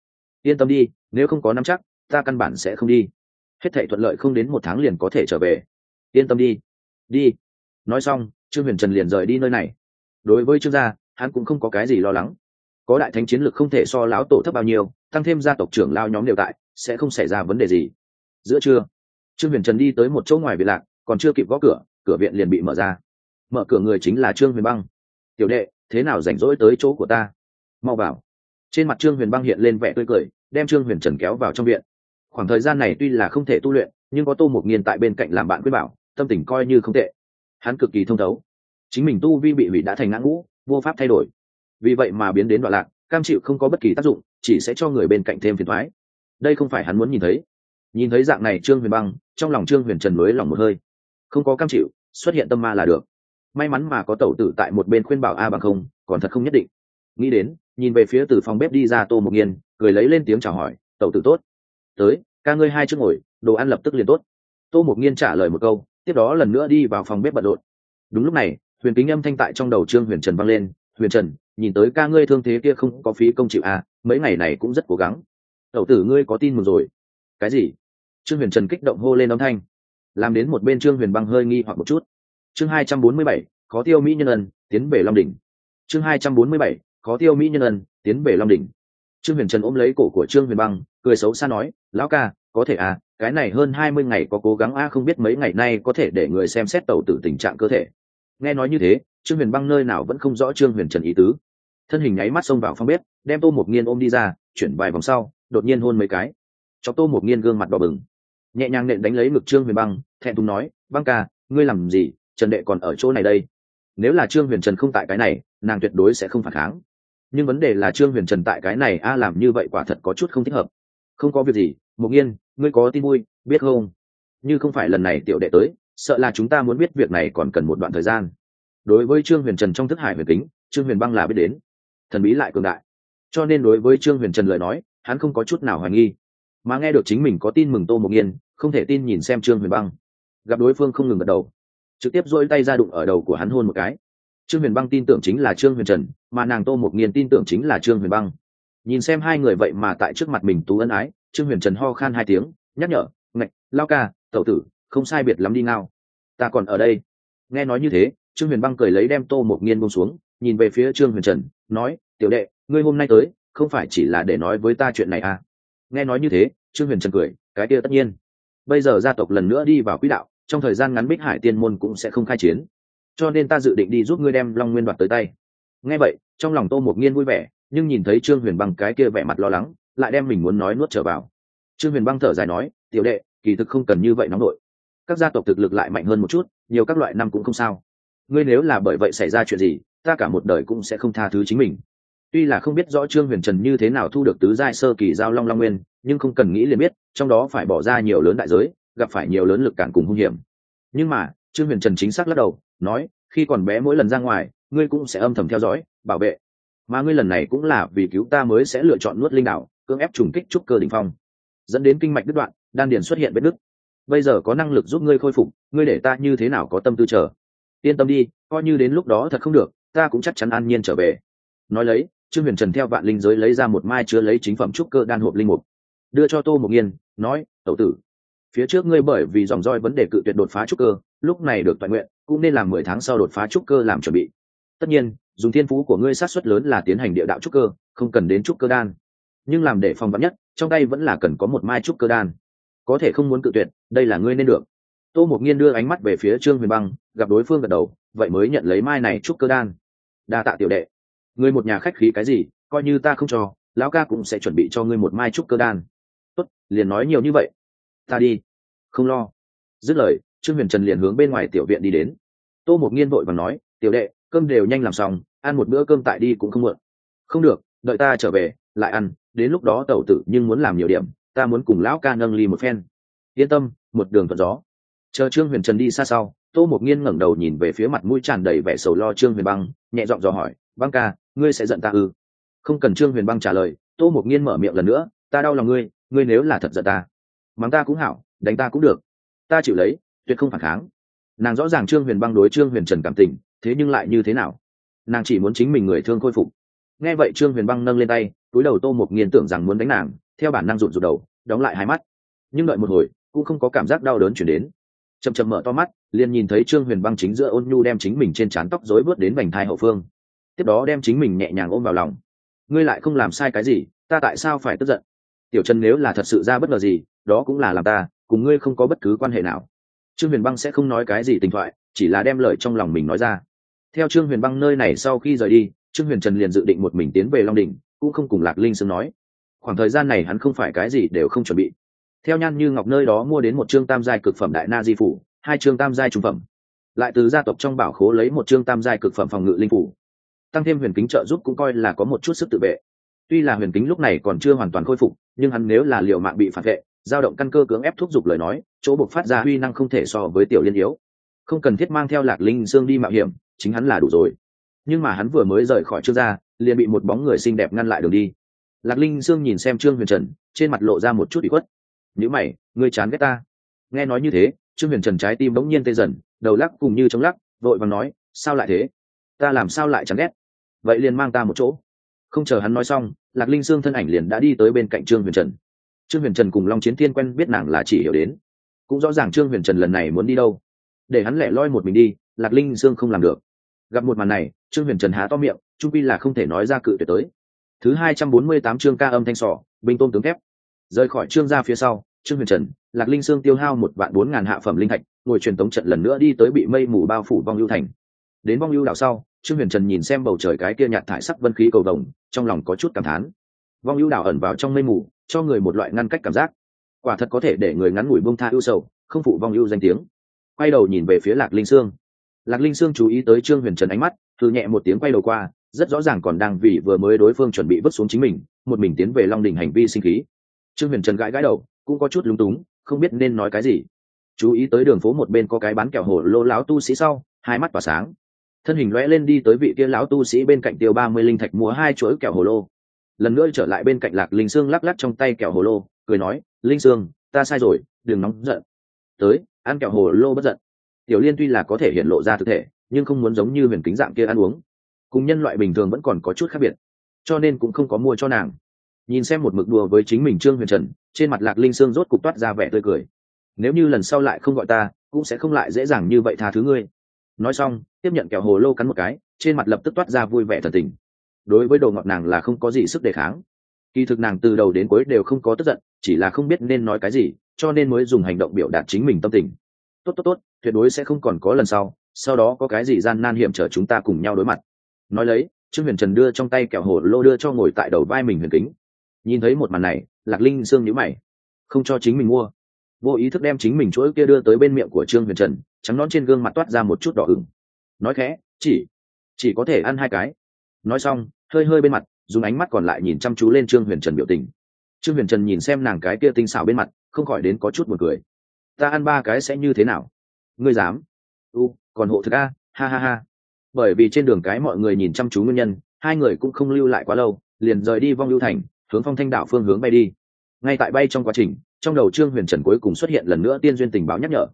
Yên tâm đi, nếu không có nắm chắc, ta căn bản sẽ không đi. Hết thệ thuận lợi không đến một tháng liền có thể trở về. Yên tâm đi. Đi. Nói xong, trương huyền trần liền rời đi nơi này. Đối với trương gia, hắn cũng không có cái gì lo lắng. Có đại thánh chiến lược không thể so lão tổ thấp bao nhiêu tăng thêm gia tộc trưởng lao nhóm đều tại, sẽ không xảy ra vấn đề gì. Giữa trưa, trương huyền trần đi tới một chỗ ngoài viện lạc, còn chưa kịp gõ cửa cửa viện liền bị mở ra. Mở cửa người chính là trương huyền băng. Tiểu đệ, thế nào rảnh rỗi tới chỗ của ta? Mau vào. Trên mặt trương huyền băng hiện lên vẻ tươi cười, đem trương huyền trần kéo vào trong viện. Khoảng thời gian này tuy là không thể tu luyện, nhưng có tô một nghiên tại bên cạnh làm bạn quyết bảo, tâm tình coi như không tệ. Hắn cực kỳ thông thấu. Chính mình tu vi bị hủy đã thành ngã ngũ, vô pháp thay đổi. Vì vậy mà biến đến đoạn lạc cam chịu không có bất kỳ tác dụng, chỉ sẽ cho người bên cạnh thêm phiền thoái. Đây không phải hắn muốn nhìn thấy. Nhìn thấy dạng này trương huyền băng, trong lòng trương huyền trần mới lòng một hơi. Không có cam chịu, xuất hiện tâm ma là được. May mắn mà có tẩu tử tại một bên khuyên bảo a bằng không, còn thật không nhất định. Nghĩ đến, nhìn về phía từ phòng bếp đi ra tô một nghiên cười lấy lên tiếng chào hỏi, tẩu tử tốt. Tới, ca ngươi hai trước ngồi, đồ ăn lập tức liền tốt. Tô một nghiên trả lời một câu, tiếp đó lần nữa đi vào phòng bếp bận rộn. Đúng lúc này, huyền kính âm thanh tại trong đầu trương huyền trần vang lên, huyền trần nhìn tới ca ngươi thương thế kia không có phí công chịu à mấy ngày này cũng rất cố gắng. Tẩu tử ngươi có tin mừng rồi. Cái gì? Trương huyền trần kích động hô lên âm thanh. Làm đến một bên trương huyền băng hơi nghi hoặc một chút. Chương hai trăm bốn mươi bảy, khó tiêu mỹ nhân ân, tiến về long đỉnh. Chương hai trăm bốn mươi bảy, khó tiêu mỹ nhân ân, tiến về long đỉnh. Trương huyền trần ôm lấy cổ của trương huyền băng, cười xấu xa nói, lão ca, có thể à cái này hơn hai mươi ngày có cố gắng a, không biết mấy ngày nay có thể để người xem xét tàu tử tình trạng cơ thể. Nghe nói như thế, trương huyền băng nơi nào vẫn không rõ trương huyền trần ý tứ thân hình nháy mắt xông vào phòng bếp, đem tô một nghiên ôm đi ra, chuyển vài vòng sau, đột nhiên hôn mấy cái. Cho tô một nghiên gương mặt đỏ bừng. Nhẹ nhàng nện đánh lấy ngực trương huyền băng, thẹn thùng nói, băng ca, ngươi làm gì? Trần đệ còn ở chỗ này đây. Nếu là trương huyền trần không tại cái này, nàng tuyệt đối sẽ không phản kháng. Nhưng vấn đề là trương huyền trần tại cái này, a, làm như vậy quả thật có chút không thích hợp. Không có việc gì một nghiên, ngươi có tin vui, biết không? Như không phải lần này tiểu đệ tới, sợ là chúng ta muốn biết việc này còn cần một đoạn thời gian. Đối với trương huyền trần trong thức hải huyền kính, trương huyền băng là biết đến thần bí lại cường đại. Cho nên đối với trương huyền trần lời nói, hắn không có chút nào hoài nghi. Mà nghe được chính mình có tin mừng tô mộc nghiên không thể tin nhìn xem trương huyền băng. Gặp đối phương không ngừng gật đầu, trực tiếp dỗi tay ra đụng ở đầu của hắn hôn một cái. Trương huyền băng tin tưởng chính là trương huyền trần, mà nàng tô mộc nghiên tin tưởng chính là trương huyền băng. Nhìn xem hai người vậy mà tại trước mặt mình tú ân ái, trương huyền trần ho khan hai tiếng, nhắc nhở, ngạch, lao ca, tẩu tử, không sai biệt lắm đi ngao. Ta còn ở đây. Nghe nói như thế, trương huyền băng cười lấy đem tô mộc nghiên bông xuống, nhìn về phía trương huyền trần, nói tiểu đệ, ngươi hôm nay tới, không phải chỉ là để nói với ta chuyện này à? Nghe nói như thế, trương huyền trần cười, cái kia tất nhiên. Bây giờ gia tộc lần nữa đi vào quỹ đạo, trong thời gian ngắn bích hải tiên môn cũng sẽ không khai chiến. Cho nên ta dự định đi giúp ngươi đem long nguyên đoạt tới tay. Nghe vậy, trong lòng tô một nghiên vui vẻ, nhưng nhìn thấy trương huyền băng cái kia vẻ mặt lo lắng, lại đem mình muốn nói nuốt trở vào. Trương huyền băng thở dài nói, tiểu đệ, kỳ thực không cần như vậy nóng nổi các gia tộc thực lực lại mạnh hơn một chút, nhiều các loại năm cũng không sao. Ngươi nếu là bởi vậy xảy ra chuyện gì, ta cả một đời cũng sẽ không tha thứ chính mình tuy là không biết rõ trương huyền trần như thế nào thu được tứ giai sơ kỳ giao long long nguyên, nhưng không cần nghĩ liền biết, trong đó phải bỏ ra nhiều lớn đại giới, gặp phải nhiều lớn lực cản cùng hung hiểm. Nhưng mà, trương huyền trần chính xác lắc đầu, nói, khi còn bé mỗi lần ra ngoài, ngươi cũng sẽ âm thầm theo dõi, bảo vệ. Mà ngươi lần này cũng là vì cứu ta mới sẽ lựa chọn nuốt linh đạo cưỡng ép trùng kích trúc cơ đ ỉ n h phong. Dẫn đến kinh mạch đứt đoạn, đan điền xuất hiện vết nứt. Bây giờ có năng lực giúp ngươi khôi phục, ngươi để ta như thế nào có tâm tư chờ? Yên tâm đi, coi như đến lúc đó thật không được, ta cũng chắc chắn an nhiên trở về. Nói lấy trương huyền trần theo vạn linh giới lấy ra một mai chứa lấy chính phẩm trúc cơ đan hộp linh mục. Đưa cho tô mục nghiên nói, tẩu tử, phía trước ngươi bởi vì dòng roi vấn đề cự tuyệt đột phá trúc cơ, lúc này được toàn nguyện, cũng nên làm mười tháng sau đột phá trúc cơ làm chuẩn bị. Tất nhiên, dùng thiên phú của ngươi sát xuất lớn là tiến hành địa đạo trúc cơ, không cần đến trúc cơ đan. Nhưng làm để phòng vắn nhất, trong tay vẫn là cần có một mai trúc cơ đan. Có thể không muốn cự tuyệt, đây là ngươi nên được. Tô mục nghiên đưa ánh mắt về phía trương huyền băng, gặp đối phương gật đầu, vậy mới nhận lấy mai này trúc cơ đan. Đa tạ tiểu đệ ngươi một nhà khách khí cái gì, coi như ta không cho, lão ca cũng sẽ chuẩn bị cho ngươi một mai trúc cơ đan. Tốt, liền nói nhiều như vậy. Ta đi. Không lo. Dứt lời, trương huyền trần liền hướng bên ngoài tiểu viện đi đến. Tô một nghiên vội và nói, tiểu đệ, cơm đều nhanh làm xong, ăn một bữa cơm tại đi cũng không muộn. Không được, đợi ta trở về, lại ăn, đến lúc đó tẩu tử nhưng muốn làm nhiều điểm, ta muốn cùng lão ca nâng ly một phen. Yên tâm, một đường thuận gió. Chờ trương huyền trần đi xa sau, tô một nghiên ngẩng đầu nhìn về phía mặt mũi tràn đầy vẻ sầu lo trương huyền băng, nhẹ giọng dò hỏi, băng ca ngươi sẽ giận ta ư? Không cần trương huyền băng trả lời, tô mục nghiên mở miệng lần nữa, ta đau lòng ngươi ngươi nếu là thật giận ta, mắng ta cũng hảo, đánh ta cũng được. Ta chịu lấy, tuyệt không phản kháng. Nàng rõ ràng trương huyền băng đối trương huyền trần cảm tình, thế nhưng lại như thế nào? Nàng chỉ muốn chính mình người thương khôi phục. Nghe vậy trương huyền băng nâng lên tay, túi đầu tô mục nghiên tưởng rằng muốn đánh nàng, theo bản năng rụt rụt đầu, đóng lại hai mắt. Nhưng đợi một hồi, cũng không có cảm giác đau đớn chuyển đến. Chậm chậm mở to mắt, liền nhìn thấy trương huyền băng chính giữa ôn nhu đem chính mình trên trán tóc rối bớt đến vành thai hậu phương tiếp đó đem chính mình nhẹ nhàng ôm vào lòng. Ngươi lại không làm sai cái gì, ta tại sao phải tức giận? Tiểu trần nếu là thật sự ra bất ngờ gì, đó cũng là làm ta, cùng ngươi không có bất cứ quan hệ nào. Trương huyền băng sẽ không nói cái gì tình thoại, chỉ là đem lời trong lòng mình nói ra. Theo trương huyền băng nơi này sau khi rời đi, trương huyền trần liền dự định một mình tiến về long đình cũng không cùng lạc linh sương nói. Khoảng thời gian này hắn không phải cái gì đều không chuẩn bị. Theo nhan như ngọc nơi đó mua đến một chương tam giai cực phẩm đại na di phủ, hai chương tam giai trung phẩm. Lại từ gia tộc trong bảo khố lấy một chương tam giai cực phẩm phòng ngự linh phủ tăng thêm huyền kính trợ giúp cũng coi là có một chút sức tự vệ. Tuy là huyền kính lúc này còn chưa hoàn toàn khôi phục, nhưng hắn nếu là liệu mạng bị phản vệ dao động căn cơ cưỡng ép thúc giục lời nói, chỗ buộc phát ra huy năng không thể so với tiểu liên yếu. Không cần thiết mang theo lạc linh dương đi mạo hiểm, chính hắn là đủ rồi. Nhưng mà hắn vừa mới rời khỏi trương gia liền bị một bóng người xinh đẹp ngăn lại đường đi. Lạc linh dương nhìn xem trương huyền trần, trên mặt lộ ra một chút bị khuất. Nhữ mày, ngươi chán ghét ta. Nghe nói như thế, trương huyền trần trái tim bỗng nhiên tê dần, đầu lắc cùng như chống lắc, vội vàng nói, sao lại thế? Ta làm sao lại chán ghét? Vậy liền mang ta một chỗ. Không chờ hắn nói xong, lạc linh sương thân ảnh liền đã đi tới bên cạnh trương huyền trần. Trương huyền trần cùng long chiến thiên quen biết nàng là chỉ hiểu đến. Cũng rõ ràng trương huyền trần lần này muốn đi đâu. Để hắn lẻ loi một mình đi, lạc linh sương không làm được. Gặp một màn này, trương huyền trần há to miệng trung pi là không thể nói ra cự tuyệt tới. Thứ hai trăm bốn mươi tám chương ca âm thanh sỏ, binh tôn tướng thép. Rời khỏi trương ra phía sau, trương huyền trần, lạc linh sương tiêu hao một vạn bốn ngàn hạ phẩm linh thạch, ngồi truyền tống trận lần nữa đi tới bị mây mù bao phủ vong lưu thành đến vong ưu đảo sau, trương huyền trần nhìn xem bầu trời cái kia nhạt thải sắc vân khí cầu đồng trong lòng có chút cảm thán. Vong ưu đảo ẩn vào trong mây mù, cho người một loại ngăn cách cảm giác. Quả thật có thể để người ngắn ngủi bông tha ưu sầu, không phụ vong ưu danh tiếng. Quay đầu nhìn về phía lạc linh sương. Lạc linh sương chú ý tới trương huyền trần ánh mắt thư nhẹ một tiếng quay đầu qua, rất rõ ràng còn đang vì vừa mới đối phương chuẩn bị vứt xuống chính mình, một mình tiến về long đình hành vi sinh khí. Trương huyền trần gãi gãi đầu, cũng có chút lúng túng, không biết nên nói cái gì. Chú ý tới đường phố một bên có cái bán kẹo hổ lô láo tu sĩ sau, hai mắt tỏa sáng thân hình lóe lên đi tới vị kia lão tu sĩ bên cạnh tiêu ba mươi linh thạch mua hai chuỗi kẹo hồ lô. Lần nữa trở lại bên cạnh lạc linh sương lắc lắc trong tay kẹo hồ lô, cười nói, linh sương, ta sai rồi, đừng nóng giận. Tới, ăn kẹo hồ lô bất giận. Tiểu liên tuy là có thể hiện lộ ra thực thể, nhưng không muốn giống như huyền kính dạng kia ăn uống. Cùng nhân loại bình thường vẫn còn có chút khác biệt, cho nên cũng không có mua cho nàng. Nhìn xem một mực đùa với chính mình trương huyền trần, trên mặt lạc linh sương rốt cục toát ra vẻ tươi cười. Nếu như lần sau lại không gọi ta, cũng sẽ không lại dễ dàng như vậy tha thứ ngươi. Nói xong tiếp nhận kẹo hồ lô cắn một cái, trên mặt lập tức toát ra vui vẻ thần tình. Đối với đồ ngọt nàng là không có gì sức đề kháng. Kỳ thực nàng từ đầu đến cuối đều không có tức giận, chỉ là không biết nên nói cái gì, cho nên mới dùng hành động biểu đạt chính mình tâm tình. Tốt tốt tốt, tuyệt đối sẽ không còn có lần sau sau đó có cái gì gian nan hiểm trở chúng ta cùng nhau đối mặt. Nói lấy, trương huyền trần đưa trong tay kẹo hồ lô đưa cho ngồi tại đầu vai mình huyền kính. Nhìn thấy một màn này, lạc linh sương nhữ mày. Không cho chính mình mua. Vô ý thức đem chính mình chuỗi kia đưa tới bên miệng của trương huyền trần, trắng nón trên gương mặt toát ra một chút đỏ ửng nói khẽ, chỉ chỉ có thể ăn hai cái. Nói xong, hơi hơi bên mặt, dùng ánh mắt còn lại nhìn chăm chú lên trương huyền trần biểu tình. Trương huyền trần nhìn xem nàng cái kia tinh xảo bên mặt, không khỏi đến có chút buồn cười. Ta ăn ba cái sẽ như thế nào? Ngươi dám? U, còn hộ thực a, ha ha ha. Bởi vì trên đường cái mọi người nhìn chăm chú nguyên nhân, hai người cũng không lưu lại quá lâu, liền rời đi vong lưu thành, hướng phong thanh đạo phương hướng bay đi. Ngay tại bay trong quá trình, trong đầu trương huyền trần cuối cùng xuất hiện lần nữa tiên duyên tình báo nhắc nhở.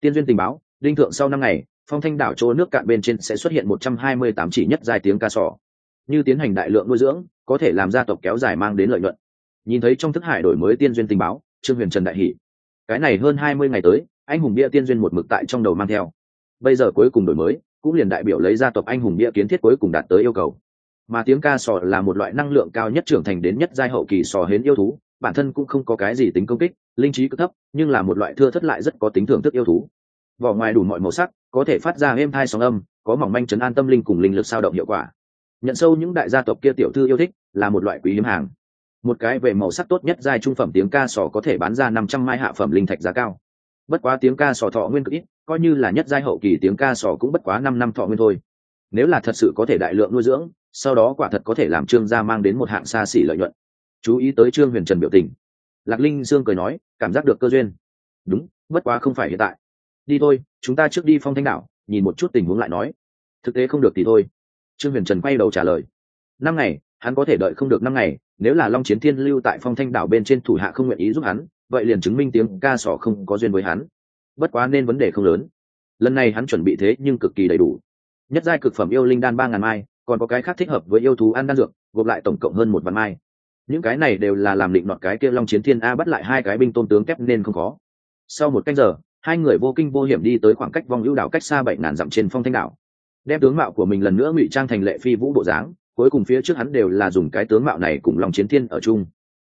Tiên duyên tình báo, đinh thượng sau năm ngày phong thanh đảo chỗ nước cạn bên trên sẽ xuất hiện một trăm hai mươi tám chỉ nhất dài tiếng ca sò, như tiến hành đại lượng nuôi dưỡng có thể làm gia tộc kéo dài mang đến lợi nhuận. Nhìn thấy trong thức hải đổi mới tiên duyên tình báo trương huyền trần đại hỷ cái này hơn hai mươi ngày tới anh hùng bia tiên duyên một mực tại trong đầu mang theo. Bây giờ cuối cùng đổi mới cũng liền đại biểu lấy gia tộc anh hùng bia kiến thiết cuối cùng đạt tới yêu cầu. Mà tiếng ca sò là một loại năng lượng cao nhất trưởng thành đến nhất giai hậu kỳ sò hến yêu thú bản thân cũng không có cái gì tính công kích linh trí cực thấp nhưng là một loại thưa thất lại rất có tính thưởng thức yêu thú vỏ ngoài đủ mọi màu sắc, có thể phát ra êm thai sóng âm, có mỏng manh chấn an tâm linh cùng linh lực sao động hiệu quả. Nhận sâu những đại gia tộc kia tiểu thư yêu thích, là một loại quý hiếm hàng. Một cái về màu sắc tốt nhất giai trung phẩm tiếng ca sò có thể bán ra năm trăm mai hạ phẩm linh thạch giá cao. Bất quá tiếng ca sò thọ nguyên cực ít, coi như là nhất giai hậu kỳ tiếng ca sò cũng bất quá năm năm thọ nguyên thôi. Nếu là thật sự có thể đại lượng nuôi dưỡng, sau đó quả thật có thể làm trương gia mang đến một hạng xa xỉ lợi nhuận. Chú ý tới trương huyền trần biểu tình. Lạc linh dương cười nói, cảm giác được cơ duyên. Đúng, bất quá không phải hiện tại đi thôi, chúng ta trước đi phong thanh đảo, nhìn một chút tình huống lại nói. Thực tế không được thì thôi. Trương huyền trần quay đầu trả lời. Năm ngày, hắn có thể đợi không được năm ngày, nếu là long chiến thiên lưu tại phong thanh đảo bên trên thủ hạ không nguyện ý giúp hắn, vậy liền chứng minh tiếng ca sỏ không có duyên với hắn. Bất quá nên vấn đề không lớn. Lần này hắn chuẩn bị thế nhưng cực kỳ đầy đủ. Nhất giai cực phẩm yêu linh đan ba ngàn mai, còn có cái khác thích hợp với yêu thú ăn đan dược, gộp lại tổng cộng hơn một vạn mai. Những cái này đều là làm định đoạt cái kia long chiến thiên a bắt lại hai cái binh tôn tướng kép nên không có sau một canh giờ hai người vô kinh vô hiểm đi tới khoảng cách vong ưu đảo cách xa bảy ngàn dặm trên phong thanh đảo. Đem tướng mạo của mình lần nữa ngụy trang thành lệ phi vũ bộ dáng, cuối cùng phía trước hắn đều là dùng cái tướng mạo này cùng lòng chiến thiên ở chung.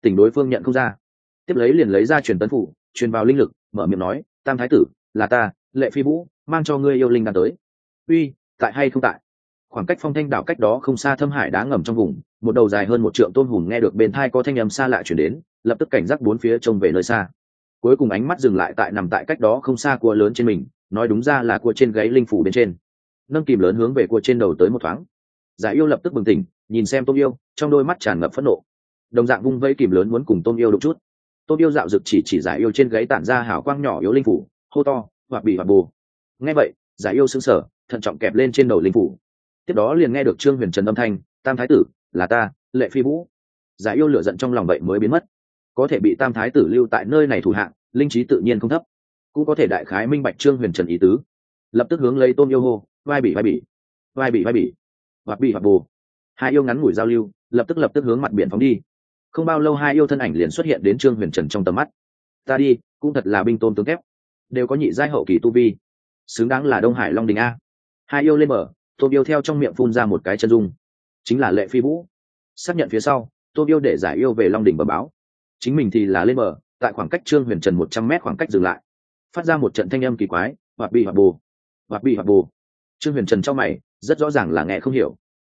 Tình đối phương nhận không ra. Tiếp lấy liền lấy ra truyền tấn phủ, truyền vào linh lực, mở miệng nói, tam thái tử, là ta, lệ phi vũ, mang cho ngươi yêu linh đàn tới. Uy, tại hay không tại? Khoảng cách phong thanh đảo cách đó không xa thâm hải đá ngầm trong vùng, một đầu dài hơn một trượng tôn hùng nghe được bên thai có thanh âm xa lạ chuyển đến, lập tức cảnh giác bốn phía trông về nơi xa cuối cùng ánh mắt dừng lại tại nằm tại cách đó không xa cua lớn trên mình, nói đúng ra là cua trên gáy linh phủ bên trên. Nâng kìm lớn hướng về cua trên đầu tới một thoáng. Giải yêu lập tức bừng tỉnh, nhìn xem tôm yêu, trong đôi mắt tràn ngập phẫn nộ. Đồng dạng vung vây kìm lớn muốn cùng tôm yêu đụng chút. Tôm yêu dạo rực chỉ chỉ giải yêu trên gáy tản ra hảo quang nhỏ yếu linh phủ, hô to hoặc bị hoặc bù. Nghe vậy giải yêu sững sờ, thận trọng kẹp lên trên đầu linh phủ. Tiếp đó liền nghe được trương huyền trần âm thanh, tam thái tử, là ta, lệ phi vũ. Giải yêu lửa giận trong lòng vậy mới biến mất có thể bị tam thái tử lưu tại nơi này thủ hạng, linh trí tự nhiên không thấp. Cũng có thể đại khái minh bạch trương huyền trần ý tứ. Lập tức hướng lấy tôn yêu hô, vai bị vai bị vai bị vai bị, hoặc bị hoặc bù. Hai yêu ngắn ngủi giao lưu, lập tức lập tức hướng mặt biển phóng đi. Không bao lâu hai yêu thân ảnh liền xuất hiện đến trương huyền trần trong tầm mắt. Ta đi, cũng thật là binh tôn tướng thép. Đều có nhị giai hậu kỳ tu vi. Xứng đáng là đông hải long đình a. Hai yêu lên mở tôn yêu theo trong miệng phun ra một cái chân dung. Chính là lệ phi vũ. Xác nhận phía sau, tôn yêu để giải yêu về long đình bờ báo chính mình thì là lên mở tại khoảng cách trương huyền trần một trăm mét khoảng cách dừng lại. Phát ra một trận thanh âm kỳ quái hoặc bị hoặc bù hoặc bị hoặc bù. Trương huyền trần trong mày, rất rõ ràng là nghe không hiểu.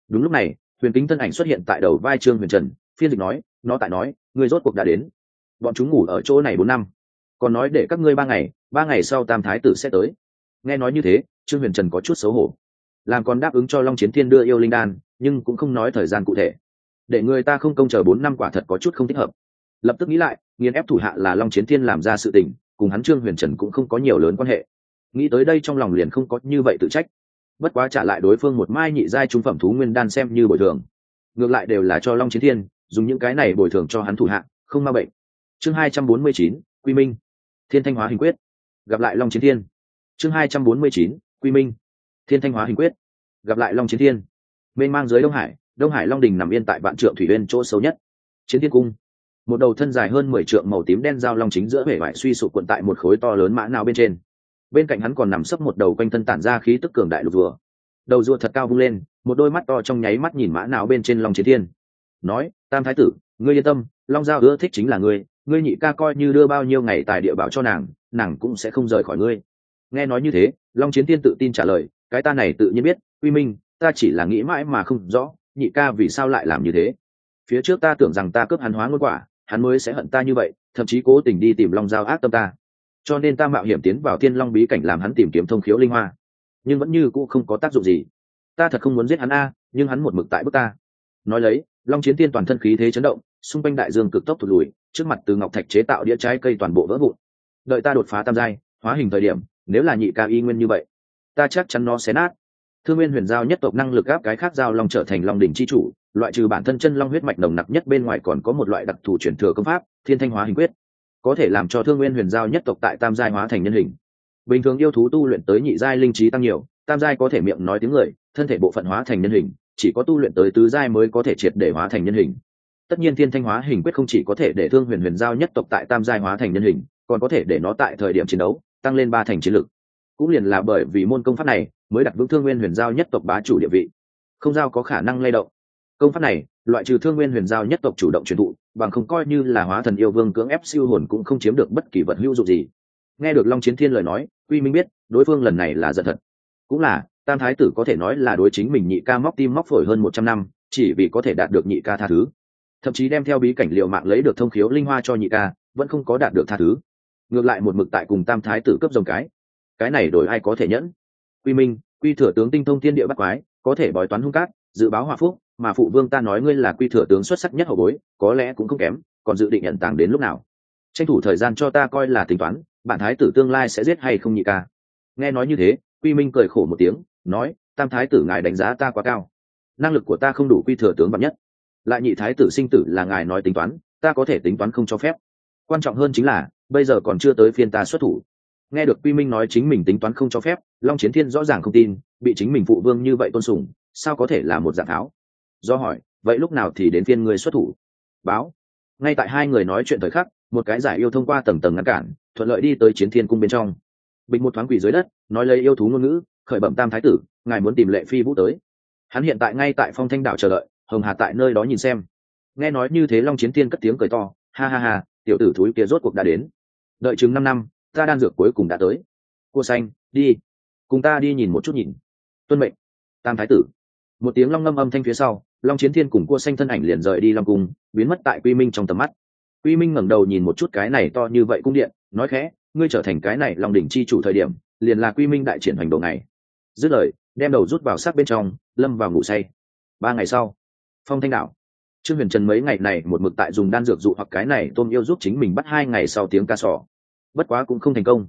Đúng lúc này, huyền kính thân ảnh xuất hiện tại đầu vai trương huyền trần, phiên dịch nói, nó tại nói người rốt cuộc đã đến. Bọn chúng ngủ ở chỗ này bốn năm. Còn nói để các ngươi ba ngày ba ngày sau tam thái tử sẽ tới. Nghe nói như thế, trương huyền trần có chút xấu hổ. Làm còn đáp ứng cho long chiến thiên đưa yêu linh đan, nhưng cũng không nói thời gian cụ thể. Để người ta không công chờ bốn năm quả thật có chút không thích hợp lập tức nghĩ lại, nghiền ép thủ hạ là long chiến thiên làm ra sự tình, cùng hắn trương huyền trần cũng không có nhiều lớn quan hệ. Nghĩ tới đây trong lòng liền không có như vậy tự trách. Bất quá trả lại đối phương một mai nhị giai trung phẩm thú nguyên đan xem như bồi thường. Ngược lại đều là cho long chiến thiên, dùng những cái này bồi thường cho hắn thủ hạ, không ma bệnh. Chương hai trăm bốn mươi chín, quy minh. Thiên thanh hóa hình quyết. Gặp lại long chiến thiên. Chương hai trăm bốn mươi chín, quy minh. Thiên thanh hóa hình quyết. Gặp lại long chiến thiên. Mênh mang dưới đông hải đông hải long đình nằm yên tại vạn trượng thủy bên chỗ xấu nhất. Chiến thiên cung một đầu thân dài hơn mười trượng màu tím đen giao long chính giữa vẻ vải suy sụp quận tại một khối to lớn mã nào bên trên. Bên cạnh hắn còn nằm sấp một đầu quanh thân tản ra khí tức cường đại lục rùa đầu rùa thật cao vung lên, một đôi mắt to trong nháy mắt nhìn mã nào bên trên long chiến thiên. Nói, tam thái tử, ngươi yên tâm, long giao ưa thích chính là ngươi ngươi nhị ca coi như đưa bao nhiêu ngày tài địa bảo cho nàng nàng cũng sẽ không rời khỏi ngươi. Nghe nói như thế, long chiến tiên tự tin trả lời, cái ta này tự nhiên biết uy minh, ta chỉ là nghĩ mãi mà không rõ, nhị ca vì sao lại làm như thế? Phía trước ta tưởng rằng ta cướp hắn hóa ngôn quả hắn mới sẽ hận ta như vậy, thậm chí cố tình đi tìm long giao ác tâm ta. Cho nên ta mạo hiểm tiến vào thiên long bí cảnh làm hắn tìm kiếm thông khiếu linh hoa. Nhưng vẫn như cũng không có tác dụng gì. Ta thật không muốn giết hắn a, nhưng hắn một mực tại bức ta. Nói lấy, long chiến tiên toàn thân khí thế chấn động, xung quanh đại dương cực tốc thụt lùi, trước mặt từ ngọc thạch chế tạo đĩa trái cây toàn bộ vỡ vụn. Đợi ta đột phá tam giai, hóa hình thời điểm, nếu là nhị ca y nguyên như vậy, ta chắc chắn nó sẽ nát. Thương nguyên huyền giao nhất tộc năng lực gáp cái khác giao long trở thành long đỉnh chi chủ loại trừ bản thân chân long huyết mạch nồng nặc nhất bên ngoài còn có một loại đặc thù chuyển thừa công pháp, thiên thanh hóa hình quyết. Có thể làm cho thương nguyên huyền giao nhất tộc tại tam giai hóa thành nhân hình. Bình thường yêu thú tu luyện tới nhị giai linh trí tăng nhiều, tam giai có thể miệng nói tiếng người, thân thể bộ phận hóa thành nhân hình, chỉ có tu luyện tới tứ giai mới có thể triệt để hóa thành nhân hình. Tất nhiên thiên thanh hóa hình quyết không chỉ có thể để thương huyền huyền giao nhất tộc tại tam giai hóa thành nhân hình, còn có thể để nó tại thời điểm chiến đấu, tăng lên ba thành chiến lực. Cũng liền là bởi vì môn công pháp này, mới đặt vững thương nguyên huyền giao nhất tộc bá chủ địa vị. Không giao có khả năng lay động công pháp này, loại trừ thương nguyên huyền giao nhất tộc chủ động truyền thụ, bằng không coi như là hóa thần yêu vương cưỡng ép siêu hồn cũng không chiếm được bất kỳ vật hữu dụng gì. Nghe được long chiến thiên lời nói uy minh biết, đối phương lần này là giận thật. Cũng là, tam thái tử có thể nói là đối chính mình nhị ca móc tim móc phổi hơn một trăm năm, chỉ vì có thể đạt được nhị ca tha thứ. Thậm chí đem theo bí cảnh liệu mạng lấy được thông khiếu linh hoa cho nhị ca, vẫn không có đạt được tha thứ. Ngược lại một mực tại cùng tam thái tử cấp dòng cái. Cái này đổi ai có thể nhẫn? Quy minh, quy thừa tướng tinh thông thiên địa bắc quái, có thể bói toán hung cát, dự báo hòa phúc mà phụ vương ta nói ngươi là quy thừa tướng xuất sắc nhất hậu bối, có lẽ cũng không kém, còn dự định nhận tàng đến lúc nào? Tranh thủ thời gian cho ta coi là tính toán, bản thái tử tương lai sẽ giết hay không nhị ca? Nghe nói như thế, quy minh cười khổ một tiếng, nói, tam thái tử ngài đánh giá ta quá cao. Năng lực của ta không đủ quy thừa tướng bậc nhất. Lại nhị thái tử sinh tử là ngài nói tính toán, ta có thể tính toán không cho phép. Quan trọng hơn chính là, bây giờ còn chưa tới phiên ta xuất thủ. Nghe được quy minh nói chính mình tính toán không cho phép, long chiến thiên rõ ràng không tin, bị chính mình phụ vương như vậy tôn sùng, sao có thể là một dạng tháo? Do hỏi, vậy lúc nào thì đến phiên người xuất thủ? Báo. Ngay tại hai người nói chuyện thời khắc, một cái giải yêu thông qua tầng tầng ngăn cản, thuận lợi đi tới chiến thiên cung bên trong. Bình một thoáng quỷ dưới đất, nói lấy yêu thú ngôn ngữ, khởi bẩm tam thái tử, ngài muốn tìm lệ phi vũ tới. Hắn hiện tại ngay tại phong thanh đảo chờ đợi, hồng hà tại nơi đó nhìn xem. Nghe nói như thế long chiến tiên cất tiếng cười to, ha ha ha, tiểu tử thúi kia rốt cuộc đã đến. Đợi chừng năm năm, ta đan dược cuối cùng đã tới. Cua xanh, đi. Cùng ta đi nhìn một chút nhìn. Tuân mệnh. Tam thái tử một tiếng long ngâm âm thanh phía sau, long chiến thiên cùng cua xanh thân ảnh liền rời đi long cung, biến mất tại quy minh trong tầm mắt. Quy minh ngẩng đầu nhìn một chút cái này to như vậy cung điện, nói khẽ, ngươi trở thành cái này long đỉnh chi chủ thời điểm, liền là quy minh đại triển hành động này dứt lời, đem đầu rút vào sát bên trong, lâm vào ngủ say. Ba ngày sau, phong thanh đạo trương huyền trần mấy ngày này một mực tại dùng đan dược dụ hoặc cái này tôm yêu giúp chính mình bắt hai ngày sau tiếng ca sỏ. Bất quá cũng không thành công.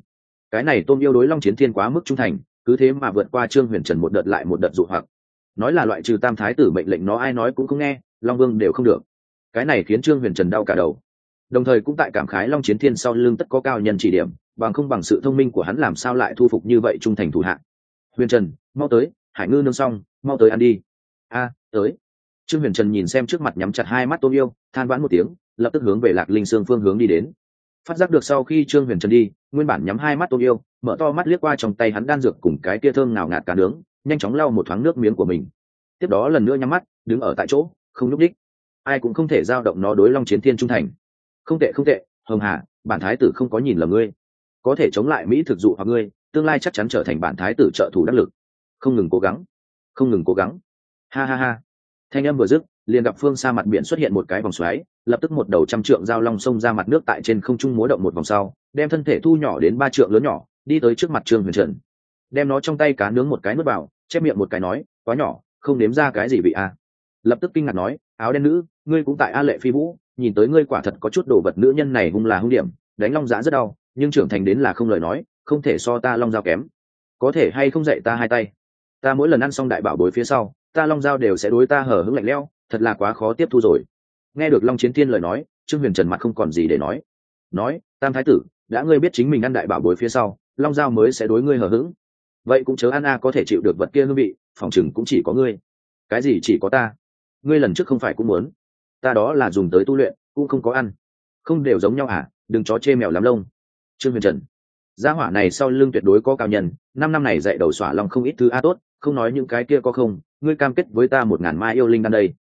Cái này tôm yêu đối long chiến thiên quá mức trung thành, cứ thế mà vượt qua trương huyền trần một đợt lại một đợt dụ hoặc nói là loại trừ tam thái tử mệnh lệnh nó ai nói cũng không nghe, long vương đều không được. Cái này khiến trương huyền trần đau cả đầu. Đồng thời cũng tại cảm khái long chiến thiên sau lưng tất có cao nhân chỉ điểm, bằng không bằng sự thông minh của hắn làm sao lại thu phục như vậy trung thành thủ hạ. Huyền trần, mau tới, hải ngư nương xong, mau tới ăn đi. A à, tới. Trương huyền trần nhìn xem trước mặt nhắm chặt hai mắt tôm yêu, than vãn một tiếng, lập tức hướng về lạc linh sương phương hướng đi đến. Phát giác được sau khi trương huyền trần đi, nguyên bản nhắm hai mắt tôm yêu, mở to mắt liếc qua trong tay hắn đan dược cùng cái kia thơm nào ngạt cả nướng nhanh chóng lau một thoáng nước miếng của mình. Tiếp đó lần nữa nhắm mắt, đứng ở tại chỗ, không nhúc đích ai cũng không thể giao động nó đối long chiến thiên trung thành. Không tệ không tệ, hồng hà, bản thái tử không có nhìn lầm ngươi. Có thể chống lại mỹ thực dụ hoặc ngươi, tương lai chắc chắn trở thành bản thái tử trợ thủ đắc lực. Không ngừng cố gắng, không ngừng cố gắng. Ha ha ha. Thanh âm vừa dứt, liền gặp phương xa mặt biển xuất hiện một cái vòng xoáy, lập tức một đầu trăm trượng dao long sông ra mặt nước tại trên không trung múa động một vòng sau, đem thân thể thu nhỏ đến ba trượng lớn nhỏ, đi tới trước mặt trương huyền trần đem nó trong tay cá nướng một cái nuốt vào, chép miệng một cái nói, quá nhỏ, không nếm ra cái gì vị a lập tức kinh ngạc nói, áo đen nữ, ngươi cũng tại a lệ phi vũ, nhìn tới ngươi quả thật có chút đồ vật nữ nhân này hung là hung điểm, đánh long giã rất đau, nhưng trưởng thành đến là không lời nói, không thể so ta long dao kém. Có thể hay không dạy ta hai tay? Ta mỗi lần ăn xong đại bảo bối phía sau, ta long dao đều sẽ đối ta hở hứng lạnh leo thật là quá khó tiếp thu rồi. Nghe được long chiến thiên lời nói, trương huyền trần mặt không còn gì để nói. Nói, tam thái tử, đã ngươi biết chính mình ăn đại bảo bối phía sau, long dao mới sẽ đối ngươi hở hững vậy cũng chớ Anna a, có thể chịu được vật kia hương vị, phòng chừng cũng chỉ có ngươi. Cái gì chỉ có ta? Ngươi lần trước không phải cũng muốn. Ta đó là dùng tới tu luyện, cũng không có ăn. Không đều giống nhau à đừng chó chê mèo lắm lông. Trương huyền trần. Gia hỏa này sau lưng tuyệt đối có cao nhân, năm năm này dạy đầu xỏa long không ít thứ a tốt, không nói những cái kia có không, ngươi cam kết với ta một ngàn mai yêu linh đan đây.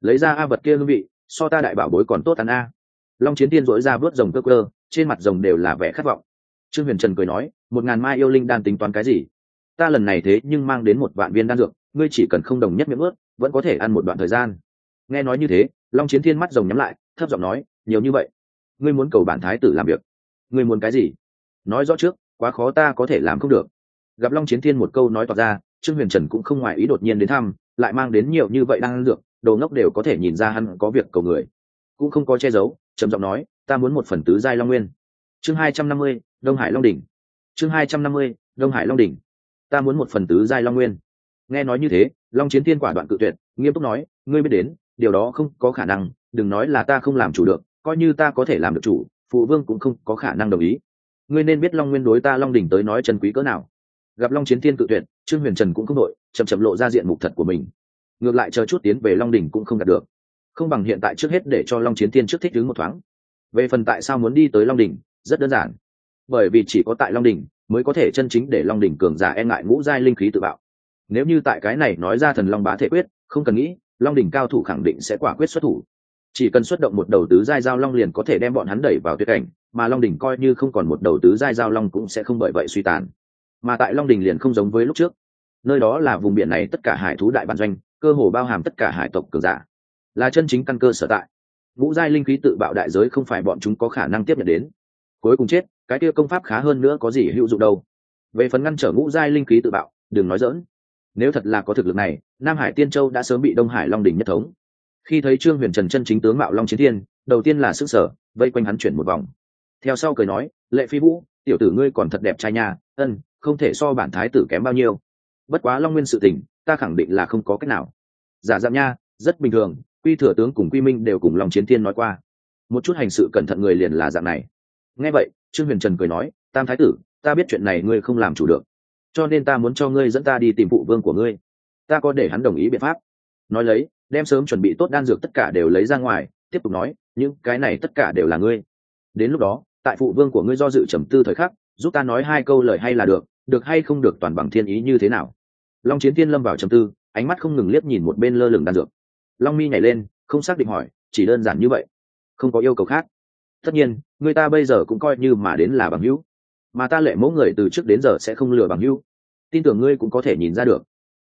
Lấy ra a vật kia hương vị, so ta đại bảo bối còn tốt ăn a. Long chiến tiên dỗi ra vớt rồng cơ cơ, trên mặt rồng đều là vẻ khát vọng. Trương huyền trần cười nói, một ngàn mai yêu linh đan tính toán cái gì? Ta lần này thế nhưng mang đến một vạn viên đan dược, ngươi chỉ cần không đồng nhất miệng ướt, vẫn có thể ăn một đoạn thời gian. Nghe nói như thế, long chiến thiên mắt rồng nhắm lại, thấp giọng nói, nhiều như vậy. Ngươi muốn cầu bản thái tử làm việc. Ngươi muốn cái gì? Nói rõ trước, quá khó ta có thể làm không được. Gặp long chiến thiên một câu nói tỏ ra, trương huyền trần cũng không ngoài ý đột nhiên đến thăm, lại mang đến nhiều như vậy đang ăn dược đầu ngốc đều có thể nhìn ra hắn có việc cầu người. Cũng không có che giấu, trầm giọng nói, ta muốn một phần tứ giai long nguyên. Chương hai trăm năm mươi, đông hải long đỉnh. Chương hai trăm năm mươi, đông hải long đỉnh ta muốn một phần tứ giai long nguyên. Nghe nói như thế, long chiến thiên quả đoạn cự tuyệt, nghiêm túc nói, ngươi biết đến, điều đó không có khả năng, đừng nói là ta không làm chủ được, coi như ta có thể làm được chủ, phụ vương cũng không có khả năng đồng ý. Ngươi nên biết long nguyên đối ta long đỉnh tới nói chân quý cỡ nào. Gặp long chiến thiên cự tuyệt, trương huyền trần cũng không đội chậm chậm lộ ra diện mục thật của mình. Ngược lại chờ chút tiến về long đỉnh cũng không đạt được. Không bằng hiện tại trước hết để cho long chiến thiên trước thích đứng một thoáng. Về phần tại sao muốn đi tới long đỉnh, rất đơn giản. Bởi vì chỉ có tại long đỉnh mới có thể chân chính để long đỉnh cường giả e ngại ngũ giai linh khí tự bạo. Nếu như tại cái này nói ra thần long bá thể quyết, không cần nghĩ, long đỉnh cao thủ khẳng định sẽ quả quyết xuất thủ. Chỉ cần xuất động một đầu tứ giai giao long liền có thể đem bọn hắn đẩy vào tuyệt cảnh, mà long đỉnh coi như không còn một đầu tứ giai giao long cũng sẽ không bởi vậy suy tàn. Mà tại long đình liền không giống với lúc trước. Nơi đó là vùng biển này tất cả hải thú đại bản doanh, cơ hồ bao hàm tất cả hải tộc cường giả. Là chân chính căn cơ sở tại. Ngũ giai linh khí tự bạo đại giới không phải bọn chúng có khả năng tiếp nhận đến. Cuối cùng chết cái kia công pháp khá hơn nữa có gì hữu dụng đâu. Về phần ngăn trở ngũ giai linh khí tự bạo, đừng nói dỡn nếu thật là có thực lực này, nam hải tiên châu đã sớm bị đông hải long đình nhất thống. Khi thấy trương huyền trần chân chính tướng mạo long chiến thiên, đầu tiên là sức sở, vây quanh hắn chuyển một vòng. Theo sau cười nói, lệ phi vũ, tiểu tử ngươi còn thật đẹp trai nha, ân, không thể so bản thái tử kém bao nhiêu. Bất quá long nguyên sự tình, ta khẳng định là không có cách nào. Giả dạng nha, rất bình thường, quy thừa tướng cùng quy minh đều cùng lòng chiến thiên nói qua. Một chút hành sự cẩn thận người liền là dạng này nghe vậy, trương huyền trần cười nói, tam thái tử, ta biết chuyện này ngươi không làm chủ được, cho nên ta muốn cho ngươi dẫn ta đi tìm phụ vương của ngươi. Ta có để hắn đồng ý biện pháp. Nói lấy, đem sớm chuẩn bị tốt đan dược tất cả đều lấy ra ngoài, tiếp tục nói, những cái này tất cả đều là ngươi. Đến lúc đó, tại phụ vương của ngươi do dự trầm tư thời khắc, giúp ta nói hai câu lời hay là được được hay không được toàn bằng thiên ý như thế nào? Long chiến thiên lâm vào trầm tư, ánh mắt không ngừng liếc nhìn một bên lơ lửng đan dược. Long mi nhảy lên, không xác định hỏi, chỉ đơn giản như vậy, không có yêu cầu khác. Tất nhiên người ta bây giờ cũng coi như mà đến là bằng hữu. Mà ta lệ mẫu người từ trước đến giờ sẽ không lừa bằng hữu. Tin tưởng ngươi cũng có thể nhìn ra được.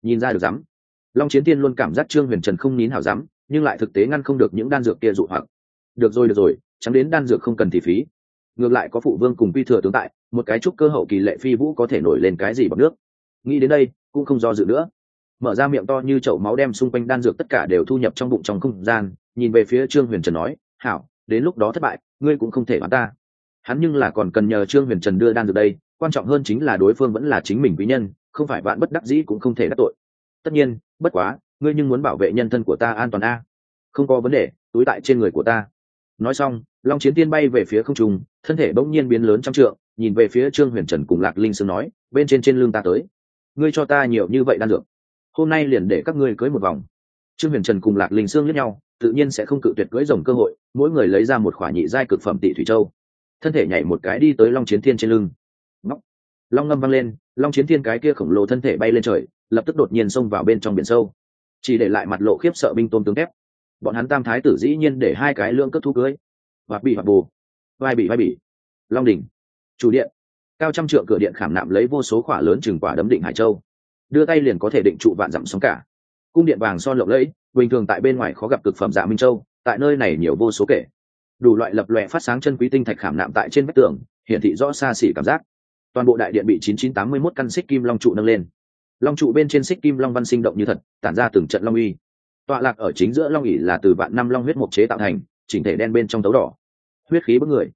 Nhìn ra được dám long chiến tiên luôn cảm giác trương huyền trần không nín hảo dám nhưng lại thực tế ngăn không được những đan dược kia dụ hoặc. Được rồi được rồi, chẳng đến đan dược không cần thì phí. Ngược lại có phụ vương cùng quy thừa tướng tại, một cái trúc cơ hậu kỳ lệ phi vũ có thể nổi lên cái gì bằng nước. Nghĩ đến đây, cũng không do dự nữa. Mở ra miệng to như chậu máu đem xung quanh đan dược tất cả đều thu nhập trong bụng trong không gian, nhìn về phía trương huyền trần nói, hảo, đến lúc đó thất bại ngươi cũng không thể bán ta. Hắn nhưng là còn cần nhờ trương huyền trần đưa đan dược đây, quan trọng hơn chính là đối phương vẫn là chính mình quý nhân, không phải bạn bất đắc dĩ cũng không thể đắc tội. Tất nhiên, bất quá, ngươi nhưng muốn bảo vệ nhân thân của ta an toàn a. Không có vấn đề, túi tại trên người của ta. Nói xong, long chiến tiên bay về phía không trung, thân thể bỗng nhiên biến lớn trăm trượng, nhìn về phía trương huyền trần cùng lạc linh sương nói, bên trên trên lưng ta tới. Ngươi cho ta nhiều như vậy đan dược. Hôm nay liền để các ngươi cưới một vòng. Trương huyền trần cùng lạc linh sương lẫn nhau tự nhiên sẽ không cự tuyệt cưới rồng cơ hội, mỗi người lấy ra một khỏa nhị giai cực phẩm tị thủy châu. Thân thể nhảy một cái đi tới long chiến thiên trên lưng. Ngóc. long ngâm văng lên, long chiến thiên cái kia khổng lồ thân thể bay lên trời, lập tức đột nhiên xông vào bên trong biển sâu. Chỉ để lại mặt lộ khiếp sợ binh tôn tướng thép. Bọn hắn tam thái tử dĩ nhiên để hai cái lương cấp thu cưới. Và bị hoặc bù. Vai bị vai bị long đỉnh. Chủ điện. Cao trăm trượng cửa điện khảm nạm lấy vô số khỏa lớn chừng quả đấm định hải châu. Đưa tay liền có thể định trụ vạn dặm sóng cả. Cung điện vàng son lộng lẫy bình thường tại bên ngoài khó gặp cực phẩm dạ minh châu, tại nơi này nhiều vô số kể. Đủ loại lập lòe phát sáng chân quý tinh thạch khảm nạm tại trên vách tường, hiển thị rõ xa xỉ cảm giác. Toàn bộ đại điện bị 9981 căn xích kim long trụ nâng lên. Long trụ bên trên xích kim long văn sinh động như thật, tản ra từng trận long uy. Tọa lạc ở chính giữa long ỉ là từ vạn năm long huyết mộc chế tạo thành, chỉnh thể đen bên trong tấu đỏ. Huyết khí bức người.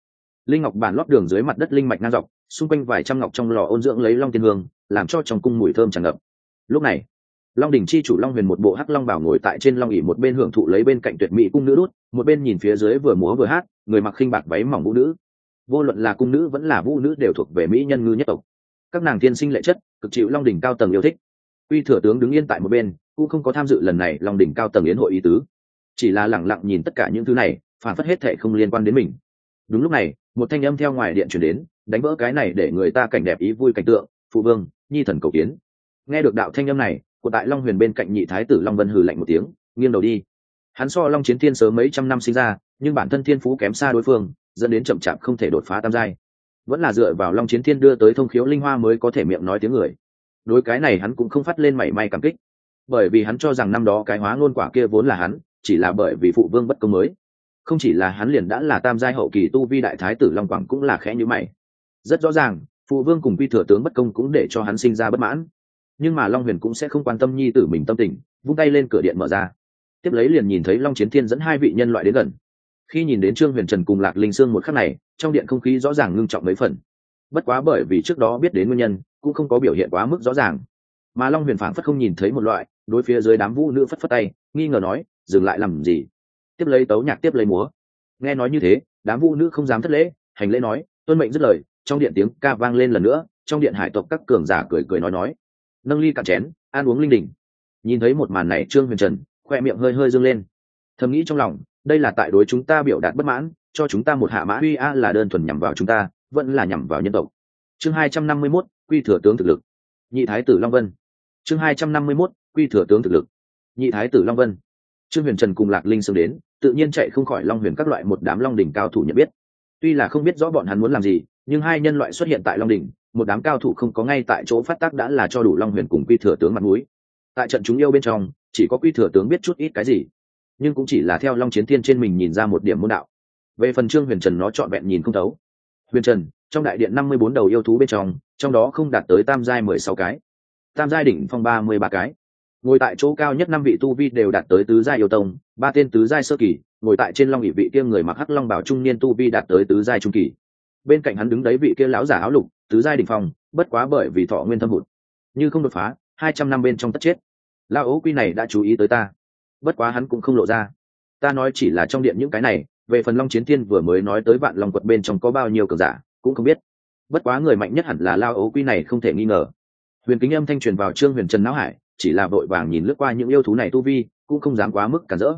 Linh ngọc bản lót đường dưới mặt đất linh mạch ngang dọc, xung quanh vài trăm ngọc trong lò ôn dưỡng lấy long tiên hương, làm cho trong cung mùi thơm tràn ngập. Lúc này long đình chi chủ long huyền một bộ hắc long bảo ngồi tại trên long ỉ một bên hưởng thụ lấy bên cạnh tuyệt mỹ cung nữ đút, một bên nhìn phía dưới vừa múa vừa hát, người mặc khinh bạc váy mỏng vũ nữ. Vô luận là cung nữ vẫn là vũ nữ đều thuộc về mỹ nhân ngư nhất tộc. Các nàng tiên sinh lệ chất, cực chịu long đỉnh cao tầng yêu thích. Uy thừa tướng đứng yên tại một bên, cũng không có tham dự lần này long đỉnh cao tầng yến hội ý tứ. Chỉ là lẳng lặng nhìn tất cả những thứ này, phản phất hết thệ không liên quan đến mình. Đúng lúc này, một thanh âm theo ngoài điện chuyển đến, đánh vỡ cái này để người ta cảnh đẹp ý vui cảnh tượng. Phụ vương, nhi thần cầu kiến. Nghe được đạo thanh âm này của tại long huyền bên cạnh nhị thái tử long vân hừ lạnh một tiếng, nghiêng đầu đi. Hắn so long chiến thiên sớm mấy trăm năm sinh ra, nhưng bản thân thiên phú kém xa đối phương, dẫn đến chậm chạp không thể đột phá tam giai. Vẫn là dựa vào long chiến thiên đưa tới thông khiếu linh hoa mới có thể miệng nói tiếng người. Đối cái này hắn cũng không phát lên mảy may cảm kích. Bởi vì hắn cho rằng năm đó cái hóa ngôn quả kia vốn là hắn, chỉ là bởi vì phụ vương bất công mới. Không chỉ là hắn liền đã là tam giai hậu kỳ tu vi đại thái tử long quảng cũng là khẽ như mày. Rất rõ ràng, phụ vương cùng vi thừa tướng bất công cũng để cho hắn sinh ra bất mãn nhưng mà long huyền cũng sẽ không quan tâm nhi tử mình tâm tình, vung tay lên cửa điện mở ra. Tiếp lấy liền nhìn thấy long chiến thiên dẫn hai vị nhân loại đến gần. Khi nhìn đến trương huyền trần cùng lạc linh sương một khắc này, trong điện không khí rõ ràng ngưng trọng mấy phần. Bất quá bởi vì trước đó biết đến nguyên nhân, cũng không có biểu hiện quá mức rõ ràng. Mà long huyền phảng phất không nhìn thấy một loại, đối phía dưới đám vũ nữ phất phất tay, nghi ngờ nói, dừng lại làm gì? Tiếp lấy tấu nhạc tiếp lấy múa. Nghe nói như thế, đám vũ nữ không dám thất lễ, hành lễ nói, tuân mệnh dứt lời. Trong điện tiếng ca vang lên lần nữa, trong điện hải tộc các cường giả cười cười nói nói nâng ly cạn chén ăn uống linh đình. Nhìn thấy một màn này trương huyền trần khoe miệng hơi hơi dâng lên. Thầm nghĩ trong lòng đây là tại đối chúng ta biểu đạt bất mãn cho chúng ta một hạ mã uy a là đơn thuần nhằm vào chúng ta vẫn là nhằm vào nhân tộc. Chương hai trăm năm mươi 251, quy thừa tướng thực lực. Nhị thái tử long vân. Chương hai trăm năm mươi 251, quy thừa tướng thực lực. Nhị thái tử long vân. Trương huyền trần cùng lạc linh sương đến tự nhiên chạy không khỏi long huyền các loại một đám long đỉnh cao thủ nhận biết. Tuy là không biết rõ bọn hắn muốn làm gì nhưng hai nhân loại xuất hiện tại long đỉnh một đám cao thủ không có ngay tại chỗ phát tác đã là cho đủ long huyền cùng quy thừa tướng mặt mũi. Tại trận chúng yêu bên trong, chỉ có quy thừa tướng biết chút ít cái gì, nhưng cũng chỉ là theo long chiến thiên trên mình nhìn ra một điểm môn đạo. Về phần trương huyền trần nó trọn vẹn nhìn không thấu. Huyền trần, trong đại điện năm mươi bốn đầu yêu thú bên trong trong đó không đạt tới tam giai mười sáu cái, tam giai đỉnh phong ba mươi ba cái. Ngồi tại chỗ cao nhất năm vị tu vi đều đạt tới tứ giai yêu tông, ba tên tứ giai sơ kỳ, ngồi tại trên long ỉ vị kia người mặc hắc long bảo trung niên tu vi đạt tới tứ giai trung kỳ bên cạnh hắn đứng đấy vị kia lão giả áo lục, tứ giai đỉnh phong, bất quá bởi vì thọ nguyên thâm hụt, như không đột phá, hai trăm năm bên trong tất chết. Lao ấu quy này đã chú ý tới ta. Bất quá hắn cũng không lộ ra. Ta nói chỉ là trong điện những cái này, về phần long chiến thiên vừa mới nói tới vạn long quật bên trong có bao nhiêu cờ giả, cũng không biết. Bất quá người mạnh nhất hẳn là lao ấu quy này không thể nghi ngờ. Huyền kính âm thanh truyền vào trương huyền trần não hải, chỉ là vội vàng nhìn lướt qua những yêu thú này tu vi, cũng không dám quá mức cản rỡ.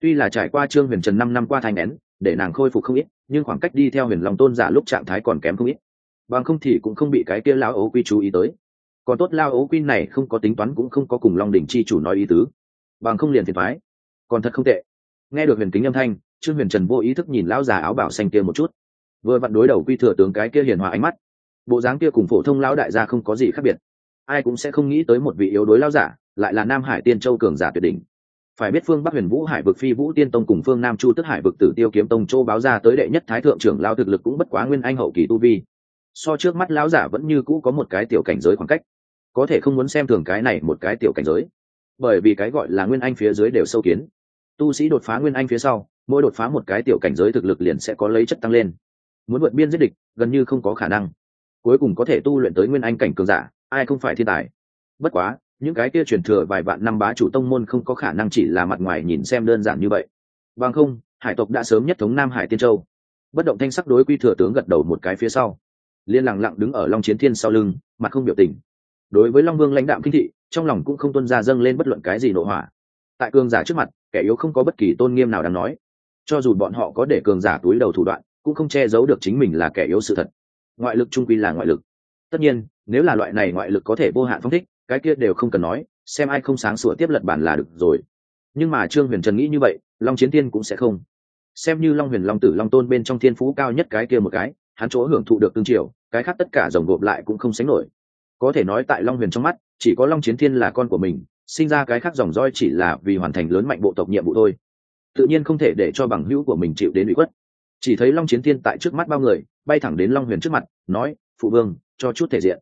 Tuy là trải qua trương huyền trần năm năm qua thành nén để nàng khôi phục không ít nhưng khoảng cách đi theo huyền long tôn giả lúc trạng thái còn kém không ít. Bằng không thì cũng không bị cái kia lao ấu quy chú ý tới. Còn tốt lao ấu quy này không có tính toán cũng không có cùng long đỉnh chi chủ nói ý tứ. Bằng không liền thiệt thoái còn thật không tệ. Nghe được huyền kính âm thanh, trương huyền trần vô ý thức nhìn lão già áo bảo xanh kia một chút. Vừa vặn đối đầu quy thừa tướng cái kia hiền hòa ánh mắt. Bộ dáng kia cùng phổ thông lão đại gia không có gì khác biệt. Ai cũng sẽ không nghĩ tới một vị yếu đối lão giả, lại là nam hải tiên châu cường giả tuyệt đỉnh phải biết phương bắc huyền vũ hải vực phi vũ tiên tông cùng phương nam chu tức hải vực tử tiêu kiếm tông châu báo ra tới đệ nhất thái thượng trưởng lao thực lực cũng bất quá nguyên anh hậu kỳ tu vi. So trước mắt lão giả vẫn như cũ có một cái tiểu cảnh giới khoảng cách. Có thể không muốn xem thường cái này một cái tiểu cảnh giới. Bởi vì cái gọi là nguyên anh phía dưới đều sâu kiến. Tu sĩ đột phá nguyên anh phía sau, mỗi đột phá một cái tiểu cảnh giới thực lực liền sẽ có lấy chất tăng lên. Muốn vượt biên giết địch, gần như không có khả năng. Cuối cùng có thể tu luyện tới nguyên anh cảnh cường giả, ai không phải thiên tài? Bất quá những cái kia truyền thừa vài vạn năm bá chủ tông môn không có khả năng chỉ là mặt ngoài nhìn xem đơn giản như vậy. Bằng không, hải tộc đã sớm nhất thống nam hải tiên châu. Bất động thanh sắc đối quy thừa tướng gật đầu một cái phía sau. Liên lặng lặng đứng ở long chiến thiên sau lưng, mặt không biểu tình. Đối với long vương lãnh đạm kinh thị, trong lòng cũng không tuân ra dâng lên bất luận cái gì nội hỏa tại cường giả trước mặt, kẻ yếu không có bất kỳ tôn nghiêm nào đáng nói. Cho dù bọn họ có để cường giả túi đầu thủ đoạn, cũng không che giấu được chính mình là kẻ yếu sự thật. Ngoại lực trung quy là ngoại lực. Tất nhiên, nếu là loại này ngoại lực có thể vô hạn phong thích cái kia đều không cần nói, xem ai không sáng sủa tiếp lật bản là được rồi. Nhưng mà trương huyền trần nghĩ như vậy, long chiến thiên cũng sẽ không. Xem như long huyền long tử long tôn bên trong thiên phú cao nhất cái kia một cái, hắn chỗ hưởng thụ được tương triều, cái khác tất cả dòng gộp lại cũng không sánh nổi. Có thể nói tại long huyền trong mắt, chỉ có long chiến thiên là con của mình, sinh ra cái khác dòng roi chỉ là vì hoàn thành lớn mạnh bộ tộc nhiệm vụ thôi. Tự nhiên không thể để cho bằng hữu của mình chịu đến bị khuất. Chỉ thấy long chiến thiên tại trước mắt bao người, bay thẳng đến long huyền trước mặt, nói, phụ vương, cho chút thể diện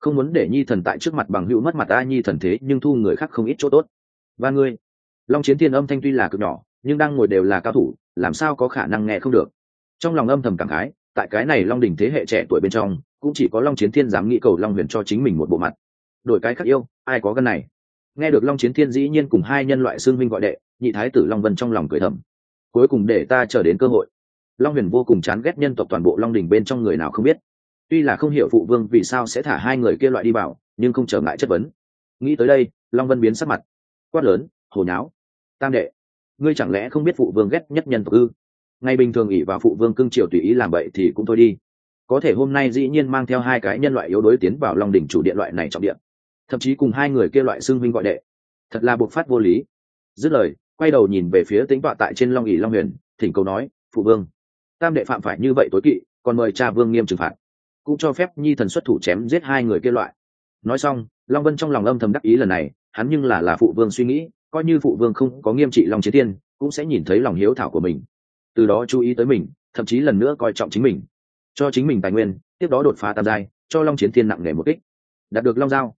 không muốn để nhi thần tại trước mặt bằng hữu mất mặt a nhi thần thế, nhưng thu người khác không ít chỗ tốt. Và ngươi, long chiến thiên âm thanh tuy là cực nhỏ, nhưng đang ngồi đều là cao thủ, làm sao có khả năng nghe không được? Trong lòng âm thầm cảm khái, tại cái này long đình thế hệ trẻ tuổi bên trong, cũng chỉ có long chiến thiên dám nghĩ cầu long huyền cho chính mình một bộ mặt. Đổi cái khác yêu, ai có gân này? Nghe được long chiến thiên dĩ nhiên cùng hai nhân loại xương minh gọi đệ, nhị thái tử long vân trong lòng cười thầm. Cuối cùng để ta chờ đến cơ hội. Long huyền vô cùng chán ghét nhân tộc toàn bộ long đình bên trong người nào không biết tuy là không hiểu phụ vương vì sao sẽ thả hai người kia loại đi bảo nhưng không trở ngại chất vấn. Nghĩ tới đây, long vân biến sắc mặt. Quát lớn, hồ nháo, tam đệ, ngươi chẳng lẽ không biết phụ vương ghét nhất nhân tộc ư? Ngày bình thường ỉ vào phụ vương cưng triều tùy ý làm vậy thì cũng thôi đi. Có thể hôm nay dĩ nhiên mang theo hai cái nhân loại yếu đối tiến vào long đỉnh chủ điện loại này trọng điện thậm chí cùng hai người kia loại xưng huynh gọi đệ. Thật là buộc phát vô lý. Dứt lời, quay đầu nhìn về phía tính tọa tại trên long ỉ long huyền, thỉnh cầu nói, phụ vương, tam đệ phạm phải như vậy tối kỵ, còn mời cha vương nghiêm trừng phạt cũng cho phép nhi thần xuất thủ chém giết hai người kia loại. Nói xong, long vân trong lòng âm thầm đắc ý lần này, hắn nhưng là là phụ vương suy nghĩ, coi như phụ vương không có nghiêm trị long chiến tiên, cũng sẽ nhìn thấy lòng hiếu thảo của mình. Từ đó chú ý tới mình, thậm chí lần nữa coi trọng chính mình. Cho chính mình tài nguyên, tiếp đó đột phá tam giai, cho long chiến thiên nặng nề một kích. Đạt được long giao,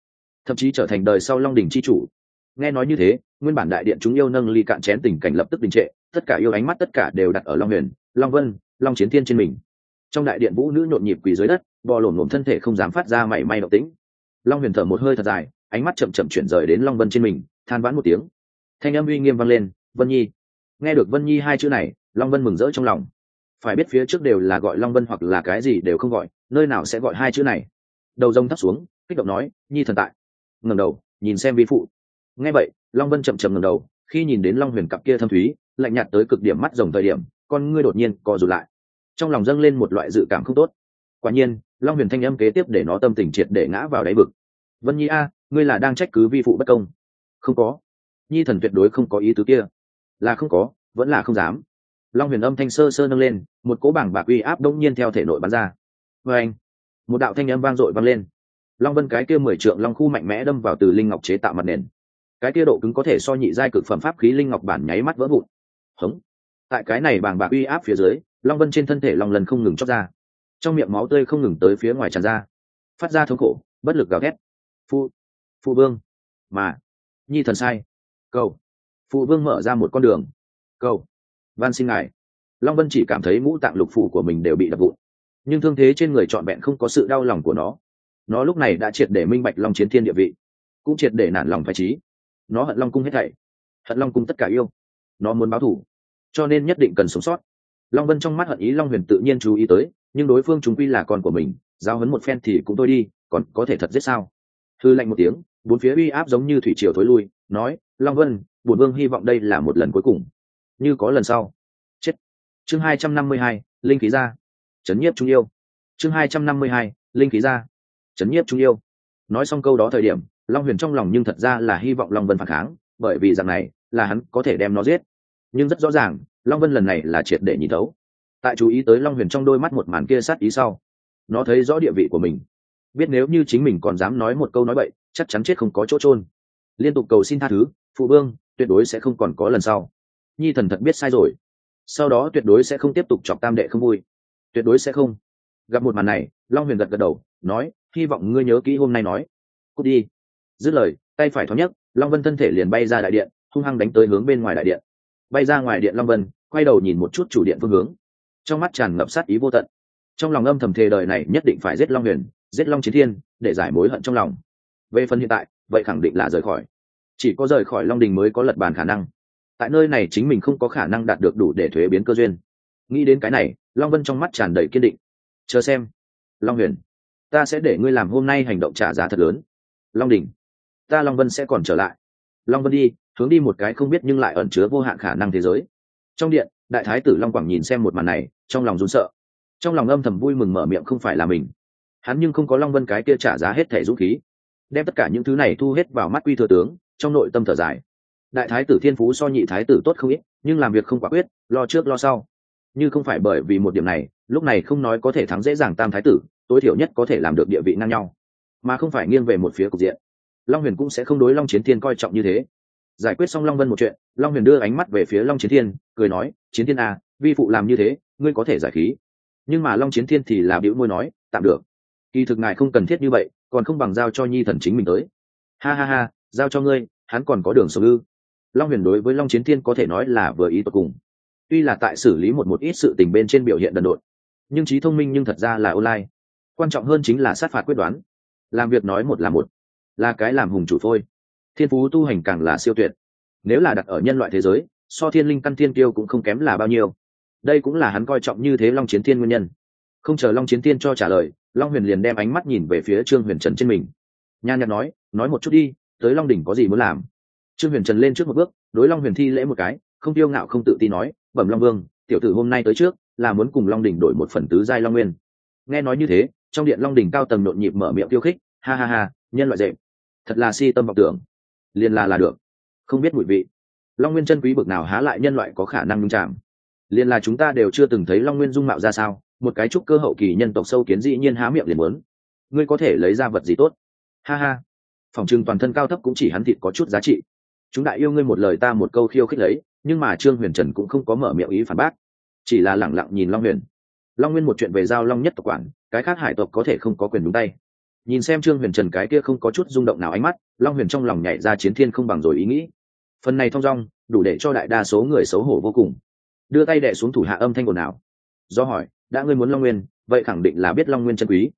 thậm chí trở thành đời sau long đình c h i chủ. Nghe nói như thế, nguyên bản đại điện chúng yêu nâng ly cạn chén tình cảnh lập tức đình trệ, tất cả yêu ánh mắt tất cả đều đặt ở long huyền, long vân, long chiến thiên trên mình. Trong đại điện vũ nữ nhộn nhịp quỳ dưới đất bò lổm lổm thân thể không dám phát ra mảy may động tĩnh. Long huyền thở một hơi thật dài, ánh mắt chậm chậm chuyển rời đến long vân trên mình, than vãn một tiếng. Thanh âm uy nghiêm vang lên, vân nhi. Nghe được vân nhi hai chữ này, long vân mừng rỡ trong lòng. Phải biết phía trước đều là gọi long vân hoặc là cái gì đều không gọi, nơi nào sẽ gọi hai chữ này? Đầu rông thắt xuống, kích động nói, nhi thần tại. Ngầm đầu, nhìn xem vi phụ. Nghe vậy, long vân chậm chậm ngầm đầu, khi nhìn đến long huyền cặp kia thâm thúy, lạnh nhạt tới cực điểm mắt rồng thời điểm, con ngươi đột nhiên co rụt lại. Trong lòng dâng lên một loại dự cảm không tốt quả nhiên, long huyền thanh âm kế tiếp để nó tâm tình triệt để ngã vào đáy vực. Vân nhi a, ngươi là đang trách cứ vi phụ bất công. Không có. Nhi thần tuyệt đối không có ý tứ kia. Là không có, vẫn là không dám. Long huyền âm thanh sơ sơ nâng lên, một cỗ bảng bạc uy áp đông nhiên theo thể nội bắn ra. Vê anh, một đạo thanh âm vang dội vang lên. Long vân cái kia mười trượng long khu mạnh mẽ đâm vào từ linh ngọc chế tạo mặt nền. Cái kia độ cứng có thể so nhị giai cực phẩm pháp khí linh ngọc bản nháy mắt vỡ vụn. Hống. Tại cái này bảng bạc uy áp phía dưới, long vân trên thân thể long lần không ngừng chóc ra trong miệng máu tươi không ngừng tới phía ngoài tràn ra, phát ra thống khổ, bất lực gào ghét phu phu vương, mà, nhi thần sai. Cầu phụ vương mở ra một con đường. Cầu, van xin ngài. Long vân chỉ cảm thấy mũ tạng lục phủ của mình đều bị đập vụn, nhưng thương thế trên người trọn vẹn không có sự đau lòng của nó. Nó lúc này đã triệt để minh bạch long chiến thiên địa vị, cũng triệt để nản lòng phải trí. Nó hận long cung hết thảy, hận long cung tất cả yêu. Nó muốn báo thủ cho nên nhất định cần sống sót. Long vân trong mắt hận ý long huyền tự nhiên chú ý tới nhưng đối phương chúng quy là con của mình, giao hấn một phen thì cũng thôi đi, còn có thể thật giết sao? Thư lạnh một tiếng, bốn phía uy áp giống như thủy triều thối lui, nói, long vân bùn vương hy vọng đây là một lần cuối cùng. Như có lần sau. Chết. Chương hai trăm năm mươi hai, linh khí ra. Trấn nhiếp trung yêu. Chương hai trăm năm mươi hai, linh khí ra. Chấn nhiếp trung yêu. Nói xong câu đó thời điểm, long huyền trong lòng nhưng thật ra là hy vọng long vân phản kháng, bởi vì rằng này là hắn có thể đem nó giết. Nhưng rất rõ ràng, long vân lần này là triệt để nhìn thấu tại chú ý tới long huyền trong đôi mắt một màn kia sát ý sau. Nó thấy rõ địa vị của mình. Biết nếu như chính mình còn dám nói một câu nói bậy, chắc chắn chết không có chỗ trôn liên tục cầu xin tha thứ, phụ vương, tuyệt đối sẽ không còn có lần sau. Nhi thần thật biết sai rồi. Sau đó tuyệt đối sẽ không tiếp tục chọc tam đệ không vui. Tuyệt đối sẽ không. Gặp một màn này, long huyền gật gật đầu, nói, hy vọng ngươi nhớ kỹ hôm nay nói. Cút đi. Dứt lời, tay phải thoáng nhất long vân thân thể liền bay ra đại điện, hung hăng đánh tới hướng bên ngoài đại điện. Bay ra ngoài điện, long vân quay đầu nhìn một chút chủ điện phương hướng trong mắt tràn ngập sát ý vô tận. Trong lòng âm thầm thề đời này nhất định phải giết long huyền, giết long chiến thiên, để giải mối hận trong lòng. Về phần hiện tại, vậy khẳng định là rời khỏi. Chỉ có rời khỏi long đình mới có lật bàn khả năng. Tại nơi này chính mình không có khả năng đạt được đủ để thuế biến cơ duyên. Nghĩ đến cái này, long vân trong mắt tràn đầy kiên định. Chờ xem. Long huyền, ta sẽ để ngươi làm hôm nay hành động trả giá thật lớn. Long đình, ta long vân sẽ còn trở lại. Long vân đi, hướng đi một cái không biết nhưng lại ẩn chứa vô hạn khả năng thế giới. Trong điện đại thái tử long quảng nhìn xem một màn này, trong lòng run sợ. Trong lòng âm thầm vui mừng mở miệng không phải là mình. Hắn nhưng không có long vân cái kia trả giá hết thẻ dũng khí. Đem tất cả những thứ này thu hết vào mắt quy thừa tướng, trong nội tâm thở dài. Đại thái tử thiên phú so nhị thái tử tốt không ít, nhưng làm việc không quả quyết, lo trước lo sau. Như không phải bởi vì một điểm này, lúc này không nói có thể thắng dễ dàng tam thái tử, tối thiểu nhất có thể làm được địa vị ngang nhau. Mà không phải nghiêng về một phía cục diện. Long huyền cũng sẽ không đối long chiến thiên coi trọng như thế giải quyết xong long vân một chuyện, long huyền đưa ánh mắt về phía long chiến thiên, cười nói, chiến thiên à vi phụ làm như thế, ngươi có thể giải khí. Nhưng mà long chiến thiên thì là biểu môi nói, tạm được. Kỳ thực ngài không cần thiết như vậy, còn không bằng giao cho nhi thần chính mình tới. Ha ha ha, giao cho ngươi, hắn còn có đường sống ư? Long huyền đối với long chiến thiên có thể nói là vừa ý tột cùng. Tuy là tại xử lý một một ít sự tình bên trên biểu hiện đần độn, nhưng trí thông minh nhưng thật ra là online. Quan trọng hơn chính là sát phạt quyết đoán. Làm việc nói một là một, là cái làm hùng chủ thôi thiên phú tu hành càng là siêu tuyệt. Nếu là đặt ở nhân loại thế giới, so thiên linh căn thiên tiêu cũng không kém là bao nhiêu. Đây cũng là hắn coi trọng như thế long chiến thiên nguyên nhân. Không chờ long chiến thiên cho trả lời, long huyền liền đem ánh mắt nhìn về phía trương huyền trần trên mình. Nhan nhạt nói nói một chút đi, tới long đỉnh có gì muốn làm? Trương huyền trần lên trước một bước, đối long huyền thi lễ một cái, không tiêu ngạo không tự tin nói, bẩm long vương, tiểu tử hôm nay tới trước, là muốn cùng long đỉnh đổi một phần tứ giai long nguyên. Nghe nói như thế, trong điện long đỉnh cao tầng nhộn nhịp mở miệng tiêu khích, ha ha ha, nhân loại dệm thật là si tâm vọng tưởng liền là là được. Không biết mùi vị. Long nguyên chân quý bực nào há lại nhân loại có khả năng nhung chạm. Liền là chúng ta đều chưa từng thấy long nguyên dung mạo ra sao, một cái trúc cơ hậu kỳ nhân tộc sâu kiến dĩ nhiên há miệng liền muốn. Ngươi có thể lấy ra vật gì tốt? Ha ha. Phòng trừng toàn thân cao thấp cũng chỉ hắn thịt có chút giá trị. Chúng đại yêu ngươi một lời ta một câu khiêu khích lấy, nhưng mà trương huyền trần cũng không có mở miệng ý phản bác. Chỉ là lẳng lặng nhìn long huyền. Long nguyên một chuyện về giao long nhất tộc quản, cái khác hải tộc có thể không có quyền đúng tay nhìn xem trương huyền trần cái kia không có chút rung động nào ánh mắt, long huyền trong lòng nhảy ra chiến thiên không bằng rồi ý nghĩ. Phần này thong dong, đủ để cho đại đa số người xấu hổ vô cùng. Đưa tay đẻ xuống thủ hạ âm thanh ồn ào. Do hỏi, đã ngươi muốn long nguyên, vậy khẳng định là biết long nguyên chân quý.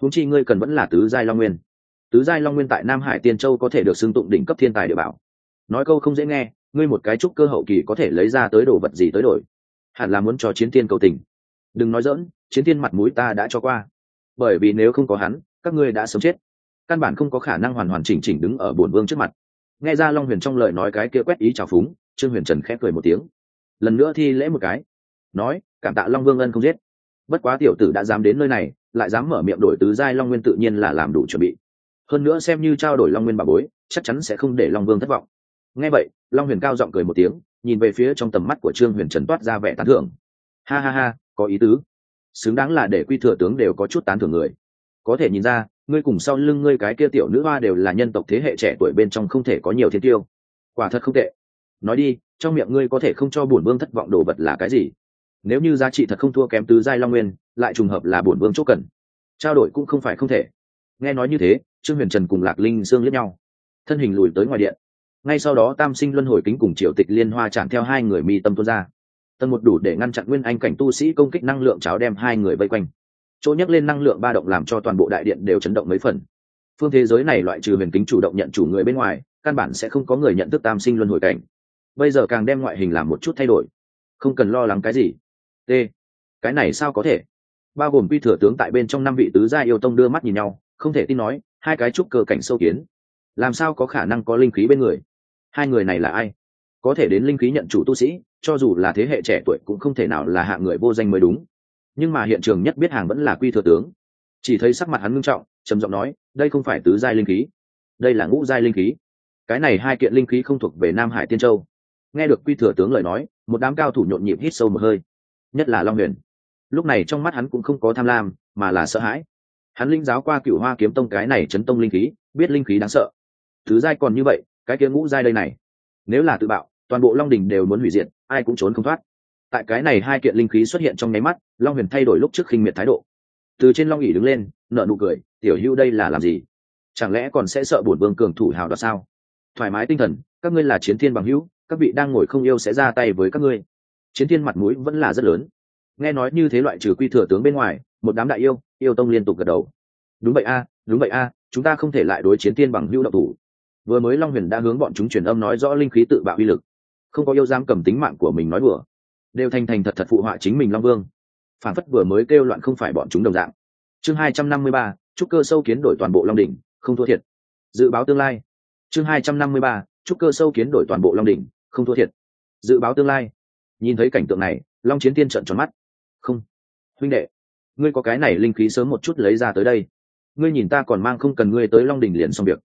Húng chi ngươi cần vẫn là tứ giai long nguyên. Tứ giai long nguyên tại nam hải tiên châu có thể được xưng tụng đỉnh cấp thiên tài địa bảo. Nói câu không dễ nghe, ngươi một cái trúc cơ hậu kỳ có thể lấy ra tới đồ vật gì tới đổi? Hẳn là muốn cho chiến tiên cầu tình. Đừng nói dỡn chiến tiên mặt mũi ta đã cho qua. Bởi vì nếu không có hắn các ngươi đã sớm chết. Căn bản không có khả năng hoàn hoàn chỉnh chỉnh đứng ở bổn vương trước mặt. Nghe ra long huyền trong lời nói cái kia quét ý trào phúng, trương huyền trần khẽ cười một tiếng. Lần nữa thi lễ một cái. Nói, cảm tạ long vương ân không giết. Bất quá tiểu tử đã dám đến nơi này, lại dám mở miệng đổi tứ giai long nguyên tự nhiên là làm đủ chuẩn bị. Hơn nữa xem như trao đổi long nguyên bà bối, chắc chắn sẽ không để long vương thất vọng. Nghe vậy, long huyền cao giọng cười một tiếng, nhìn về phía trong tầm mắt của trương huyền trần toát ra vẻ tán thưởng. Ha ha ha, có ý tứ. Xứng đáng là để quy thừa tướng đều có chút tán thưởng người có thể nhìn ra, ngươi cùng sau lưng ngươi cái kia tiểu nữ hoa đều là nhân tộc thế hệ trẻ tuổi bên trong không thể có nhiều thiên tiêu. Quả thật không tệ. Nói đi, trong miệng ngươi có thể không cho bổn vương thất vọng đồ vật là cái gì? Nếu như giá trị thật không thua kém tứ giai long nguyên, lại trùng hợp là bổn vương chỗ cần. Trao đổi cũng không phải không thể. Nghe nói như thế, trương huyền trần cùng lạc linh sương liếc nhau. Thân hình lùi tới ngoài điện. Ngay sau đó tam sinh luân hồi kính cùng triều tịch liên hoa chạm theo hai người mi tâm tuôn ra. Tầng một đủ để ngăn chặn nguyên anh cảnh tu sĩ công kích năng lượng cháo đem hai người vây quanh chỗ nhắc lên năng lượng ba động làm cho toàn bộ đại điện đều chấn động mấy phần. Phương thế giới này loại trừ huyền kính chủ động nhận chủ người bên ngoài, căn bản sẽ không có người nhận thức tam sinh luân hồi cảnh. Bây giờ càng đem ngoại hình làm một chút thay đổi. Không cần lo lắng cái gì. T. Cái này sao có thể? Bao gồm quy thừa tướng tại bên trong năm vị tứ gia yêu tông đưa mắt nhìn nhau, không thể tin nói, hai cái trúc cơ cảnh sâu kiến. Làm sao có khả năng có linh khí bên người? Hai người này là ai? Có thể đến linh khí nhận chủ tu sĩ, cho dù là thế hệ trẻ tuổi cũng không thể nào là hạ người vô danh mới đúng nhưng mà hiện trường nhất biết hàng vẫn là quy thừa tướng. Chỉ thấy sắc mặt hắn ngưng trọng, trầm giọng nói, đây không phải tứ giai linh khí, đây là ngũ giai linh khí. Cái này hai kiện linh khí không thuộc về nam hải tiên châu. Nghe được quy thừa tướng lời nói, một đám cao thủ nhộn nhịp hít sâu một hơi. Nhất là long huyền. Lúc này trong mắt hắn cũng không có tham lam, mà là sợ hãi. Hắn linh giáo qua cựu hoa kiếm tông cái này chấn tông linh khí, biết linh khí đáng sợ. Thứ giai còn như vậy, cái kia ngũ giai đây này, nếu là tự bạo, toàn bộ long đình đều muốn hủy diệt, ai cũng trốn không thoát tại cái này hai kiện linh khí xuất hiện trong nháy mắt, long huyền thay đổi lúc trước khinh miệt thái độ. Từ trên long ỉ đứng lên nợ nụ cười, tiểu hưu đây là làm gì? Chẳng lẽ còn sẽ sợ bổn vương cường thủ hào đoạt sao? Thoải mái tinh thần, các ngươi là chiến thiên bằng hữu, các vị đang ngồi không yêu sẽ ra tay với các ngươi. Chiến thiên mặt mũi vẫn là rất lớn. Nghe nói như thế loại trừ quy thừa tướng bên ngoài, một đám đại yêu yêu tông liên tục gật đầu. Đúng vậy a, đúng vậy a, chúng ta không thể lại đối chiến thiên bằng hữu độc thủ. Vừa mới long huyền đã hướng bọn chúng truyền âm nói rõ linh khí tự bạo uy lực. Không có yêu giam cầm tính mạng của mình nói vừa đều thành thành thật thật phụ họa chính mình long vương. Phản phất vừa mới kêu loạn không phải bọn chúng đồng dạng. Chương hai trăm năm mươi ba trúc cơ sâu kiến đổi toàn bộ long đỉnh, không thua thiệt. Dự báo tương lai. Chương hai trăm năm mươi ba trúc cơ sâu kiến đổi toàn bộ long đỉnh, không thua thiệt. Dự báo tương lai. Nhìn thấy cảnh tượng này, long chiến tiên trận tròn mắt. Không. Huynh đệ, ngươi có cái này linh khí sớm một chút lấy ra tới đây. Ngươi nhìn ta còn mang không cần ngươi tới long đỉnh liền xong việc.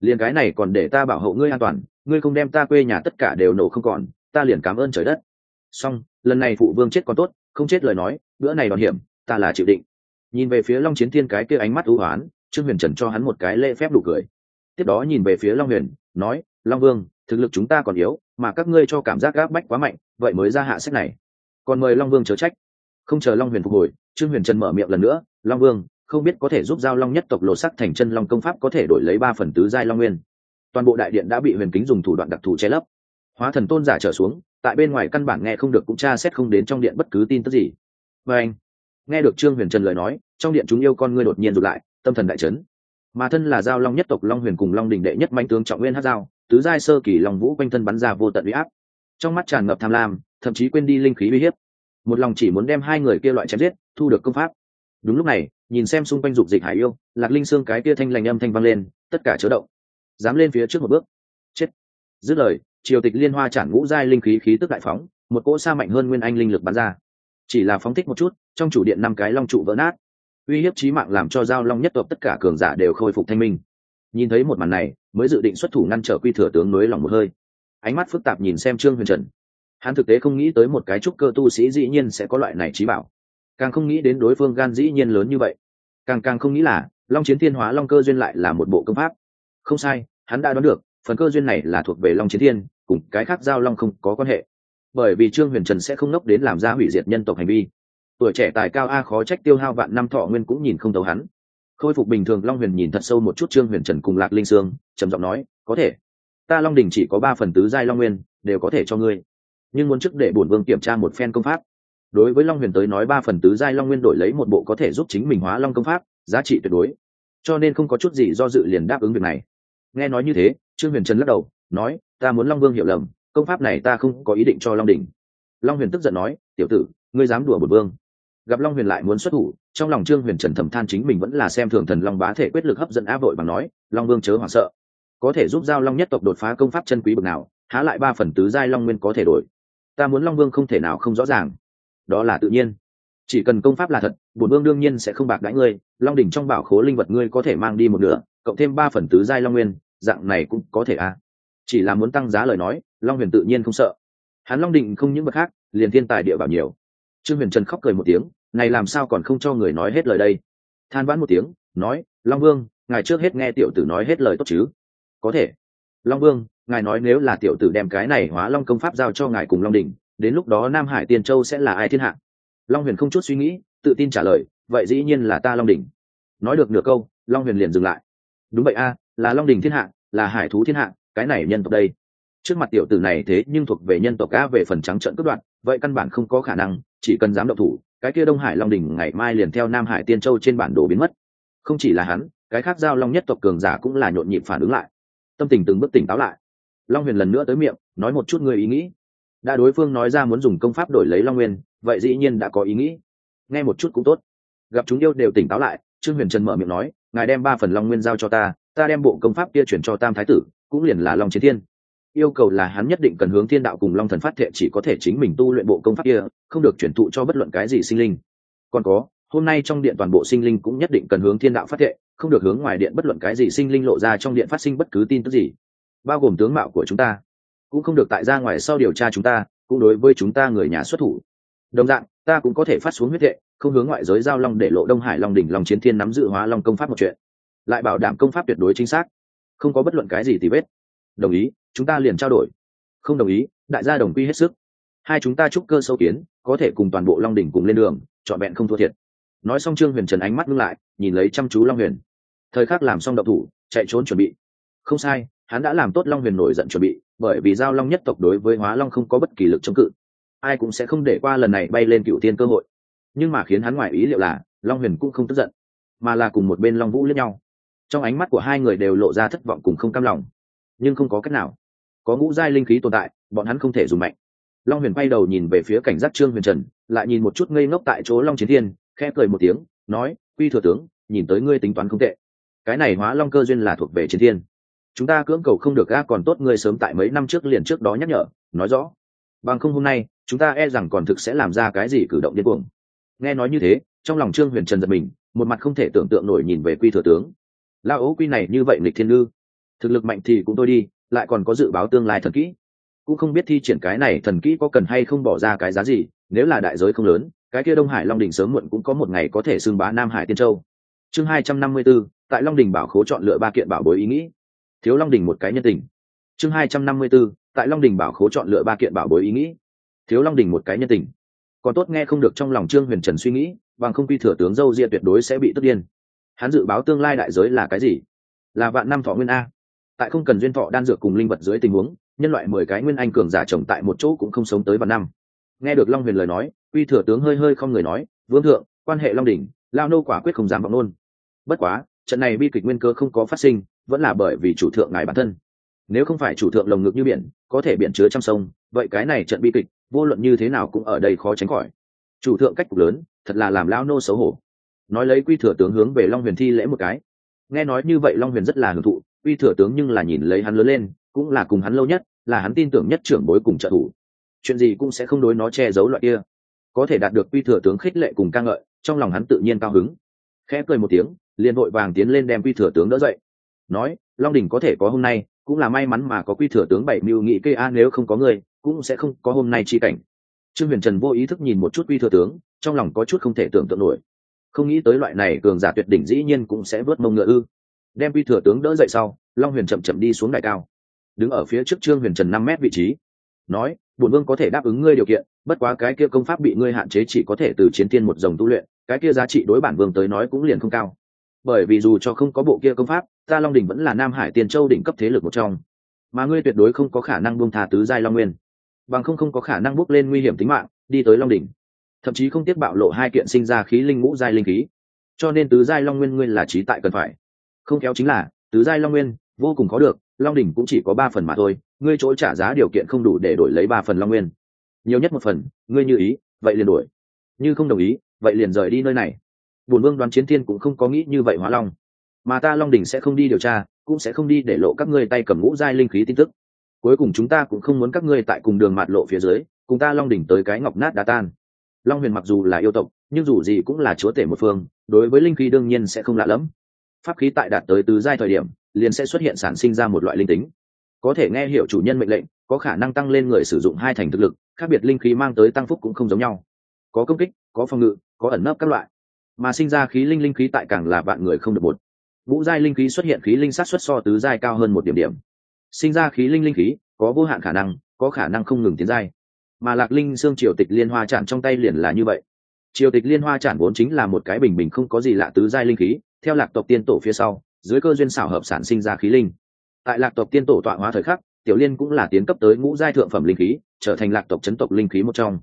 Liền cái này còn để ta bảo hộ ngươi an toàn, ngươi không đem ta quê nhà tất cả đều nổ không còn, ta liền cảm ơn trời đất xong, lần này phụ vương chết còn tốt, không chết lời nói, bữa này đòn hiểm, ta là chịu định. Nhìn về phía long chiến thiên cái kia ánh mắt ưu hoán, trương huyền trần cho hắn một cái lễ phép đủ cười. Tiếp đó nhìn về phía long huyền, nói, long vương, thực lực chúng ta còn yếu, mà các ngươi cho cảm giác gáp bách quá mạnh, vậy mới ra hạ sách này. Còn mời long vương chớ trách. Không chờ long huyền phục hồi, trương huyền trần mở miệng lần nữa, long vương, không biết có thể giúp giao long nhất tộc lộ sắc thành chân long công pháp có thể đổi lấy ba phần tứ giai long nguyên. Toàn bộ đại điện đã bị huyền kính dùng thủ đoạn đặc thù che lấp. Hóa thần tôn giả trở xuống tại bên ngoài căn bản nghe không được cũng tra xét không đến trong điện bất cứ tin tức gì. Và anh, nghe được trương huyền trần lời nói, trong điện chúng yêu con ngươi đột nhiên rụt lại, tâm thần đại trấn mà thân là giao long nhất tộc long huyền cùng long đình đệ nhất manh tướng trọng nguyên hát giao, tứ giai sơ kỳ long vũ quanh thân bắn ra vô tận uy áp. Trong mắt tràn ngập tham lam, thậm chí quên đi linh khí uy hiếp. Một lòng chỉ muốn đem hai người kia loại chém giết, thu được công pháp. Đúng lúc này, nhìn xem xung quanh dục dịch hải yêu, lạc linh xương cái kia thanh lành âm thanh vang lên, tất cả chớ động. Dám lên phía trước một bước. Chết. Dứt lời triều tịch liên hoa chản ngũ giai linh khí khí tức đại phóng, một cỗ xa mạnh hơn nguyên anh linh lực bắn ra. Chỉ là phóng thích một chút, trong chủ điện năm cái long trụ vỡ nát. Uy hiếp chí mạng làm cho giao long nhất tộc tất cả cường giả đều khôi phục thanh minh. Nhìn thấy một màn này, mới dự định xuất thủ ngăn trở quy thừa tướng nối lòng một hơi. Ánh mắt phức tạp nhìn xem trương huyền trần. Hắn thực tế không nghĩ tới một cái trúc cơ tu sĩ dĩ nhiên sẽ có loại này trí bảo. Càng không nghĩ đến đối phương gan dĩ nhiên lớn như vậy. Càng càng không nghĩ là, long chiến thiên hóa long cơ duyên lại là một bộ công pháp. Không sai, hắn đã đoán được, phần cơ duyên này là thuộc về long chiến thiên cùng cái khác giao long không có quan hệ. Bởi vì trương huyền trần sẽ không nốc đến làm ra hủy diệt nhân tộc hành vi. Tuổi trẻ tài cao a khó trách tiêu hao vạn năm thọ nguyên cũng nhìn không thấu hắn. Khôi phục bình thường long huyền nhìn thật sâu một chút trương huyền trần cùng lạc linh sương, trầm giọng nói, có thể. Ta long đình chỉ có ba phần tứ giai long nguyên, đều có thể cho ngươi. Nhưng muốn trước để bổn vương kiểm tra một phen công pháp. Đối với long huyền tới nói ba phần tứ giai long nguyên đổi lấy một bộ có thể giúp chính mình hóa long công pháp, giá trị tuyệt đối. Cho nên không có chút gì do dự liền đáp ứng việc này. Nghe nói như thế, trương huyền trần lắc đầu nói, ta muốn long vương hiểu lầm, công pháp này ta không có ý định cho long đình long huyền tức giận nói, tiểu tử, ngươi dám đùa bột vương. Gặp long huyền lại muốn xuất thủ, trong lòng trương huyền trần thầm than chính mình vẫn là xem thường thần long bá thể quyết lực hấp dẫn áp vội bằng nói, long vương chớ hoảng sợ. Có thể giúp giao long nhất tộc đột phá công pháp chân quý bậc nào, há lại ba phần tứ giai long nguyên có thể đổi. Ta muốn long vương không thể nào không rõ ràng. Đó là tự nhiên. Chỉ cần công pháp là thật, bổn vương đương nhiên sẽ không bạc đãi ngươi, long đỉnh trong bảo khố linh vật ngươi có thể mang đi một nửa, cộng thêm ba phần tứ giai long nguyên, dạng này cũng có thể à chỉ là muốn tăng giá lời nói, long huyền tự nhiên không sợ. Hắn long định không những vật khác, liền thiên tài địa bảo nhiều. Trương huyền trần khóc cười một tiếng, này làm sao còn không cho người nói hết lời đây? Than vãn một tiếng, nói, long vương, ngài trước hết nghe tiểu tử nói hết lời tốt chứ? Có thể. Long vương, ngài nói nếu là tiểu tử đem cái này hóa long công pháp giao cho ngài cùng long đình đến lúc đó nam hải tiên châu sẽ là ai thiên hạ? Long huyền không chút suy nghĩ, tự tin trả lời, vậy dĩ nhiên là ta long đình nói được nửa câu, long huyền liền dừng lại. Đúng vậy a, là long đình thiên hạ, là hải thú thiên hạ cái này nhân tộc đây. Trước mặt tiểu tử này thế nhưng thuộc về nhân tộc a về phần trắng trận cướp đoạn vậy căn bản không có khả năng, chỉ cần dám động thủ, cái kia đông hải long đình ngày mai liền theo nam hải tiên châu trên bản đồ biến mất. Không chỉ là hắn, cái khác giao long nhất tộc cường giả cũng là nhộn nhịp phản ứng lại. Tâm tình từng bước tỉnh táo lại. Long huyền lần nữa tới miệng, nói một chút người ý nghĩ. Đã đối phương nói ra muốn dùng công pháp đổi lấy long nguyên, vậy dĩ nhiên đã có ý nghĩ. Nghe một chút cũng tốt. Gặp chúng yêu đều tỉnh táo lại, trương huyền trần mở miệng nói, ngài đem ba phần long nguyên giao cho ta ta đem bộ công pháp kia chuyển cho tam thái tử cũng liền là long chiến thiên. Yêu cầu là hắn nhất định cần hướng thiên đạo cùng long thần phát thệ chỉ có thể chính mình tu luyện bộ công pháp kia, không được chuyển thụ cho bất luận cái gì sinh linh. Còn có, hôm nay trong điện toàn bộ sinh linh cũng nhất định cần hướng thiên đạo phát thệ, không được hướng ngoài điện bất luận cái gì sinh linh lộ ra trong điện phát sinh bất cứ tin tức gì. Bao gồm tướng mạo của chúng ta, cũng không được tại ra ngoài sau điều tra chúng ta, cũng đối với chúng ta người nhà xuất thủ. Đồng dạng, ta cũng có thể phát xuống huyết thệ, không hướng ngoại giới giao long để lộ đông hải long đỉnh long chiến thiên nắm giữ hóa long công pháp một chuyện. Lại bảo đảm công pháp tuyệt đối chính xác không có bất luận cái gì tì vết. Đồng ý, chúng ta liền trao đổi. Không đồng ý, đại gia đồng quy hết sức. Hai chúng ta chúc cơ sâu kiến, có thể cùng toàn bộ long đỉnh cùng lên đường, trọn vẹn không thua thiệt. Nói xong trương huyền trần ánh mắt ngưng lại, nhìn lấy chăm chú long huyền. Thời khắc làm xong đậu thủ, chạy trốn chuẩn bị. Không sai, hắn đã làm tốt long huyền nổi giận chuẩn bị, bởi vì giao long nhất tộc đối với hóa long không có bất kỳ lực chống cự. Ai cũng sẽ không để qua lần này bay lên cựu thiên cơ hội. Nhưng mà khiến hắn ngoài ý liệu là, long huyền cũng không tức giận, mà là cùng một bên long vũ lẫn nhau trong ánh mắt của hai người đều lộ ra thất vọng cùng không cam lòng. Nhưng không có cách nào. Có ngũ giai linh khí tồn tại, bọn hắn không thể dùng mạnh. Long huyền quay đầu nhìn về phía cảnh giác trương huyền trần, lại nhìn một chút ngây ngốc tại chỗ long chiến thiên, khẽ cười một tiếng, nói, quy thừa tướng, nhìn tới ngươi tính toán không tệ. Cái này hóa long cơ duyên là thuộc về chiến thiên. Chúng ta cưỡng cầu không được ga còn tốt ngươi sớm tại mấy năm trước liền trước đó nhắc nhở, nói rõ. Bằng không hôm nay, chúng ta e rằng còn thực sẽ làm ra cái gì cử động điên cuồng. Nghe nói như thế, trong lòng trương huyền trần giật mình, một mặt không thể tưởng tượng nổi nhìn về quy thừa tướng lao ấu quy này như vậy lịch thiên ngư. Thực lực mạnh thì cũng tôi đi, lại còn có dự báo tương lai thần kỹ. Cũng không biết thi triển cái này thần kỹ có cần hay không bỏ ra cái giá gì, nếu là đại giới không lớn, cái kia đông hải long đình sớm muộn cũng có một ngày có thể xưng bá nam hải tiên châu. Chương hai trăm năm mươi b ố tại long đình bảo khố chọn lựa ba kiện bảo bối ý nghĩ. Thiếu long đình một cái nhân tình. Chương hai trăm năm mươi b ố tại long đình bảo khố chọn lựa ba kiện bảo bối ý nghĩ. Thiếu long đình một cái nhân tình. Còn tốt nghe không được trong lòng trương huyền trần suy nghĩ, bằng không quy thừa tướng dâu ria tuyệt đối sẽ bị tức điên hắn dự báo tương lai đại giới là cái gì? Là vạn năm thọ nguyên a. Tại không cần duyên thọ đan dược cùng linh vật dưới tình huống, nhân loại mười cái nguyên anh cường giả trồng tại một chỗ cũng không sống tới vạn năm. Nghe được long huyền lời nói uy thừa tướng hơi hơi không người nói, vương thượng, quan hệ long đỉnh, lao nô quả quyết không dám vọng nôn. Bất quá, trận này bi kịch nguyên cơ không có phát sinh, vẫn là bởi vì chủ thượng ngài bản thân. Nếu không phải chủ thượng lồng ngực như biển, có thể biển chứa trong sông, vậy cái này trận bi kịch, vô luận như thế nào cũng ở đây khó tránh khỏi. Chủ thượng cách cục lớn, thật là làm lao nô xấu hổ nói lấy quy thừa tướng hướng về long huyền thi lễ một cái. Nghe nói như vậy long huyền rất là hưởng thụ, quy thừa tướng nhưng là nhìn lấy hắn lớn lên, cũng là cùng hắn lâu nhất, là hắn tin tưởng nhất trưởng bối cùng trợ thủ. Chuyện gì cũng sẽ không đối nó che giấu loại kia. Có thể đạt được quy thừa tướng khích lệ cùng ca ngợi, trong lòng hắn tự nhiên cao hứng. Khẽ cười một tiếng, liền vội vàng tiến lên đem quy thừa tướng đỡ dậy. Nói, long đình có thể có hôm nay, cũng là may mắn mà có quy thừa tướng bảy mưu nghị kê a, nếu không có người, cũng sẽ không có hôm nay chi cảnh. Trương huyền trần vô ý thức nhìn một chút quy thừa tướng, trong lòng có chút không thể tưởng tượng nổi không nghĩ tới loại này cường giả tuyệt đỉnh dĩ nhiên cũng sẽ vớt mông ngựa ư. Đem quy thừa tướng đỡ dậy sau, long huyền chậm chậm đi xuống đại cao. Đứng ở phía trước trương huyền trần năm mét vị trí. Nói, bổn vương có thể đáp ứng ngươi điều kiện, bất quá cái kia công pháp bị ngươi hạn chế chỉ có thể từ chiến tiên một dòng tu luyện, cái kia giá trị đối bản vương tới nói cũng liền không cao. Bởi vì dù cho không có bộ kia công pháp, ta long đỉnh vẫn là nam hải tiền châu đỉnh cấp thế lực một trong. Mà ngươi tuyệt đối không có khả năng buông thà tứ giai long nguyên. Bằng không không có khả năng bước lên nguy hiểm tính mạng, đi tới long đỉnh thậm chí không tiếc bạo lộ hai kiện sinh ra khí linh ngũ giai linh khí. Cho nên tứ giai long nguyên ngươi là trí tại cần phải. Không kéo chính là, tứ giai long nguyên, vô cùng có được, long đỉnh cũng chỉ có ba phần mà thôi, ngươi chỗ trả giá điều kiện không đủ để đổi lấy ba phần long nguyên. Nhiều nhất một phần, ngươi như ý, vậy liền đổi. Như không đồng ý, vậy liền rời đi nơi này. Bùn vương đoán chiến thiên cũng không có nghĩ như vậy hóa long. Mà ta long đỉnh sẽ không đi điều tra, cũng sẽ không đi để lộ các ngươi tay cầm ngũ giai linh khí tin tức. Cuối cùng chúng ta cũng không muốn các ngươi tại cùng đường mạt lộ phía dưới, cùng ta long đỉnh tới cái ngọc nát đá tan long huyền mặc dù là yêu tộc, nhưng dù gì cũng là chúa tể một phương, đối với linh khí đương nhiên sẽ không lạ lẫm. Pháp khí tại đạt tới tứ giai thời điểm, liền sẽ xuất hiện sản sinh ra một loại linh tính. Có thể nghe hiểu chủ nhân mệnh lệnh, có khả năng tăng lên người sử dụng hai thành thực lực, khác biệt linh khí mang tới tăng phúc cũng không giống nhau. Có công kích, có phòng ngự, có ẩn nấp các loại. Mà sinh ra khí linh linh khí tại càng là bạn người không được một. Ngũ giai linh khí xuất hiện khí linh sát xuất so tứ giai cao hơn một điểm điểm. Sinh ra khí linh linh khí, có vô hạn khả năng, có khả năng không ngừng tiến giai mà lạc linh xương triều tịch liên hoa chản trong tay liền là như vậy. Triều tịch liên hoa chản vốn chính là một cái bình bình không có gì lạ tứ giai linh khí, theo lạc tộc tiên tổ phía sau, dưới cơ duyên xảo hợp sản sinh ra khí linh. Tại lạc tộc tiên tổ tọa hóa thời khắc, tiểu liên cũng là tiến cấp tới ngũ giai thượng phẩm linh khí, trở thành lạc tộc chấn tộc linh khí một trong.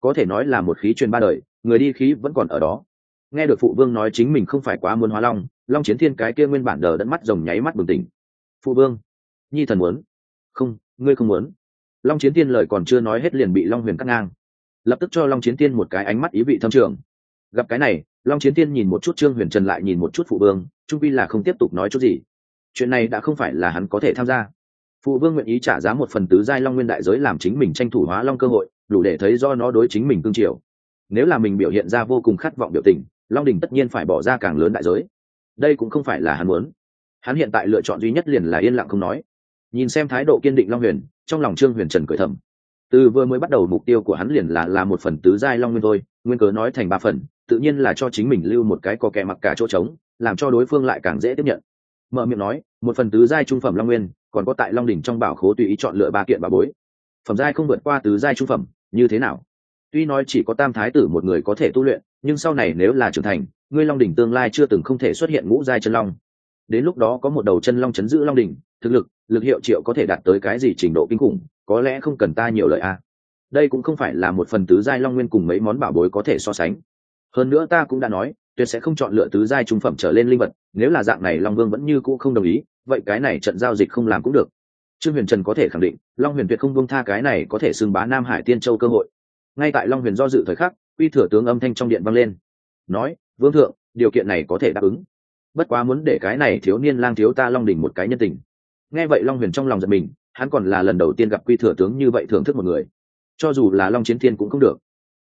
Có thể nói là một khí truyền ba đời, người đi khí vẫn còn ở đó. Nghe được phụ vương nói chính mình không phải quá muốn hóa long long chiến thiên cái kia nguyên bản đờ đẫn mắt rồng nháy mắt bừng tỉnh. Phụ vương, nhi thần muốn? Không, ngươi không muốn long chiến tiên lời còn chưa nói hết liền bị long huyền cắt ngang. Lập tức cho long chiến tiên một cái ánh mắt ý vị thâm trường. Gặp cái này, long chiến tiên nhìn một chút trương huyền trần lại nhìn một chút phụ vương trung vi là không tiếp tục nói chút gì. Chuyện này đã không phải là hắn có thể tham gia. Phụ vương nguyện ý trả giá một phần tứ giai long nguyên đại giới làm chính mình tranh thủ hóa long cơ hội, đủ để thấy do nó đối chính mình cương triều. Nếu là mình biểu hiện ra vô cùng khát vọng biểu tình, long đình tất nhiên phải bỏ ra càng lớn đại giới. Đây cũng không phải là hắn muốn. Hắn hiện tại lựa chọn duy nhất liền là yên lặng không nói nhìn xem thái độ kiên định long huyền, trong lòng trương huyền trần cười thầm. Từ vừa mới bắt đầu mục tiêu của hắn liền là là một phần tứ giai long nguyên thôi, nguyên cớ nói thành ba phần, tự nhiên là cho chính mình lưu một cái có kẻ mặc cả chỗ trống, làm cho đối phương lại càng dễ tiếp nhận. Mở miệng nói, một phần tứ giai trung phẩm long nguyên, còn có tại long đỉnh trong bảo khố tùy ý chọn lựa ba kiện bà bối. Phẩm giai không vượt qua tứ giai trung phẩm, như thế nào? Tuy nói chỉ có tam thái tử một người có thể tu luyện, nhưng sau này nếu là trưởng thành, ngươi long đỉnh tương lai chưa từng không thể xuất hiện ngũ giai chân long. Đến lúc đó có một đầu chân long chấn giữ long đỉnh thực lực lực hiệu triệu có thể đạt tới cái gì trình độ kinh khủng, có lẽ không cần ta nhiều lời a à. đây cũng không phải là một phần tứ giai long nguyên cùng mấy món bảo bối có thể so sánh. Hơn nữa ta cũng đã nói, tuyệt sẽ không chọn lựa tứ giai trung phẩm trở lên linh vật, nếu là dạng này long vương vẫn như cũ không đồng ý, vậy cái này trận giao dịch không làm cũng được. Trương huyền trần có thể khẳng định, long huyền tuyệt không buông tha cái này có thể xưng bá nam hải tiên châu cơ hội. Ngay tại long huyền do dự thời khắc, uy thừa tướng âm thanh trong điện vang lên. Nói, vương thượng, điều kiện này có thể đáp ứng. Bất quá muốn để cái này thiếu niên lang thiếu ta long đình một cái nhân tình nghe vậy long huyền trong lòng giật mình, hắn còn là lần đầu tiên gặp quy thừa tướng như vậy thưởng thức một người. Cho dù là long chiến thiên cũng không được.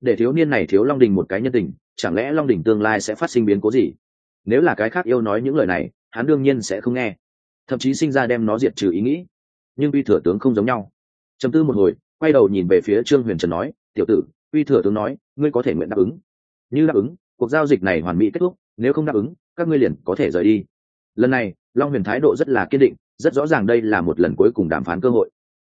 Để thiếu niên này thiếu long đình một cái nhân tình, chẳng lẽ long đình tương lai sẽ phát sinh biến cố gì? Nếu là cái khác yêu nói những lời này, hắn đương nhiên sẽ không nghe. Thậm chí sinh ra đem nó diệt trừ ý nghĩ. Nhưng quy thừa tướng không giống nhau. Chấm tư một hồi, quay đầu nhìn về phía trương huyền trần nói, tiểu tử, quy thừa tướng nói, ngươi có thể nguyện đáp ứng. Như đáp ứng, cuộc giao dịch này hoàn mỹ kết thúc, nếu không đáp ứng, các ngươi liền có thể rời đi. Lần này, long huyền thái độ rất là kiên định rất rõ ràng đây là một lần cuối cùng đàm phán cơ hội.